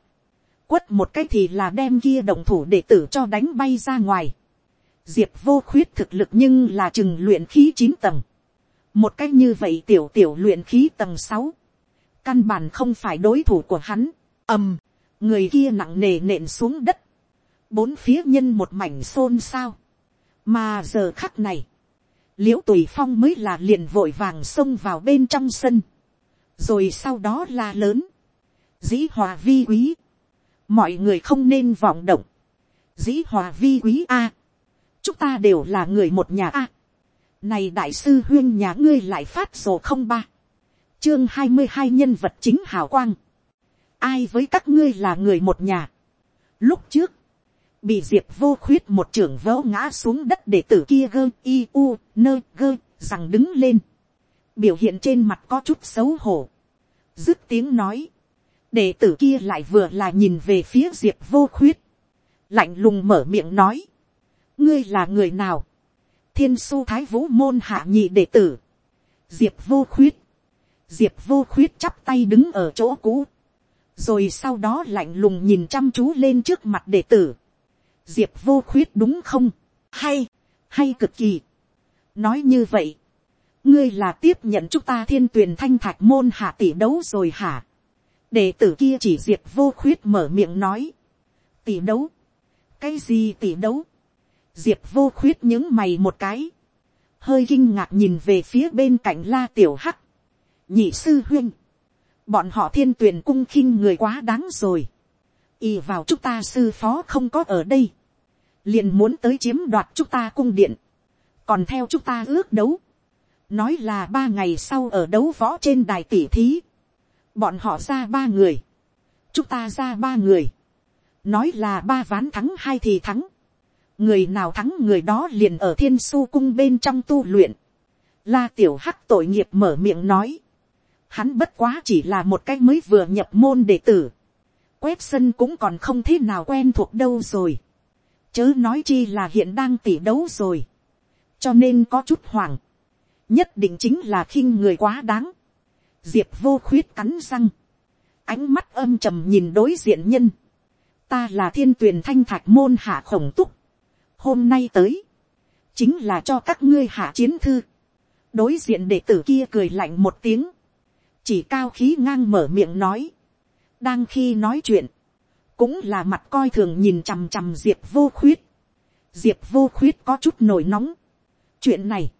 quất một cái thì là đem kia đồng thủ đệ tử cho đánh bay ra ngoài, diệp vô khuyết thực lực nhưng là chừng luyện khí chín tầng, một cách như vậy tiểu tiểu luyện khí tầng sáu, căn bản không phải đối thủ của hắn, ầm, người kia nặng nề nện xuống đất, bốn phía nhân một mảnh xôn xao, mà giờ khắc này, l i ễ u tùy phong mới là liền vội vàng xông vào bên trong sân, rồi sau đó la lớn, dĩ hòa vi quý, mọi người không nên vọng động, dĩ hòa vi quý a, chúng ta đều là người một nhà a, này đại sư huyên nhà ngươi lại phát sổ không ba, chương hai mươi hai nhân vật chính hào quang, ai với các ngươi là người một nhà, lúc trước, bị diệp vô khuyết một trưởng vỡ ngã xuống đất để tử kia gơ i u nơ gơ rằng đứng lên, biểu hiện trên mặt có chút xấu hổ, dứt tiếng nói, đệ tử kia lại vừa là nhìn về phía diệp vô khuyết, lạnh lùng mở miệng nói, ngươi là người nào, thiên su thái vũ môn hạ nhị đệ tử, diệp vô khuyết, diệp vô khuyết chắp tay đứng ở chỗ cũ, rồi sau đó lạnh lùng nhìn chăm chú lên trước mặt đệ tử, diệp vô khuyết đúng không, hay, hay cực kỳ. nói như vậy, ngươi là tiếp nhận chúng ta thiên tuyền thanh thạch môn hạ tỷ đấu rồi hả. đệ tử kia chỉ diệp vô khuyết mở miệng nói. tỷ đấu, cái gì tỷ đấu. diệp vô khuyết những mày một cái, hơi kinh ngạc nhìn về phía bên cạnh la tiểu hắc nhị sư huyên, bọn họ thiên tuyển cung khinh người quá đáng rồi. y vào chúng ta sư phó không có ở đây. Liền muốn tới chiếm đoạt chúng ta cung điện, còn theo chúng ta ước đấu, nói là ba ngày sau ở đấu võ trên đài tỷ thí, bọn họ ra ba người, chúng ta ra ba người, nói là ba ván thắng hai thì thắng, người nào thắng người đó liền ở thiên su cung bên trong tu luyện, la tiểu hắc tội nghiệp mở miệng nói, hắn bất quá chỉ là một cái mới vừa nhập môn đệ tử, quét sân cũng còn không thế nào quen thuộc đâu rồi, chớ nói chi là hiện đang tỉ đấu rồi, cho nên có chút hoảng, nhất định chính là khinh người quá đáng, diệp vô khuyết cắn răng, ánh mắt âm trầm nhìn đối diện nhân, ta là thiên tuyển thanh thạch môn hạ khổng túc, hôm nay tới, chính là cho các ngươi hạ chiến thư, đối diện đệ tử kia cười lạnh một tiếng, chỉ cao khí ngang mở miệng nói, đang khi nói chuyện, cũng là mặt coi thường nhìn chằm chằm diệp vô khuyết. diệp vô khuyết có chút nổi nóng. chuyện này,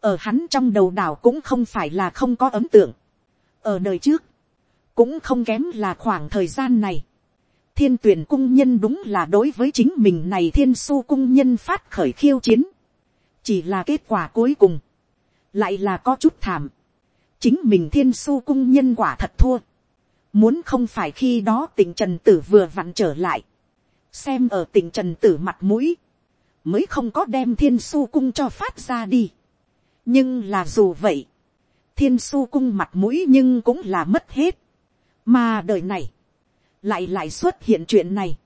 ở hắn trong đầu đảo cũng không phải là không có ấn tượng. ở đời trước, cũng không kém là khoảng thời gian này. thiên tuyển cung nhân đúng là đối với chính mình này thiên su cung nhân phát khởi khiêu chiến. chỉ là kết quả cuối cùng, lại là có chút thảm chính mình thiên su cung nhân quả thật thua Muốn không phải khi đó tỉnh Trần Tử vừa vặn trở lại. Xem ở tỉnh Trần Tử mặt mũi. Mới không có đem thiên su cung cho phát ra đi. Nhưng là dù vậy. Thiên su cung mặt mũi nhưng cũng là mất hết. Mà đời này. Lại lại xuất hiện chuyện này.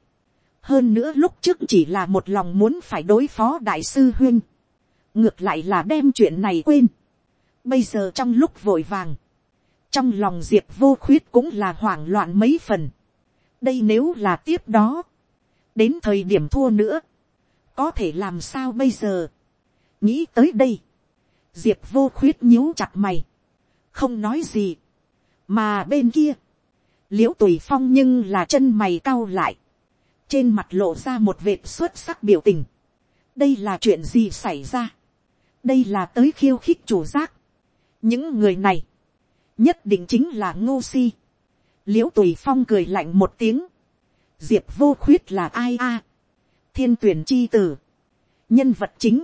Hơn nữa lúc trước chỉ là một lòng muốn phải đối phó đại sư huyên. Ngược lại là đem chuyện này quên. Bây giờ trong lúc vội vàng trong lòng diệp vô khuyết cũng là hoảng loạn mấy phần. đây nếu là tiếp đó, đến thời điểm thua nữa, có thể làm sao bây giờ. nghĩ tới đây, diệp vô khuyết nhíu chặt mày, không nói gì, mà bên kia, l i ễ u tùy phong nhưng là chân mày cau lại, trên mặt lộ ra một vệt xuất sắc biểu tình, đây là chuyện gì xảy ra, đây là tới khiêu khích chủ giác, những người này, nhất định chính là ngô si. l i ễ u tùy phong cười lạnh một tiếng, diệp vô khuyết là ai a, thiên tuyển chi tử, nhân vật chính,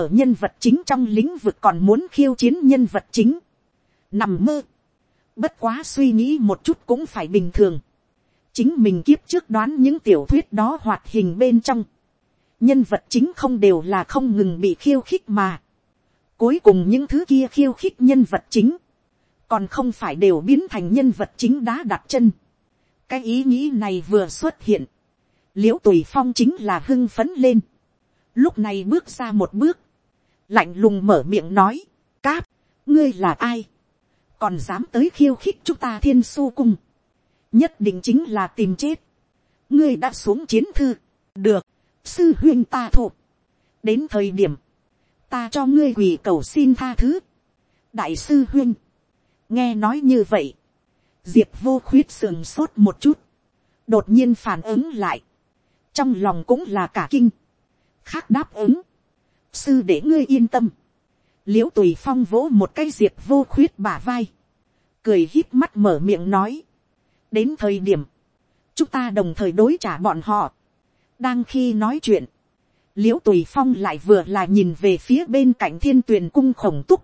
ở nhân vật chính trong lĩnh vực còn muốn khiêu chiến nhân vật chính, nằm mơ, bất quá suy nghĩ một chút cũng phải bình thường, chính mình kiếp trước đoán những tiểu thuyết đó hoạt hình bên trong, nhân vật chính không đều là không ngừng bị khiêu khích mà, cuối cùng những thứ kia khiêu khích nhân vật chính, còn không phải đều biến thành nhân vật chính đá đặt chân. cái ý nghĩ này vừa xuất hiện, l i ễ u tùy phong chính là hưng phấn lên, lúc này bước ra một bước, lạnh lùng mở miệng nói, cáp, ngươi là ai, còn dám tới khiêu khích chúng ta thiên su cung, nhất định chính là tìm chết, ngươi đã xuống chiến thư, được, sư huyên ta thuộc, đến thời điểm, ta cho ngươi quỳ cầu xin tha thứ, đại sư huyên, nghe nói như vậy, diệp vô khuyết sườn sốt một chút, đột nhiên phản ứng lại, trong lòng cũng là cả kinh, khác đáp ứng, sư để ngươi yên tâm, l i ễ u tùy phong vỗ một cái diệp vô khuyết bả vai, cười hít mắt mở miệng nói, đến thời điểm, chúng ta đồng thời đối trả bọn họ. đang khi nói chuyện, l i ễ u tùy phong lại vừa là nhìn về phía bên cạnh thiên tuyền cung khổng túc,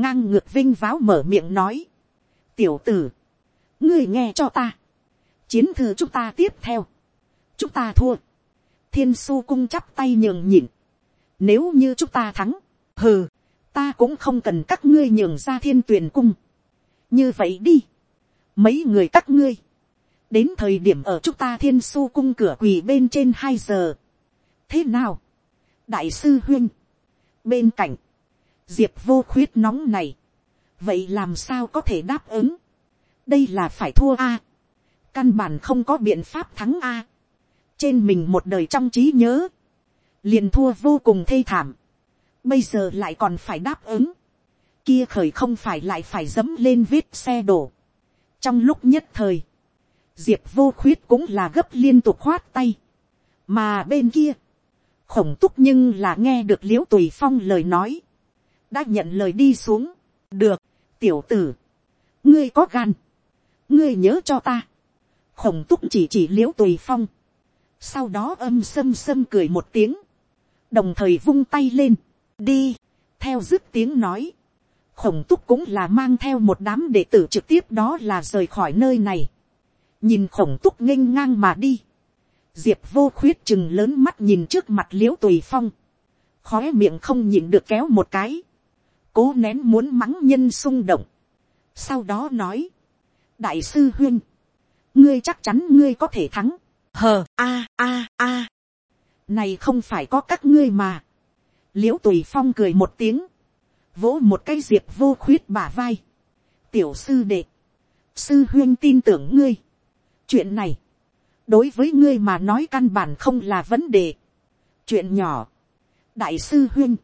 ngang ngược vinh váo mở miệng nói, tiểu tử, ngươi nghe cho ta, chiến thư chúng ta tiếp theo, chúng ta thua, thiên su cung chắp tay nhường nhịn, nếu như chúng ta thắng, hừ, ta cũng không cần các ngươi nhường ra thiên Tuyền cung, như vậy đi, mấy người các ngươi, đến thời điểm ở chúng ta thiên su cung cửa quỳ bên trên hai giờ thế nào, đại sư huyên, bên cạnh, diệp vô khuyết nóng này, vậy làm sao có thể đáp ứng, đây là phải thua a, căn bản không có biện pháp thắng a, trên mình một đời trong trí nhớ, liền thua vô cùng thê thảm, bây giờ lại còn phải đáp ứng, kia khởi không phải lại phải dẫm lên vết xe đổ, trong lúc nhất thời, diệp vô khuyết cũng là gấp liên tục khoát tay. mà bên kia, khổng túc nhưng là nghe được l i ễ u tùy phong lời nói, đã nhận lời đi xuống, được, tiểu tử, ngươi có gan, ngươi nhớ cho ta, khổng túc chỉ chỉ l i ễ u tùy phong, sau đó âm xâm xâm cười một tiếng, đồng thời vung tay lên, đi, theo dứt tiếng nói, khổng túc cũng là mang theo một đám đệ tử trực tiếp đó là rời khỏi nơi này, nhìn khổng túc nghênh ngang mà đi, diệp vô khuyết chừng lớn mắt nhìn trước mặt l i ễ u tùy phong, khói miệng không nhìn được kéo một cái, cố nén muốn mắng nhân xung động, sau đó nói, đại sư huyên, ngươi chắc chắn ngươi có thể thắng, hờ a a a, này không phải có các ngươi mà, l i ễ u tùy phong cười một tiếng, vỗ một cái diệp vô khuyết bả vai, tiểu sư đệ, sư huyên tin tưởng ngươi, chuyện này, đối với ngươi mà nói căn bản không là vấn đề. chuyện nhỏ, đại sư huyên,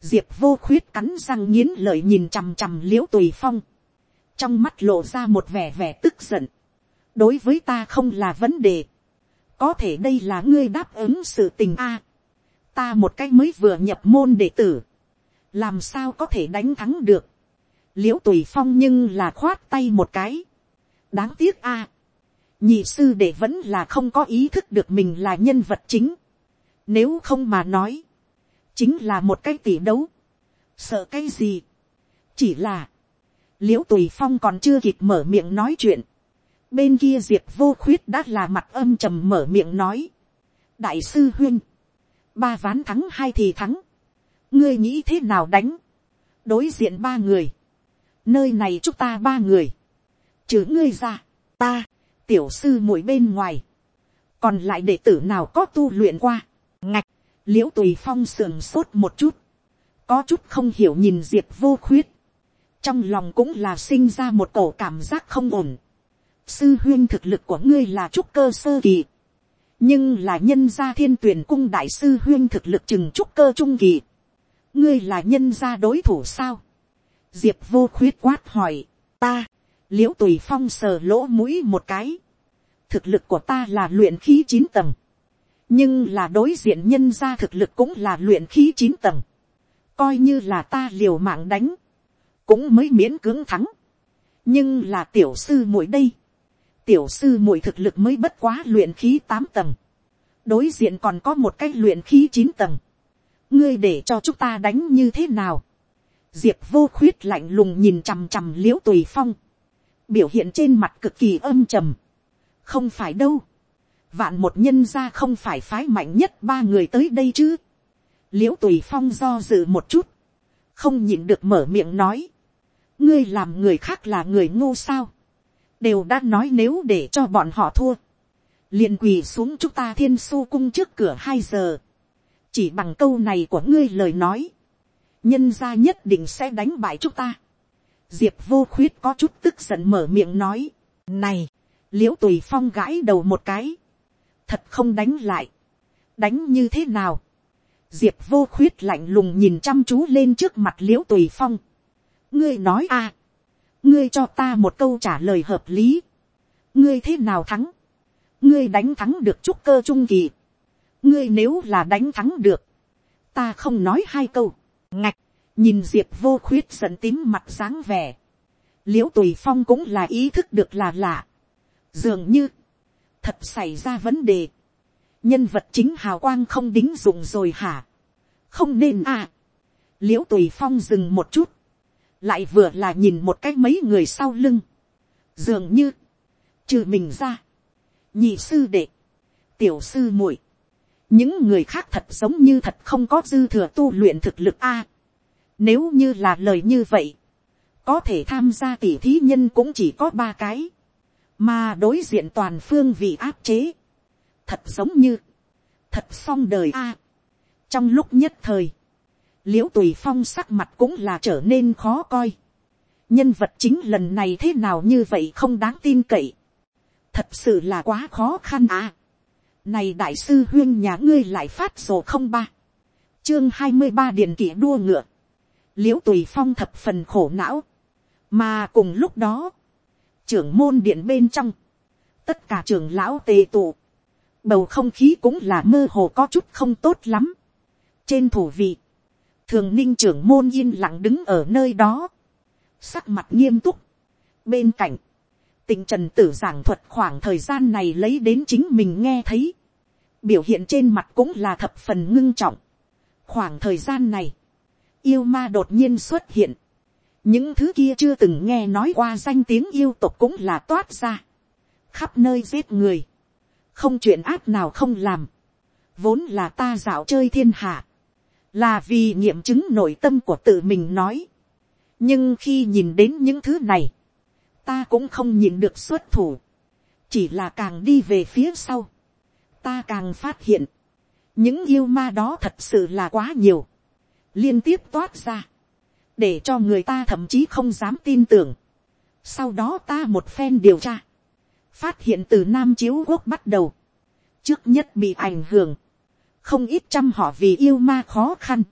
diệp vô khuyết cắn răng nghiến lợi nhìn chằm chằm l i ễ u tùy phong, trong mắt lộ ra một vẻ vẻ tức giận, đối với ta không là vấn đề, có thể đây là ngươi đáp ứng sự tình a, ta một cái mới vừa nhập môn đệ tử, làm sao có thể đánh thắng được, l i ễ u tùy phong nhưng là khoát tay một cái, đáng tiếc a, nhị sư đệ vẫn là không có ý thức được mình là nhân vật chính. Nếu không mà nói, chính là một cái tỷ đấu. Sợ cái gì? Chỉ là, l i ễ u tùy phong còn chưa kịp mở miệng nói chuyện. Bên kia diệp vô khuyết đã là mặt âm trầm mở miệng nói. đại sư huyên, ba ván thắng hai thì thắng. ngươi nghĩ thế nào đánh? đối diện ba người. nơi này chúc ta ba người. trừ ngươi ra, ta, tiểu sư muội bên ngoài, còn lại đệ tử nào có tu luyện qua, ngạch, l i ễ u tùy phong sườn sốt một chút, có chút không hiểu nhìn diệp vô khuyết, trong lòng cũng là sinh ra một cổ cảm giác không ổn, sư huyên thực lực của ngươi là trúc cơ sơ kỳ, nhưng là nhân gia thiên tuyển cung đại sư huyên thực lực chừng trúc cơ trung kỳ, ngươi là nhân gia đối thủ sao, diệp vô khuyết quát hỏi, ta, l i ễ u tùy phong sờ lỗ mũi một cái, thực lực của ta là luyện khí chín tầng, nhưng là đối diện nhân ra thực lực cũng là luyện khí chín tầng, coi như là ta liều mạng đánh, cũng mới miễn cưỡng thắng, nhưng là tiểu sư muội đây, tiểu sư muội thực lực mới bất quá luyện khí tám tầng, đối diện còn có một cái luyện khí chín tầng, ngươi để cho chúng ta đánh như thế nào, diệp vô khuyết lạnh lùng nhìn chằm chằm l i ễ u tùy phong, biểu hiện trên mặt cực kỳ âm trầm, không phải đâu, vạn một nhân ra không phải phái mạnh nhất ba người tới đây chứ, l i ễ u tùy phong do dự một chút, không nhịn được mở miệng nói, ngươi làm người khác là người ngô sao, đều đã nói nếu để cho bọn họ thua, liền quỳ xuống chúng ta thiên su cung trước cửa hai giờ, chỉ bằng câu này của ngươi lời nói, nhân gia nhất định sẽ đánh bại chúng ta. diệp vô khuyết có chút tức giận mở miệng nói, này, l i ễ u tùy phong gãi đầu một cái, thật không đánh lại, đánh như thế nào, diệp vô khuyết lạnh lùng nhìn chăm chú lên trước mặt l i ễ u tùy phong, ngươi nói a, à, ngươi cho ta một câu trả lời hợp lý, ngươi thế nào thắng, ngươi đánh thắng được trúc cơ trung kỳ, ngươi nếu là đánh thắng được, ta không nói hai câu, ngạch, nhìn diệp vô khuyết giận tím mặt dáng vẻ, l i ễ u tùy phong cũng là ý thức được là lạ, dường như, thật xảy ra vấn đề, nhân vật chính hào quang không đính dụng rồi hả, không nên à, l i ễ u tùy phong dừng một chút, lại vừa là nhìn một cái mấy người sau lưng, dường như, trừ mình ra, nhị sư đệ, tiểu sư muội, những người khác thật giống như thật không có dư thừa tu luyện thực lực a. nếu như là lời như vậy, có thể tham gia tỉ thí nhân cũng chỉ có ba cái, mà đối diện toàn phương vị áp chế, thật giống như, thật xong đời a. trong lúc nhất thời, l i ễ u tùy phong sắc mặt cũng là trở nên khó coi. nhân vật chính lần này thế nào như vậy không đáng tin cậy. thật sự là quá khó khăn à. này đại sư huyên nhà ngươi lại phát sổ không ba. chương hai mươi ba điền kỷ đua ngựa. l i ễ u tùy phong thập phần khổ não. mà cùng lúc đó, trưởng môn điện bên trong, tất cả trưởng lão tề tụ, bầu không khí cũng là mơ hồ có chút không tốt lắm. trên thủ vị, thường ninh trưởng môn yên lặng đứng ở nơi đó, sắc mặt nghiêm túc. bên cạnh, tình trần tử giảng thuật khoảng thời gian này lấy đến chính mình nghe thấy, biểu hiện trên mặt cũng là thập phần ngưng trọng. khoảng thời gian này, yêu ma đột nhiên xuất hiện, những thứ kia chưa từng nghe nói qua danh tiếng yêu tục cũng là toát ra, khắp nơi giết người, không chuyện ác nào không làm, vốn là ta dạo chơi thiên hạ, là vì nghiệm chứng nội tâm của tự mình nói. nhưng khi nhìn đến những thứ này, ta cũng không nhìn được xuất thủ, chỉ là càng đi về phía sau, ta càng phát hiện, những yêu ma đó thật sự là quá nhiều, liên tiếp toát ra, để cho người ta thậm chí không dám tin tưởng. sau đó ta một phen điều tra, phát hiện từ nam chiếu quốc bắt đầu, trước nhất bị ảnh hưởng, không ít trăm họ vì yêu ma khó khăn,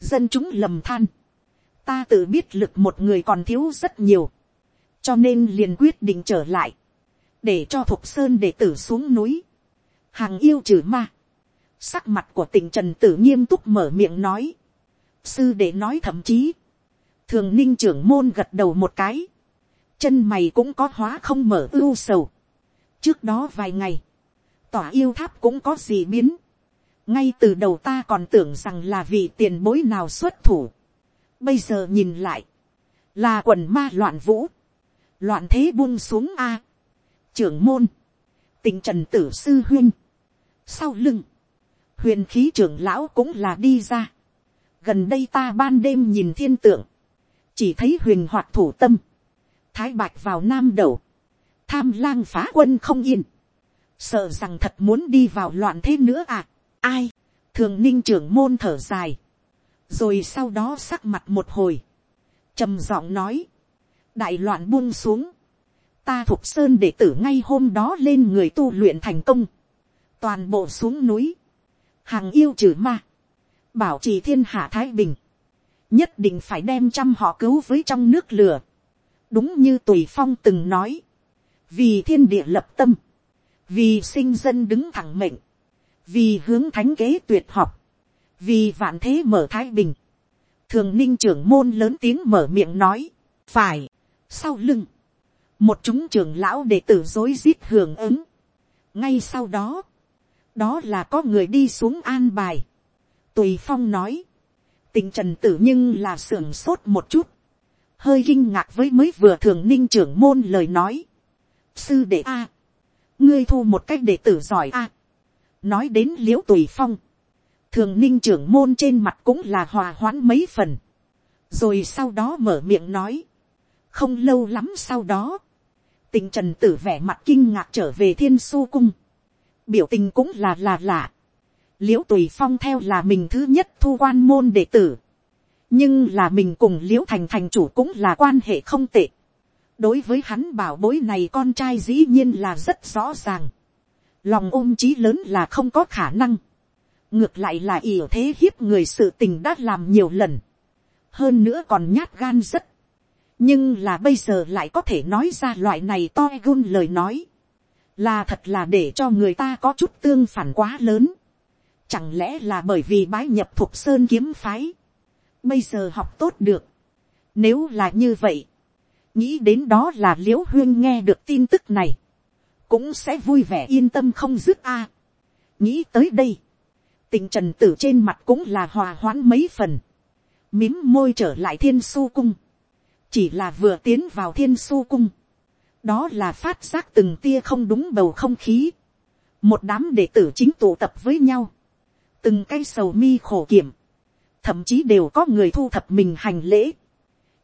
dân chúng lầm than, ta tự biết lực một người còn thiếu rất nhiều, cho nên liền quyết định trở lại, để cho thục sơn đệ tử xuống núi, hàng yêu trừ ma, sắc mặt của tỉnh trần tử nghiêm túc mở miệng nói, sư để nói thậm chí, thường ninh trưởng môn gật đầu một cái, chân mày cũng có hóa không mở ưu sầu. trước đó vài ngày, tỏa yêu tháp cũng có gì biến. ngay từ đầu ta còn tưởng rằng là vị tiền bối nào xuất thủ. bây giờ nhìn lại, là quần ma loạn vũ, loạn thế buông xuống a. trưởng môn, tình trần tử sư huyên, sau lưng, huyền khí trưởng lão cũng là đi ra. gần đây ta ban đêm nhìn thiên tượng, chỉ thấy huyền hoạt thủ tâm, thái bạch vào nam đầu, tham lang phá quân không yên, sợ rằng thật muốn đi vào loạn thế nữa à. ai, thường ninh trưởng môn thở dài, rồi sau đó sắc mặt một hồi, trầm giọng nói, đại loạn buông xuống, ta thuộc sơn đệ tử ngay hôm đó lên người tu luyện thành công, toàn bộ xuống núi, hàng yêu trừ ma, bảo trì thiên hạ thái bình, nhất định phải đem trăm họ cứu với trong nước lửa, đúng như tùy phong từng nói, vì thiên địa lập tâm, vì sinh dân đứng thẳng mệnh, vì hướng thánh kế tuyệt học, vì vạn thế mở thái bình, thường ninh trưởng môn lớn tiếng mở miệng nói, phải, sau lưng, một chúng trưởng lão đệ tử dối rít hưởng ứng, ngay sau đó, đó là có người đi xuống an bài, tùy phong nói, tình trần tử nhưng là sưởng sốt một chút, hơi kinh ngạc với mới vừa thường ninh trưởng môn lời nói, sư đệ a, ngươi thu một cách đệ tử giỏi a. nói đến l i ễ u tùy phong, thường ninh trưởng môn trên mặt cũng là hòa hoãn mấy phần, rồi sau đó mở miệng nói, không lâu lắm sau đó, tình trần tử vẻ mặt kinh ngạc trở về thiên su cung, biểu tình cũng là là lạ, l i ễ u tùy phong theo là mình thứ nhất thu quan môn đệ tử, nhưng là mình cùng l i ễ u thành thành chủ cũng là quan hệ không tệ, đối với hắn bảo bối này con trai dĩ nhiên là rất rõ ràng. lòng ôm trí lớn là không có khả năng. ngược lại là ỉa thế hiếp người sự tình đã làm nhiều lần. hơn nữa còn nhát gan rất. nhưng là bây giờ lại có thể nói ra loại này to gun lời nói. là thật là để cho người ta có chút tương phản quá lớn chẳng lẽ là bởi vì bái nhập thuộc sơn kiếm phái. bây giờ học tốt được. nếu là như vậy, nghĩ đến đó là l i ễ u huyên nghe được tin tức này, cũng sẽ vui vẻ yên tâm không dứt a. nghĩ tới đây, tình trần tử trên mặt cũng là hòa hoãn mấy phần, mím môi trở lại thiên su cung, chỉ là vừa tiến vào thiên su cung, đó là phát giác từng tia không đúng bầu không khí, một đám đệ tử chính tụ tập với nhau, từng cái sầu mi khổ kiểm, thậm chí đều có người thu thập mình hành lễ,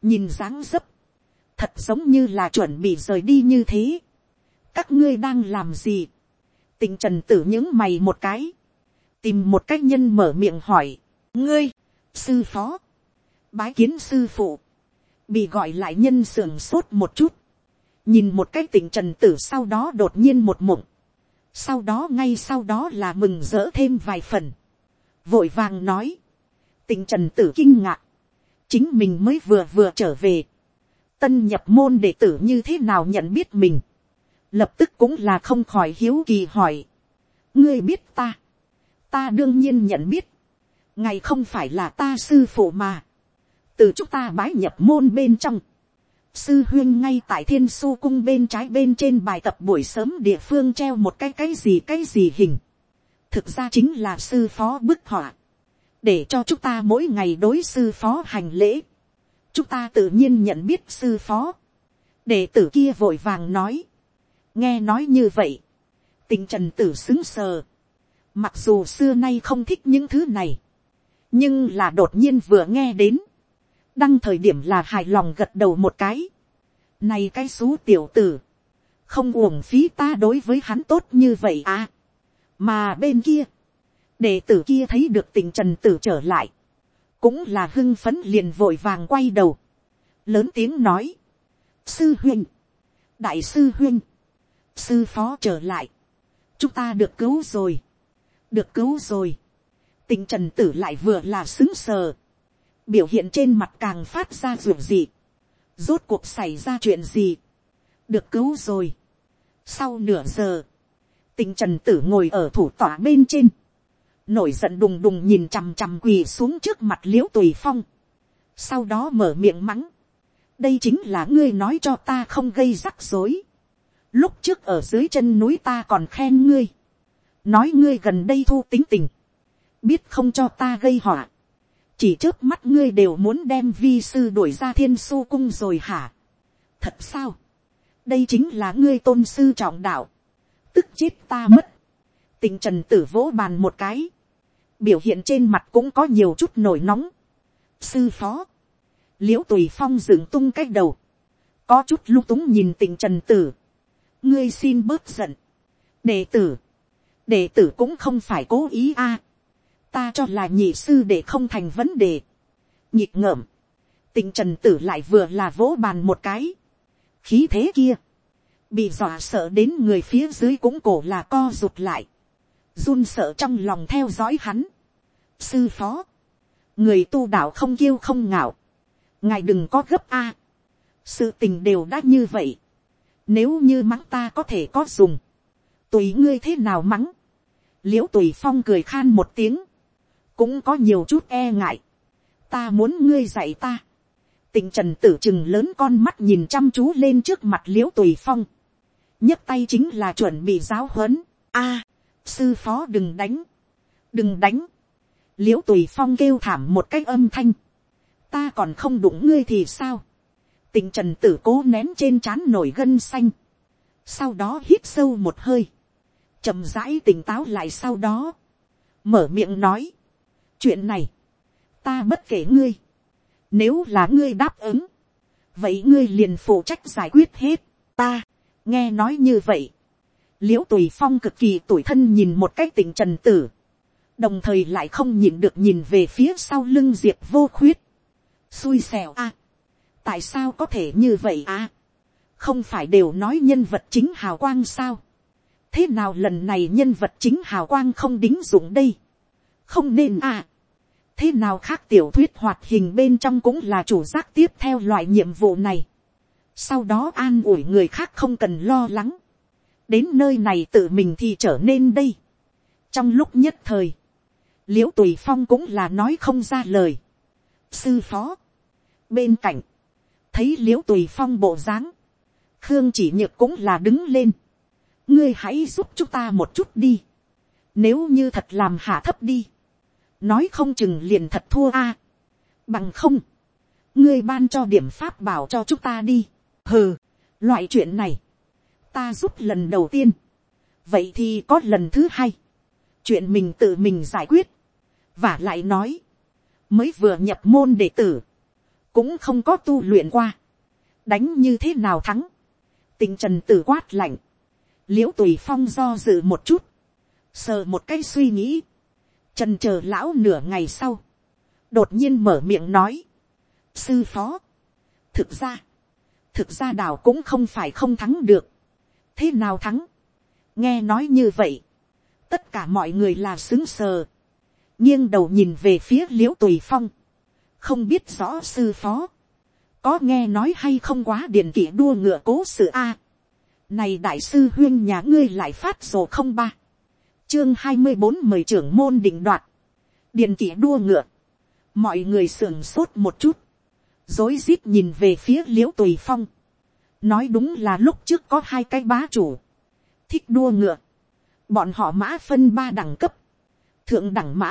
nhìn dáng dấp, thật giống như là chuẩn bị rời đi như thế. các ngươi đang làm gì, tình trần tử những mày một cái, tìm một cách nhân mở miệng hỏi, ngươi, sư phó, bái kiến sư phụ, bị gọi lại nhân sưởng sốt một chút, nhìn một cái tình trần tử sau đó đột nhiên một mộng, sau đó ngay sau đó là mừng rỡ thêm vài phần, vội vàng nói, tình trần tử kinh ngạc, chính mình mới vừa vừa trở về, tân nhập môn đệ tử như thế nào nhận biết mình, lập tức cũng là không khỏi hiếu kỳ hỏi, ngươi biết ta, ta đương nhiên nhận biết, ngày không phải là ta sư phụ mà, từ chúng ta bái nhập môn bên trong, sư huyên ngay tại thiên su cung bên trái bên trên bài tập buổi sớm địa phương treo một cái cái gì cái gì hình, thực ra chính là sư phó bức họa, để cho chúng ta mỗi ngày đối sư phó hành lễ, chúng ta tự nhiên nhận biết sư phó, để tử kia vội vàng nói, nghe nói như vậy, tình trần tử xứng sờ, mặc dù xưa nay không thích những thứ này, nhưng là đột nhiên vừa nghe đến, đăng thời điểm là hài lòng gật đầu một cái, này cái xú tiểu tử, không uổng phí ta đối với hắn tốt như vậy à, mà bên kia, đệ tử kia thấy được tình trần tử trở lại, cũng là hưng phấn liền vội vàng quay đầu, lớn tiếng nói, sư huynh, đại sư huynh, sư phó trở lại, chúng ta được cứu rồi, được cứu rồi, tình trần tử lại vừa là xứng sờ, biểu hiện trên mặt càng phát ra ruột gì, rốt cuộc xảy ra chuyện gì, được cứu rồi. sau nửa giờ, tình trần tử ngồi ở thủ tỏa bên trên, nổi giận đùng đùng nhìn chằm chằm quỳ xuống trước mặt l i ễ u tùy phong, sau đó mở miệng mắng, đây chính là ngươi nói cho ta không gây rắc rối, lúc trước ở dưới chân núi ta còn khen ngươi, nói ngươi gần đây thu tính tình, biết không cho ta gây họa, chỉ trước mắt ngươi đều muốn đem vi sư đuổi ra thiên su cung rồi hả, thật sao, đây chính là ngươi tôn sư trọng đạo, tức chết ta mất, tình trần tử vỗ bàn một cái, biểu hiện trên mặt cũng có nhiều chút nổi nóng. sư phó, l i ễ u tùy phong dựng tung cái đầu, có chút lung túng nhìn tình trần tử, ngươi xin bớt giận, đệ tử, đệ tử cũng không phải cố ý a, ta cho là nhị sư để không thành vấn đề, nhịp ngợm, tình trần tử lại vừa là vỗ bàn một cái, khí thế kia, bị dọa sợ đến người phía dưới cũng cổ là co rụt lại, run sợ trong lòng theo dõi hắn. sư phó, người tu đạo không kiêu không ngạo, ngài đừng có gấp a. sự tình đều đã như vậy, nếu như mắng ta có thể có dùng, tùy ngươi thế nào mắng, l i ễ u tùy phong cười khan một tiếng, cũng có nhiều chút e ngại, ta muốn ngươi dạy ta, tình trần tử chừng lớn con mắt nhìn chăm chú lên trước mặt l i ễ u tùy phong, nhấc tay chính là chuẩn bị giáo huấn, a, sư phó đừng đánh, đừng đánh, l i ễ u tùy phong kêu thảm một cách âm thanh, ta còn không đụng ngươi thì sao, tình trần tử cố nén trên trán nổi gân xanh, sau đó hít sâu một hơi, chậm rãi tỉnh táo lại sau đó, mở miệng nói, chuyện này, ta bất kể ngươi, nếu là ngươi đáp ứng, vậy ngươi liền phụ trách giải quyết hết, ta, nghe nói như vậy, l i ễ u tùy phong cực kỳ tuổi thân nhìn một cái tình trần tử, đồng thời lại không nhìn được nhìn về phía sau lưng diệp vô khuyết, xui xẻo a, tại sao có thể như vậy a, không phải đều nói nhân vật chính hào quang sao, thế nào lần này nhân vật chính hào quang không đính dụng đây, không nên a, thế nào khác tiểu thuyết hoạt hình bên trong cũng là chủ giác tiếp theo loại nhiệm vụ này, sau đó an ủi người khác không cần lo lắng, đến nơi này tự mình thì trở nên đây. trong lúc nhất thời, l i ễ u tùy phong cũng là nói không ra lời. sư phó, bên cạnh, thấy l i ễ u tùy phong bộ dáng, khương chỉ nhược cũng là đứng lên, ngươi hãy giúp chúng ta một chút đi, nếu như thật làm hạ thấp đi, nói không chừng liền thật thua a, bằng không, ngươi ban cho điểm pháp bảo cho chúng ta đi, hừ, loại chuyện này, ta giúp lần đầu tiên, vậy thì có lần thứ hai, chuyện mình tự mình giải quyết, và lại nói, mới vừa nhập môn đệ tử, cũng không có tu luyện qua, đánh như thế nào thắng, tình trần tử quát lạnh, l i ễ u tùy phong do dự một chút, sờ một cái suy nghĩ, trần chờ lão nửa ngày sau, đột nhiên mở miệng nói, sư phó, thực ra, thực ra đào cũng không phải không thắng được, thế nào thắng, nghe nói như vậy, tất cả mọi người là xứng sờ, nghiêng đầu nhìn về phía l i ễ u tùy phong, không biết rõ sư phó, có nghe nói hay không quá điền kỷ đua ngựa cố sự a. này đại sư huyên nhà ngươi lại phát sổ không ba, chương hai mươi bốn mời trưởng môn định đoạt, điền kỷ đua ngựa, mọi người sưởng sốt một chút, dối rít nhìn về phía l i ễ u tùy phong, nói đúng là lúc trước có hai cái bá chủ, thích đua ngựa, bọn họ mã phân ba đẳng cấp, thượng đẳng mã,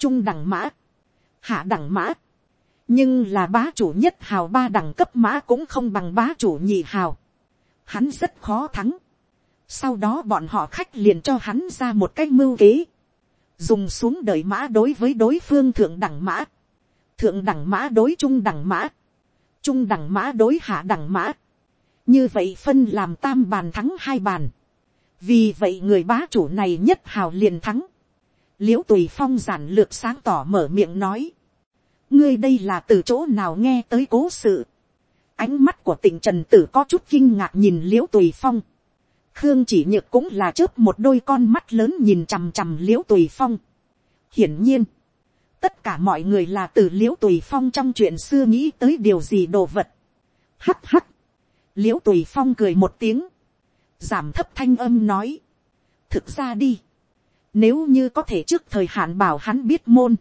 trung đẳng mã, hạ đẳng mã, nhưng là bá chủ nhất hào ba đẳng cấp mã cũng không bằng bá chủ nhị hào. Hắn rất khó thắng. Sau đó bọn họ khách liền cho hắn ra một cách mưu kế. Dùng xuống đợi mã đối với đối phương thượng đẳng mã. Thượng đẳng mã đối trung đẳng mã. Trung đẳng mã đối hạ đẳng mã. Như vậy phân làm tam bàn thắng hai bàn. Vì vậy người bá chủ này nhất hào liền thắng. Liễu tùy phong giản lược sáng tỏ mở miệng nói ngươi đây là từ chỗ nào nghe tới cố sự. ánh mắt của tỉnh trần tử có chút kinh ngạc nhìn l i ễ u tùy phong. khương chỉ nhược cũng là chớp một đôi con mắt lớn nhìn chằm chằm l i ễ u tùy phong. hiển nhiên, tất cả mọi người là từ l i ễ u tùy phong trong chuyện xưa nghĩ tới điều gì đồ vật. hắt hắt, l i ễ u tùy phong cười một tiếng, giảm thấp thanh âm nói, thực ra đi, nếu như có thể trước thời hạn bảo hắn biết môn,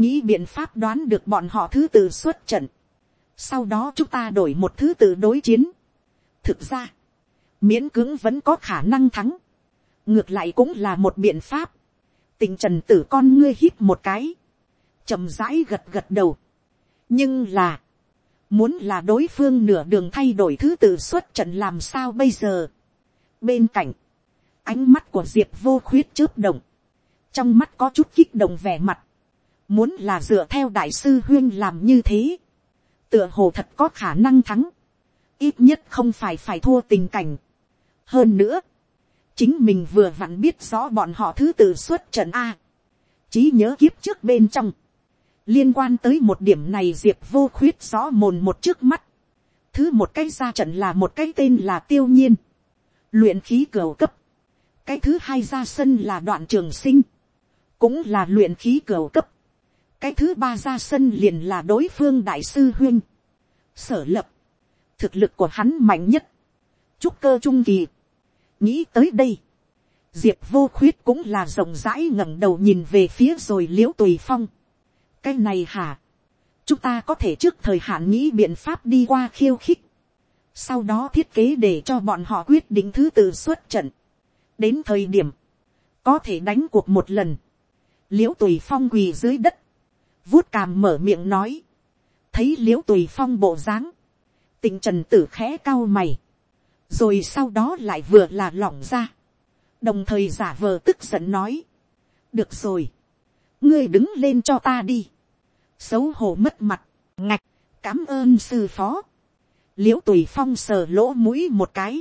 nghĩ biện pháp đoán được bọn họ thứ tự xuất trận. Sau đó chúng ta đổi một thứ tự đối chiến. Thực ra, miễn cưỡng vẫn có khả năng thắng. Ngược lại cũng là một biện pháp. Tình trần tử con ngươi hít một cái chậm rãi gật gật đầu. Nhưng là, muốn là đối phương nửa đường thay đổi thứ tự xuất trận làm sao bây giờ. Bên cạnh, ánh mắt của diệp vô khuyết chớp động. Trong mắt có chút kích động vẻ mặt Muốn là dựa theo đại sư huyên làm như thế. Tựa hồ thật có khả năng thắng. Ít nhất không phải phải thua tình cảnh. Hơn nữa. Chính mình vừa vặn biết rõ bọn họ thứ tự xuất trận A. trí nhớ kiếp trước bên trong. Liên quan tới một điểm này diệp vô khuyết rõ mồn một trước mắt. Thứ một cái ra trận là một cái tên là tiêu nhiên. Luyện khí cửa cấp. Cái thứ hai ra sân là đoạn trường sinh. Cũng là luyện khí cửa cấp cái thứ ba ra sân liền là đối phương đại sư huyên, sở lập, thực lực của hắn mạnh nhất, trúc cơ trung kỳ, nghĩ tới đây, diệp vô khuyết cũng là rộng rãi ngẩng đầu nhìn về phía rồi l i ễ u tùy phong, cái này hả, chúng ta có thể trước thời hạn nghĩ biện pháp đi qua khiêu khích, sau đó thiết kế để cho bọn họ quyết định thứ tự xuất trận, đến thời điểm, có thể đánh cuộc một lần, liễu tùy phong quỳ dưới đất, vuốt càm mở miệng nói, thấy liễu tùy phong bộ dáng, tình trần tử khẽ cao mày, rồi sau đó lại vừa là lỏng ra, đồng thời giả vờ tức giận nói, được rồi, ngươi đứng lên cho ta đi, xấu hổ mất mặt, ngạch, cảm ơn sư phó, l i ễ u tùy phong sờ lỗ mũi một cái,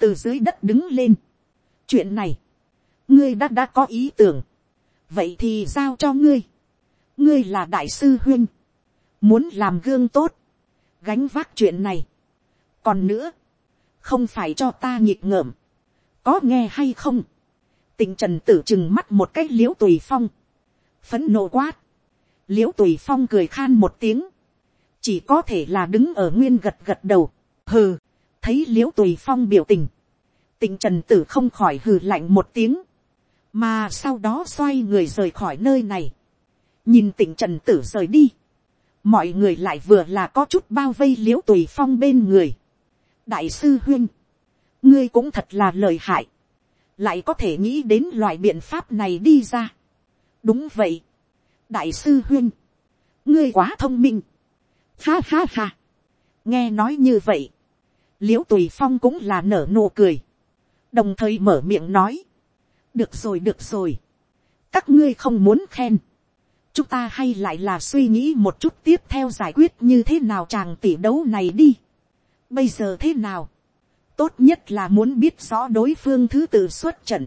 từ dưới đất đứng lên, chuyện này, ngươi đã đã có ý tưởng, vậy thì giao cho ngươi, ngươi là đại sư huyên, muốn làm gương tốt, gánh vác chuyện này. còn nữa, không phải cho ta nghịch ngợm, có nghe hay không, tình trần tử chừng mắt một cách l i ễ u tùy phong, phấn nộ quát, l i ễ u tùy phong cười khan một tiếng, chỉ có thể là đứng ở nguyên gật gật đầu, hừ, thấy l i ễ u tùy phong biểu tình, tình trần tử không khỏi hừ lạnh một tiếng, mà sau đó xoay người rời khỏi nơi này, nhìn tình trần tử rời đi, mọi người lại vừa là có chút bao vây l i ễ u tùy phong bên người. đại sư huyên, ngươi cũng thật là lời hại, lại có thể nghĩ đến loại biện pháp này đi ra. đúng vậy, đại sư huyên, ngươi quá thông minh, ha ha ha, nghe nói như vậy, l i ễ u tùy phong cũng là nở nụ cười, đồng thời mở miệng nói, được rồi được rồi, các ngươi không muốn khen, chúng ta hay lại là suy nghĩ một chút tiếp theo giải quyết như thế nào chàng tỷ đấu này đi. Bây giờ thế nào, tốt nhất là muốn biết rõ đối phương thứ tự xuất trận.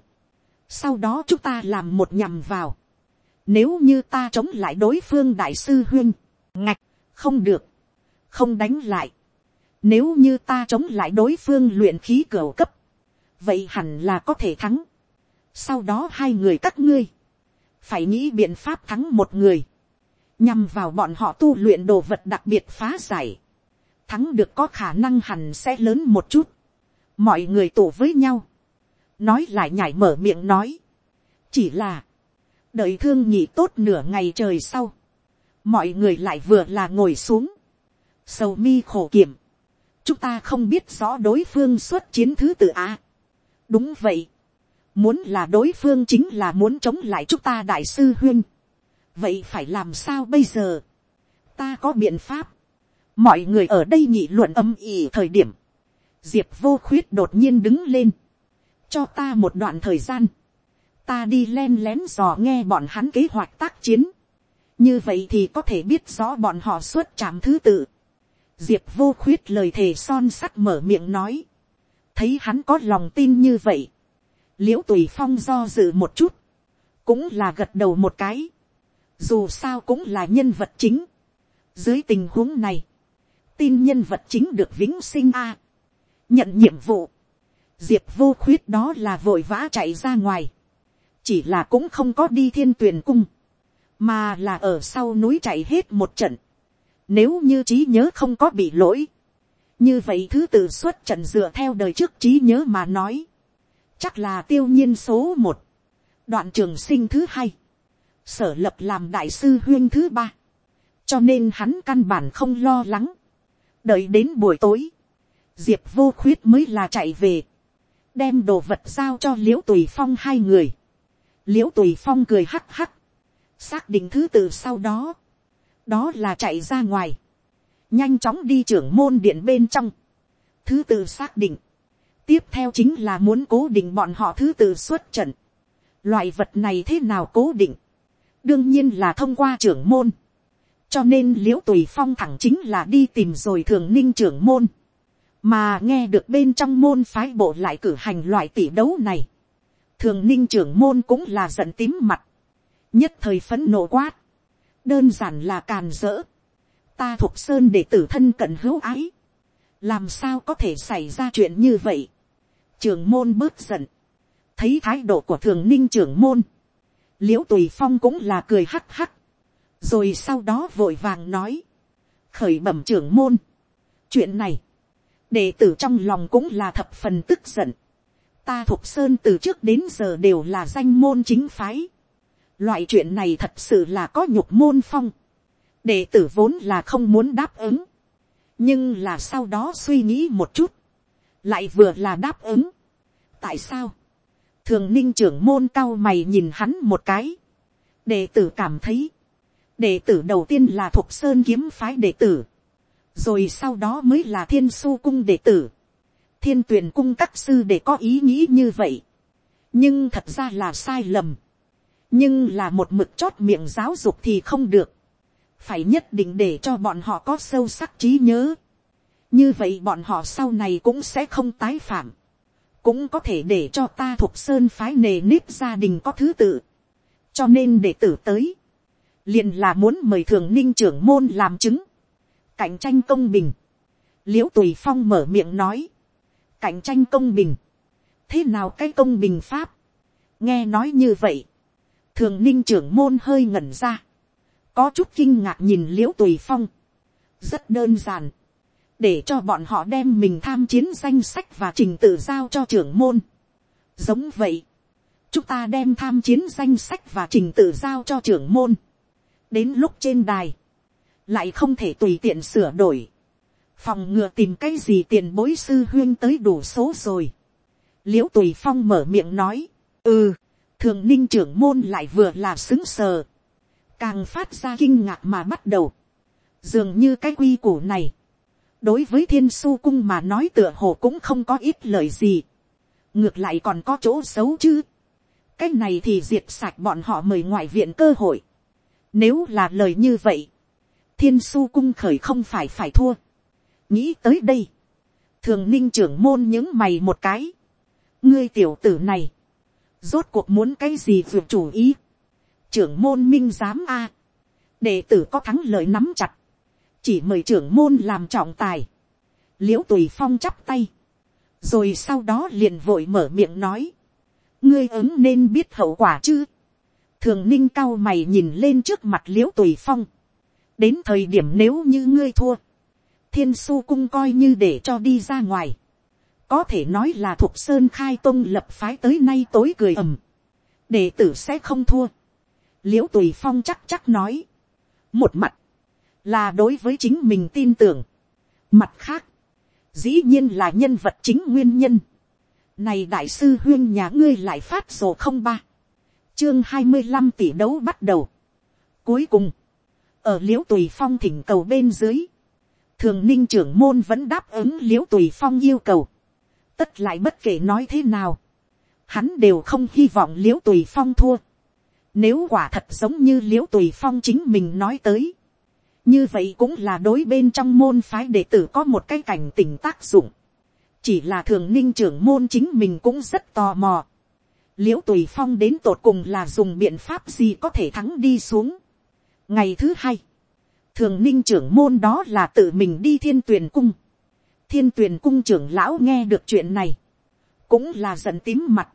Sau đó chúng ta làm một nhằm vào. Nếu như ta chống lại đối phương đại sư huyên, ngạch, không được, không đánh lại. Nếu như ta chống lại đối phương luyện khí cửa cấp, vậy hẳn là có thể thắng. Sau đó hai người các ngươi, phải nghĩ biện pháp thắng một người, nhằm vào bọn họ tu luyện đồ vật đặc biệt phá giải. Thắng được có khả năng hẳn sẽ lớn một chút mọi người tụ với nhau, nói lại nhảy mở miệng nói, chỉ là, đợi thương nhị tốt nửa ngày trời sau, mọi người lại vừa là ngồi xuống, sầu mi khổ kiểm, chúng ta không biết rõ đối phương xuất chiến thứ tự á. đúng vậy, muốn là đối phương chính là muốn chống lại chúng ta đại sư huyên, vậy phải làm sao bây giờ, ta có biện pháp, mọi người ở đây nhị luận âm ỉ thời điểm, diệp vô khuyết đột nhiên đứng lên, cho ta một đoạn thời gian, ta đi len lén dò nghe bọn hắn kế hoạch tác chiến, như vậy thì có thể biết rõ bọn họ xuất trạm thứ tự. diệp vô khuyết lời thề son sắt mở miệng nói, thấy hắn có lòng tin như vậy, l i ễ u tùy phong do dự một chút, cũng là gật đầu một cái, dù sao cũng là nhân vật chính. dưới tình huống này, tin nhân vật chính được vĩnh sinh a. Nhận nhiệm vụ, diệp vô khuyết đó là vội vã chạy ra ngoài, chỉ là cũng không có đi thiên tuyền cung, mà là ở sau núi chạy hết một trận, nếu như trí nhớ không có bị lỗi, như vậy thứ tự xuất trận dựa theo đời trước trí nhớ mà nói, chắc là tiêu nhiên số một, đoạn trường sinh thứ hai, sở lập làm đại sư huyên thứ ba, cho nên hắn căn bản không lo lắng, đợi đến buổi tối, diệp vô khuyết mới là chạy về, đem đồ vật giao cho l i ễ u tùy phong hai người, l i ễ u tùy phong cười hắc hắc, xác định thứ tự sau đó, đó là chạy ra ngoài, nhanh chóng đi trưởng môn điện bên trong, thứ tự xác định, tiếp theo chính là muốn cố định bọn họ thứ tự xuất trận, loại vật này thế nào cố định, đương nhiên là thông qua trưởng môn, cho nên l i ễ u tùy phong thẳng chính là đi tìm rồi thường ninh trưởng môn, mà nghe được bên trong môn phái bộ lại cử hành loại tỷ đấu này, thường ninh trưởng môn cũng là giận tím mặt, nhất thời phấn nộ quát, đơn giản là càn dỡ, ta thuộc sơn để tử thân cận hữu ái, làm sao có thể xảy ra chuyện như vậy, trưởng môn bớt giận, thấy thái độ của thường ninh trưởng môn, l i ễ u tùy phong cũng là cười hắc hắc, rồi sau đó vội vàng nói, khởi bẩm trưởng môn, chuyện này, đệ tử trong lòng cũng là thập phần tức giận ta thuộc sơn từ trước đến giờ đều là danh môn chính phái. loại chuyện này thật sự là có nhục môn phong. đệ tử vốn là không muốn đáp ứng. nhưng là sau đó suy nghĩ một chút. lại vừa là đáp ứng. tại sao. thường ninh trưởng môn cao mày nhìn hắn một cái. đệ tử cảm thấy. đệ tử đầu tiên là thuộc sơn kiếm phái đệ tử rồi sau đó mới là thiên su cung đệ tử, thiên tuyển cung các sư để có ý nghĩ như vậy, nhưng thật ra là sai lầm, nhưng là một mực chót miệng giáo dục thì không được, phải nhất định để cho bọn họ có sâu sắc trí nhớ, như vậy bọn họ sau này cũng sẽ không tái phạm, cũng có thể để cho ta thuộc sơn phái nề nếp gia đình có thứ tự, cho nên để tử tới, liền là muốn mời thường ninh trưởng môn làm chứng, cạnh tranh công bình, l i ễ u tùy phong mở miệng nói, cạnh tranh công bình, thế nào cái công bình pháp, nghe nói như vậy, thường ninh trưởng môn hơi ngẩn ra, có chút kinh ngạc nhìn l i ễ u tùy phong, rất đơn giản, để cho bọn họ đem mình tham chiến danh sách và trình tự giao cho trưởng môn. giống vậy, chúng ta đem tham chiến danh sách và trình tự giao cho trưởng môn. đến lúc trên đài, lại không thể tùy tiện sửa đổi, phòng ngừa tìm cái gì tiền bối sư huyên tới đủ số rồi. l i ễ u tùy phong mở miệng nói, ừ, thường ninh trưởng môn lại vừa là xứng sờ, càng phát ra kinh ngạc mà bắt đầu, dường như cái quy củ này, đối với thiên su cung mà nói tựa hồ cũng không có ít lời gì, ngược lại còn có chỗ xấu chứ, cái này thì diệt sạch bọn họ mời ngoại viện cơ hội, nếu là lời như vậy, thiên su cung khởi không phải phải thua, nghĩ tới đây, thường ninh trưởng môn những mày một cái, ngươi tiểu tử này, rốt cuộc muốn cái gì vượt chủ ý, trưởng môn minh giám a, đệ tử có thắng lợi nắm chặt, chỉ mời trưởng môn làm trọng tài, l i ễ u tùy phong chắp tay, rồi sau đó liền vội mở miệng nói, ngươi ứng nên biết hậu quả chứ, thường ninh cao mày nhìn lên trước mặt l i ễ u tùy phong, đến thời điểm nếu như ngươi thua, thiên su cung coi như để cho đi ra ngoài. Có thể nói là thuộc sơn khai tông lập phái tới nay tối cười ầm. Đệ tử sẽ không thua. Liễu tùy phong chắc chắc nói. Một mặt là đối với chính mình tin tưởng. Mặt khác, dĩ nhiên là nhân vật chính nguyên nhân. Này đại sư huyên nhà ngươi lại phát sổ không ba. Chương hai mươi 25 tỷ đấu bắt đầu. Cuối cùng, ở liễu tùy phong thỉnh cầu bên dưới thường ninh trưởng môn vẫn đáp ứng l i ễ u tùy phong yêu cầu. tất lại bất kể nói thế nào, hắn đều không hy vọng l i ễ u tùy phong thua. nếu quả thật giống như l i ễ u tùy phong chính mình nói tới, như vậy cũng là đối bên trong môn phái đệ tử có một cái cảnh tỉnh tác dụng. chỉ là thường ninh trưởng môn chính mình cũng rất tò mò. l i ễ u tùy phong đến tột cùng là dùng biện pháp gì có thể thắng đi xuống. ngày thứ hai, thường ninh trưởng môn đó là tự mình đi thiên tuyền cung. thiên tuyền cung trưởng lão nghe được chuyện này, cũng là giận tím mặt,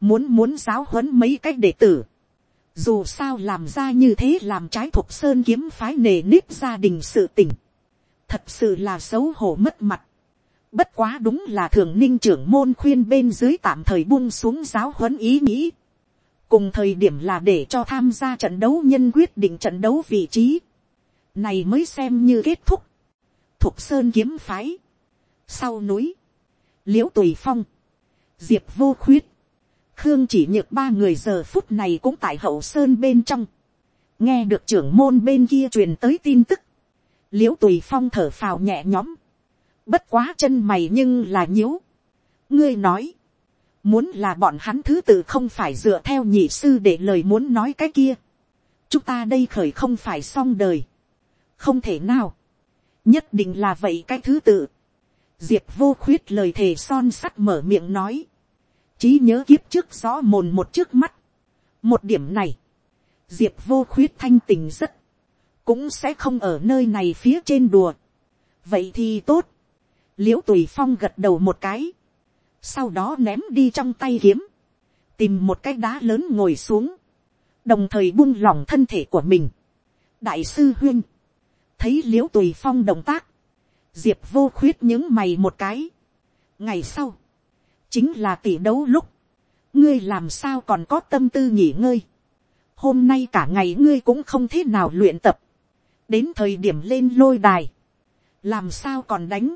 muốn muốn giáo huấn mấy cách đệ tử. dù sao làm ra như thế làm trái thuộc sơn kiếm phái nề nếp gia đình sự tình, thật sự là xấu hổ mất mặt. bất quá đúng là thường ninh trưởng môn khuyên bên dưới tạm thời buông xuống giáo huấn ý nghĩ. cùng thời điểm là để cho tham gia trận đấu nhân quyết định trận đấu vị trí này mới xem như kết thúc, thục sơn kiếm phái, sau núi, l i ễ u tùy phong, diệp vô khuyết, khương chỉ nhược ba người giờ phút này cũng tại hậu sơn bên trong, nghe được trưởng môn bên kia truyền tới tin tức, l i ễ u tùy phong thở phào nhẹ nhõm, bất quá chân mày nhưng là nhíu, ngươi nói, muốn là bọn hắn thứ tự không phải dựa theo nhị sư để lời muốn nói cái kia, chúng ta đây khởi không phải xong đời, không thể nào, nhất định là vậy cái thứ tự. diệp vô khuyết lời thề son sắt mở miệng nói, trí nhớ kiếp trước rõ mồn một trước mắt. một điểm này, diệp vô khuyết thanh tình rất, cũng sẽ không ở nơi này phía trên đùa. vậy thì tốt, l i ễ u tùy phong gật đầu một cái, sau đó ném đi trong tay kiếm, tìm một cái đá lớn ngồi xuống, đồng thời buông lỏng thân thể của mình. đại sư huyên, thấy l i ễ u tùy phong động tác, diệp vô khuyết những mày một cái. ngày sau, chính là tỷ đấu lúc, ngươi làm sao còn có tâm tư nghỉ ngơi. hôm nay cả ngày ngươi cũng không thế nào luyện tập, đến thời điểm lên lôi đài, làm sao còn đánh,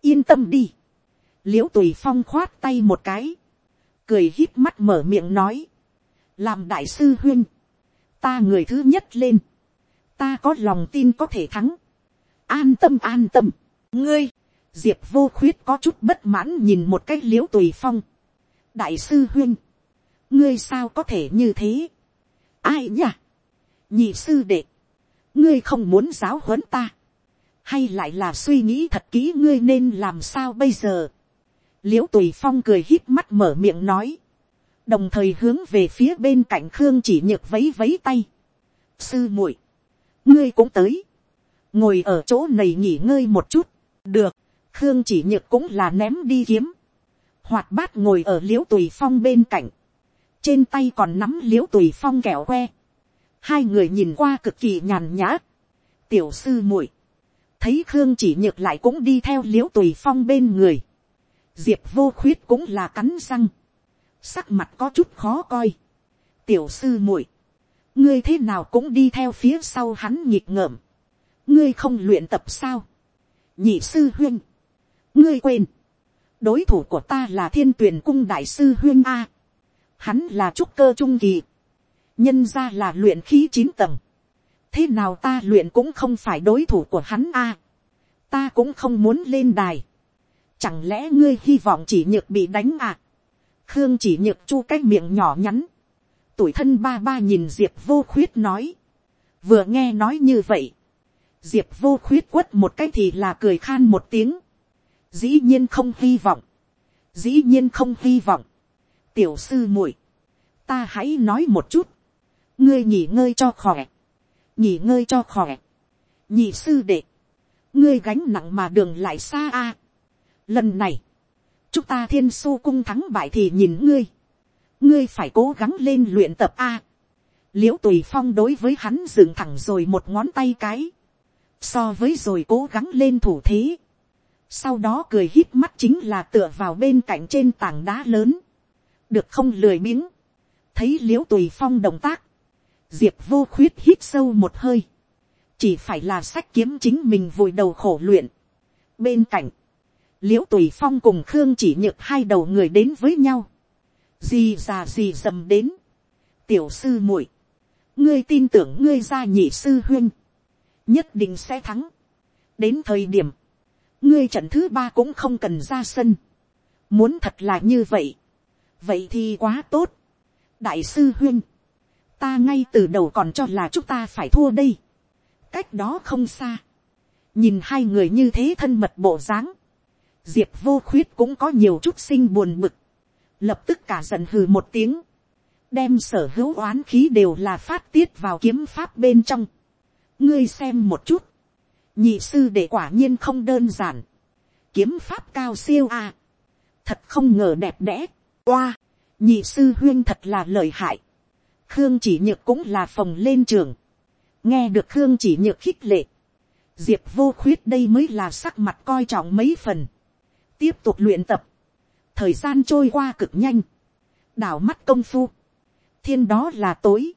yên tâm đi. l i ễ u tùy phong khoát tay một cái, cười hít mắt mở miệng nói, làm đại sư huyên, ta người thứ nhất lên, ta có lòng tin có thể thắng. an tâm an tâm, ngươi, diệp vô khuyết có chút bất mãn nhìn một cách l i ễ u tùy phong. đại sư huyên, ngươi sao có thể như thế. ai nhỉ, nhị sư đệ, ngươi không muốn giáo huấn ta, hay lại là suy nghĩ thật kỹ ngươi nên làm sao bây giờ. l i ễ u tùy phong cười hít mắt mở miệng nói, đồng thời hướng về phía bên cạnh khương chỉ nhược vấy vấy tay. sư muội, ngươi cũng tới, ngồi ở chỗ này nghỉ ngơi một chút, được, khương chỉ nhược cũng là ném đi kiếm, hoạt bát ngồi ở l i ễ u tùy phong bên cạnh, trên tay còn nắm l i ễ u tùy phong kẹo que, hai người nhìn qua cực kỳ nhàn nhã, tiểu sư muội, thấy khương chỉ nhược lại cũng đi theo l i ễ u tùy phong bên người, diệp vô khuyết cũng là cắn răng, sắc mặt có chút khó coi, tiểu sư muội, ngươi thế nào cũng đi theo phía sau hắn nhịp ngợm, ngươi không luyện tập sao, nhị sư huyên, ngươi quên, đối thủ của ta là thiên tuyển cung đại sư huyên a. hắn là trúc cơ trung kỳ. nhân ra là luyện khí chín tầng. thế nào ta luyện cũng không phải đối thủ của hắn a. ta cũng không muốn lên đài. chẳng lẽ ngươi hy vọng chỉ nhược bị đánh à. khương chỉ nhược chu cái miệng nhỏ nhắn tuổi thân ba ba nhìn diệp vô khuyết nói. vừa nghe nói như vậy. diệp vô khuyết quất một cái thì là cười khan một tiếng. Dĩ nhiên không hy vọng, dĩ nhiên không hy vọng, tiểu sư muội, ta hãy nói một chút, ngươi nghỉ ngơi cho khỏe, nghỉ ngơi cho khỏe, nhị sư đệ, ngươi gánh nặng mà đường lại xa a. lần này, chúng ta thiên su cung thắng bại thì nhìn ngươi, ngươi phải cố gắng lên luyện tập a. l i ễ u tùy phong đối với hắn dừng thẳng rồi một ngón tay cái, so với rồi cố gắng lên thủ thế, sau đó cười hít mắt chính là tựa vào bên cạnh trên tảng đá lớn, được không lười miếng thấy l i ễ u tùy phong động tác, diệp vô khuyết hít sâu một hơi, chỉ phải là sách kiếm chính mình vùi đầu khổ luyện. bên cạnh, l i ễ u tùy phong cùng khương chỉ nhựt hai đầu người đến với nhau, gì già gì dầm đến, tiểu sư muội, ngươi tin tưởng ngươi ra nhị sư huyên, nhất định sẽ thắng. đến thời điểm, ngươi trận thứ ba cũng không cần ra sân. muốn thật là như vậy. vậy thì quá tốt. đại sư huyên, ta ngay từ đầu còn cho là chúng ta phải thua đây. cách đó không xa. nhìn hai người như thế thân mật bộ dáng. diệp vô khuyết cũng có nhiều chút sinh buồn bực lập tức cả giận hừ một tiếng. đem sở hữu oán khí đều là phát tiết vào kiếm pháp bên trong. ngươi xem một chút nhị sư để quả nhiên không đơn giản, kiếm pháp cao siêu a, thật không ngờ đẹp đẽ, oa, nhị sư huyên thật là lợi hại, khương chỉ nhược cũng là phòng lên trường, nghe được khương chỉ nhược khích lệ, diệp vô khuyết đây mới là sắc mặt coi trọng mấy phần, tiếp tục luyện tập, thời gian trôi qua cực nhanh, đảo mắt công phu, thiên đó là tối,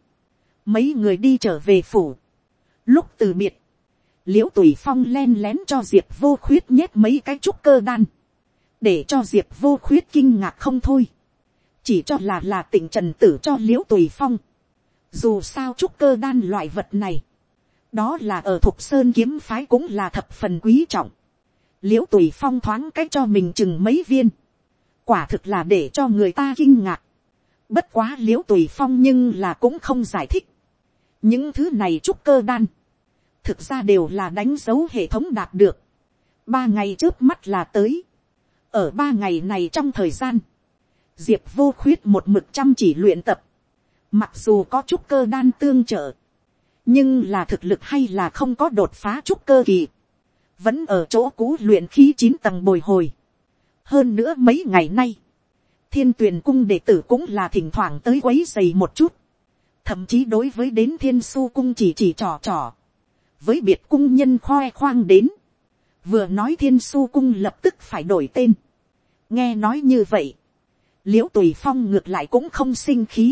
mấy người đi trở về phủ, lúc từ biệt, l i ễ u tùy phong len lén cho diệp vô khuyết nhét mấy cái trúc cơ đan, để cho diệp vô khuyết kinh ngạc không thôi, chỉ cho là là tỉnh trần tử cho l i ễ u tùy phong, dù sao trúc cơ đan loại vật này, đó là ở thục sơn kiếm phái cũng là thập phần quý trọng, l i ễ u tùy phong thoáng cách cho mình chừng mấy viên, quả thực là để cho người ta kinh ngạc, bất quá l i ễ u tùy phong nhưng là cũng không giải thích, những thứ này trúc cơ đan, thực ra đều là đánh dấu hệ thống đạt được. ba ngày trước mắt là tới. ở ba ngày này trong thời gian, diệp vô khuyết một mực chăm chỉ luyện tập. mặc dù có chúc cơ đan tương trợ, nhưng là thực lực hay là không có đột phá chúc cơ kỳ. vẫn ở chỗ cũ luyện khí chín tầng bồi hồi hơn nữa mấy ngày nay, thiên tuyền cung đệ tử cũng là thỉnh thoảng tới quấy dày một chút. thậm chí đối với đến thiên su cung chỉ chỉ trò trò. Với biệt cung nhân khoe khoang đến, vừa nói thiên su cung lập tức phải đổi tên. nghe nói như vậy, l i ễ u tùy phong ngược lại cũng không sinh khí,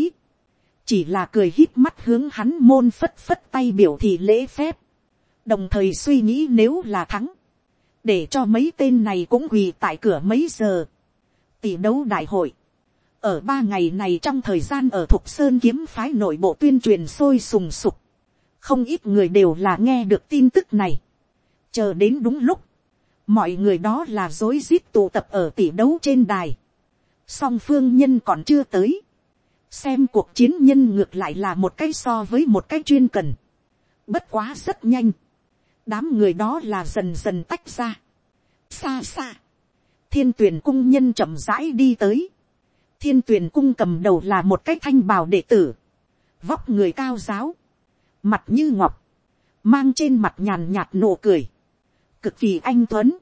chỉ là cười hít mắt hướng hắn môn phất phất tay biểu thị lễ phép, đồng thời suy nghĩ nếu là thắng, để cho mấy tên này cũng quỳ tại cửa mấy giờ, tỷ đấu đại hội, ở ba ngày này trong thời gian ở thục sơn kiếm phái nội bộ tuyên truyền sôi sùng sục, không ít người đều là nghe được tin tức này. chờ đến đúng lúc, mọi người đó là dối rít tụ tập ở tỷ đấu trên đài. song phương nhân còn chưa tới. xem cuộc chiến nhân ngược lại là một cái so với một cái chuyên cần. bất quá rất nhanh đám người đó là dần dần tách ra. xa xa. thiên tuyển cung nhân chậm rãi đi tới. thiên tuyển cung cầm đầu là một cái thanh bào đệ tử. vóc người cao giáo mặt như ngọc, mang trên mặt nhàn nhạt nụ cười, cực kỳ anh tuấn,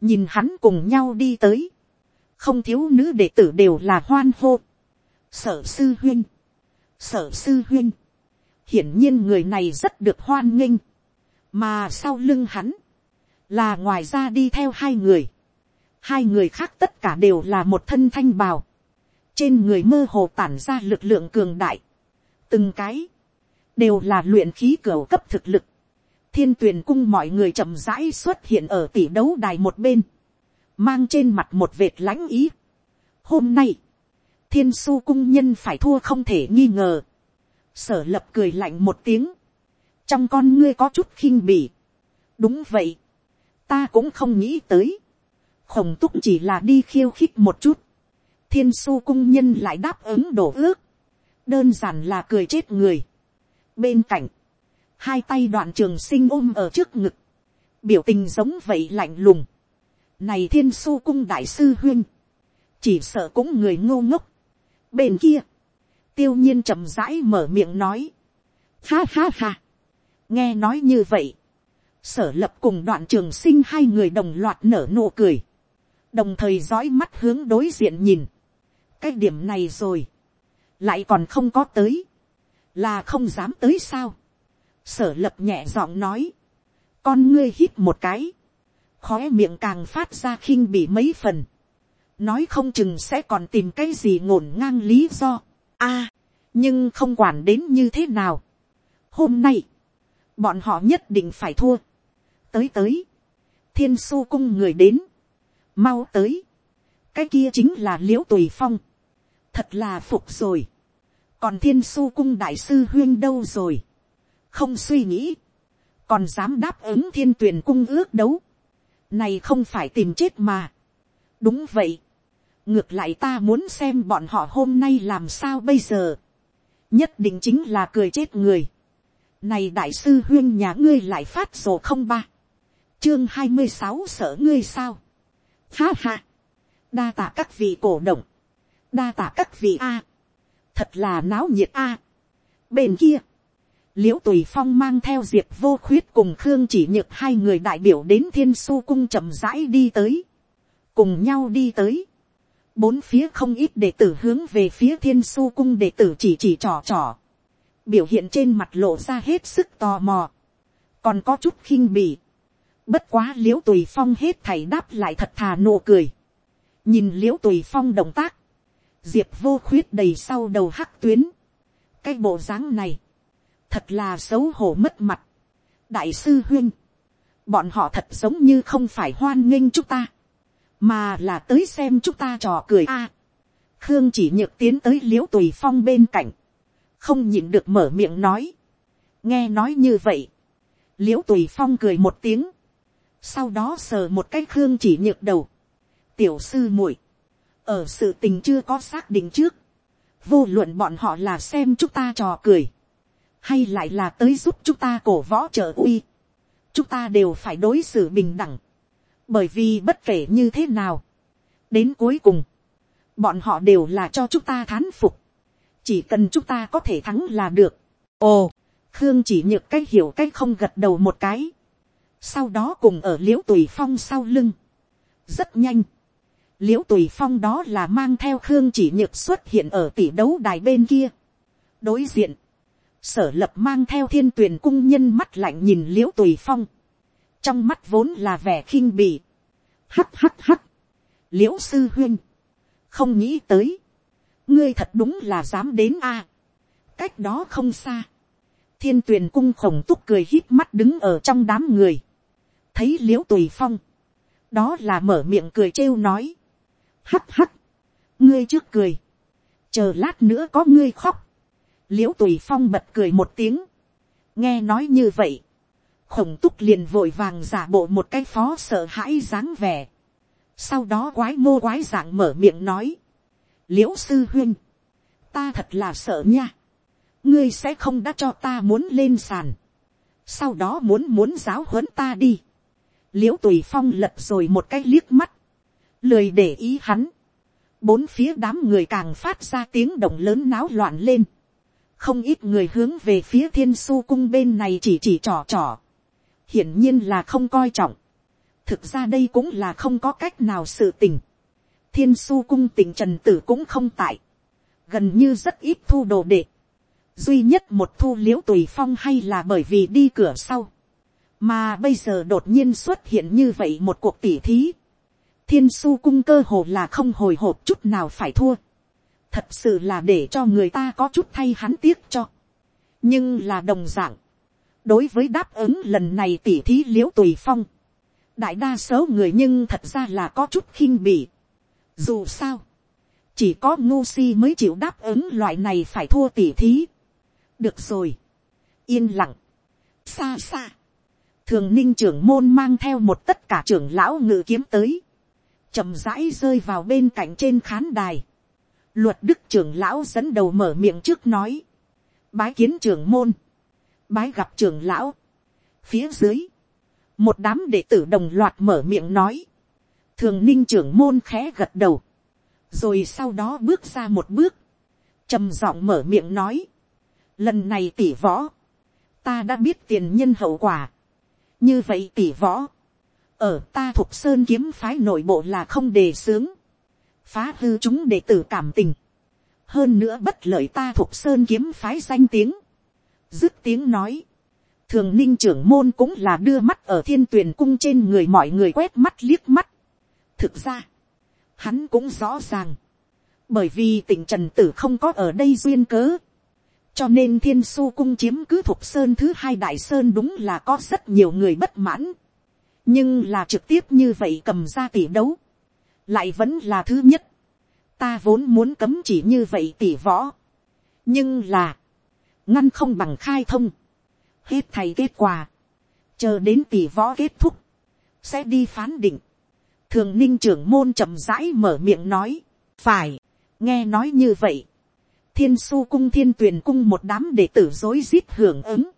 nhìn hắn cùng nhau đi tới, không thiếu nữ đệ tử đều là hoan hô, sở sư huyên, sở sư huyên, hiển nhiên người này rất được hoan nghênh, mà sau lưng hắn, là ngoài ra đi theo hai người, hai người khác tất cả đều là một thân thanh bào, trên người mơ hồ tản ra lực lượng cường đại, từng cái, đều là luyện khí cửa cấp thực lực. thiên tuyền cung mọi người chậm rãi xuất hiện ở tỷ đấu đài một bên, mang trên mặt một vệt lãnh ý. hôm nay, thiên su cung nhân phải thua không thể nghi ngờ. sở lập cười lạnh một tiếng, trong con ngươi có chút khinh bỉ. đúng vậy, ta cũng không nghĩ tới, khổng túc chỉ là đi khiêu khích một chút, thiên su cung nhân lại đáp ứng đổ ước, đơn giản là cười chết người. bên cạnh, hai tay đoạn trường sinh ôm ở trước ngực, biểu tình giống vậy lạnh lùng. này thiên su cung đại sư huyên, chỉ sợ cũng người ngô ngốc. bên kia, tiêu nhiên chậm rãi mở miệng nói, ha ha ha, nghe nói như vậy, sở lập cùng đoạn trường sinh hai người đồng loạt nở nụ cười, đồng thời dõi mắt hướng đối diện nhìn, cái điểm này rồi, lại còn không có tới, là không dám tới sao, sở lập nhẹ giọng nói, con ngươi hít một cái, khó miệng càng phát ra khinh bị mấy phần, nói không chừng sẽ còn tìm cái gì ngổn ngang lý do, a, nhưng không quản đến như thế nào. hôm nay, bọn họ nhất định phải thua, tới tới, thiên su cung người đến, mau tới, cái kia chính là l i ễ u tùy phong, thật là phục rồi, còn thiên su cung đại sư huyên đâu rồi, không suy nghĩ, còn dám đáp ứng thiên tuyển cung ước đấu, này không phải tìm chết mà, đúng vậy, ngược lại ta muốn xem bọn họ hôm nay làm sao bây giờ, nhất định chính là cười chết người, này đại sư huyên nhà ngươi lại phát sổ không ba, chương hai mươi sáu sợ ngươi sao, Ha ha. Đa tạ các vị cổ động. Đa tạ các vị A. Thật là náo nhiệt A. Bên kia. Liễu tùy phong mang theo diệp vô khuyết cùng khương chỉ nhược hai người đại biểu đến thiên su cung chậm rãi đi tới. Cùng nhau đi tới. Bốn phía không ít đệ tử hướng về phía thiên su cung đệ tử chỉ chỉ trò trò. Biểu hiện trên mặt lộ ra hết sức tò mò. Còn có chút khinh bỉ Bất quá l i ễ u tùy phong hết thảy đáp lại thật thà nụ cười. nhìn l i ễ u tùy phong động tác, diệp vô khuyết đầy sau đầu hắc tuyến. cái bộ dáng này, thật là xấu hổ mất mặt. đại sư huyên, bọn họ thật giống như không phải hoan nghênh chúng ta, mà là tới xem chúng ta trò cười a. khương chỉ nhược tiến tới l i ễ u tùy phong bên cạnh, không nhịn được mở miệng nói. nghe nói như vậy, l i ễ u tùy phong cười một tiếng, sau đó sờ một cái khương chỉ nhược đầu, tiểu sư muội, ở sự tình chưa có xác định trước, vô luận bọn họ là xem chúng ta trò cười, hay lại là tới giúp chúng ta cổ võ trợ uy, chúng ta đều phải đối xử bình đẳng, bởi vì bất kể như thế nào, đến cuối cùng, bọn họ đều là cho chúng ta thán phục, chỉ cần chúng ta có thể thắng là được. ồ, khương chỉ nhược cái hiểu cái không gật đầu một cái, sau đó cùng ở l i ễ u tùy phong sau lưng, rất nhanh, l i ễ u tùy phong đó là mang theo khương chỉ nhược xuất hiện ở tỷ đấu đài bên kia. đối diện, sở lập mang theo thiên tuyền cung nhân mắt lạnh nhìn l i ễ u tùy phong, trong mắt vốn là vẻ khinh bì, hắt hắt hắt, l i ễ u sư huyên, không nghĩ tới, ngươi thật đúng là dám đến a, cách đó không xa, thiên tuyền cung khổng túc cười hít mắt đứng ở trong đám người, thấy l i ễ u tùy phong, đó là mở miệng cười trêu nói, hắt hắt, ngươi trước cười, chờ lát nữa có ngươi khóc, l i ễ u tùy phong bật cười một tiếng, nghe nói như vậy, khổng túc liền vội vàng giả bộ một cái phó sợ hãi dáng vẻ, sau đó quái mô quái dạng mở miệng nói, l i ễ u sư huyên, ta thật là sợ nha, ngươi sẽ không đã cho ta muốn lên sàn, sau đó muốn muốn giáo huấn ta đi, l i ễ u tùy phong lật rồi một cái liếc mắt, lười để ý hắn, bốn phía đám người càng phát ra tiếng động lớn náo loạn lên, không ít người hướng về phía thiên su cung bên này chỉ chỉ trò trò, hiển nhiên là không coi trọng, thực ra đây cũng là không có cách nào sự tình, thiên su cung tình trần tử cũng không tại, gần như rất ít thu đồ đệ, duy nhất một thu l i ễ u tùy phong hay là bởi vì đi cửa sau, mà bây giờ đột nhiên xuất hiện như vậy một cuộc tỉ thí, thiên su cung cơ hồ là không hồi hộp chút nào phải thua, thật sự là để cho người ta có chút thay hắn tiếc cho, nhưng là đồng d ạ n g đối với đáp ứng lần này tỉ thí l i ễ u tùy phong, đại đa số người nhưng thật ra là có chút khinh bỉ dù sao, chỉ có ngu si mới chịu đáp ứng loại này phải thua tỉ thí. được rồi, yên lặng, xa xa, thường ninh trưởng môn mang theo một tất cả trưởng lão ngự kiếm tới, chậm rãi rơi vào bên cạnh trên khán đài, luật đức trưởng lão dẫn đầu mở miệng trước nói, bái kiến trưởng môn, bái gặp trưởng lão, phía dưới, một đám đệ tử đồng loạt mở miệng nói, thường ninh trưởng môn khẽ gật đầu, rồi sau đó bước ra một bước, trầm giọng mở miệng nói, lần này tỷ võ, ta đã biết tiền nhân hậu quả, như vậy tỷ võ, ở ta thuộc sơn kiếm phái nội bộ là không đề xướng, phá hư chúng đệ tử cảm tình, hơn nữa bất lợi ta thuộc sơn kiếm phái danh tiếng, dứt tiếng nói, thường ninh trưởng môn cũng là đưa mắt ở thiên tuyền cung trên người mọi người quét mắt liếc mắt thực ra, hắn cũng rõ ràng, bởi vì tỉnh trần tử không có ở đây duyên cớ, cho nên thiên su cung chiếm cứ thục sơn thứ hai đại sơn đúng là có rất nhiều người bất mãn, nhưng là trực tiếp như vậy cầm ra tỷ đấu, lại vẫn là thứ nhất, ta vốn muốn cấm chỉ như vậy tỷ võ, nhưng là, ngăn không bằng khai thông, hết thầy kết quả, chờ đến tỷ võ kết thúc, sẽ đi phán định thường ninh trưởng môn chậm rãi mở miệng nói, phải, nghe nói như vậy, thiên su cung thiên tuyền cung một đám đệ tử dối rít hưởng ứng.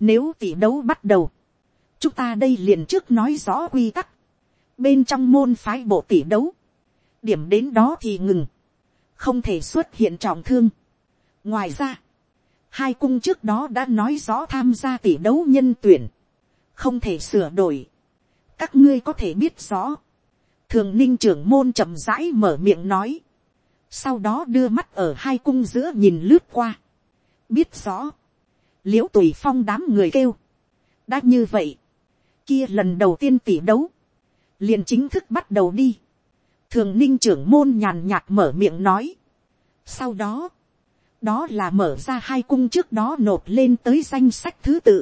Nếu tỷ đấu bắt đầu, chúng ta đây liền trước nói rõ quy tắc, bên trong môn phái bộ tỷ đấu, điểm đến đó thì ngừng, không thể xuất hiện trọng thương. ngoài ra, hai cung trước đó đã nói rõ tham gia tỷ đấu nhân tuyển, không thể sửa đổi. các ngươi có thể biết rõ thường ninh trưởng môn chậm rãi mở miệng nói, sau đó đưa mắt ở hai cung giữa nhìn lướt qua, biết rõ, l i ễ u tùy phong đám người kêu, đã như vậy, kia lần đầu tiên tỷ đấu, liền chính thức bắt đầu đi, thường ninh trưởng môn nhàn nhạt mở miệng nói, sau đó, đó là mở ra hai cung trước đó nộp lên tới danh sách thứ tự,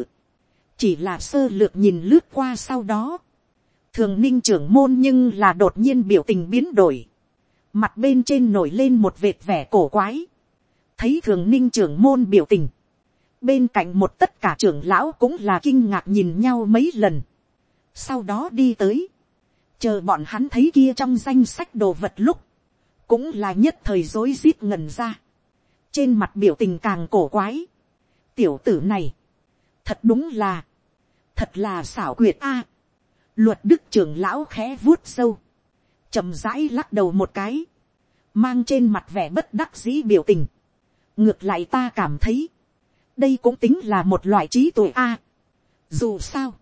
chỉ là sơ lược nhìn lướt qua sau đó, thường ninh trưởng môn nhưng là đột nhiên biểu tình biến đổi, mặt bên trên nổi lên một vệt vẻ cổ quái, thấy thường ninh trưởng môn biểu tình, bên cạnh một tất cả trưởng lão cũng là kinh ngạc nhìn nhau mấy lần, sau đó đi tới, chờ bọn hắn thấy kia trong danh sách đồ vật lúc, cũng là nhất thời rối rít ngần ra. Trên mặt biểu tình càng cổ quái. tiểu tử này, thật đúng là, thật là xảo quyệt a luật đức trưởng lão khẽ vuốt sâu, chậm rãi lắc đầu một cái, mang trên mặt vẻ bất đắc dĩ biểu tình. ngược lại ta cảm thấy, đây cũng tính là một loại trí tuệ a. dù sao,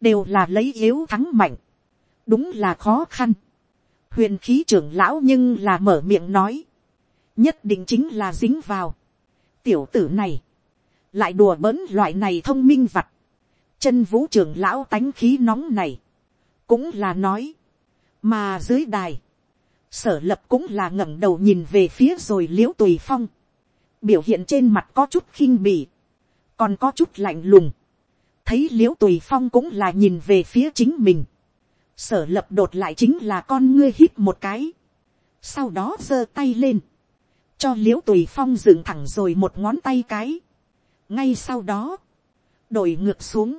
đều là lấy yếu thắng mạnh, đúng là khó khăn. huyền khí trưởng lão nhưng là mở miệng nói, nhất định chính là dính vào. tiểu tử này, lại đùa bỡn loại này thông minh vặt, chân vũ trưởng lão tánh khí nóng này, cũng là nói, mà dưới đài, sở lập cũng là ngẩng đầu nhìn về phía rồi l i ễ u tùy phong, biểu hiện trên mặt có chút khinh bỉ, còn có chút lạnh lùng, thấy l i ễ u tùy phong cũng là nhìn về phía chính mình, sở lập đột lại chính là con ngươi hít một cái, sau đó giơ tay lên, cho l i ễ u tùy phong dựng thẳng rồi một ngón tay cái. ngay sau đó, đổi ngược xuống.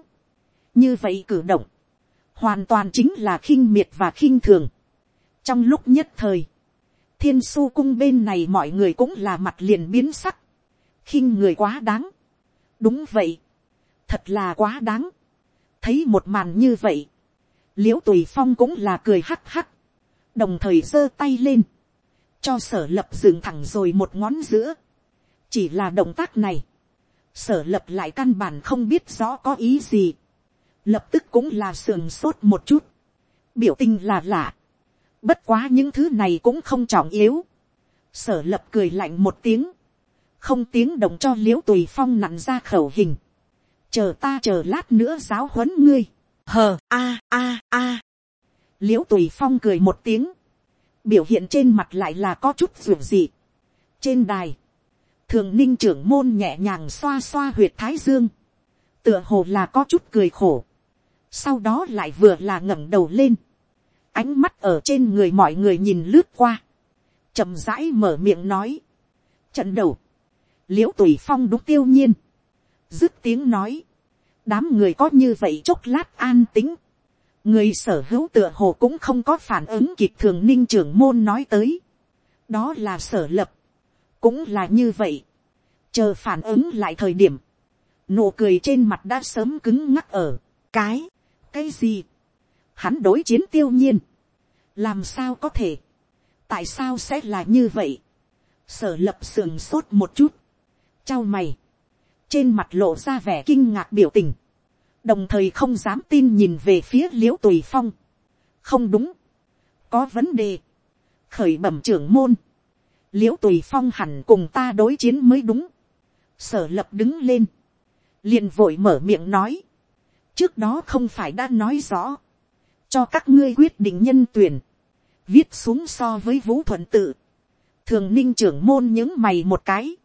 như vậy cử động, hoàn toàn chính là khinh miệt và khinh thường. trong lúc nhất thời, thiên su cung bên này mọi người cũng là mặt liền biến sắc, khinh người quá đáng. đúng vậy, thật là quá đáng. thấy một màn như vậy, l i ễ u tùy phong cũng là cười hắc hắc, đồng thời giơ tay lên, cho sở lập dừng thẳng rồi một ngón giữa. chỉ là động tác này, sở lập lại căn bản không biết rõ có ý gì lập tức cũng là sườn sốt một chút. biểu tình là lạ. bất quá những thứ này cũng không trọng yếu. sở lập cười lạnh một tiếng. không tiếng động cho l i ễ u tùy phong nặn ra khẩu hình. chờ ta chờ lát nữa giáo huấn ngươi. hờ a a a. l i ễ u tùy phong cười một tiếng biểu hiện trên mặt lại là có chút ruộng dị. trên đài, thường ninh trưởng môn nhẹ nhàng xoa xoa huyệt thái dương, tựa hồ là có chút cười khổ sau đó lại vừa là ngẩng đầu lên, ánh mắt ở trên người mọi người nhìn lướt qua, chậm rãi mở miệng nói, trận đầu, l i ễ u tùy phong đúng tiêu nhiên, dứt tiếng nói, đám người có như vậy chốc lát an tính, người sở hữu tựa hồ cũng không có phản ứng kịp thường ninh trưởng môn nói tới, đó là sở lập, cũng là như vậy, chờ phản ứng lại thời điểm, nụ cười trên mặt đã sớm cứng ngắc ở, cái, cái gì, hắn đối chiến tiêu nhiên, làm sao có thể, tại sao sẽ là như vậy, sở lập sườn sốt một chút, trao mày, trên mặt lộ ra vẻ kinh ngạc biểu tình, đồng thời không dám tin nhìn về phía liễu tùy phong, không đúng, có vấn đề, khởi bẩm trưởng môn, liễu tùy phong hẳn cùng ta đối chiến mới đúng, sở lập đứng lên, liền vội mở miệng nói, trước đó không phải đã nói rõ, cho các ngươi quyết định nhân tuyển, viết xuống so với vũ thuận tự, thường ninh trưởng môn những mày một cái,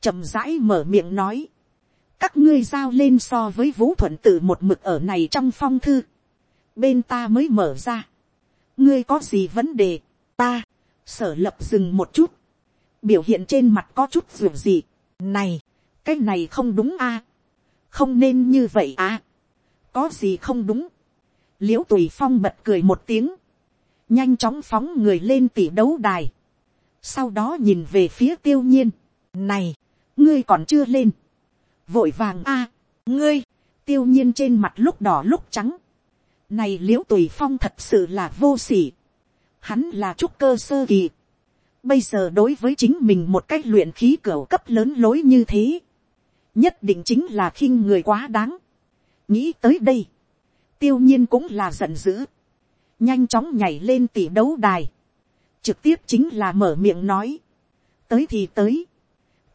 chậm rãi mở miệng nói, các ngươi giao lên so với vũ thuận tự một mực ở này trong phong thư, bên ta mới mở ra, ngươi có gì vấn đề, ta, sở lập dừng một chút, biểu hiện trên mặt có chút ruột gì, này, cái này không đúng a, không nên như vậy à, có gì không đúng, l i ễ u tùy phong bật cười một tiếng, nhanh chóng phóng người lên tỷ đấu đài, sau đó nhìn về phía tiêu nhiên, này, ngươi còn chưa lên, vội vàng a, ngươi, tiêu nhiên trên mặt lúc đỏ lúc trắng, này l i ễ u tùy phong thật sự là vô s ỉ hắn là trúc cơ sơ kỳ, bây giờ đối với chính mình một cách luyện khí cửa cấp lớn lối như thế, nhất định chính là khinh người quá đáng, nghĩ tới đây, tiêu nhiên cũng là giận dữ, nhanh chóng nhảy lên tỷ đấu đài, trực tiếp chính là mở miệng nói, tới thì tới,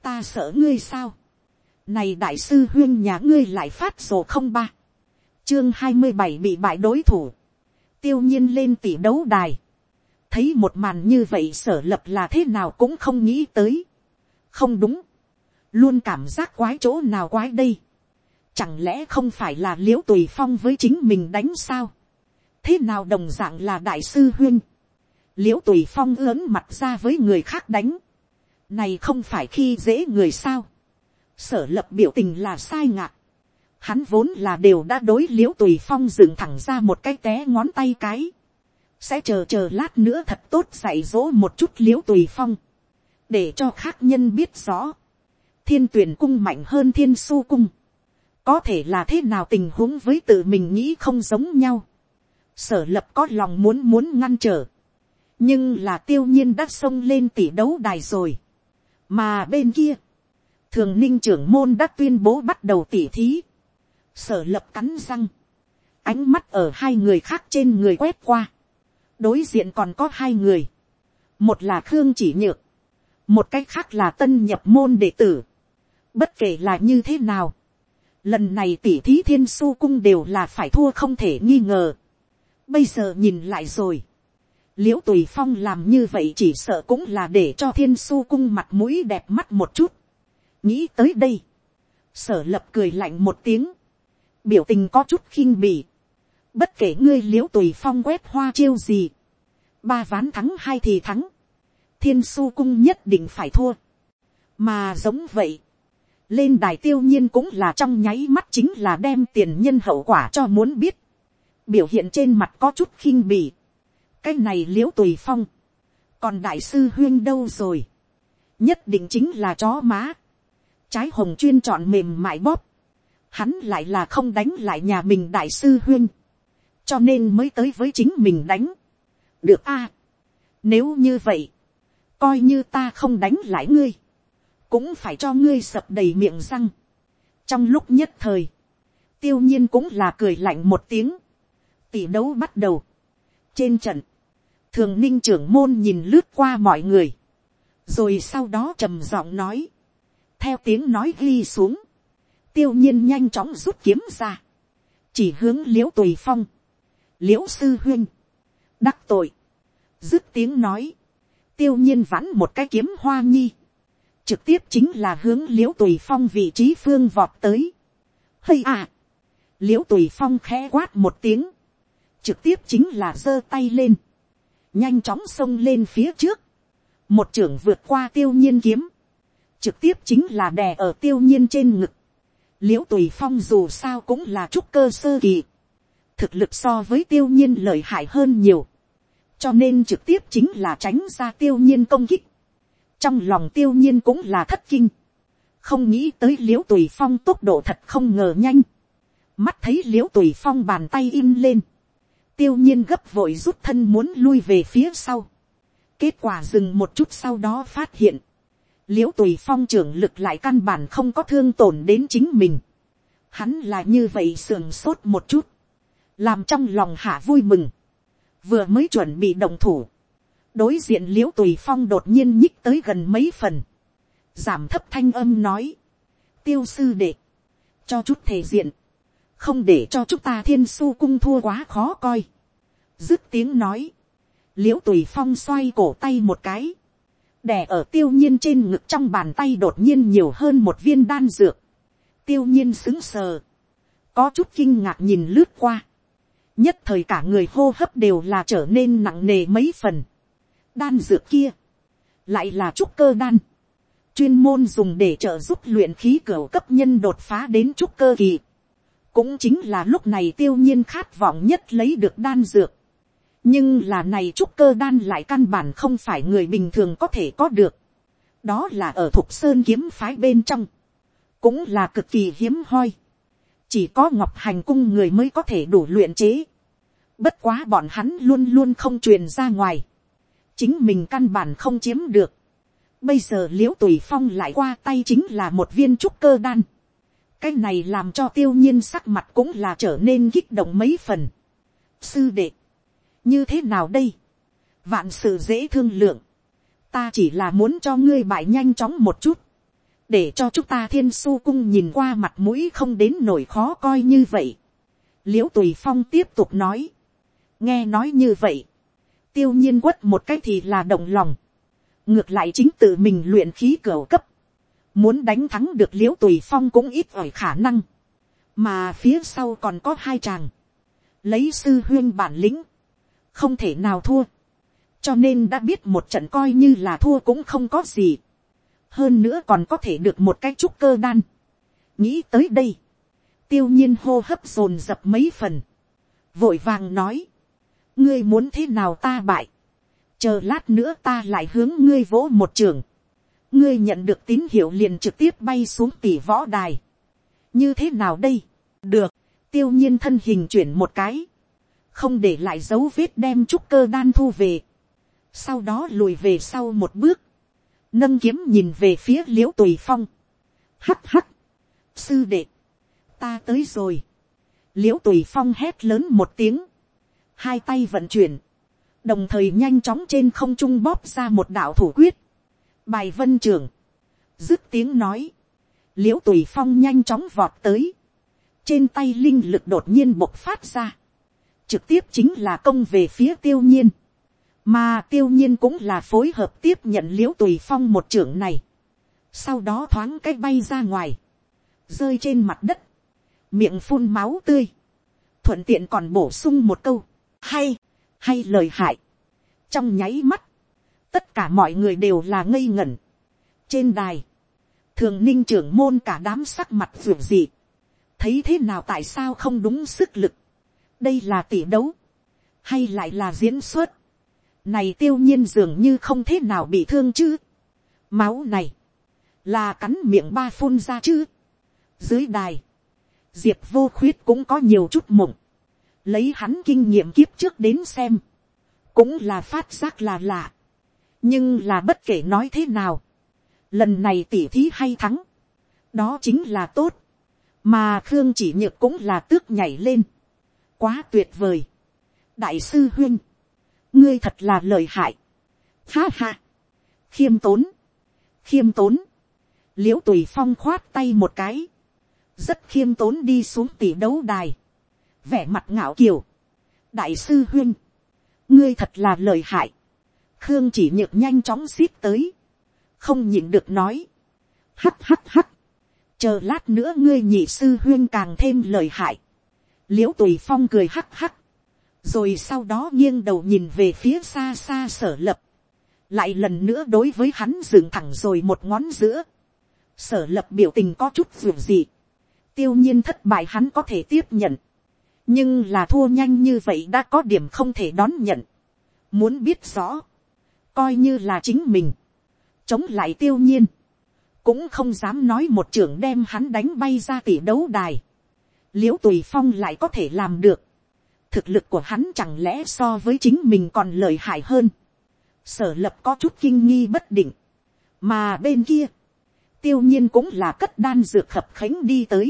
ta sợ ngươi sao, này đại sư huyên nhà ngươi lại phát sổ không ba, chương hai mươi bảy bị bại đối thủ, tiêu nhiên lên tỷ đấu đài, thấy một màn như vậy sở lập là thế nào cũng không nghĩ tới, không đúng, luôn cảm giác quái chỗ nào quái đây, Chẳng lẽ không phải là l i ễ u tùy phong với chính mình đánh sao? Thế nào đồng dạng là đại sư huyên? l i ễ u tùy phong lớn mặt ra với người khác đánh. Này không phải khi dễ người sao? Sở lập biểu tình là sai ngạc. Hắn vốn là đều đã đối l i ễ u tùy phong dựng thẳng ra một cái té ngón tay cái. Sẽ chờ chờ lát nữa thật tốt dạy dỗ một chút l i ễ u tùy phong. Để cho khác nhân biết rõ. Thiên tuyển cung mạnh hơn thiên su cung có thể là thế nào tình huống với tự mình nghĩ không giống nhau. sở lập có lòng muốn muốn ngăn trở. nhưng là tiêu nhiên đã xông lên tỷ đấu đài rồi. mà bên kia, thường ninh trưởng môn đã tuyên bố bắt đầu tỉ thí. sở lập cắn răng. ánh mắt ở hai người khác trên người quét qua. đối diện còn có hai người. một là khương chỉ nhược. một cách khác là tân nhập môn đệ tử. bất kể là như thế nào lần này tỉ thí thiên su cung đều là phải thua không thể nghi ngờ. bây giờ nhìn lại rồi, l i ễ u tùy phong làm như vậy chỉ sợ cũng là để cho thiên su cung mặt mũi đẹp mắt một chút. nghĩ tới đây, sở lập cười lạnh một tiếng, biểu tình có chút khinh bỉ. bất kể ngươi l i ễ u tùy phong quét hoa chiêu gì, ba ván thắng hai thì thắng, thiên su cung nhất định phải thua. mà giống vậy, lên đài tiêu nhiên cũng là trong nháy mắt chính là đem tiền nhân hậu quả cho muốn biết. biểu hiện trên mặt có chút khinh bỉ. cái này l i ễ u tùy phong. còn đại sư huyên đâu rồi. nhất định chính là chó má. trái hồng chuyên chọn mềm mại bóp. hắn lại là không đánh lại nhà mình đại sư huyên. cho nên mới tới với chính mình đánh. được a. nếu như vậy, coi như ta không đánh lại ngươi cũng phải cho ngươi sập đầy miệng răng. trong lúc nhất thời, tiêu nhiên cũng là cười lạnh một tiếng, tỷ đấu bắt đầu. trên trận, thường ninh trưởng môn nhìn lướt qua mọi người, rồi sau đó trầm giọng nói, theo tiếng nói ghi xuống, tiêu nhiên nhanh chóng rút kiếm ra, chỉ hướng l i ễ u tùy phong, l i ễ u sư huyên, đắc tội, dứt tiếng nói, tiêu nhiên vắn một cái kiếm hoa nhi, trực tiếp chính là hướng l i ễ u tùy phong vị trí phương vọt tới. Hây à, l i ễ u tùy phong khẽ quát một tiếng, trực tiếp chính là giơ tay lên, nhanh chóng xông lên phía trước, một trưởng vượt qua tiêu nhiên kiếm, trực tiếp chính là đè ở tiêu nhiên trên ngực, l i ễ u tùy phong dù sao cũng là trúc cơ sơ kỳ, thực lực so với tiêu nhiên lợi hại hơn nhiều, cho nên trực tiếp chính là tránh ra tiêu nhiên công kích, trong lòng tiêu nhiên cũng là thất kinh, không nghĩ tới l i ễ u tùy phong tốc độ thật không ngờ nhanh, mắt thấy l i ễ u tùy phong bàn tay im lên, tiêu nhiên gấp vội rút thân muốn lui về phía sau, kết quả dừng một chút sau đó phát hiện, l i ễ u tùy phong trưởng lực lại căn bản không có thương tổn đến chính mình, hắn là như vậy sườn sốt một chút, làm trong lòng hạ vui mừng, vừa mới chuẩn bị động thủ, đối diện l i ễ u tùy phong đột nhiên nhích tới gần mấy phần, giảm thấp thanh âm nói, tiêu sư đệ, cho chút thể diện, không để cho chúng ta thiên su cung thua quá khó coi. dứt tiếng nói, l i ễ u tùy phong xoay cổ tay một cái, đè ở tiêu nhiên trên ngực trong bàn tay đột nhiên nhiều hơn một viên đan dược, tiêu nhiên xứng sờ, có chút kinh ngạc nhìn lướt qua, nhất thời cả người hô hấp đều là trở nên nặng nề mấy phần, đan dược kia, lại là trúc cơ đan, chuyên môn dùng để trợ giúp luyện khí cửa cấp nhân đột phá đến trúc cơ kỳ. cũng chính là lúc này tiêu nhiên khát vọng nhất lấy được đan dược. nhưng là này trúc cơ đan lại căn bản không phải người bình thường có thể có được. đó là ở thục sơn kiếm phái bên trong. cũng là cực kỳ hiếm hoi. chỉ có ngọc hành cung người mới có thể đủ luyện chế. bất quá bọn hắn luôn luôn không truyền ra ngoài chính mình căn bản không chiếm được Bây giờ l i ễ u tùy phong lại qua tay chính là một viên trúc cơ đan. cái này làm cho tiêu nhiên sắc mặt cũng là trở nên kích động mấy phần. sư đệ, như thế nào đây. vạn sự dễ thương lượng. ta chỉ là muốn cho ngươi bại nhanh chóng một chút. để cho chúng ta thiên su cung nhìn qua mặt mũi không đến nổi khó coi như vậy. l i ễ u tùy phong tiếp tục nói. nghe nói như vậy tiêu nhiên quất một cái thì là động lòng. Ngược lại chính tự mình luyện khí cửa cấp, muốn đánh thắng được l i ễ u tùy phong cũng ít ỏi khả năng, mà phía sau còn có hai chàng, lấy sư huyên bản lĩnh, không thể nào thua, cho nên đã biết một trận coi như là thua cũng không có gì, hơn nữa còn có thể được một cái trúc cơ đan. nghĩ tới đây, tiêu nhiên hô hấp dồn dập mấy phần, vội vàng nói, ngươi muốn thế nào ta bại, chờ lát nữa ta lại hướng ngươi vỗ một trường, ngươi nhận được tín hiệu liền trực tiếp bay xuống tỷ võ đài. như thế nào đây, được, tiêu nhiên thân hình chuyển một cái, không để lại dấu vết đem trúc cơ đan thu về, sau đó lùi về sau một bước, nâng kiếm nhìn về phía l i ễ u tùy phong, hắt hắt, sư đệ, ta tới rồi, l i ễ u tùy phong hét lớn một tiếng, hai tay vận chuyển, đồng thời nhanh chóng trên không trung bóp ra một đạo thủ quyết, bài vân trường dứt tiếng nói, l i ễ u tùy phong nhanh chóng vọt tới, trên tay linh lực đột nhiên bộc phát ra, trực tiếp chính là công về phía tiêu nhiên, mà tiêu nhiên cũng là phối hợp tiếp nhận l i ễ u tùy phong một trưởng này, sau đó thoáng cái bay ra ngoài, rơi trên mặt đất, miệng phun máu tươi, thuận tiện còn bổ sung một câu, hay, hay lời hại. trong nháy mắt, tất cả mọi người đều là ngây ngẩn. trên đài, thường ninh trưởng môn cả đám sắc mặt ruột gì. thấy thế nào tại sao không đúng sức lực. đây là tỷ đấu, hay lại là diễn xuất. này tiêu nhiên dường như không thế nào bị thương chứ. máu này, là cắn miệng ba phun ra chứ. dưới đài, diệp vô khuyết cũng có nhiều chút mộng lấy hắn kinh nghiệm kiếp trước đến xem, cũng là phát giác là lạ. nhưng là bất kể nói thế nào, lần này tỉ thí hay thắng, đó chính là tốt, mà khương chỉ nhược cũng là tước nhảy lên, quá tuyệt vời. đại sư huyên, ngươi thật là lời hại, ha ha, khiêm tốn, khiêm tốn, l i ễ u tùy phong khoát tay một cái, rất khiêm tốn đi xuống tỷ đấu đài, vẻ mặt ngạo kiều. đại sư huyên, ngươi thật là lời hại. khương chỉ nhược nhanh chóng xiết tới, không nhịn được nói. hắt hắt hắt, chờ lát nữa ngươi nhị sư huyên càng thêm lời hại. l i ễ u tùy phong cười hắc hắc, rồi sau đó nghiêng đầu nhìn về phía xa xa sở lập, lại lần nữa đối với hắn dừng thẳng rồi một ngón giữa, sở lập biểu tình có chút ruột gì, tiêu nhiên thất bại hắn có thể tiếp nhận, nhưng là thua nhanh như vậy đã có điểm không thể đón nhận, muốn biết rõ, coi như là chính mình, chống lại tiêu nhiên, cũng không dám nói một trưởng đem hắn đánh bay ra tỷ đấu đài, l i ễ u tùy phong lại có thể làm được, thực lực của hắn chẳng lẽ so với chính mình còn lợi hại hơn, sở lập có chút kinh nghi bất định, mà bên kia, tiêu nhiên cũng là cất đan dược khập khánh đi tới,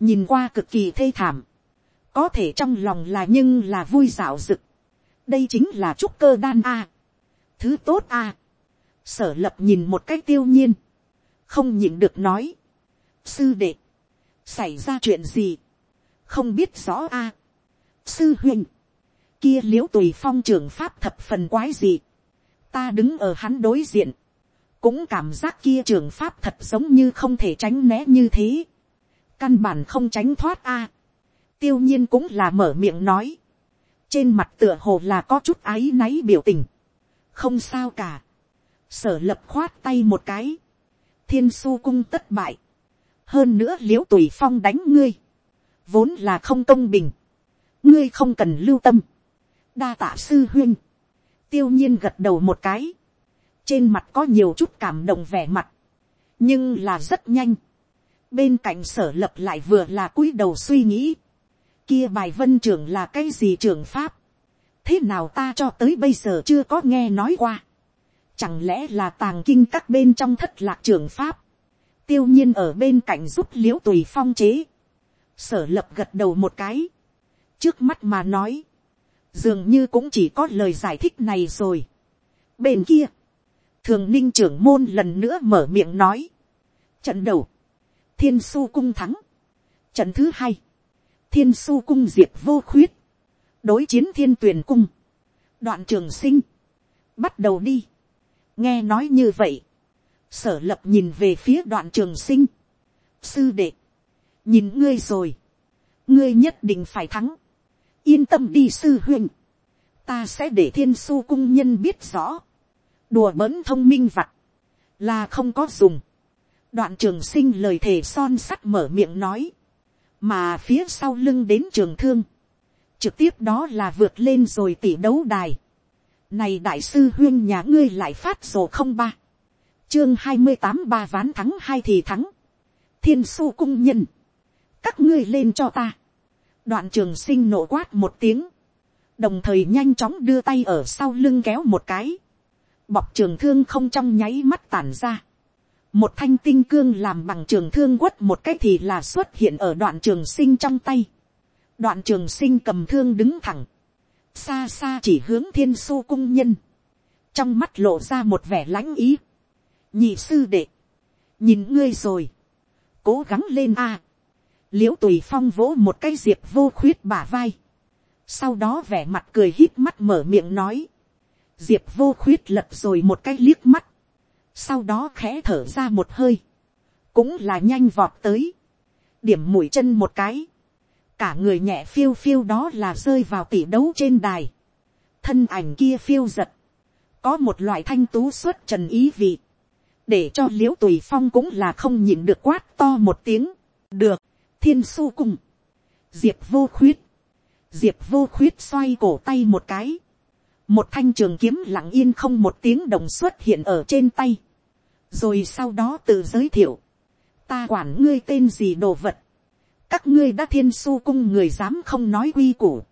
nhìn qua cực kỳ thê thảm, có thể trong lòng là nhưng là vui dạo rực, đây chính là trúc cơ đan a, thứ tốt a, sở lập nhìn một cách tiêu nhiên, không nhịn được nói, sư đệ, xảy ra chuyện gì, không biết rõ a. sư huynh, kia l i ễ u tùy phong trường pháp thập phần quái gì, ta đứng ở hắn đối diện, cũng cảm giác kia trường pháp thật giống như không thể tránh né như thế, căn bản không tránh thoát a tiêu nhiên cũng là mở miệng nói, trên mặt tựa hồ là có chút áy náy biểu tình, không sao cả, sở lập khoát tay một cái, thiên su cung tất bại, hơn nữa l i ễ u tùy phong đánh ngươi, vốn là không công bình, ngươi không cần lưu tâm, đa tạ sư huyên, tiêu nhiên gật đầu một cái, trên mặt có nhiều chút cảm động vẻ mặt, nhưng là rất nhanh, bên cạnh sở lập lại vừa là cúi đầu suy nghĩ, kia bài vân trưởng là cái gì trường pháp, thế nào ta cho tới bây giờ chưa có nghe nói qua, chẳng lẽ là tàng kinh các bên trong thất lạc trường pháp, tiêu nhiên ở bên cạnh giúp l i ễ u tùy phong chế, sở lập gật đầu một cái, trước mắt mà nói, dường như cũng chỉ có lời giải thích này rồi. bên kia, thường ninh trưởng môn lần nữa mở miệng nói, trận đầu, thiên su cung thắng, trận thứ hai, thiên su cung diệt vô khuyết, đối chiến thiên Tuyền cung, đoạn trường sinh, bắt đầu đi, nghe nói như vậy, sở lập nhìn về phía đoạn trường sinh. sư đệ, nhìn ngươi rồi, ngươi nhất định phải thắng, yên tâm đi sư huynh, ta sẽ để thiên su cung nhân biết rõ, đùa bỡn thông minh vặt, là không có dùng, đoạn trường sinh lời thề son sắt mở miệng nói, mà phía sau lưng đến trường thương, trực tiếp đó là vượt lên rồi tỷ đấu đài, này đại sư huyên nhà ngươi lại phát sổ không ba chương hai mươi tám ba ván thắng hai thì thắng. thiên su cung nhân. các ngươi lên cho ta. đoạn trường sinh nổ quát một tiếng. đồng thời nhanh chóng đưa tay ở sau lưng kéo một cái. bọc trường thương không trong nháy mắt tản ra một thanh tinh cương làm bằng trường thương quất một cái thì là xuất hiện ở đoạn trường sinh trong tay. đoạn trường sinh cầm thương đứng thẳng. xa xa chỉ hướng thiên su cung nhân. trong mắt lộ ra một vẻ lãnh ý. Nhị sư đệ, nhìn ngươi rồi, cố gắng lên a, l i ễ u tùy phong vỗ một cái diệp vô khuyết bả vai, sau đó vẻ mặt cười hít mắt mở miệng nói, diệp vô khuyết lật rồi một cái liếc mắt, sau đó khẽ thở ra một hơi, cũng là nhanh vọt tới, điểm mũi chân một cái, cả người nhẹ phiêu phiêu đó là rơi vào tỷ đấu trên đài, thân ảnh kia phiêu giật, có một loại thanh tú xuất trần ý vị, để cho l i ễ u tùy phong cũng là không nhìn được quát to một tiếng, được, thiên su cùng, diệp vô khuyết, diệp vô khuyết xoay cổ tay một cái, một thanh trường kiếm lặng yên không một tiếng đồng xuất hiện ở trên tay, rồi sau đó tự giới thiệu, ta quản ngươi tên gì đồ vật, các ngươi đã thiên su cung người dám không nói quy củ,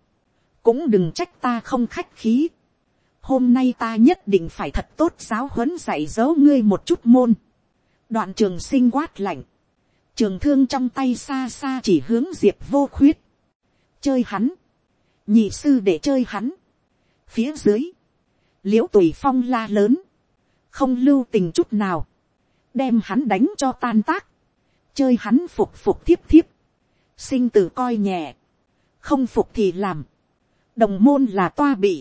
cũng đừng trách ta không khách khí, hôm nay ta nhất định phải thật tốt giáo huấn dạy dỗ ngươi một chút môn. đoạn trường sinh quát lạnh, trường thương trong tay xa xa chỉ hướng diệp vô khuyết, chơi hắn, nhị sư để chơi hắn, phía dưới, l i ễ u tùy phong la lớn, không lưu tình chút nào, đem hắn đánh cho tan tác, chơi hắn phục phục thiếp thiếp, sinh tử coi nhẹ, không phục thì làm, đồng môn là toa bị,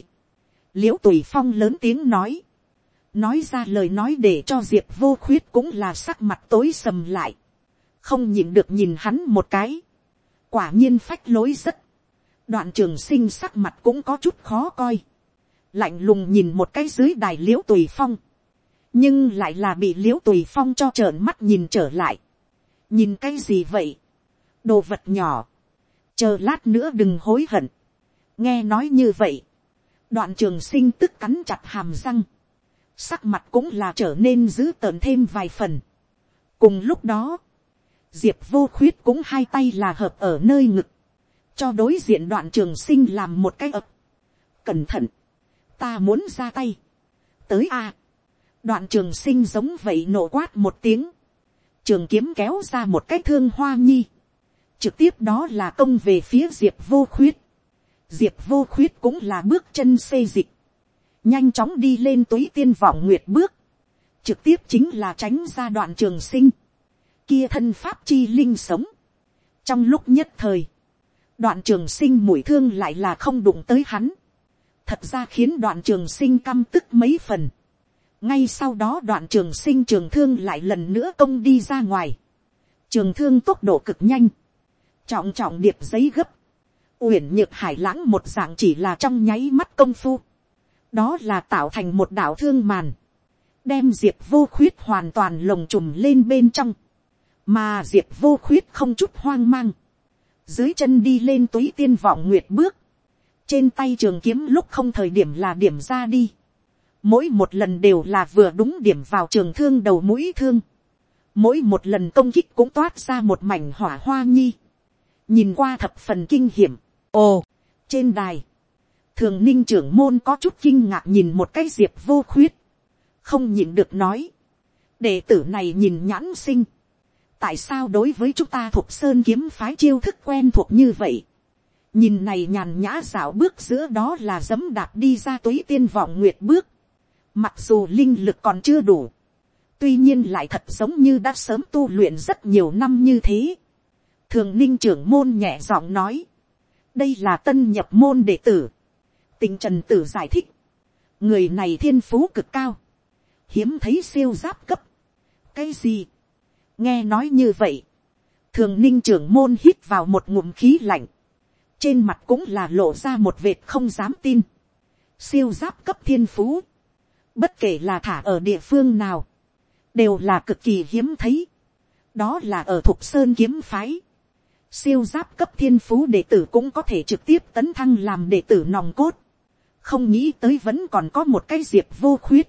l i ễ u tùy phong lớn tiếng nói, nói ra lời nói để cho diệp vô khuyết cũng là sắc mặt tối sầm lại, không nhìn được nhìn hắn một cái, quả nhiên phách lối rất, đoạn trường sinh sắc mặt cũng có chút khó coi, lạnh lùng nhìn một cái dưới đài l i ễ u tùy phong, nhưng lại là bị l i ễ u tùy phong cho trợn mắt nhìn trở lại, nhìn cái gì vậy, đồ vật nhỏ, chờ lát nữa đừng hối hận, nghe nói như vậy, đoạn trường sinh tức cắn chặt hàm răng, sắc mặt cũng là trở nên dữ tợn thêm vài phần. cùng lúc đó, diệp vô khuyết cũng hai tay là hợp ở nơi ngực, cho đối diện đoạn trường sinh làm một cái ập. cẩn thận, ta muốn ra tay, tới a. đoạn trường sinh giống vậy nổ quát một tiếng, trường kiếm kéo ra một cái thương hoa nhi, trực tiếp đó là công về phía diệp vô khuyết, diệp vô khuyết cũng là bước chân xây dịch, nhanh chóng đi lên túy tiên vọng nguyệt bước, trực tiếp chính là tránh ra đoạn trường sinh, kia thân pháp chi linh sống, trong lúc nhất thời, đoạn trường sinh mũi thương lại là không đụng tới hắn, thật ra khiến đoạn trường sinh căm tức mấy phần. ngay sau đó đoạn trường sinh trường thương lại lần nữa công đi ra ngoài. trường thương tốc độ cực nhanh, trọng trọng điệp giấy gấp, uyển nhược hải lãng một dạng chỉ là trong nháy mắt công phu. đó là tạo thành một đạo thương màn, đem diệp vô khuyết hoàn toàn lồng trùm lên bên trong, mà diệp vô khuyết không chút hoang mang, dưới chân đi lên túi tiên vọng nguyệt bước, trên tay trường kiếm lúc không thời điểm là điểm ra đi, mỗi một lần đều là vừa đúng điểm vào trường thương đầu mũi thương, mỗi một lần công kích cũng toát ra một mảnh hỏa hoa nhi, nhìn qua thập phần kinh hiểm, ồ, trên đài, thường ninh trưởng môn có chút kinh ngạc nhìn một cái diệp vô khuyết, không nhìn được nói, đệ tử này nhìn nhãn sinh, tại sao đối với chúng ta thuộc sơn kiếm phái chiêu thức quen thuộc như vậy nhìn này nhàn nhã dạo bước giữa đó là dấm đạp đi ra túy tiên vọng nguyệt bước. mặc dù linh lực còn chưa đủ. tuy nhiên lại thật giống như đã sớm tu luyện rất nhiều năm như thế. thường ninh trưởng môn nhẹ giọng nói. đây là tân nhập môn đệ tử. tình trần tử giải thích. người này thiên phú cực cao. hiếm thấy siêu giáp cấp. cái gì nghe nói như vậy, thường ninh trưởng môn hít vào một ngụm khí lạnh, trên mặt cũng là lộ ra một vệt không dám tin, siêu giáp cấp thiên phú, bất kể là thả ở địa phương nào, đều là cực kỳ hiếm thấy, đó là ở thục sơn kiếm phái, siêu giáp cấp thiên phú đệ tử cũng có thể trực tiếp tấn thăng làm đệ tử nòng cốt, không nghĩ tới vẫn còn có một cái diệp vô khuyết,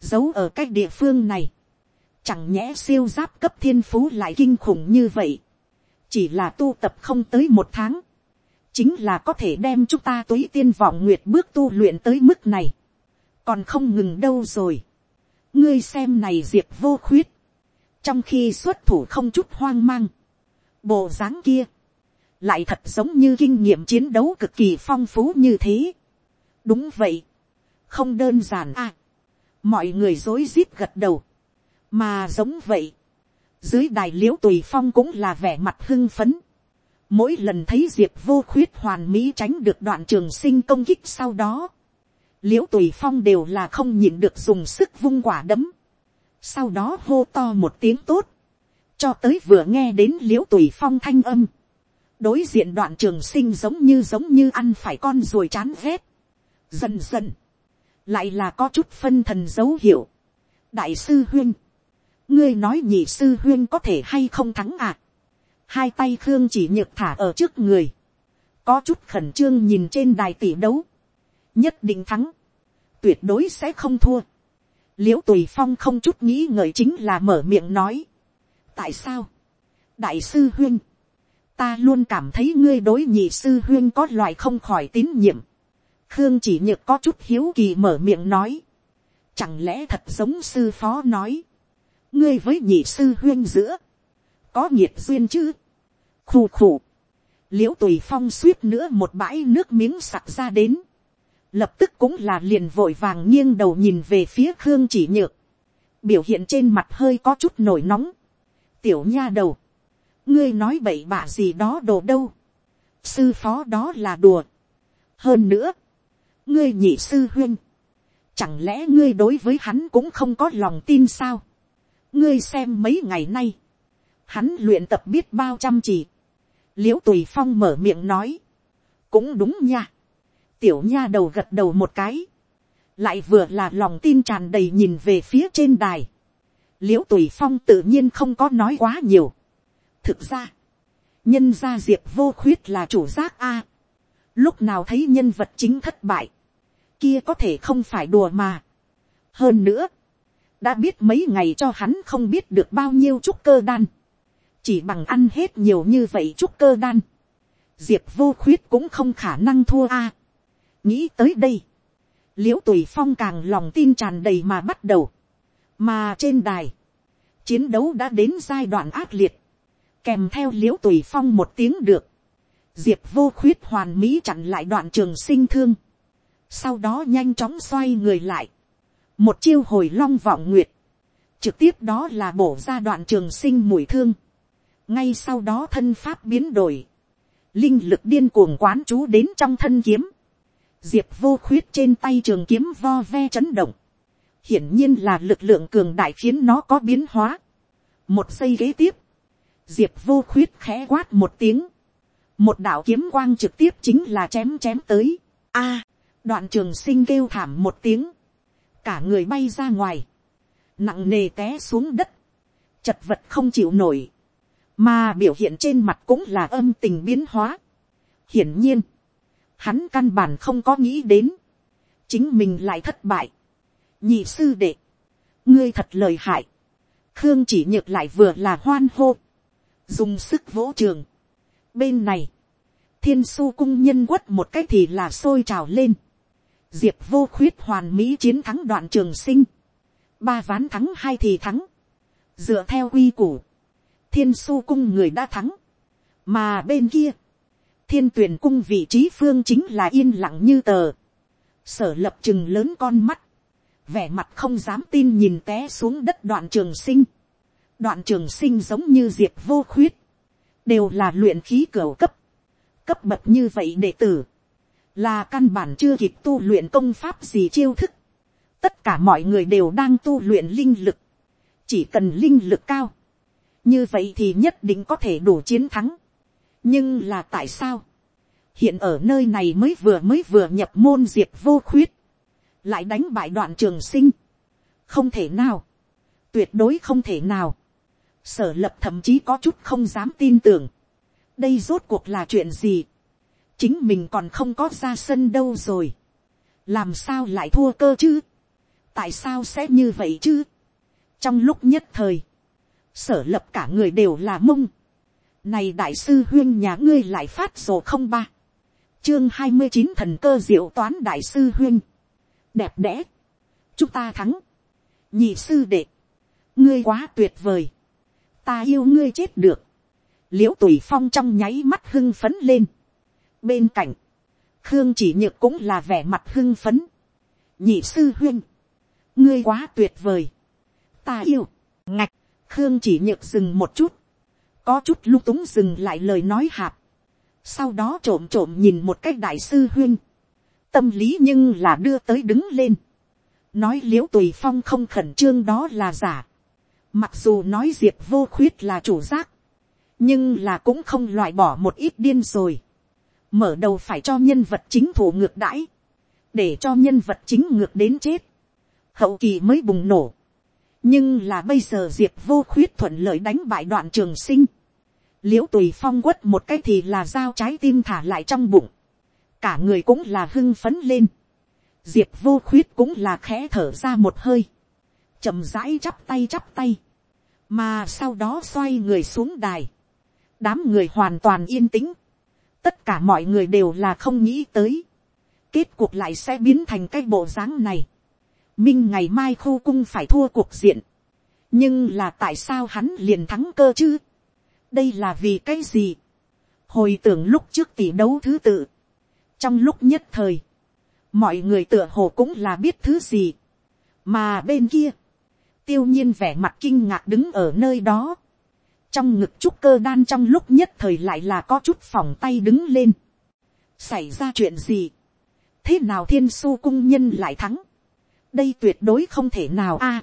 giấu ở cái địa phương này, Chẳng nhẽ siêu giáp cấp thiên phú lại kinh khủng như vậy. Chỉ là tu tập không tới một tháng. Chính là có thể đem chúng ta túy tiên vọng nguyệt bước tu luyện tới mức này. Còn không ngừng đâu rồi. Ngươi xem này diệp vô khuyết. Trong khi xuất thủ không chút hoang mang. Bộ dáng kia. Lại thật giống như kinh nghiệm chiến đấu cực kỳ phong phú như thế. Đúng vậy. Không đơn giản à. Mọi người rối rít gật đầu mà giống vậy, dưới đài l i ễ u tùy phong cũng là vẻ mặt hưng phấn mỗi lần thấy diệp vô khuyết hoàn mỹ tránh được đoạn trường sinh công kích sau đó, l i ễ u tùy phong đều là không nhịn được dùng sức vung quả đấm. sau đó hô to một tiếng tốt, cho tới vừa nghe đến l i ễ u tùy phong thanh âm. đối diện đoạn trường sinh giống như giống như ăn phải con ruồi chán ghét. dần dần, lại là có chút phân thần dấu hiệu. đại sư huyên, ngươi nói nhị sư huyên có thể hay không thắng à hai tay khương chỉ nhược thả ở trước người, có chút khẩn trương nhìn trên đài tỷ đấu, nhất định thắng, tuyệt đối sẽ không thua. l i ễ u tùy phong không chút nghĩ ngợi chính là mở miệng nói. tại sao, đại sư huyên, ta luôn cảm thấy ngươi đối nhị sư huyên có loại không khỏi tín nhiệm. khương chỉ nhược có chút hiếu kỳ mở miệng nói. chẳng lẽ thật giống sư phó nói ngươi với nhị sư huyên giữa, có nhiệt duyên chứ, khù khù, l i ễ u tùy phong suýt nữa một bãi nước miếng sặc ra đến, lập tức cũng là liền vội vàng nghiêng đầu nhìn về phía khương chỉ nhược, biểu hiện trên mặt hơi có chút nổi nóng, tiểu nha đầu, ngươi nói bậy bạ gì đó đồ đâu, sư phó đó là đùa, hơn nữa, ngươi nhị sư huyên, chẳng lẽ ngươi đối với hắn cũng không có lòng tin sao, ngươi xem mấy ngày nay, hắn luyện tập biết bao chăm chỉ, l i ễ u tùy phong mở miệng nói, cũng đúng nha. tiểu nha đầu gật đầu một cái, lại vừa là lòng tin tràn đầy nhìn về phía trên đài. l i ễ u tùy phong tự nhiên không có nói quá nhiều. thực ra, nhân gia diệp vô khuyết là chủ giác a. lúc nào thấy nhân vật chính thất bại, kia có thể không phải đùa mà. hơn nữa, đã biết mấy ngày cho hắn không biết được bao nhiêu chút cơ đan, chỉ bằng ăn hết nhiều như vậy chút cơ đan, diệp vô khuyết cũng không khả năng thua a. nghĩ tới đây, l i ễ u tùy phong càng lòng tin tràn đầy mà bắt đầu, mà trên đài, chiến đấu đã đến giai đoạn ác liệt, kèm theo l i ễ u tùy phong một tiếng được, diệp vô khuyết hoàn mỹ chặn lại đoạn trường sinh thương, sau đó nhanh chóng xoay người lại, một chiêu hồi long vọng nguyệt, trực tiếp đó là bổ ra đoạn trường sinh mùi thương, ngay sau đó thân pháp biến đổi, linh lực điên cuồng quán chú đến trong thân kiếm, diệp vô khuyết trên tay trường kiếm vo ve chấn động, hiển nhiên là lực lượng cường đại khiến nó có biến hóa. một giây kế tiếp, diệp vô khuyết khẽ quát một tiếng, một đạo kiếm quang trực tiếp chính là chém chém tới. A, đoạn trường sinh kêu thảm một tiếng, cả người bay ra ngoài, nặng nề té xuống đất, chật vật không chịu nổi, mà biểu hiện trên mặt cũng là âm tình biến hóa. hiển nhiên, hắn căn bản không có nghĩ đến, chính mình lại thất bại. nhị sư đệ, ngươi thật lời hại, khương chỉ nhược lại vừa là hoan hô, dùng sức vỗ trường. bên này, thiên su cung nhân quất một cách thì là sôi trào lên, diệp vô khuyết hoàn mỹ chiến thắng đoạn trường sinh, ba ván thắng hai thì thắng, dựa theo quy củ, thiên su cung người đã thắng, mà bên kia, thiên tuyển cung vị trí phương chính là yên lặng như tờ. sở lập chừng lớn con mắt, vẻ mặt không dám tin nhìn té xuống đất đoạn trường sinh. đoạn trường sinh giống như diệp vô khuyết, đều là luyện khí cửa cấp, cấp bậc như vậy đệ tử, là căn bản chưa kịp tu luyện công pháp gì chiêu thức. tất cả mọi người đều đang tu luyện linh lực, chỉ cần linh lực cao, như vậy thì nhất định có thể đủ chiến thắng. Nhưng là tại sao, hiện ở nơi này mới vừa mới vừa nhập môn diệp vô khuyết, lại đánh bại đoạn trường sinh, không thể nào, tuyệt đối không thể nào, sở lập thậm chí có chút không dám tin tưởng, đây rốt cuộc là chuyện gì, chính mình còn không có ra sân đâu rồi, làm sao lại thua cơ chứ, tại sao sẽ như vậy chứ, trong lúc nhất thời, sở lập cả người đều là mông, này đại sư huyên nhà ngươi lại phát sổ không ba. Chương hai mươi chín thần cơ diệu toán đại sư huyên. Đẹp đẽ. Chúng ta thắng. Nhị sư đệ. Ngươi quá tuyệt vời. Ta yêu ngươi chết được. Liễu tùy phong trong nháy mắt hưng phấn lên. Bên cạnh. Khương chỉ nhược cũng là vẻ mặt hưng phấn. Nhị sư huyên. Ngươi quá tuyệt vời. Ta yêu. Ngạch. Khương chỉ nhược dừng một chút. Có chút lung túng dừng lại lời nói hạp, sau đó trộm trộm nhìn một cách đại sư huyên, tâm lý nhưng là đưa tới đứng lên, nói l i ễ u tùy phong không khẩn trương đó là giả, mặc dù nói diệp vô khuyết là chủ giác, nhưng là cũng không loại bỏ một ít điên rồi, mở đầu phải cho nhân vật chính thủ ngược đãi, để cho nhân vật chính ngược đến chết, hậu kỳ mới bùng nổ, nhưng là bây giờ diệp vô khuyết thuận lợi đánh bại đoạn trường sinh, l i ễ u tùy phong quất một cái thì là dao trái tim thả lại trong bụng, cả người cũng là hưng phấn lên, diệp vô khuyết cũng là khẽ thở ra một hơi, chậm rãi chắp tay chắp tay, mà sau đó xoay người xuống đài, đám người hoàn toàn yên tĩnh, tất cả mọi người đều là không nghĩ tới, kết cuộc lại sẽ biến thành cái bộ dáng này, minh ngày mai khu cung phải thua cuộc diện, nhưng là tại sao hắn liền thắng cơ chứ, đây là vì cái gì. hồi tưởng lúc trước tỷ đấu thứ tự. trong lúc nhất thời, mọi người tựa hồ cũng là biết thứ gì. mà bên kia, tiêu nhiên vẻ mặt kinh ngạc đứng ở nơi đó. trong ngực trúc cơ đan trong lúc nhất thời lại là có chút phòng tay đứng lên. xảy ra chuyện gì. thế nào thiên su cung nhân lại thắng đây tuyệt đối không thể nào a.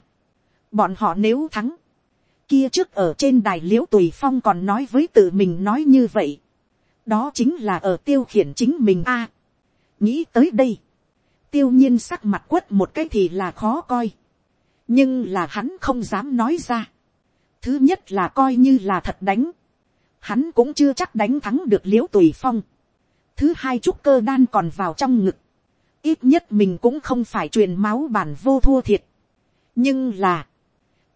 bọn họ nếu thắng, kia trước ở trên đài l i ễ u tùy phong còn nói với tự mình nói như vậy. đó chính là ở tiêu khiển chính mình a. nghĩ tới đây, tiêu nhiên sắc mặt quất một cái thì là khó coi, nhưng là hắn không dám nói ra. thứ nhất là coi như là thật đánh, hắn cũng chưa chắc đánh thắng được l i ễ u tùy phong. thứ hai trúc cơ đan còn vào trong ngực, ít nhất mình cũng không phải truyền máu bản vô thua thiệt. nhưng là,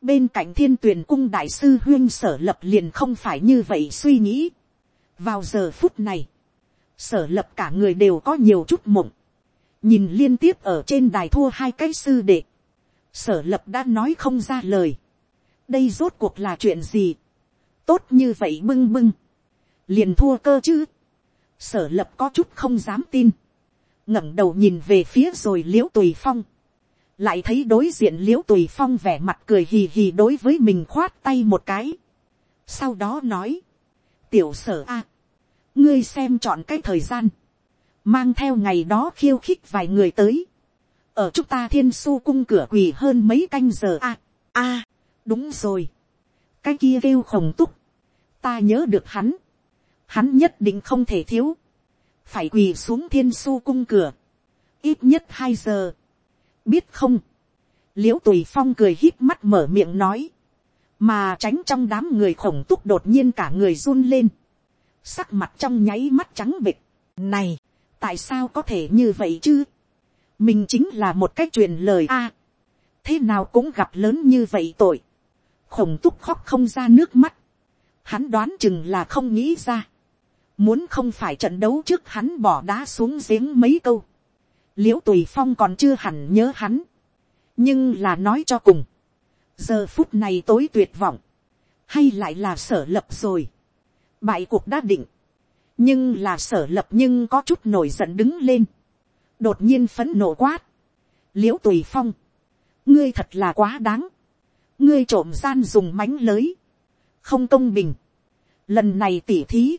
bên cạnh thiên tuyển cung đại sư huyên sở lập liền không phải như vậy suy nghĩ. Vào giờ phút này, sở lập cả người đều có nhiều chút mộng, nhìn liên tiếp ở trên đài thua hai cái sư đệ, sở lập đã nói không ra lời, đây rốt cuộc là chuyện gì, tốt như vậy bưng bưng, liền thua cơ chứ, sở lập có chút không dám tin, ngẩng đầu nhìn về phía rồi l i ễ u tùy phong, lại thấy đối diện l i ễ u tùy phong vẻ mặt cười hì hì đối với mình khoát tay một cái, sau đó nói, tiểu sở a, ngươi xem chọn cái thời gian, mang theo ngày đó khiêu khích vài người tới, ở chúng ta thiên su cung cửa quỳ hơn mấy canh giờ a, a, đúng rồi, cái kia kêu khổng túc, ta nhớ được hắn, hắn nhất định không thể thiếu, phải quỳ xuống thiên su cung cửa, ít nhất hai giờ, biết không, l i ễ u tùy phong cười hít mắt mở miệng nói, mà tránh trong đám người khổng túc đột nhiên cả người run lên, sắc mặt trong nháy mắt trắng bịch. Này, tại sao có thể như vậy chứ? Mình chính là một cách truyền lời a. thế nào cũng gặp lớn như vậy tội. Khổng túc khóc không ra nước mắt. Hắn đoán chừng là không nghĩ ra. Muốn không phải trận đấu trước hắn bỏ đá xuống giếng mấy câu. Liễu tùy phong còn chưa hẳn nhớ hắn. Nhưng là nói cho cùng. Giờ phút này tối tuyệt vọng. Hay lại là sở lập rồi. Bại cuộc đã định, nhưng là sở lập nhưng có chút nổi giận đứng lên, đột nhiên phấn nộ quát, liễu tùy phong, ngươi thật là quá đáng, ngươi trộm gian dùng mánh lới, không công bình, lần này tỉ thí,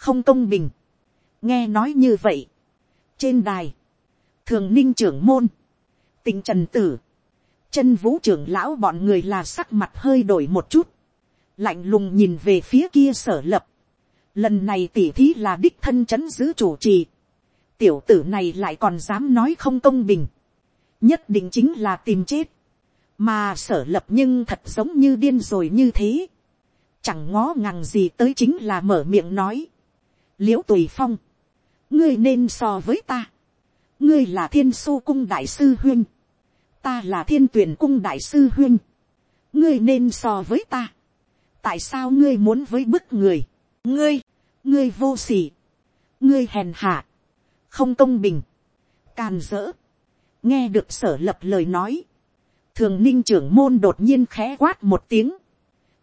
không công bình, nghe nói như vậy, trên đài, thường ninh trưởng môn, tình trần tử, chân vũ trưởng lão bọn người là sắc mặt hơi đổi một chút, lạnh lùng nhìn về phía kia sở lập. Lần này tỉ thí là đích thân chấn giữ chủ trì. Tiểu tử này lại còn dám nói không công bình. Nhất định chính là tìm chết. Mà sở lập nhưng thật giống như điên rồi như thế. Chẳng ngó ngàng gì tới chính là mở miệng nói. Liễu tùy phong. Ngươi nên so với ta. Ngươi là thiên su cung đại sư huyên. Ta là thiên tuyển cung đại sư huyên. Ngươi nên so với ta tại sao ngươi muốn với bức người, ngươi, ngươi vô s ỉ ngươi hèn hạ, không công bình, càn dỡ, nghe được sở lập lời nói, thường ninh trưởng môn đột nhiên khẽ quát một tiếng,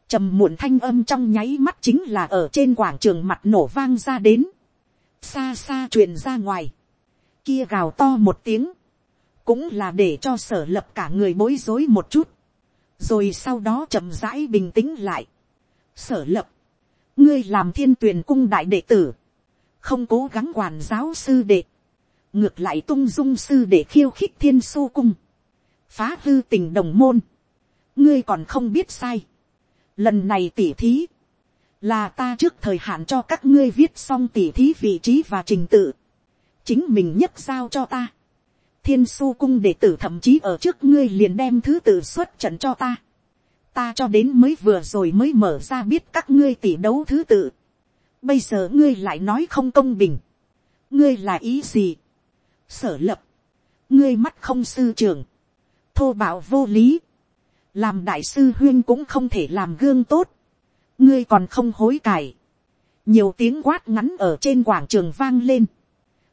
trầm muộn thanh âm trong nháy mắt chính là ở trên quảng trường mặt nổ vang ra đến, xa xa truyền ra ngoài, kia gào to một tiếng, cũng là để cho sở lập cả người bối rối một chút, rồi sau đó chậm rãi bình tĩnh lại, sở lập, ngươi làm thiên tuyển cung đại đệ tử, không cố gắng quản giáo sư đệ, ngược lại tung dung sư để khiêu khích thiên su cung, phá hư tình đồng môn, ngươi còn không biết sai. Lần này tỉ thí, là ta trước thời hạn cho các ngươi viết xong tỉ thí vị trí và trình tự, chính mình nhất giao cho ta. thiên su cung đệ tử thậm chí ở trước ngươi liền đem thứ tự xuất trận cho ta ta cho đến mới vừa rồi mới mở ra biết các ngươi tỷ đấu thứ tự. Bây giờ ngươi lại nói không công bình. Ngươi là ý gì? Sở lập. Ngươi mắt không sư trưởng. Thô bạo vô lý. Làm đại sư huyên cũng không thể làm gương tốt. Ngươi còn không hối cải. Nhiều tiếng quát ngắn ở trên quảng trường vang lên.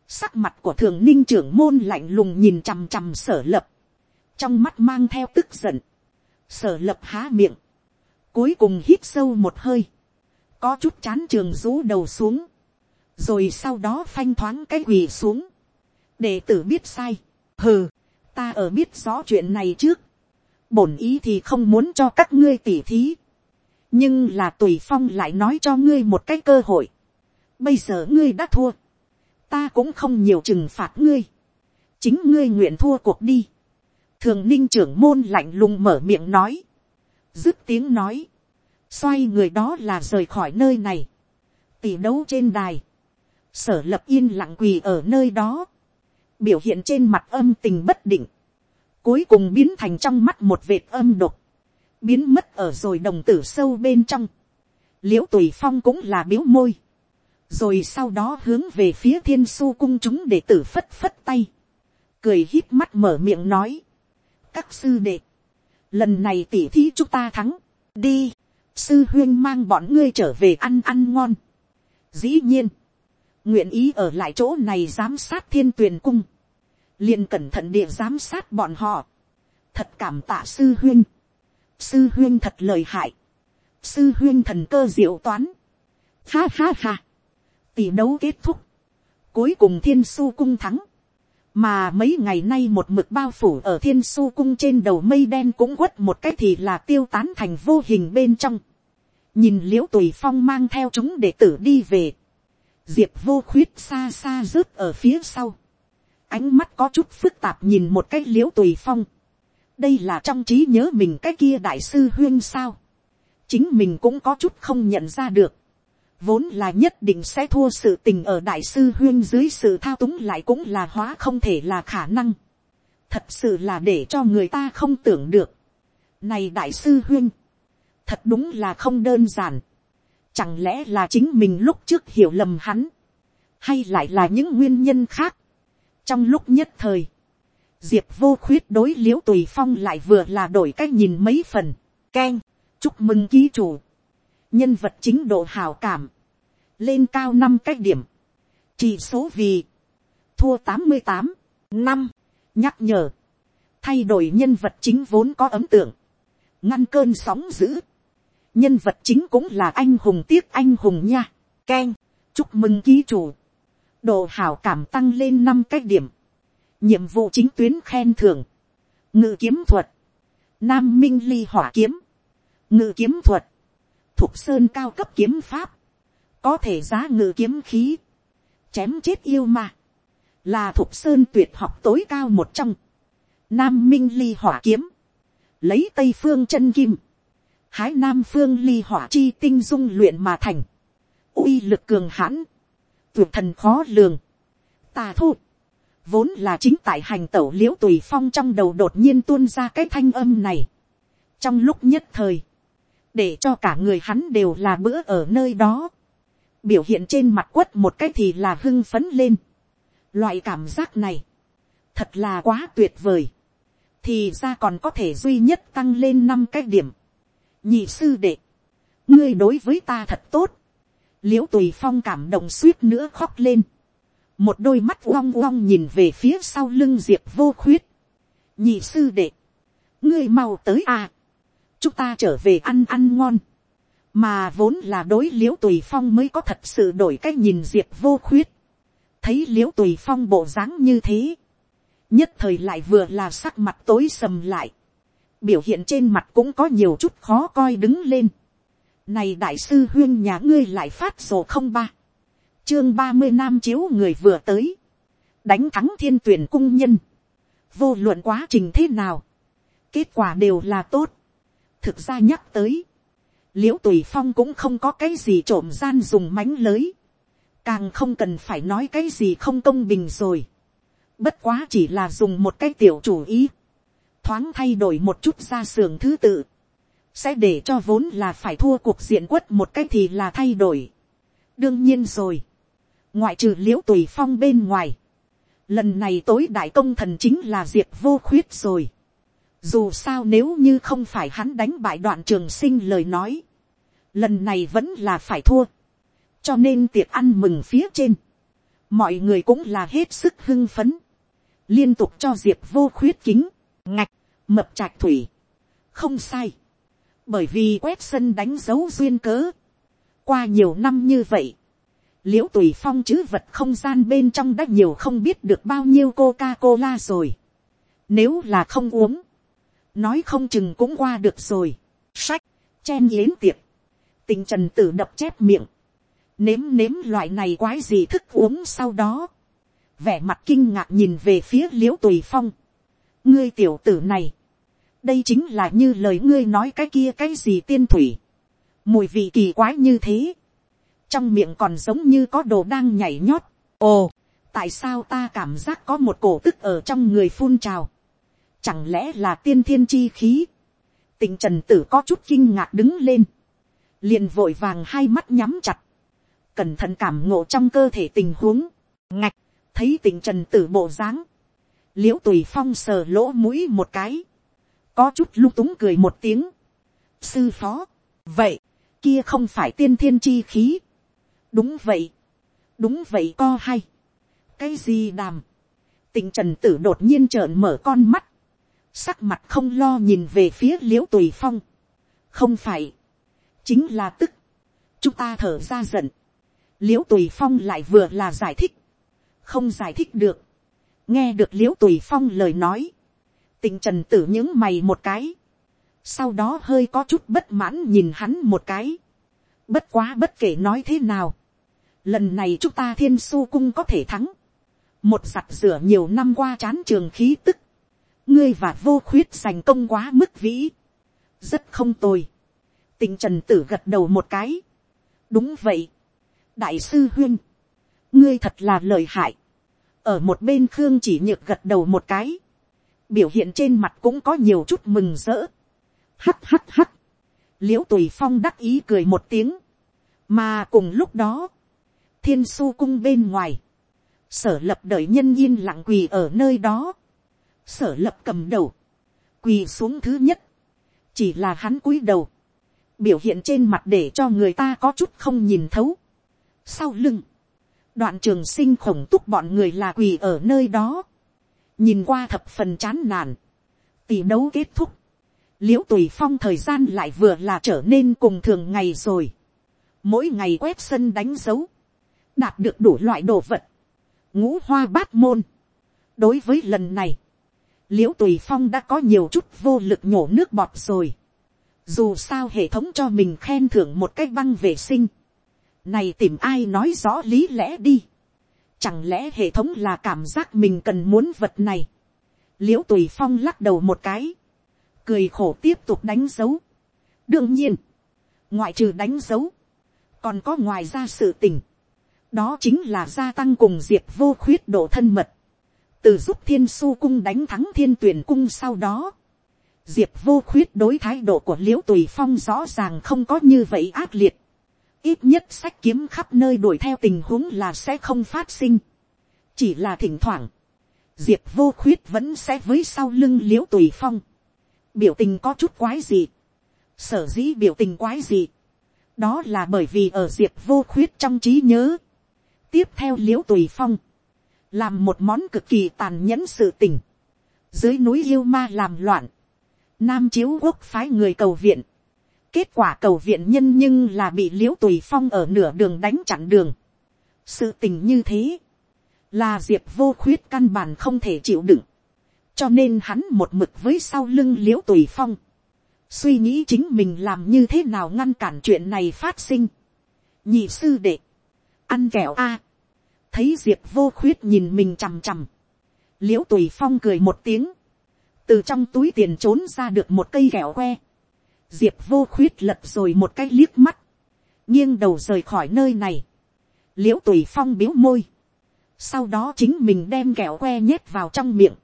Sắc mặt của thường ninh trưởng môn lạnh lùng nhìn chằm chằm sở lập. Trong mắt mang theo tức giận sở lập há miệng, cuối cùng hít sâu một hơi, có chút chán trường rú đầu xuống, rồi sau đó phanh thoáng cái quỳ xuống, để tử biết sai, hừ, ta ở biết rõ chuyện này trước, bổn ý thì không muốn cho các ngươi tỉ thí, nhưng là tùy phong lại nói cho ngươi một cái cơ hội, bây giờ ngươi đã thua, ta cũng không nhiều trừng phạt ngươi, chính ngươi nguyện thua cuộc đi, thường ninh trưởng môn lạnh lùng mở miệng nói, dứt tiếng nói, xoay người đó là rời khỏi nơi này, tỷ đấu trên đài, sở lập yên lặng quỳ ở nơi đó, biểu hiện trên mặt âm tình bất định, cuối cùng biến thành trong mắt một vệt âm độc, biến mất ở rồi đồng tử sâu bên trong, l i ễ u tùy phong cũng là biếu môi, rồi sau đó hướng về phía thiên su cung chúng để tử phất phất tay, cười hít mắt mở miệng nói, các sư đệ, lần này tỉ thí chúng ta thắng, đi, sư huyên mang bọn ngươi trở về ăn ăn ngon. dĩ nhiên, nguyện ý ở lại chỗ này giám sát thiên tuyền cung, liền cẩn thận địa giám sát bọn họ, thật cảm tạ sư huyên, sư huyên thật lời hại, sư huyên thần cơ diệu toán, ha ha ha, tỷ đấu kết thúc, cuối cùng thiên su cung thắng, mà mấy ngày nay một mực bao phủ ở thiên su cung trên đầu mây đen cũng quất một cái thì là tiêu tán thành vô hình bên trong, nhìn l i ễ u tùy phong mang theo chúng để tử đi về, diệp vô khuyết xa xa rớt ở phía sau, ánh mắt có chút phức tạp nhìn một cái l i ễ u tùy phong. đây là trong trí nhớ mình cái kia đại sư huyên sao. chính mình cũng có chút không nhận ra được. vốn là nhất định sẽ thua sự tình ở đại sư huyên dưới sự thao túng lại cũng là hóa không thể là khả năng. thật sự là để cho người ta không tưởng được. này đại sư huyên, thật đúng là không đơn giản. chẳng lẽ là chính mình lúc trước hiểu lầm hắn, hay lại là những nguyên nhân khác trong lúc nhất thời, diệp vô khuyết đối l i ễ u tùy phong lại vừa là đổi cách nhìn mấy phần, k e n chúc mừng ký chủ, nhân vật chính độ hào cảm, lên cao năm cách điểm, chỉ số vì, thua tám mươi tám, năm, nhắc nhở, thay đổi nhân vật chính vốn có ấm tượng, ngăn cơn sóng dữ, nhân vật chính cũng là anh hùng tiếc anh hùng nha, k e n chúc mừng ký chủ, độ hảo cảm tăng lên năm cái điểm, nhiệm vụ chính tuyến khen thưởng, ngự kiếm thuật, nam minh ly hỏa kiếm, ngự kiếm thuật, thục sơn cao cấp kiếm pháp, có thể giá ngự kiếm khí, chém chết yêu mà, là thục sơn tuyệt học tối cao một trong, nam minh ly hỏa kiếm, lấy tây phương chân kim, hái nam phương ly hỏa chi tinh dung luyện mà thành, uy lực cường hãn, tuyệt thần khó lường. Tà thu. Vốn là chính tại hành tẩu liễu tùy phong trong đầu đột nhiên tuôn ra cái thanh âm này. Trong lúc nhất thời. Để cho cả người hắn đều là bữa ở nơi đó. Biểu hiện trên mặt quất một cái thì là hưng phấn lên. Loại cảm giác này. Thật là quá tuyệt vời. Thì ra còn có thể duy nhất tăng lên năm cái điểm. Nhị sư đệ. Ngươi đối với ta thật tốt l i ễ u tùy phong cảm động suýt nữa khóc lên, một đôi mắt uong uong nhìn về phía sau lưng diệp vô khuyết, nhị sư đệ, ngươi mau tới à, chúng ta trở về ăn ăn ngon, mà vốn là đối l i ễ u tùy phong mới có thật sự đổi cách nhìn diệp vô khuyết, thấy l i ễ u tùy phong bộ dáng như thế, nhất thời lại vừa là sắc mặt tối sầm lại, biểu hiện trên mặt cũng có nhiều chút khó coi đứng lên, này đại sư huyên nhà ngươi lại phát sổ không ba. Chương ba mươi năm chiếu người vừa tới. Đánh thắng thiên tuyển cung nhân. Vô luận quá trình thế nào. Kết quả đều là tốt. Thực ra nhắc tới. Liễu tùy phong cũng không có cái gì trộm gian dùng mánh lới. Càng không cần phải nói cái gì không công bình rồi. Bất quá chỉ là dùng một cái tiểu chủ ý. Thoáng thay đổi một chút ra sườn thứ tự sẽ để cho vốn là phải thua cuộc diện quất một cách thì là thay đổi. đương nhiên rồi, ngoại trừ l i ễ u tùy phong bên ngoài, lần này tối đại công thần chính là diệp vô khuyết rồi. dù sao nếu như không phải hắn đánh bại đoạn trường sinh lời nói, lần này vẫn là phải thua, cho nên tiệc ăn mừng phía trên, mọi người cũng là hết sức hưng phấn, liên tục cho diệp vô khuyết kính, ngạch, mập trạch thủy, không sai, bởi vì quét sân đánh dấu duyên cớ, qua nhiều năm như vậy, l i ễ u tùy phong chữ vật không gian bên trong đã nhiều không biết được bao nhiêu coca cola rồi, nếu là không uống, nói không chừng cũng qua được rồi, sách, chen yến tiệc, tình trần tử đập chép miệng, nếm nếm loại này quái gì thức uống sau đó, vẻ mặt kinh ngạc nhìn về phía l i ễ u tùy phong, ngươi tiểu tử này, đây chính là như lời ngươi nói cái kia cái gì tiên thủy, mùi vị kỳ quái như thế, trong miệng còn giống như có đồ đang nhảy nhót. ồ, tại sao ta cảm giác có một cổ tức ở trong người phun trào. chẳng lẽ là tiên thiên chi khí. tình trần tử có chút kinh ngạc đứng lên. liền vội vàng hai mắt nhắm chặt. cẩn thận cảm ngộ trong cơ thể tình huống. ngạch, thấy tình trần tử bộ dáng. l i ễ u tùy phong sờ lỗ mũi một cái có chút lung túng cười một tiếng. sư phó, vậy, kia không phải tiên thiên chi khí. đúng vậy, đúng vậy co hay. Cái gì đàm, tình trần tử đột nhiên trợn mở con mắt, sắc mặt không lo nhìn về phía l i ễ u tùy phong, không phải, chính là tức, chúng ta thở ra giận, l i ễ u tùy phong lại vừa là giải thích, không giải thích được, nghe được l i ễ u tùy phong lời nói, tình trần tử những mày một cái, sau đó hơi có chút bất mãn nhìn hắn một cái, bất quá bất kể nói thế nào, lần này chúng ta thiên su cung có thể thắng, một giặt rửa nhiều năm qua chán trường khí tức, ngươi và vô khuyết giành công quá mức vĩ, rất không tồi, tình trần tử gật đầu một cái, đúng vậy, đại sư huyên, ngươi thật là lời hại, ở một bên khương chỉ nhược gật đầu một cái, biểu hiện trên mặt cũng có nhiều chút mừng rỡ, hắt hắt hắt, l i ễ u tùy phong đắc ý cười một tiếng, mà cùng lúc đó, thiên su cung bên ngoài, sở lập đợi nhân yên lặng quỳ ở nơi đó, sở lập cầm đầu, quỳ xuống thứ nhất, chỉ là hắn cúi đầu, biểu hiện trên mặt để cho người ta có chút không nhìn thấu. Sau lưng, đoạn trường sinh khổng túc bọn người là quỳ ở nơi đó, nhìn qua thập phần chán nản, tỷ đấu kết thúc, l i ễ u tùy phong thời gian lại vừa là trở nên cùng thường ngày rồi, mỗi ngày quét sân đánh dấu, đạt được đủ loại đồ vật, ngũ hoa bát môn. đối với lần này, l i ễ u tùy phong đã có nhiều chút vô lực nhổ nước bọt rồi. dù sao hệ thống cho mình khen thưởng một cách băng vệ sinh. này tìm ai nói rõ lý lẽ đi chẳng lẽ hệ thống là cảm giác mình cần muốn vật này. l i ễ u tùy phong lắc đầu một cái. cười khổ tiếp tục đánh dấu. đương nhiên, ngoại trừ đánh dấu, còn có ngoài ra sự tình đó chính là gia tăng cùng diệp vô khuyết độ thân mật, từ giúp thiên su cung đánh thắng thiên tuyển cung sau đó, diệp vô khuyết đối thái độ của l i ễ u tùy phong rõ ràng không có như vậy ác liệt, ít nhất sách kiếm khắp nơi đuổi theo tình huống là sẽ không phát sinh, chỉ là thỉnh thoảng, diệp vô khuyết vẫn sẽ với sau lưng l i ễ u tùy phong, biểu tình có chút quái gì, sở dĩ biểu tình quái gì, đó là bởi vì ở diệp vô khuyết trong trí nhớ, tiếp theo l i ễ u tùy phong, làm một món cực kỳ tàn nhẫn sự tình, dưới núi yêu ma làm loạn, nam chiếu quốc phái người cầu viện, kết quả cầu viện nhân nhưng là bị l i ễ u tùy phong ở nửa đường đánh chặn đường, sự tình như thế, là diệp vô khuyết căn bản không thể chịu đựng, cho nên hắn một mực với sau lưng l i ễ u tùy phong, suy nghĩ chính mình làm như thế nào ngăn cản chuyện này phát sinh. nhị sư đệ, ăn kẹo a, thấy diệp vô khuyết nhìn mình chằm chằm, l i ễ u tùy phong cười một tiếng, từ trong túi tiền trốn ra được một cây kẹo que, diệp vô khuyết lật rồi một cái liếc mắt, nghiêng đầu rời khỏi nơi này, l i ễ u tùy phong biếu môi, sau đó chính mình đem kẹo que nhét vào trong miệng,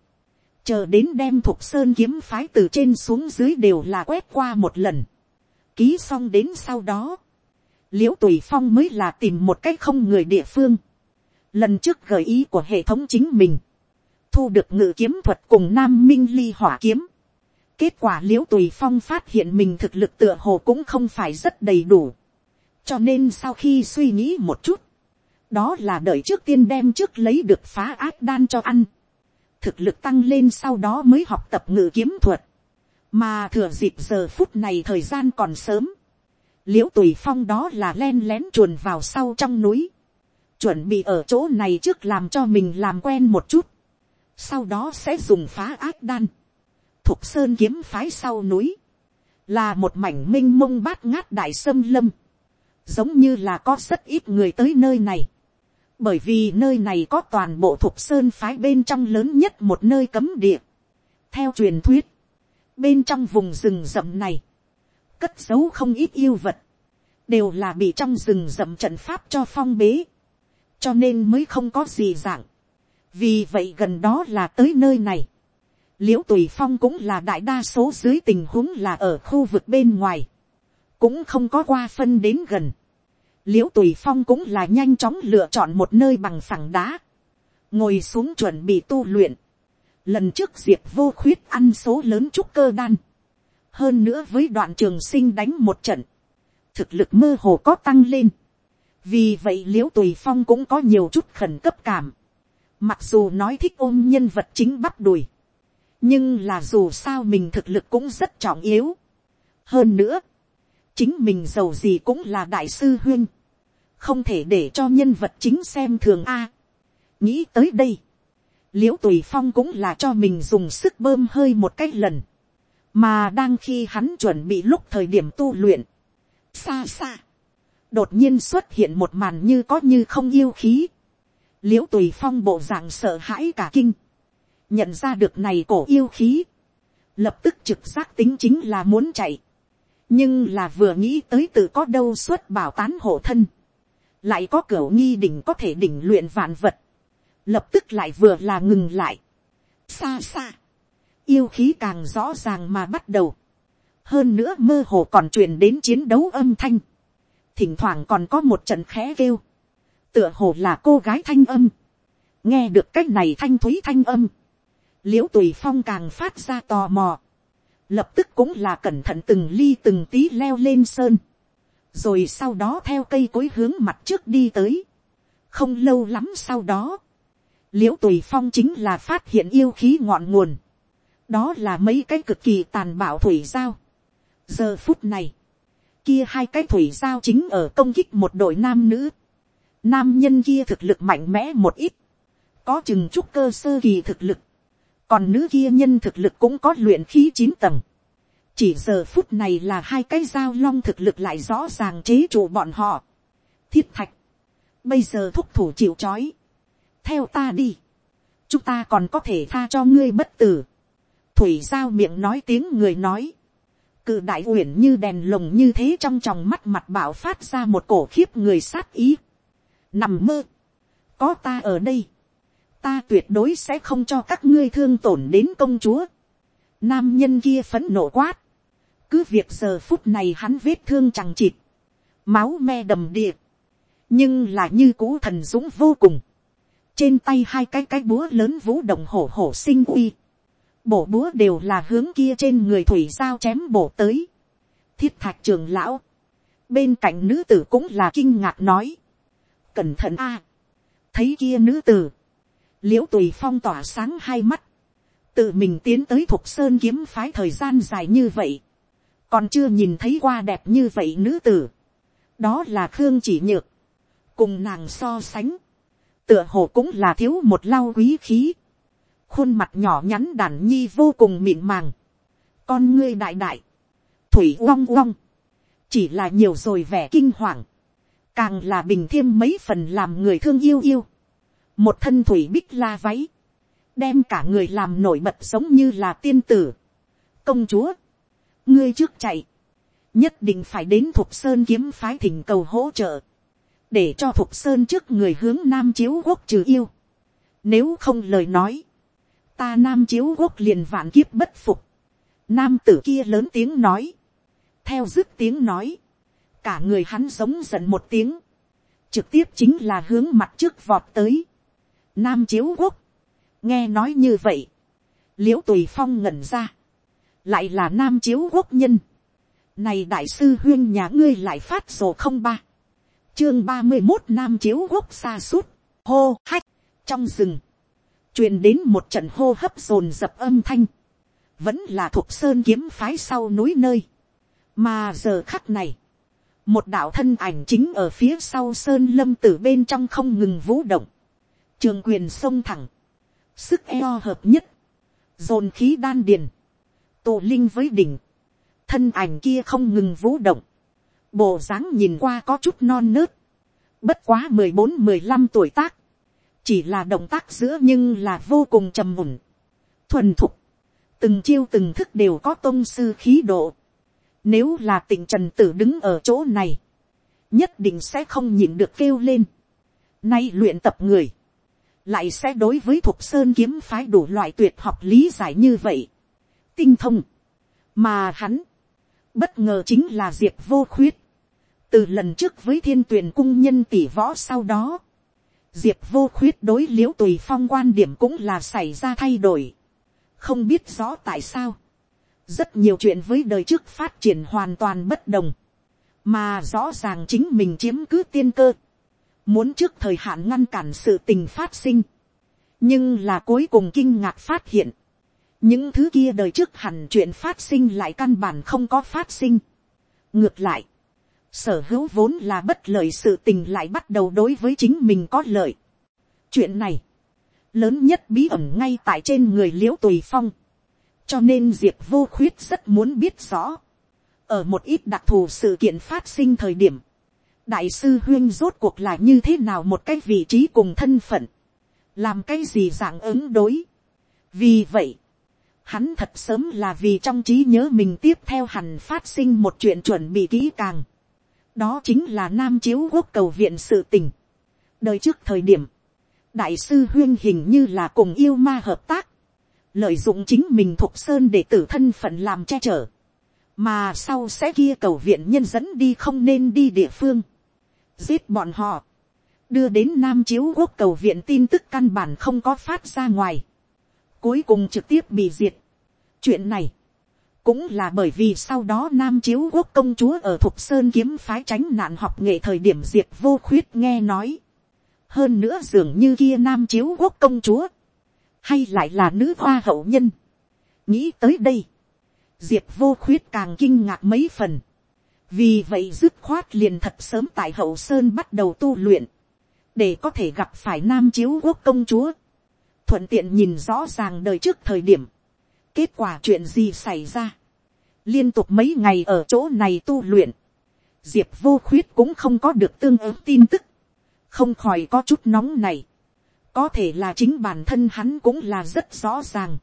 chờ đến đem thuộc sơn kiếm phái từ trên xuống dưới đều là quét qua một lần, ký xong đến sau đó, l i ễ u tùy phong mới là tìm một cách không người địa phương, lần trước gợi ý của hệ thống chính mình, thu được ngự kiếm thuật cùng nam minh ly hỏa kiếm kết quả l i ễ u tùy phong phát hiện mình thực lực tựa hồ cũng không phải rất đầy đủ. cho nên sau khi suy nghĩ một chút, đó là đợi trước tiên đem trước lấy được phá ác đan cho ăn. thực lực tăng lên sau đó mới học tập ngự kiếm thuật. mà thừa dịp giờ phút này thời gian còn sớm. l i ễ u tùy phong đó là len lén chuồn vào sau trong núi chuẩn bị ở chỗ này trước làm cho mình làm quen một chút, sau đó sẽ dùng phá ác đan, thục sơn kiếm phái sau núi, là một mảnh m i n h mông bát ngát đại sâm lâm, giống như là có rất ít người tới nơi này, bởi vì nơi này có toàn bộ thục sơn phái bên trong lớn nhất một nơi cấm địa. theo truyền thuyết, bên trong vùng rừng rậm này, cất giấu không ít yêu vật, đều là bị trong rừng rậm trận pháp cho phong bế, cho nên mới không có gì dạng. vì vậy gần đó là tới nơi này, l i ễ u tùy phong cũng là đại đa số dưới tình huống là ở khu vực bên ngoài, cũng không có qua phân đến gần. l i ễ u tùy phong cũng là nhanh chóng lựa chọn một nơi bằng phẳng đá, ngồi xuống chuẩn bị tu luyện. lần trước diệp vô khuyết ăn số lớn trúc cơ đan, hơn nữa với đoạn trường sinh đánh một trận, thực lực mơ hồ có tăng lên. vì vậy l i ễ u tùy phong cũng có nhiều chút khẩn cấp cảm. mặc dù nói thích ôm nhân vật chính bắt đùi nhưng là dù sao mình thực lực cũng rất trọng yếu. hơn nữa, chính mình giàu gì cũng là đại sư huyên. không thể để cho nhân vật chính xem thường a. nghĩ tới đây, l i ễ u tùy phong cũng là cho mình dùng sức bơm hơi một cái lần. mà đang khi hắn chuẩn bị lúc thời điểm tu luyện, xa xa, đột nhiên xuất hiện một màn như có như không yêu khí, l i ễ u tùy phong bộ dạng sợ hãi cả kinh, nhận ra được này cổ yêu khí, lập tức trực giác tính chính là muốn chạy, nhưng là vừa nghĩ tới tự có đâu xuất bảo tán hộ thân, lại có cửa nghi đỉnh có thể đỉnh luyện vạn vật, lập tức lại vừa là ngừng lại, xa xa, yêu khí càng rõ ràng mà bắt đầu, hơn nữa mơ hồ còn truyền đến chiến đấu âm thanh, thỉnh thoảng còn có một trận khẽ kêu, tựa hồ là cô gái thanh âm, nghe được c á c h này thanh thúy thanh âm, l i ễ u tùy phong càng phát ra tò mò, lập tức cũng là cẩn thận từng ly từng tí leo lên sơn, rồi sau đó theo cây cối hướng mặt trước đi tới, không lâu lắm sau đó, l i ễ u tùy phong chính là phát hiện yêu khí ngọn nguồn, đó là mấy cái cực kỳ tàn bạo thủy giao, giờ phút này, kia hai cái thủy giao chính ở công kích một đội nam nữ. Nam nhân kia thực lực mạnh mẽ một ít, có chừng chút cơ sơ kỳ thực lực, còn nữ kia nhân thực lực cũng có luyện khí chín tầng. chỉ giờ phút này là hai cái dao long thực lực lại rõ ràng chế trụ bọn họ. thiết thạch, bây giờ thúc thủ chịu c h ó i theo ta đi, chúng ta còn có thể tha cho ngươi bất tử. thủy giao miệng nói tiếng người nói, cự đại uyển như đèn lồng như thế trong tròng mắt mặt bảo phát ra một cổ khiếp người sát ý. Nằm mơ. Có ta ở đây. Ta tuyệt đối sẽ không cho các ngươi thương tổn đến công chúa. Nam nhân kia phấn nộ quát. Cứ việc giờ phút này hắn vết thương chẳng chịt. Máu me đầm địa. Nhưng là như cũ thần dũng vô cùng. Trên tay hai cái cái búa lớn vũ động hổ hổ sinh uy bổ búa đều là hướng kia trên người thủy giao chém bổ tới. thiết thạch trường lão, bên cạnh nữ tử cũng là kinh ngạc nói, cẩn thận a, thấy kia nữ tử, l i ễ u tùy phong tỏa sáng hai mắt, tự mình tiến tới thục sơn kiếm phái thời gian dài như vậy, còn chưa nhìn thấy qua đẹp như vậy nữ tử, đó là khương chỉ nhược, cùng nàng so sánh, tựa hồ cũng là thiếu một lau quý khí, khuôn mặt nhỏ nhắn đàn nhi vô cùng mịn màng, con ngươi đại đại, thủy uong uong, chỉ là nhiều rồi vẻ kinh hoàng, càng là bình thêm mấy phần làm người thương yêu yêu, một thân thủy bích la váy, đem cả người làm nổi bật giống như là tiên tử, công chúa, ngươi trước chạy, nhất định phải đến thục sơn kiếm phái thỉnh cầu hỗ trợ, để cho thục sơn trước người hướng nam chiếu quốc trừ yêu, nếu không lời nói, ta nam chiếu quốc liền vạn kiếp bất phục. Nam tử kia lớn tiếng nói. Theo dứt tiếng nói. Cả người hắn giống giận một tiếng. Trực tiếp chính là hướng mặt trước vọt tới. Nam chiếu quốc. Nghe nói như vậy. Liễu tùy phong ngẩn ra. Lại là nam chiếu quốc nhân. Này đại sư huyên nhà ngươi lại phát sổ không ba. Chương ba mươi một nam chiếu quốc xa suốt. Hô hách. Trong rừng truyền đến một trận hô hấp rồn dập âm thanh, vẫn là thuộc sơn kiếm phái sau núi nơi, mà giờ khắc này, một đạo thân ảnh chính ở phía sau sơn lâm tử bên trong không ngừng vũ động, trường quyền sông thẳng, sức eo hợp nhất, dồn khí đan điền, tụ linh với đỉnh, thân ảnh kia không ngừng vũ động, bộ dáng nhìn qua có chút non nớt, bất quá mười bốn mười lăm tuổi tác, chỉ là động tác giữa nhưng là vô cùng trầm mùn, thuần thục, từng chiêu từng thức đều có tôn sư khí độ. Nếu là tỉnh trần tử đứng ở chỗ này, nhất định sẽ không nhìn được kêu lên. Nay luyện tập người, lại sẽ đối với thục sơn kiếm phái đủ loại tuyệt học lý giải như vậy. Tinh thông, mà hắn, bất ngờ chính là diệp vô khuyết. từ lần trước với thiên tuyển cung nhân tỷ võ sau đó, diệp vô khuyết đối l i ễ u tùy phong quan điểm cũng là xảy ra thay đổi. không biết rõ tại sao, rất nhiều chuyện với đời trước phát triển hoàn toàn bất đồng, mà rõ ràng chính mình chiếm cứ tiên cơ, muốn trước thời hạn ngăn cản sự tình phát sinh, nhưng là cuối cùng kinh ngạc phát hiện, những thứ kia đời trước hẳn chuyện phát sinh lại căn bản không có phát sinh. ngược lại, sở hữu vốn là bất lợi sự tình lại bắt đầu đối với chính mình có lợi. chuyện này, lớn nhất bí ẩn ngay tại trên người l i ễ u tùy phong, cho nên diệp vô khuyết rất muốn biết rõ, ở một ít đặc thù sự kiện phát sinh thời điểm, đại sư huyên rốt cuộc là như thế nào một cái vị trí cùng thân phận, làm cái gì dạng ứng đối. vì vậy, hắn thật sớm là vì trong trí nhớ mình tiếp theo hẳn phát sinh một chuyện chuẩn bị kỹ càng. Đó chính là nam chiếu quốc cầu viện sự tình. đời trước thời điểm, đại sư huyên hình như là cùng yêu ma hợp tác, lợi dụng chính mình thuộc sơn để tử thân phận làm che chở, mà sau sẽ kia cầu viện nhân dẫn đi không nên đi địa phương, giết bọn họ, đưa đến nam chiếu quốc cầu viện tin tức căn bản không có phát ra ngoài, cuối cùng trực tiếp bị diệt. chuyện này, cũng là bởi vì sau đó nam chiếu quốc công chúa ở thục sơn kiếm phái tránh nạn học nghệ thời điểm diệt vô khuyết nghe nói. hơn nữa dường như kia nam chiếu quốc công chúa, hay lại là nữ hoa hậu nhân. nghĩ tới đây, diệp vô khuyết càng kinh ngạc mấy phần vì vậy dứt khoát liền thật sớm tại hậu sơn bắt đầu tu luyện, để có thể gặp phải nam chiếu quốc công chúa. thuận tiện nhìn rõ ràng đời trước thời điểm, Kết quả chuyện gì xảy ra? Liên tục mấy ngày ở chỗ này tu luyện. Diệp vô khuyết cũng không có được tương ứng tin tức. Không khỏi có chút nóng này. Có thể là chính bản thân hắn cũng là rất rõ ràng.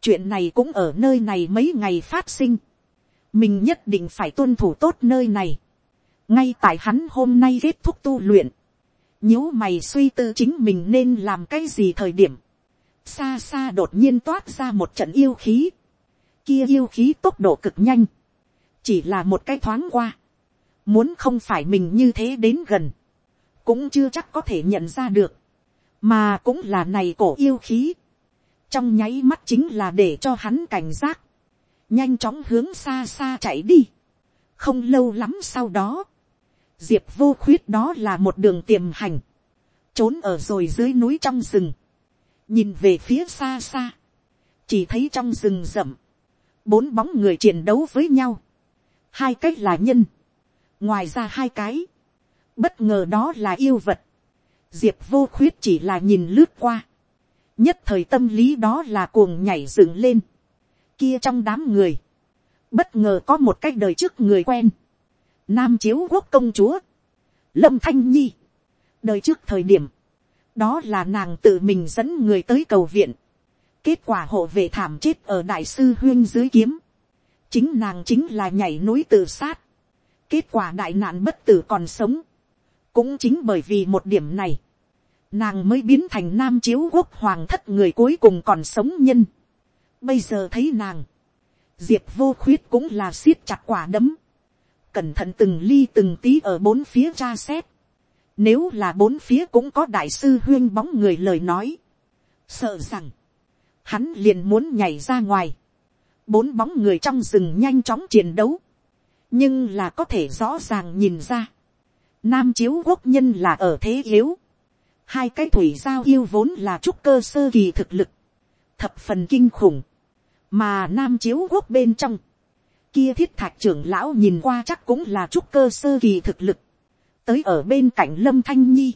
Chuyện này cũng ở nơi này mấy ngày phát sinh. Mình nhất định phải tuân thủ tốt nơi này. Ngay tại hắn hôm nay kết thúc tu luyện. nhíu mày suy tư chính mình nên làm cái gì thời điểm. Xa xa đột nhiên toát ra một trận yêu khí, kia yêu khí tốc độ cực nhanh, chỉ là một cái thoáng qua, muốn không phải mình như thế đến gần, cũng chưa chắc có thể nhận ra được, mà cũng là này cổ yêu khí, trong nháy mắt chính là để cho hắn cảnh giác, nhanh chóng hướng xa xa chạy đi, không lâu lắm sau đó, diệp vô khuyết đó là một đường tiềm hành, trốn ở rồi dưới núi trong rừng, nhìn về phía xa xa, chỉ thấy trong rừng rậm, bốn bóng người chiến đấu với nhau, hai cái là nhân, ngoài ra hai cái, bất ngờ đó là yêu vật, diệp vô khuyết chỉ là nhìn lướt qua, nhất thời tâm lý đó là cuồng nhảy dựng lên, kia trong đám người, bất ngờ có một cái đời trước người quen, nam chiếu quốc công chúa, lâm thanh nhi, đời trước thời điểm, đó là nàng tự mình dẫn người tới cầu viện, kết quả hộ vệ thảm chết ở đại sư huyên dưới kiếm, chính nàng chính là nhảy núi tự sát, kết quả đại nạn bất tử còn sống, cũng chính bởi vì một điểm này, nàng mới biến thành nam chiếu quốc hoàng thất người cuối cùng còn sống nhân bây giờ thấy nàng, diệp vô khuyết cũng là siết chặt quả đấm, cẩn thận từng ly từng tí ở bốn phía tra xét, nếu là bốn phía cũng có đại sư huyên bóng người lời nói. Sợ rằng. Hắn liền muốn nhảy ra ngoài. Bốn bóng người trong rừng nhanh chóng chiến đấu. Nhưng là có thể rõ ràng nhìn ra. Nam chiếu quốc nhân là ở thế yếu. Hai cái thủy giao yêu vốn là trúc cơ sơ kỳ thực lực. Thập phần kinh khủng. Mà nam chiếu quốc bên trong. Kia thiết thạch trưởng lão nhìn qua chắc cũng là chút cơ sơ kỳ thực lực. Tới ở bên cạnh lâm thanh nhi,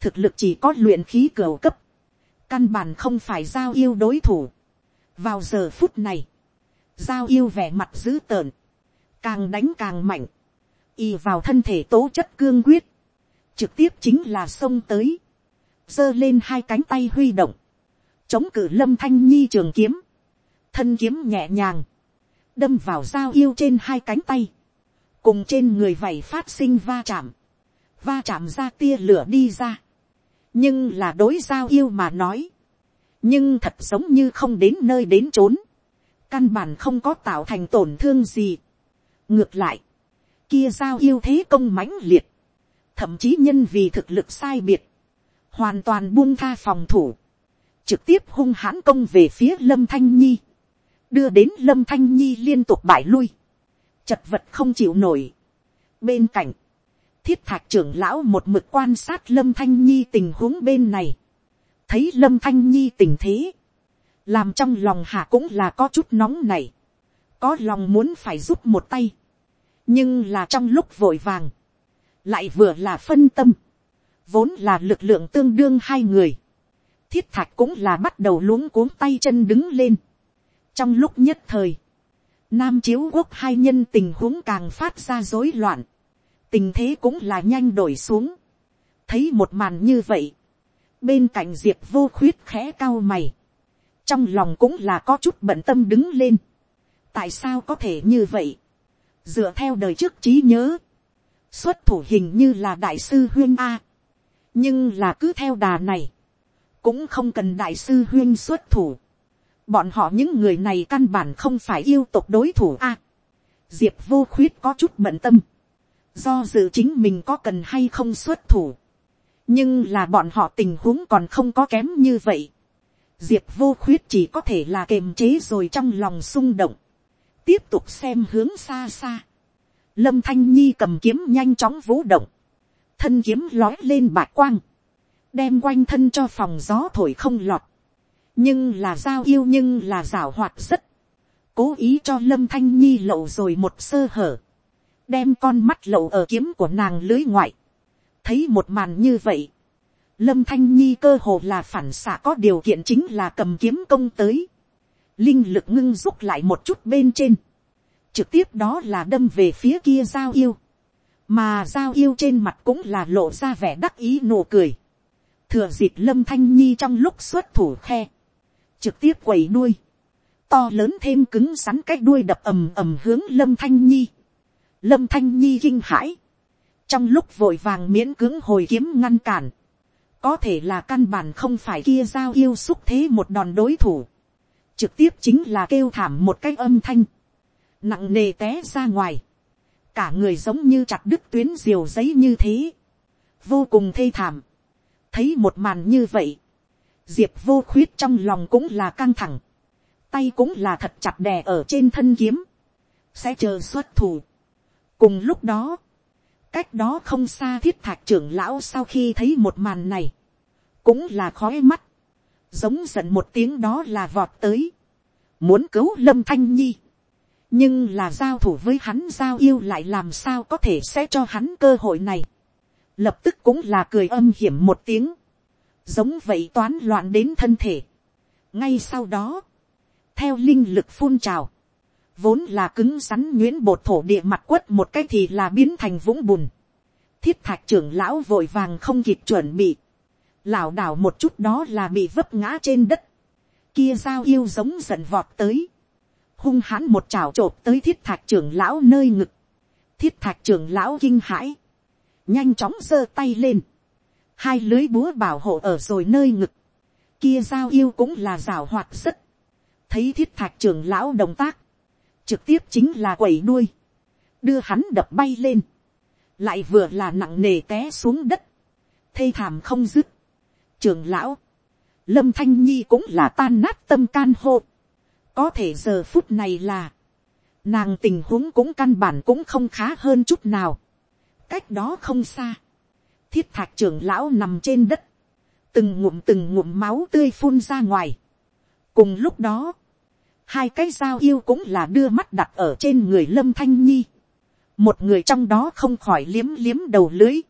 thực lực chỉ có luyện khí cửa cấp, căn bản không phải giao yêu đối thủ. vào giờ phút này, giao yêu vẻ mặt dữ tợn, càng đánh càng mạnh, y vào thân thể tố chất cương quyết, trực tiếp chính là xông tới, giơ lên hai cánh tay huy động, chống cử lâm thanh nhi trường kiếm, thân kiếm nhẹ nhàng, đâm vào dao yêu trên hai cánh tay, cùng trên người vảy phát sinh va chạm, va chạm ra tia lửa đi ra, nhưng là đối giao yêu mà nói, nhưng thật giống như không đến nơi đến trốn, căn bản không có tạo thành tổn thương gì. ngược lại, kia giao yêu thế công mãnh liệt, thậm chí nhân vì thực lực sai biệt, hoàn toàn buông tha phòng thủ, trực tiếp hung hãn công về phía lâm thanh nhi, đưa đến lâm thanh nhi liên tục bại lui, chật vật không chịu nổi. bên cạnh, thiết thạc trưởng lão một mực quan sát lâm thanh nhi tình huống bên này, thấy lâm thanh nhi tình thế, làm trong lòng hạ cũng là có chút nóng này, có lòng muốn phải giúp một tay, nhưng là trong lúc vội vàng, lại vừa là phân tâm, vốn là lực lượng tương đương hai người, thiết thạch cũng là bắt đầu luống cuống tay chân đứng lên trong lúc nhất thời, nam chiếu quốc hai nhân tình huống càng phát ra rối loạn, tình thế cũng là nhanh đổi xuống, thấy một màn như vậy, bên cạnh diệp vô khuyết khẽ cao mày, trong lòng cũng là có chút bận tâm đứng lên, tại sao có thể như vậy, dựa theo đời trước trí nhớ, xuất thủ hình như là đại sư huyên a, nhưng là cứ theo đà này, cũng không cần đại sư huyên xuất thủ, bọn họ những người này căn bản không phải yêu tục đối thủ a, diệp vô khuyết có chút bận tâm, do dự chính mình có cần hay không xuất thủ, nhưng là bọn họ tình huống còn không có kém như vậy, diệp vô khuyết chỉ có thể là kềm chế rồi trong lòng xung động, tiếp tục xem hướng xa xa, lâm thanh nhi cầm kiếm nhanh chóng vũ động, thân kiếm lói lên bạc quang, đem quanh thân cho phòng gió thổi không lọt, nhưng là giao yêu nhưng là rào hoạt rất, cố ý cho lâm thanh nhi lậu rồi một sơ hở, đem con mắt lậu ở kiếm của nàng lưới ngoại, thấy một màn như vậy, lâm thanh nhi cơ hồ là phản xạ có điều kiện chính là cầm kiếm công tới, linh lực ngưng rút lại một chút bên trên, trực tiếp đó là đâm về phía kia giao yêu, mà giao yêu trên mặt cũng là lộ ra vẻ đắc ý nụ cười, thừa dịp lâm thanh nhi trong lúc xuất thủ khe, trực tiếp quẩy đuôi, to lớn thêm cứng rắn cái đuôi đập ầm ầm hướng lâm thanh nhi, lâm thanh nhi kinh hãi, trong lúc vội vàng miễn cứng hồi kiếm ngăn cản, có thể là căn bản không phải kia giao yêu xúc thế một đòn đối thủ, trực tiếp chính là kêu thảm một cái âm thanh, nặng nề té ra ngoài, cả người giống như chặt đứt tuyến diều giấy như thế, vô cùng thê thảm, thấy một màn như vậy, diệp vô khuyết trong lòng cũng là căng thẳng, tay cũng là thật chặt đè ở trên thân kiếm, sẽ chờ xuất thủ. cùng lúc đó, cách đó không xa thiết thạc trưởng lão sau khi thấy một màn này, cũng là khói mắt, giống giận một tiếng đó là vọt tới, muốn cứu lâm thanh nhi, nhưng là giao thủ với hắn giao yêu lại làm sao có thể sẽ cho hắn cơ hội này, lập tức cũng là cười âm hiểm một tiếng, giống vậy toán loạn đến thân thể. ngay sau đó, theo linh lực phun trào, vốn là cứng rắn nhuyễn bột thổ địa mặt quất một cái thì là biến thành vũng bùn. thiết thạch trưởng lão vội vàng không kịp chuẩn bị, lảo đảo một chút đó là bị vấp ngã trên đất, kia dao yêu giống giận vọt tới, hung hãn một trào t tới thiết thạch trưởng lão nơi ngực, thiết thạch trưởng lão kinh hãi, nhanh chóng giơ tay lên, hai lưới búa bảo hộ ở rồi nơi ngực, kia giao yêu cũng là rào hoạt rất, thấy thiết thạch trưởng lão động tác, trực tiếp chính là quẩy đuôi, đưa hắn đập bay lên, lại vừa là nặng nề té xuống đất, thê thảm không dứt, trưởng lão, lâm thanh nhi cũng là tan nát tâm can hộ có thể giờ phút này là, nàng tình huống cũng căn bản cũng không khá hơn chút nào, cách đó không xa, thiết thạch trưởng lão nằm trên đất, từng ngụm từng ngụm máu tươi phun ra ngoài. cùng lúc đó, hai cái dao yêu cũng là đưa mắt đặt ở trên người lâm thanh nhi. một người trong đó không khỏi liếm liếm đầu lưới,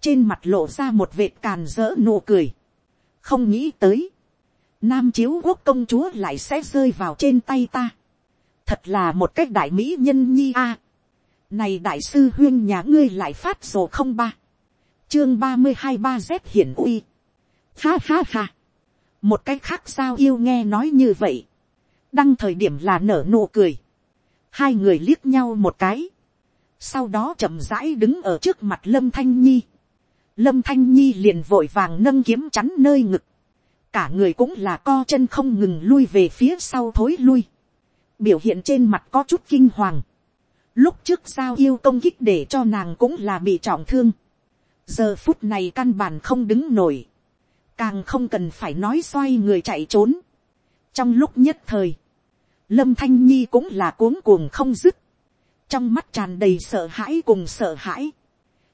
trên mặt lộ ra một vệt càn rỡ nụ cười. không nghĩ tới, nam chiếu quốc công chúa lại sẽ rơi vào trên tay ta. thật là một cách đại mỹ nhân nhi a. này đại sư huyên nhà ngươi lại phát sổ không ba chương ba mươi hai ba z hiển uy. Ha ha ha. một cái khác sao yêu nghe nói như vậy. đăng thời điểm là nở nụ cười. hai người liếc nhau một cái. sau đó chậm rãi đứng ở trước mặt lâm thanh nhi, lâm thanh nhi liền vội vàng nâng kiếm chắn nơi ngực, cả người cũng là co chân không ngừng lui về phía sau thối lui, biểu hiện trên mặt có chút kinh hoàng, lúc trước sao yêu công kích để cho nàng cũng là bị trọng thương, giờ phút này căn bản không đứng nổi, càng không cần phải nói xoay người chạy trốn. trong lúc nhất thời, lâm thanh nhi cũng là cuống cuồng không dứt, trong mắt tràn đầy sợ hãi cùng sợ hãi,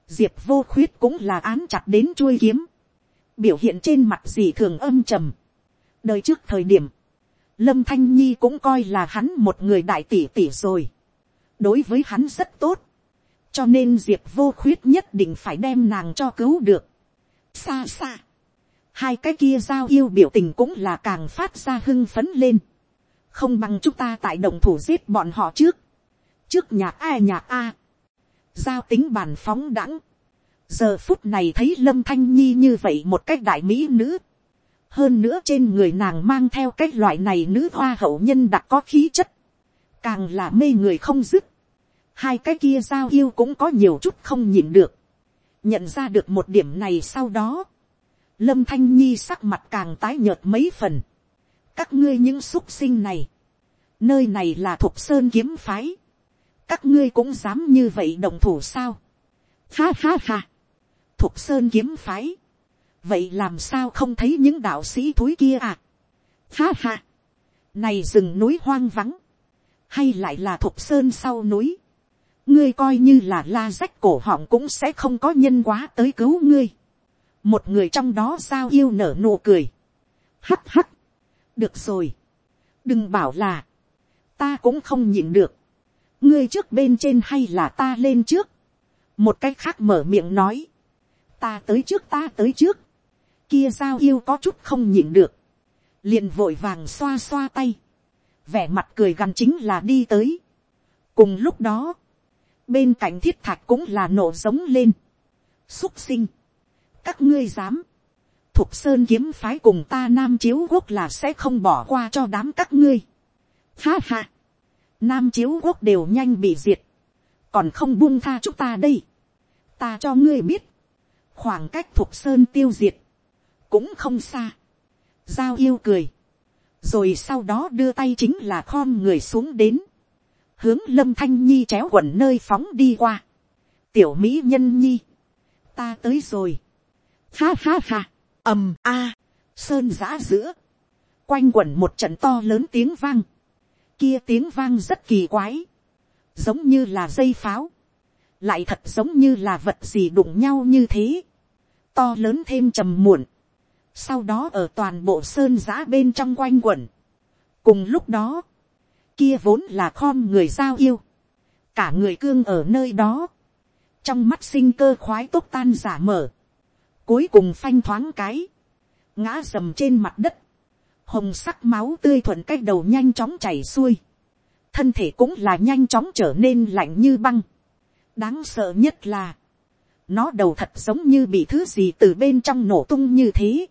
diệp vô khuyết cũng là án chặt đến chuôi kiếm, biểu hiện trên mặt gì thường âm trầm. đời trước thời điểm, lâm thanh nhi cũng coi là hắn một người đại tỷ tỷ rồi, đối với hắn rất tốt, cho nên diệp vô khuyết nhất định phải đem nàng cho cứu được. xa xa, hai cái kia giao yêu biểu tình cũng là càng phát ra hưng phấn lên, không bằng chúng ta tại đồng thủ giết bọn họ trước, trước nhạc a nhạc a, giao tính bàn phóng đãng, giờ phút này thấy lâm thanh nhi như vậy một cách đại mỹ nữ, hơn nữa trên người nàng mang theo cái loại này nữ hoa hậu nhân đặc có khí chất, càng là mê người không dứt, hai cái kia giao yêu cũng có nhiều chút không nhìn được, nhận ra được một điểm này sau đó, lâm thanh nhi sắc mặt càng tái nhợt mấy phần, các ngươi những x sinh này, nơi này là thục sơn kiếm phái, các ngươi cũng dám như vậy đồng thủ sao, ha ha ha, thục sơn kiếm phái, vậy làm sao không thấy những đạo sĩ thúi kia à, ha ha, này rừng núi hoang vắng, hay lại là thục sơn sau núi, ngươi coi như là la rách cổ họng cũng sẽ không có nhân quá tới cứu ngươi. một người trong đó sao yêu nở nụ cười. hắt hắt. được rồi. đừng bảo là, ta cũng không nhịn được. ngươi trước bên trên hay là ta lên trước. một cách khác mở miệng nói. ta tới trước ta tới trước. kia sao yêu có chút không nhịn được. liền vội vàng xoa xoa tay. vẻ mặt cười gằn chính là đi tới. cùng lúc đó, bên cạnh thiết thạch cũng là nổ giống lên. xúc sinh, các ngươi dám, thục sơn kiếm phái cùng ta nam chiếu quốc là sẽ không bỏ qua cho đám các ngươi. Ha ha, nam chiếu quốc đều nhanh bị diệt, còn không buông tha chúng ta đây. ta cho ngươi biết, khoảng cách thục sơn tiêu diệt, cũng không xa. giao yêu cười, rồi sau đó đưa tay chính là khom người xuống đến, hướng lâm thanh nhi chéo quần nơi phóng đi qua. tiểu mỹ nhân nhi, ta tới rồi. ha ha ha, ầm a, sơn giã giữa, quanh quẩn một trận to lớn tiếng vang, kia tiếng vang rất kỳ quái, giống như là dây pháo, lại thật giống như là vật gì đụng nhau như thế, to lớn thêm trầm muộn, sau đó ở toàn bộ sơn giã bên trong quanh quẩn, cùng lúc đó, kia vốn là khom người giao yêu, cả người cương ở nơi đó, trong mắt sinh cơ khoái tốt tan giả mở, cuối cùng phanh thoáng cái, ngã dầm trên mặt đất, hồng sắc máu tươi thuận cái đầu nhanh chóng chảy xuôi, thân thể cũng là nhanh chóng trở nên lạnh như băng, đáng sợ nhất là, nó đầu thật giống như bị thứ gì từ bên trong nổ tung như thế,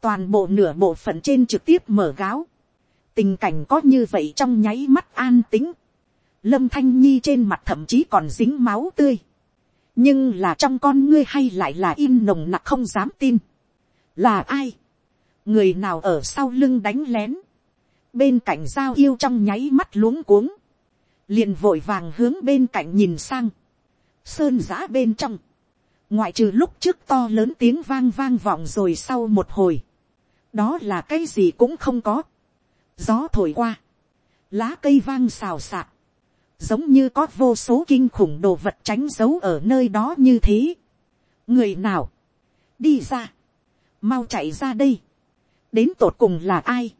toàn bộ nửa bộ phận trên trực tiếp mở gáo, tình cảnh có như vậy trong nháy mắt an tính, lâm thanh nhi trên mặt thậm chí còn dính máu tươi, nhưng là trong con ngươi hay lại là in nồng nặc không dám tin, là ai, người nào ở sau lưng đánh lén, bên cạnh giao yêu trong nháy mắt luống cuống, liền vội vàng hướng bên cạnh nhìn sang, sơn giã bên trong, ngoại trừ lúc trước to lớn tiếng vang vang vọng rồi sau một hồi, đó là cái gì cũng không có, gió thổi qua, lá cây vang xào xạc, giống như có vô số kinh khủng đồ vật tránh giấu ở nơi đó như thế. người nào, đi ra, mau chạy ra đây, đến tột cùng là ai,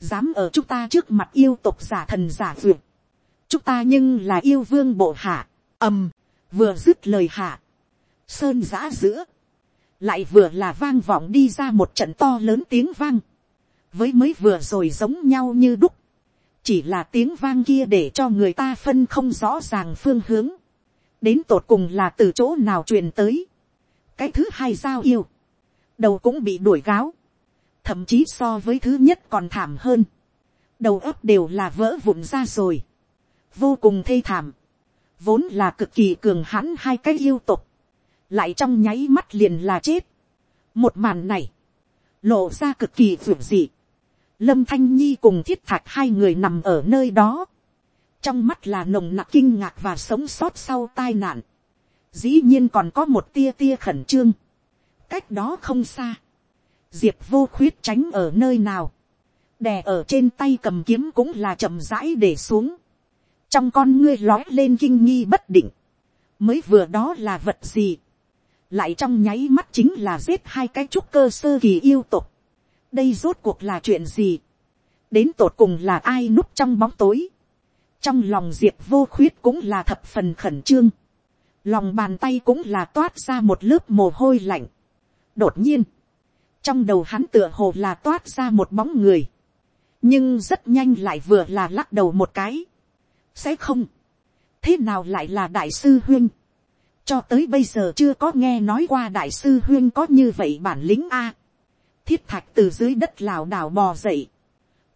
dám ở chúng ta trước mặt yêu tục giả thần giả duyệt, chúng ta nhưng là yêu vương bộ hạ, ầm, vừa dứt lời hạ, sơn giã giữa, lại vừa là vang vọng đi ra một trận to lớn tiếng vang, với mới vừa rồi giống nhau như đúc, chỉ là tiếng vang kia để cho người ta phân không rõ ràng phương hướng, đến tột cùng là từ chỗ nào truyền tới, cái thứ hai giao yêu, đầu cũng bị đuổi gáo, thậm chí so với thứ nhất còn thảm hơn, đầu ấp đều là vỡ vụn ra rồi, vô cùng thê thảm, vốn là cực kỳ cường hãn hai cái yêu tục, lại trong nháy mắt liền là chết. một màn này, lộ ra cực kỳ vượt dị lâm thanh nhi cùng thiết thạch hai người nằm ở nơi đó, trong mắt là nồng nặc kinh ngạc và sống sót sau tai nạn, dĩ nhiên còn có một tia tia khẩn trương, cách đó không xa, diệp vô khuyết tránh ở nơi nào, đè ở trên tay cầm kiếm cũng là chậm rãi để xuống, trong con ngươi lói lên kinh nghi bất định, mới vừa đó là vật gì, lại trong nháy mắt chính là giết hai cái trúc cơ sơ kỳ yêu tục, đây rốt cuộc là chuyện gì, đến tột cùng là ai núp trong bóng tối, trong lòng diệp vô khuyết cũng là thập phần khẩn trương, lòng bàn tay cũng là toát ra một lớp mồ hôi lạnh. đột nhiên, trong đầu hắn tựa hồ là toát ra một bóng người, nhưng rất nhanh lại vừa là lắc đầu một cái, sẽ không, thế nào lại là đại sư huyên, cho tới bây giờ chưa có nghe nói qua đại sư huyên có như vậy bản lĩnh a, thiết thạch từ dưới đất lảo đảo bò dậy,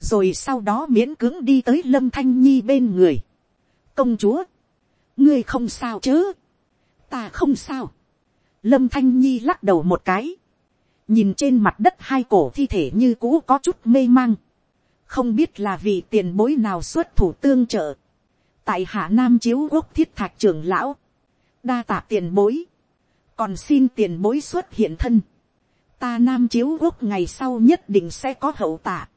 rồi sau đó miễn cưỡng đi tới lâm thanh nhi bên người. công chúa, ngươi không sao chứ, ta không sao. lâm thanh nhi lắc đầu một cái, nhìn trên mặt đất hai cổ thi thể như cũ có chút mê mang, không biết là vì tiền bối nào xuất thủ tương trợ, tại hạ nam chiếu quốc thiết thạch trưởng lão, đa tạ tiền bối, còn xin tiền bối xuất hiện thân, ta nam chiếu quốc ngày sau nhất định sẽ có hậu tạ,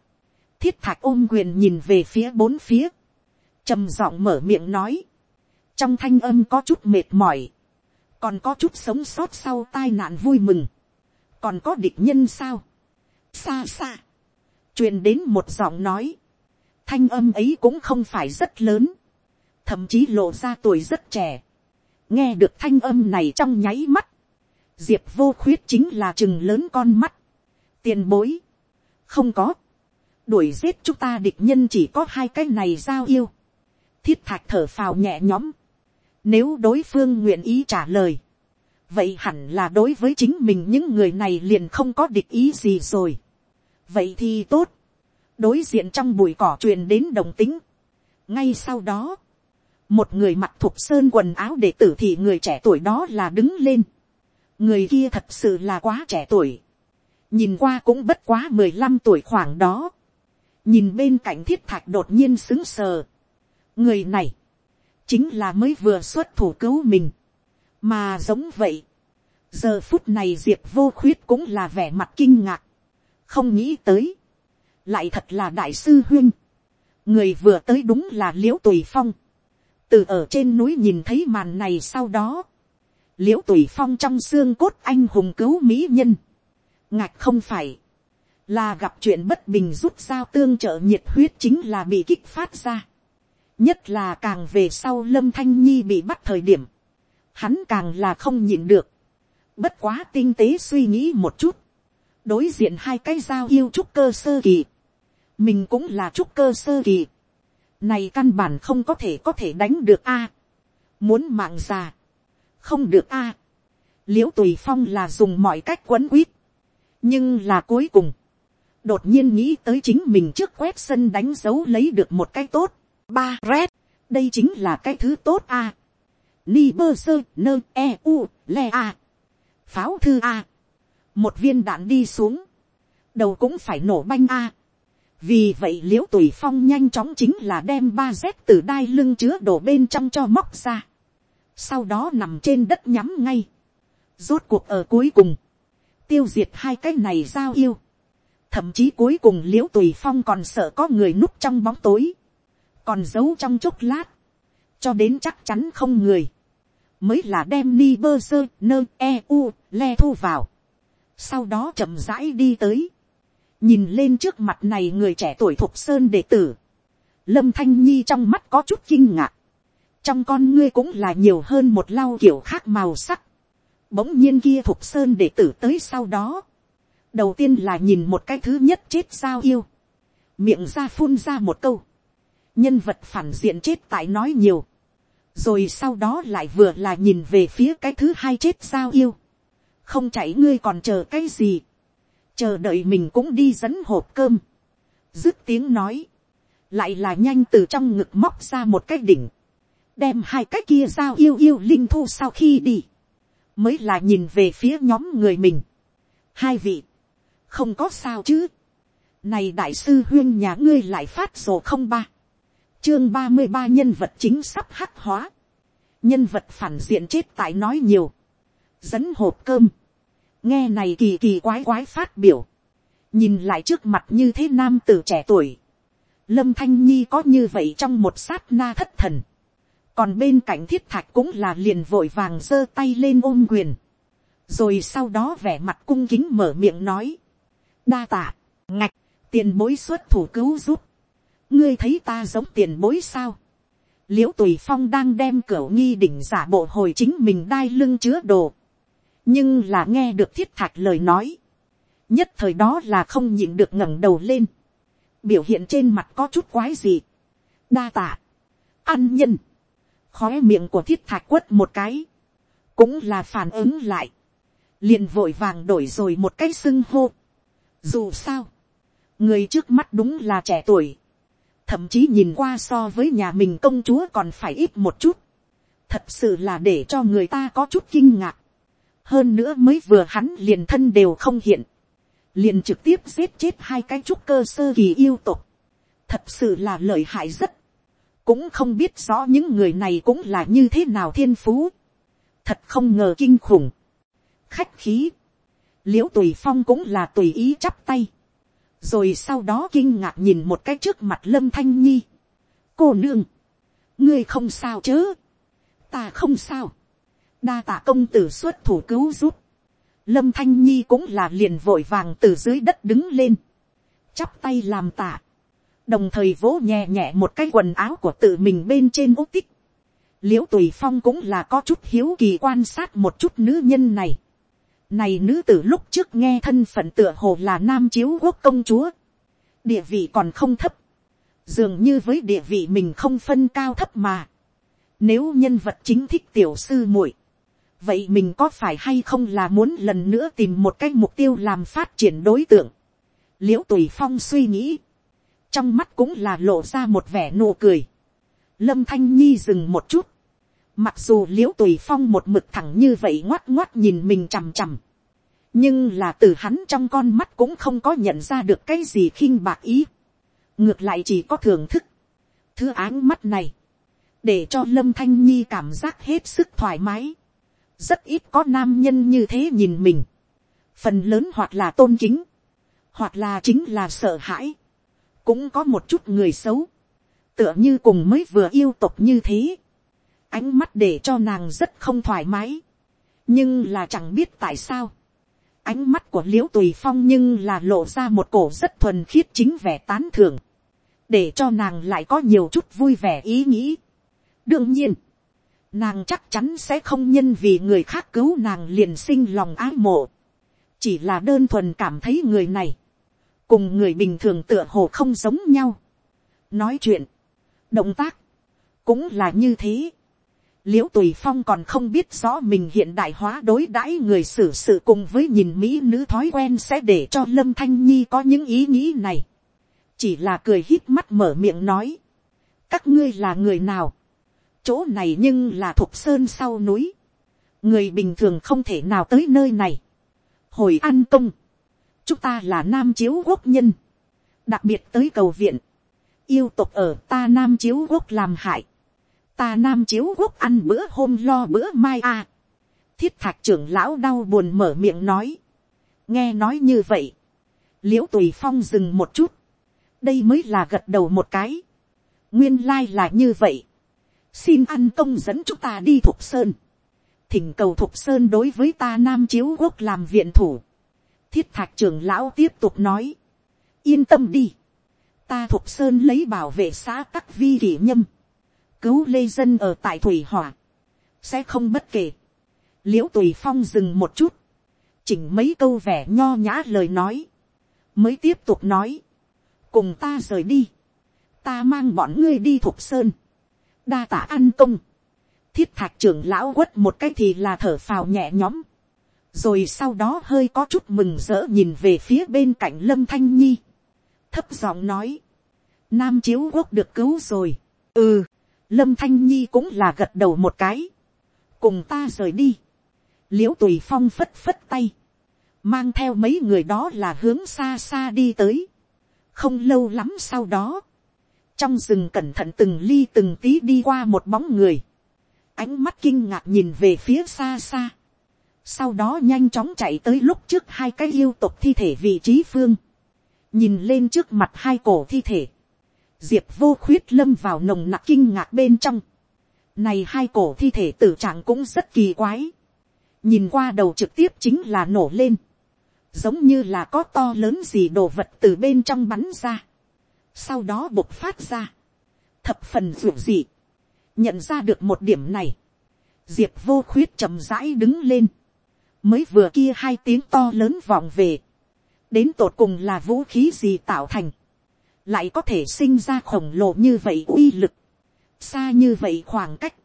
thiết thạch ôm quyền nhìn về phía bốn phía, trầm giọng mở miệng nói, trong thanh âm có chút mệt mỏi, còn có chút sống sót sau tai nạn vui mừng, còn có địch nhân sao, xa xa, truyền đến một giọng nói, thanh âm ấy cũng không phải rất lớn, thậm chí lộ ra tuổi rất trẻ, nghe được thanh âm này trong nháy mắt, diệp vô khuyết chính là chừng lớn con mắt, tiền bối, không có, đuổi giết chúng ta địch nhân chỉ có hai cái này giao yêu. thiết thạch thở phào nhẹ nhõm. nếu đối phương nguyện ý trả lời, vậy hẳn là đối với chính mình những người này liền không có địch ý gì rồi. vậy thì tốt. đối diện trong bụi cỏ truyền đến đồng tính. ngay sau đó, một người mặc thục sơn quần áo để tử thì người trẻ tuổi đó là đứng lên người kia thật sự là quá trẻ tuổi. nhìn qua cũng bất quá mười lăm tuổi khoảng đó. Nhìn bên cạnh thiết thạch đột nhiên xứng sờ. người này, chính là mới vừa xuất thủ cứu mình, mà giống vậy, giờ phút này diệp vô khuyết cũng là vẻ mặt kinh ngạc, không nghĩ tới, lại thật là đại sư huyên, người vừa tới đúng là l i ễ u tùy phong, từ ở trên núi nhìn thấy màn này sau đó, l i ễ u tùy phong trong xương cốt anh hùng cứu mỹ nhân, ngạch không phải, là gặp chuyện bất bình rút dao tương trợ nhiệt huyết chính là bị kích phát ra. nhất là càng về sau lâm thanh nhi bị bắt thời điểm, hắn càng là không nhịn được. bất quá tinh tế suy nghĩ một chút, đối diện hai cái dao yêu trúc cơ sơ kỳ, mình cũng là trúc cơ sơ kỳ, này căn bản không có thể có thể đánh được a, muốn mạng già, không được a, à, l i ễ u tùy phong là dùng mọi cách quấn quýt, nhưng là cuối cùng, đột nhiên nghĩ tới chính mình trước quét sân đánh dấu lấy được một cái tốt. ba red, đây chính là cái thứ tốt a. À, ni bơ sơ nơ e u le a. pháo thư a. một viên đạn đi xuống, đầu cũng phải nổ banh a. vì vậy l i ễ u tùy phong nhanh chóng chính là đem ba z từ đai lưng chứa đổ bên trong cho móc ra sau đó nằm trên đất nhắm ngay. rốt cuộc ở cuối cùng, tiêu diệt hai cái này giao yêu. Thậm chí cuối cùng l i ễ u tùy phong còn sợ có người núp trong bóng tối, còn giấu trong chốc lát, cho đến chắc chắn không người, mới là đem ni bơ sơ nơ e u le thu vào, sau đó chậm rãi đi tới, nhìn lên trước mặt này người trẻ tuổi thục sơn đệ tử, lâm thanh nhi trong mắt có chút kinh ngạc, trong con ngươi cũng là nhiều hơn một lau kiểu khác màu sắc, bỗng nhiên kia thục sơn đệ tử tới sau đó, đầu tiên là nhìn một cái thứ nhất chết sao yêu, miệng ra phun ra một câu, nhân vật phản diện chết tại nói nhiều, rồi sau đó lại vừa là nhìn về phía cái thứ hai chết sao yêu, không chạy ngươi còn chờ cái gì, chờ đợi mình cũng đi dẫn hộp cơm, dứt tiếng nói, lại là nhanh từ trong ngực móc ra một cái đỉnh, đem hai cái kia giao yêu yêu linh thu sau khi đi, mới là nhìn về phía nhóm người mình. hai vị, không có sao chứ. này đại sư huyên nhà ngươi lại phát sổ không ba, chương ba mươi ba nhân vật chính sắp hắc hóa, nhân vật phản diện chết tại nói nhiều, dẫn hộp cơm, nghe này kỳ kỳ quái quái phát biểu, nhìn lại trước mặt như thế nam t trẻ tuổi, lâm thanh nhi có như vậy trong một sát na thất thần, còn bên cạnh thiết thạch cũng là liền vội vàng giơ tay lên ôm quyền, rồi sau đó vẻ mặt cung kính mở miệng nói, đa tạ, ngạch, tiền bối xuất thủ cứu giúp, ngươi thấy ta giống tiền bối sao, l i ễ u tùy phong đang đem cửa nghi đỉnh giả bộ hồi chính mình đai lưng chứa đồ, nhưng là nghe được thiết thạch lời nói, nhất thời đó là không nhịn được ngẩng đầu lên, biểu hiện trên mặt có chút quái gì, đa tạ, ăn nhân, khói miệng của thiết thạch quất một cái, cũng là phản ứng lại, liền vội vàng đổi rồi một cái xưng hô. Dù sao, người trước mắt đúng là trẻ tuổi, thậm chí nhìn qua so với nhà mình công chúa còn phải ít một chút, thật sự là để cho người ta có chút kinh ngạc. hơn nữa mới vừa hắn liền thân đều không hiện, liền trực tiếp giết chết hai cái trúc cơ sơ kỳ yêu tục, thật sự là lợi hại rất cũng không biết rõ những người này cũng là như thế nào thiên phú, thật không ngờ kinh khủng, khách khí, l i ễ u tùy phong cũng là tùy ý chắp tay, rồi sau đó kinh ngạc nhìn một cái trước mặt lâm thanh nhi, cô nương, ngươi không sao chứ? Ta không sao, đa tạ công tử xuất thủ cứu giúp, lâm thanh nhi cũng là liền vội vàng từ dưới đất đứng lên, chắp tay làm tạ, đồng thời vỗ nhẹ nhẹ một cái quần áo của tự mình bên trên út tích. l i ễ u tùy phong cũng là có chút hiếu kỳ quan sát một chút nữ nhân này. này nữ tử lúc trước nghe thân phận tựa hồ là nam chiếu quốc công chúa. địa vị còn không thấp. dường như với địa vị mình không phân cao thấp mà. nếu nhân vật chính thích tiểu sư muội, vậy mình có phải hay không là muốn lần nữa tìm một cái mục tiêu làm phát triển đối tượng. l i ễ u tùy phong suy nghĩ trong mắt cũng là lộ ra một vẻ nụ cười. lâm thanh nhi dừng một chút, mặc dù l i ễ u tùy phong một mực thẳng như vậy ngoắt ngoắt nhìn mình chằm chằm, nhưng là từ hắn trong con mắt cũng không có nhận ra được cái gì khinh bạc ý, ngược lại chỉ có thưởng thức, thứ áng mắt này, để cho lâm thanh nhi cảm giác hết sức thoải mái, rất ít có nam nhân như thế nhìn mình, phần lớn hoặc là tôn kính, hoặc là chính là sợ hãi, cũng có một chút người xấu, tựa như cùng mới vừa yêu tục như thế, ánh mắt để cho nàng rất không thoải mái, nhưng là chẳng biết tại sao, ánh mắt của l i ễ u tùy phong nhưng là lộ ra một cổ rất thuần khiết chính vẻ tán thưởng, để cho nàng lại có nhiều chút vui vẻ ý nghĩ. đương nhiên, nàng chắc chắn sẽ không nhân vì người khác cứu nàng liền sinh lòng ái mộ, chỉ là đơn thuần cảm thấy người này, cùng người bình thường tựa hồ không giống nhau. nói chuyện, động tác, cũng là như thế. l i ễ u tùy phong còn không biết rõ mình hiện đại hóa đối đãi người xử sự cùng với nhìn mỹ nữ thói quen sẽ để cho lâm thanh nhi có những ý nghĩ này. chỉ là cười hít mắt mở miệng nói. các ngươi là người nào. chỗ này nhưng là thuộc sơn sau núi. người bình thường không thể nào tới nơi này. hồi an công chúng ta là nam chiếu quốc nhân, đặc biệt tới cầu viện, yêu tục ở ta nam chiếu quốc làm hại, ta nam chiếu quốc ăn bữa hôm lo bữa mai a, thiết thạc trưởng lão đau buồn mở miệng nói, nghe nói như vậy, l i ễ u tùy phong dừng một chút, đây mới là gật đầu một cái, nguyên lai là như vậy, xin ăn công dẫn chúng ta đi thục sơn, thỉnh cầu thục sơn đối với ta nam chiếu quốc làm viện thủ, thiết thạch trưởng lão tiếp tục nói, yên tâm đi, ta thuộc sơn lấy bảo vệ xã các vi kỷ nhâm, cứu lê dân ở tại thủy hỏa, sẽ không bất kể, l i ễ u tùy phong dừng một chút, chỉnh mấy câu vẻ nho nhã lời nói, mới tiếp tục nói, cùng ta rời đi, ta mang bọn ngươi đi thuộc sơn, đa tả ăn công, thiết thạc trưởng lão quất một cái thì là thở phào nhẹ nhõm, rồi sau đó hơi có chút mừng rỡ nhìn về phía bên cạnh lâm thanh nhi, thấp giọng nói, nam chiếu quốc được cứu rồi, ừ, lâm thanh nhi cũng là gật đầu một cái, cùng ta rời đi, l i ễ u tùy phong phất phất tay, mang theo mấy người đó là hướng xa xa đi tới, không lâu lắm sau đó, trong rừng cẩn thận từng ly từng tí đi qua một bóng người, ánh mắt kinh ngạc nhìn về phía xa xa, sau đó nhanh chóng chạy tới lúc trước hai cái yêu tục thi thể vị trí phương, nhìn lên trước mặt hai cổ thi thể, diệp vô khuyết lâm vào nồng nặc kinh ngạc bên trong. Này hai cổ thi thể tử trạng cũng rất kỳ quái. Nhìn qua đầu trực tiếp chính là nổ lên. Giống như là có to lớn gì đồ vật từ bên trong bắn ra. Sau đó bộc phát ra. Thập phần ruộng dị. Nhận ra được một điểm này. Diệp vô khuyết chậm rãi đứng lên. Mới vừa kia hai tiếng to lớn vọng về. Đến tột cùng là vũ khí gì tạo thành? Lại có thể sinh ra khổng lồ như vậy uy lực, xa như vậy khoảng cách,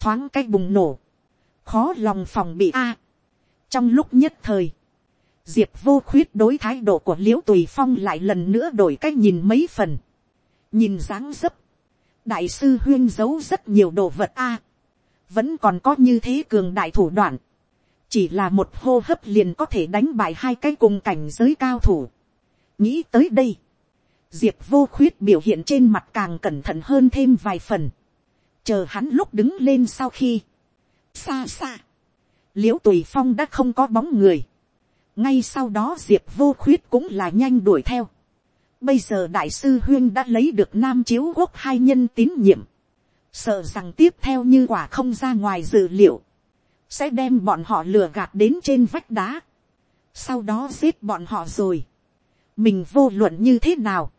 thoáng cách bùng nổ, khó lòng phòng bị a. trong lúc nhất thời, diệp vô khuyết đối thái độ của l i ễ u tùy phong lại lần nữa đổi cách nhìn mấy phần, nhìn dáng dấp, đại sư huyên giấu rất nhiều đồ vật a, vẫn còn có như thế cường đại thủ đoạn, chỉ là một hô hấp liền có thể đánh bại hai cái cùng cảnh giới cao thủ. nghĩ tới đây, diệp vô khuyết biểu hiện trên mặt càng cẩn thận hơn thêm vài phần, chờ hắn lúc đứng lên sau khi, xa xa, l i ễ u tùy phong đã không có bóng người, ngay sau đó diệp vô khuyết cũng là nhanh đuổi theo, bây giờ đại sư huyên đã lấy được nam chiếu quốc hai nhân tín nhiệm, sợ rằng tiếp theo như quả không ra ngoài dự liệu, sẽ đem bọn họ lừa gạt đến trên vách đá, sau đó giết bọn họ rồi, mình vô luận như thế nào,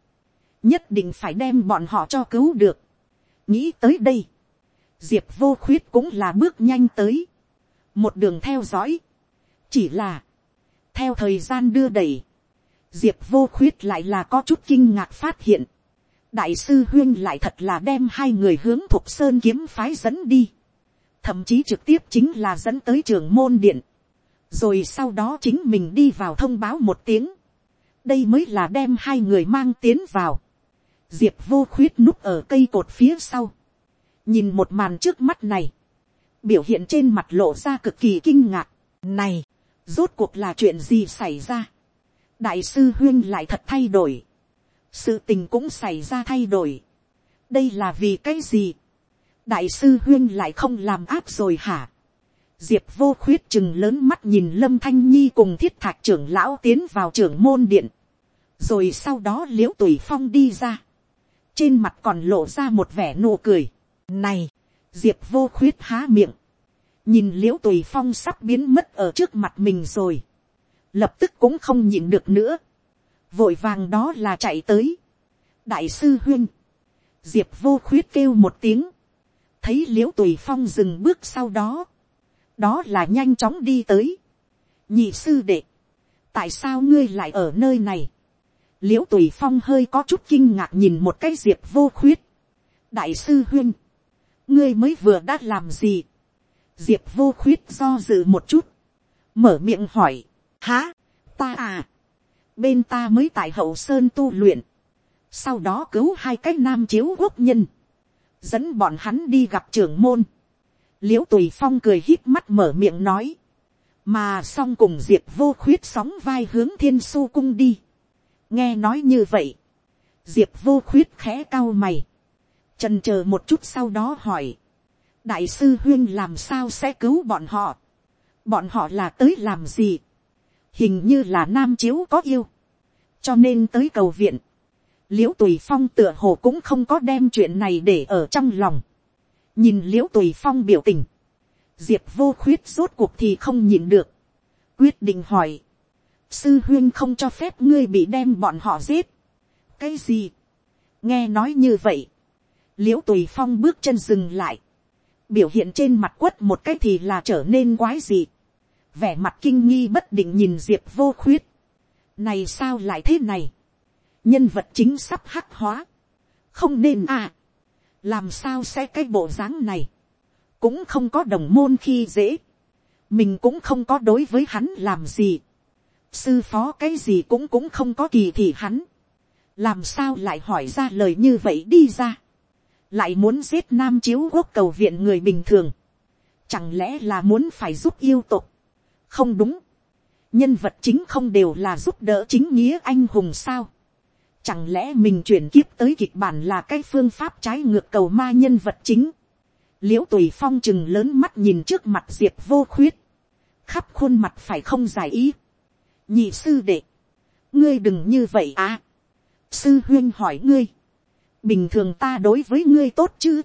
nhất định phải đem bọn họ cho cứu được. nghĩ tới đây, diệp vô khuyết cũng là bước nhanh tới, một đường theo dõi, chỉ là, theo thời gian đưa đẩy, diệp vô khuyết lại là có chút kinh ngạc phát hiện, đại sư huyên lại thật là đem hai người hướng Thục sơn kiếm phái dẫn đi, thậm chí trực tiếp chính là dẫn tới trường môn điện, rồi sau đó chính mình đi vào thông báo một tiếng, đây mới là đem hai người mang tiến vào, diệp vô khuyết núp ở cây cột phía sau, nhìn một màn trước mắt này, biểu hiện trên mặt lộ ra cực kỳ kinh ngạc, này, rốt cuộc là chuyện gì xảy ra, đại sư huyên lại thật thay đổi, sự tình cũng xảy ra thay đổi, đây là vì cái gì, đại sư huyên lại không làm áp rồi hả, diệp vô khuyết chừng lớn mắt nhìn lâm thanh nhi cùng thiết thạch trưởng lão tiến vào trưởng môn điện, rồi sau đó l i ễ u tùy phong đi ra, trên mặt còn lộ ra một vẻ nụ cười. Này, diệp vô khuyết há miệng, nhìn l i ễ u tùy phong sắp biến mất ở trước mặt mình rồi, lập tức cũng không nhịn được nữa, vội vàng đó là chạy tới. đại sư huyên, diệp vô khuyết kêu một tiếng, thấy l i ễ u tùy phong dừng bước sau đó, đó là nhanh chóng đi tới. nhị sư đệ, tại sao ngươi lại ở nơi này, l i ễ u tùy phong hơi có chút kinh ngạc nhìn một cái diệp vô khuyết. đại sư huyên, ngươi mới vừa đã làm gì. diệp vô khuyết do dự một chút, mở miệng hỏi, há, ta à, bên ta mới tại hậu sơn tu luyện, sau đó cứu hai cái nam chiếu quốc nhân, dẫn bọn hắn đi gặp trưởng môn, l i ễ u tùy phong cười hít mắt mở miệng nói, mà xong cùng diệp vô khuyết sóng vai hướng thiên su cung đi, nghe nói như vậy, diệp vô khuyết khẽ cao mày, trần c h ờ một chút sau đó hỏi, đại sư huyên làm sao sẽ cứu bọn họ, bọn họ là tới làm gì, hình như là nam chiếu có yêu, cho nên tới cầu viện, l i ễ u tùy phong tựa hồ cũng không có đem chuyện này để ở trong lòng, nhìn l i ễ u tùy phong biểu tình, diệp vô khuyết rốt cuộc thì không nhìn được, quyết định hỏi, sư huyên không cho phép ngươi bị đem bọn họ giết. cái gì, nghe nói như vậy, l i ễ u tùy phong bước chân dừng lại, biểu hiện trên mặt quất một cái thì là trở nên quái gì, vẻ mặt kinh nghi bất định nhìn diệp vô khuyết, này sao lại thế này, nhân vật chính sắp hắc hóa, không nên à, làm sao sẽ cái bộ dáng này, cũng không có đồng môn khi dễ, mình cũng không có đối với hắn làm gì, sư phó cái gì cũng cũng không có kỳ thị hắn, làm sao lại hỏi ra lời như vậy đi ra, lại muốn giết nam chiếu quốc cầu viện người bình thường, chẳng lẽ là muốn phải giúp yêu tục, không đúng, nhân vật chính không đều là giúp đỡ chính nghĩa anh hùng sao, chẳng lẽ mình chuyển kiếp tới kịch bản là cái phương pháp trái ngược cầu ma nhân vật chính, l i ễ u tùy phong chừng lớn mắt nhìn trước mặt diệp vô khuyết, khắp khuôn mặt phải không giải ý, nhị sư đệ, ngươi đừng như vậy à, sư huyên hỏi ngươi, bình thường ta đối với ngươi tốt chứ,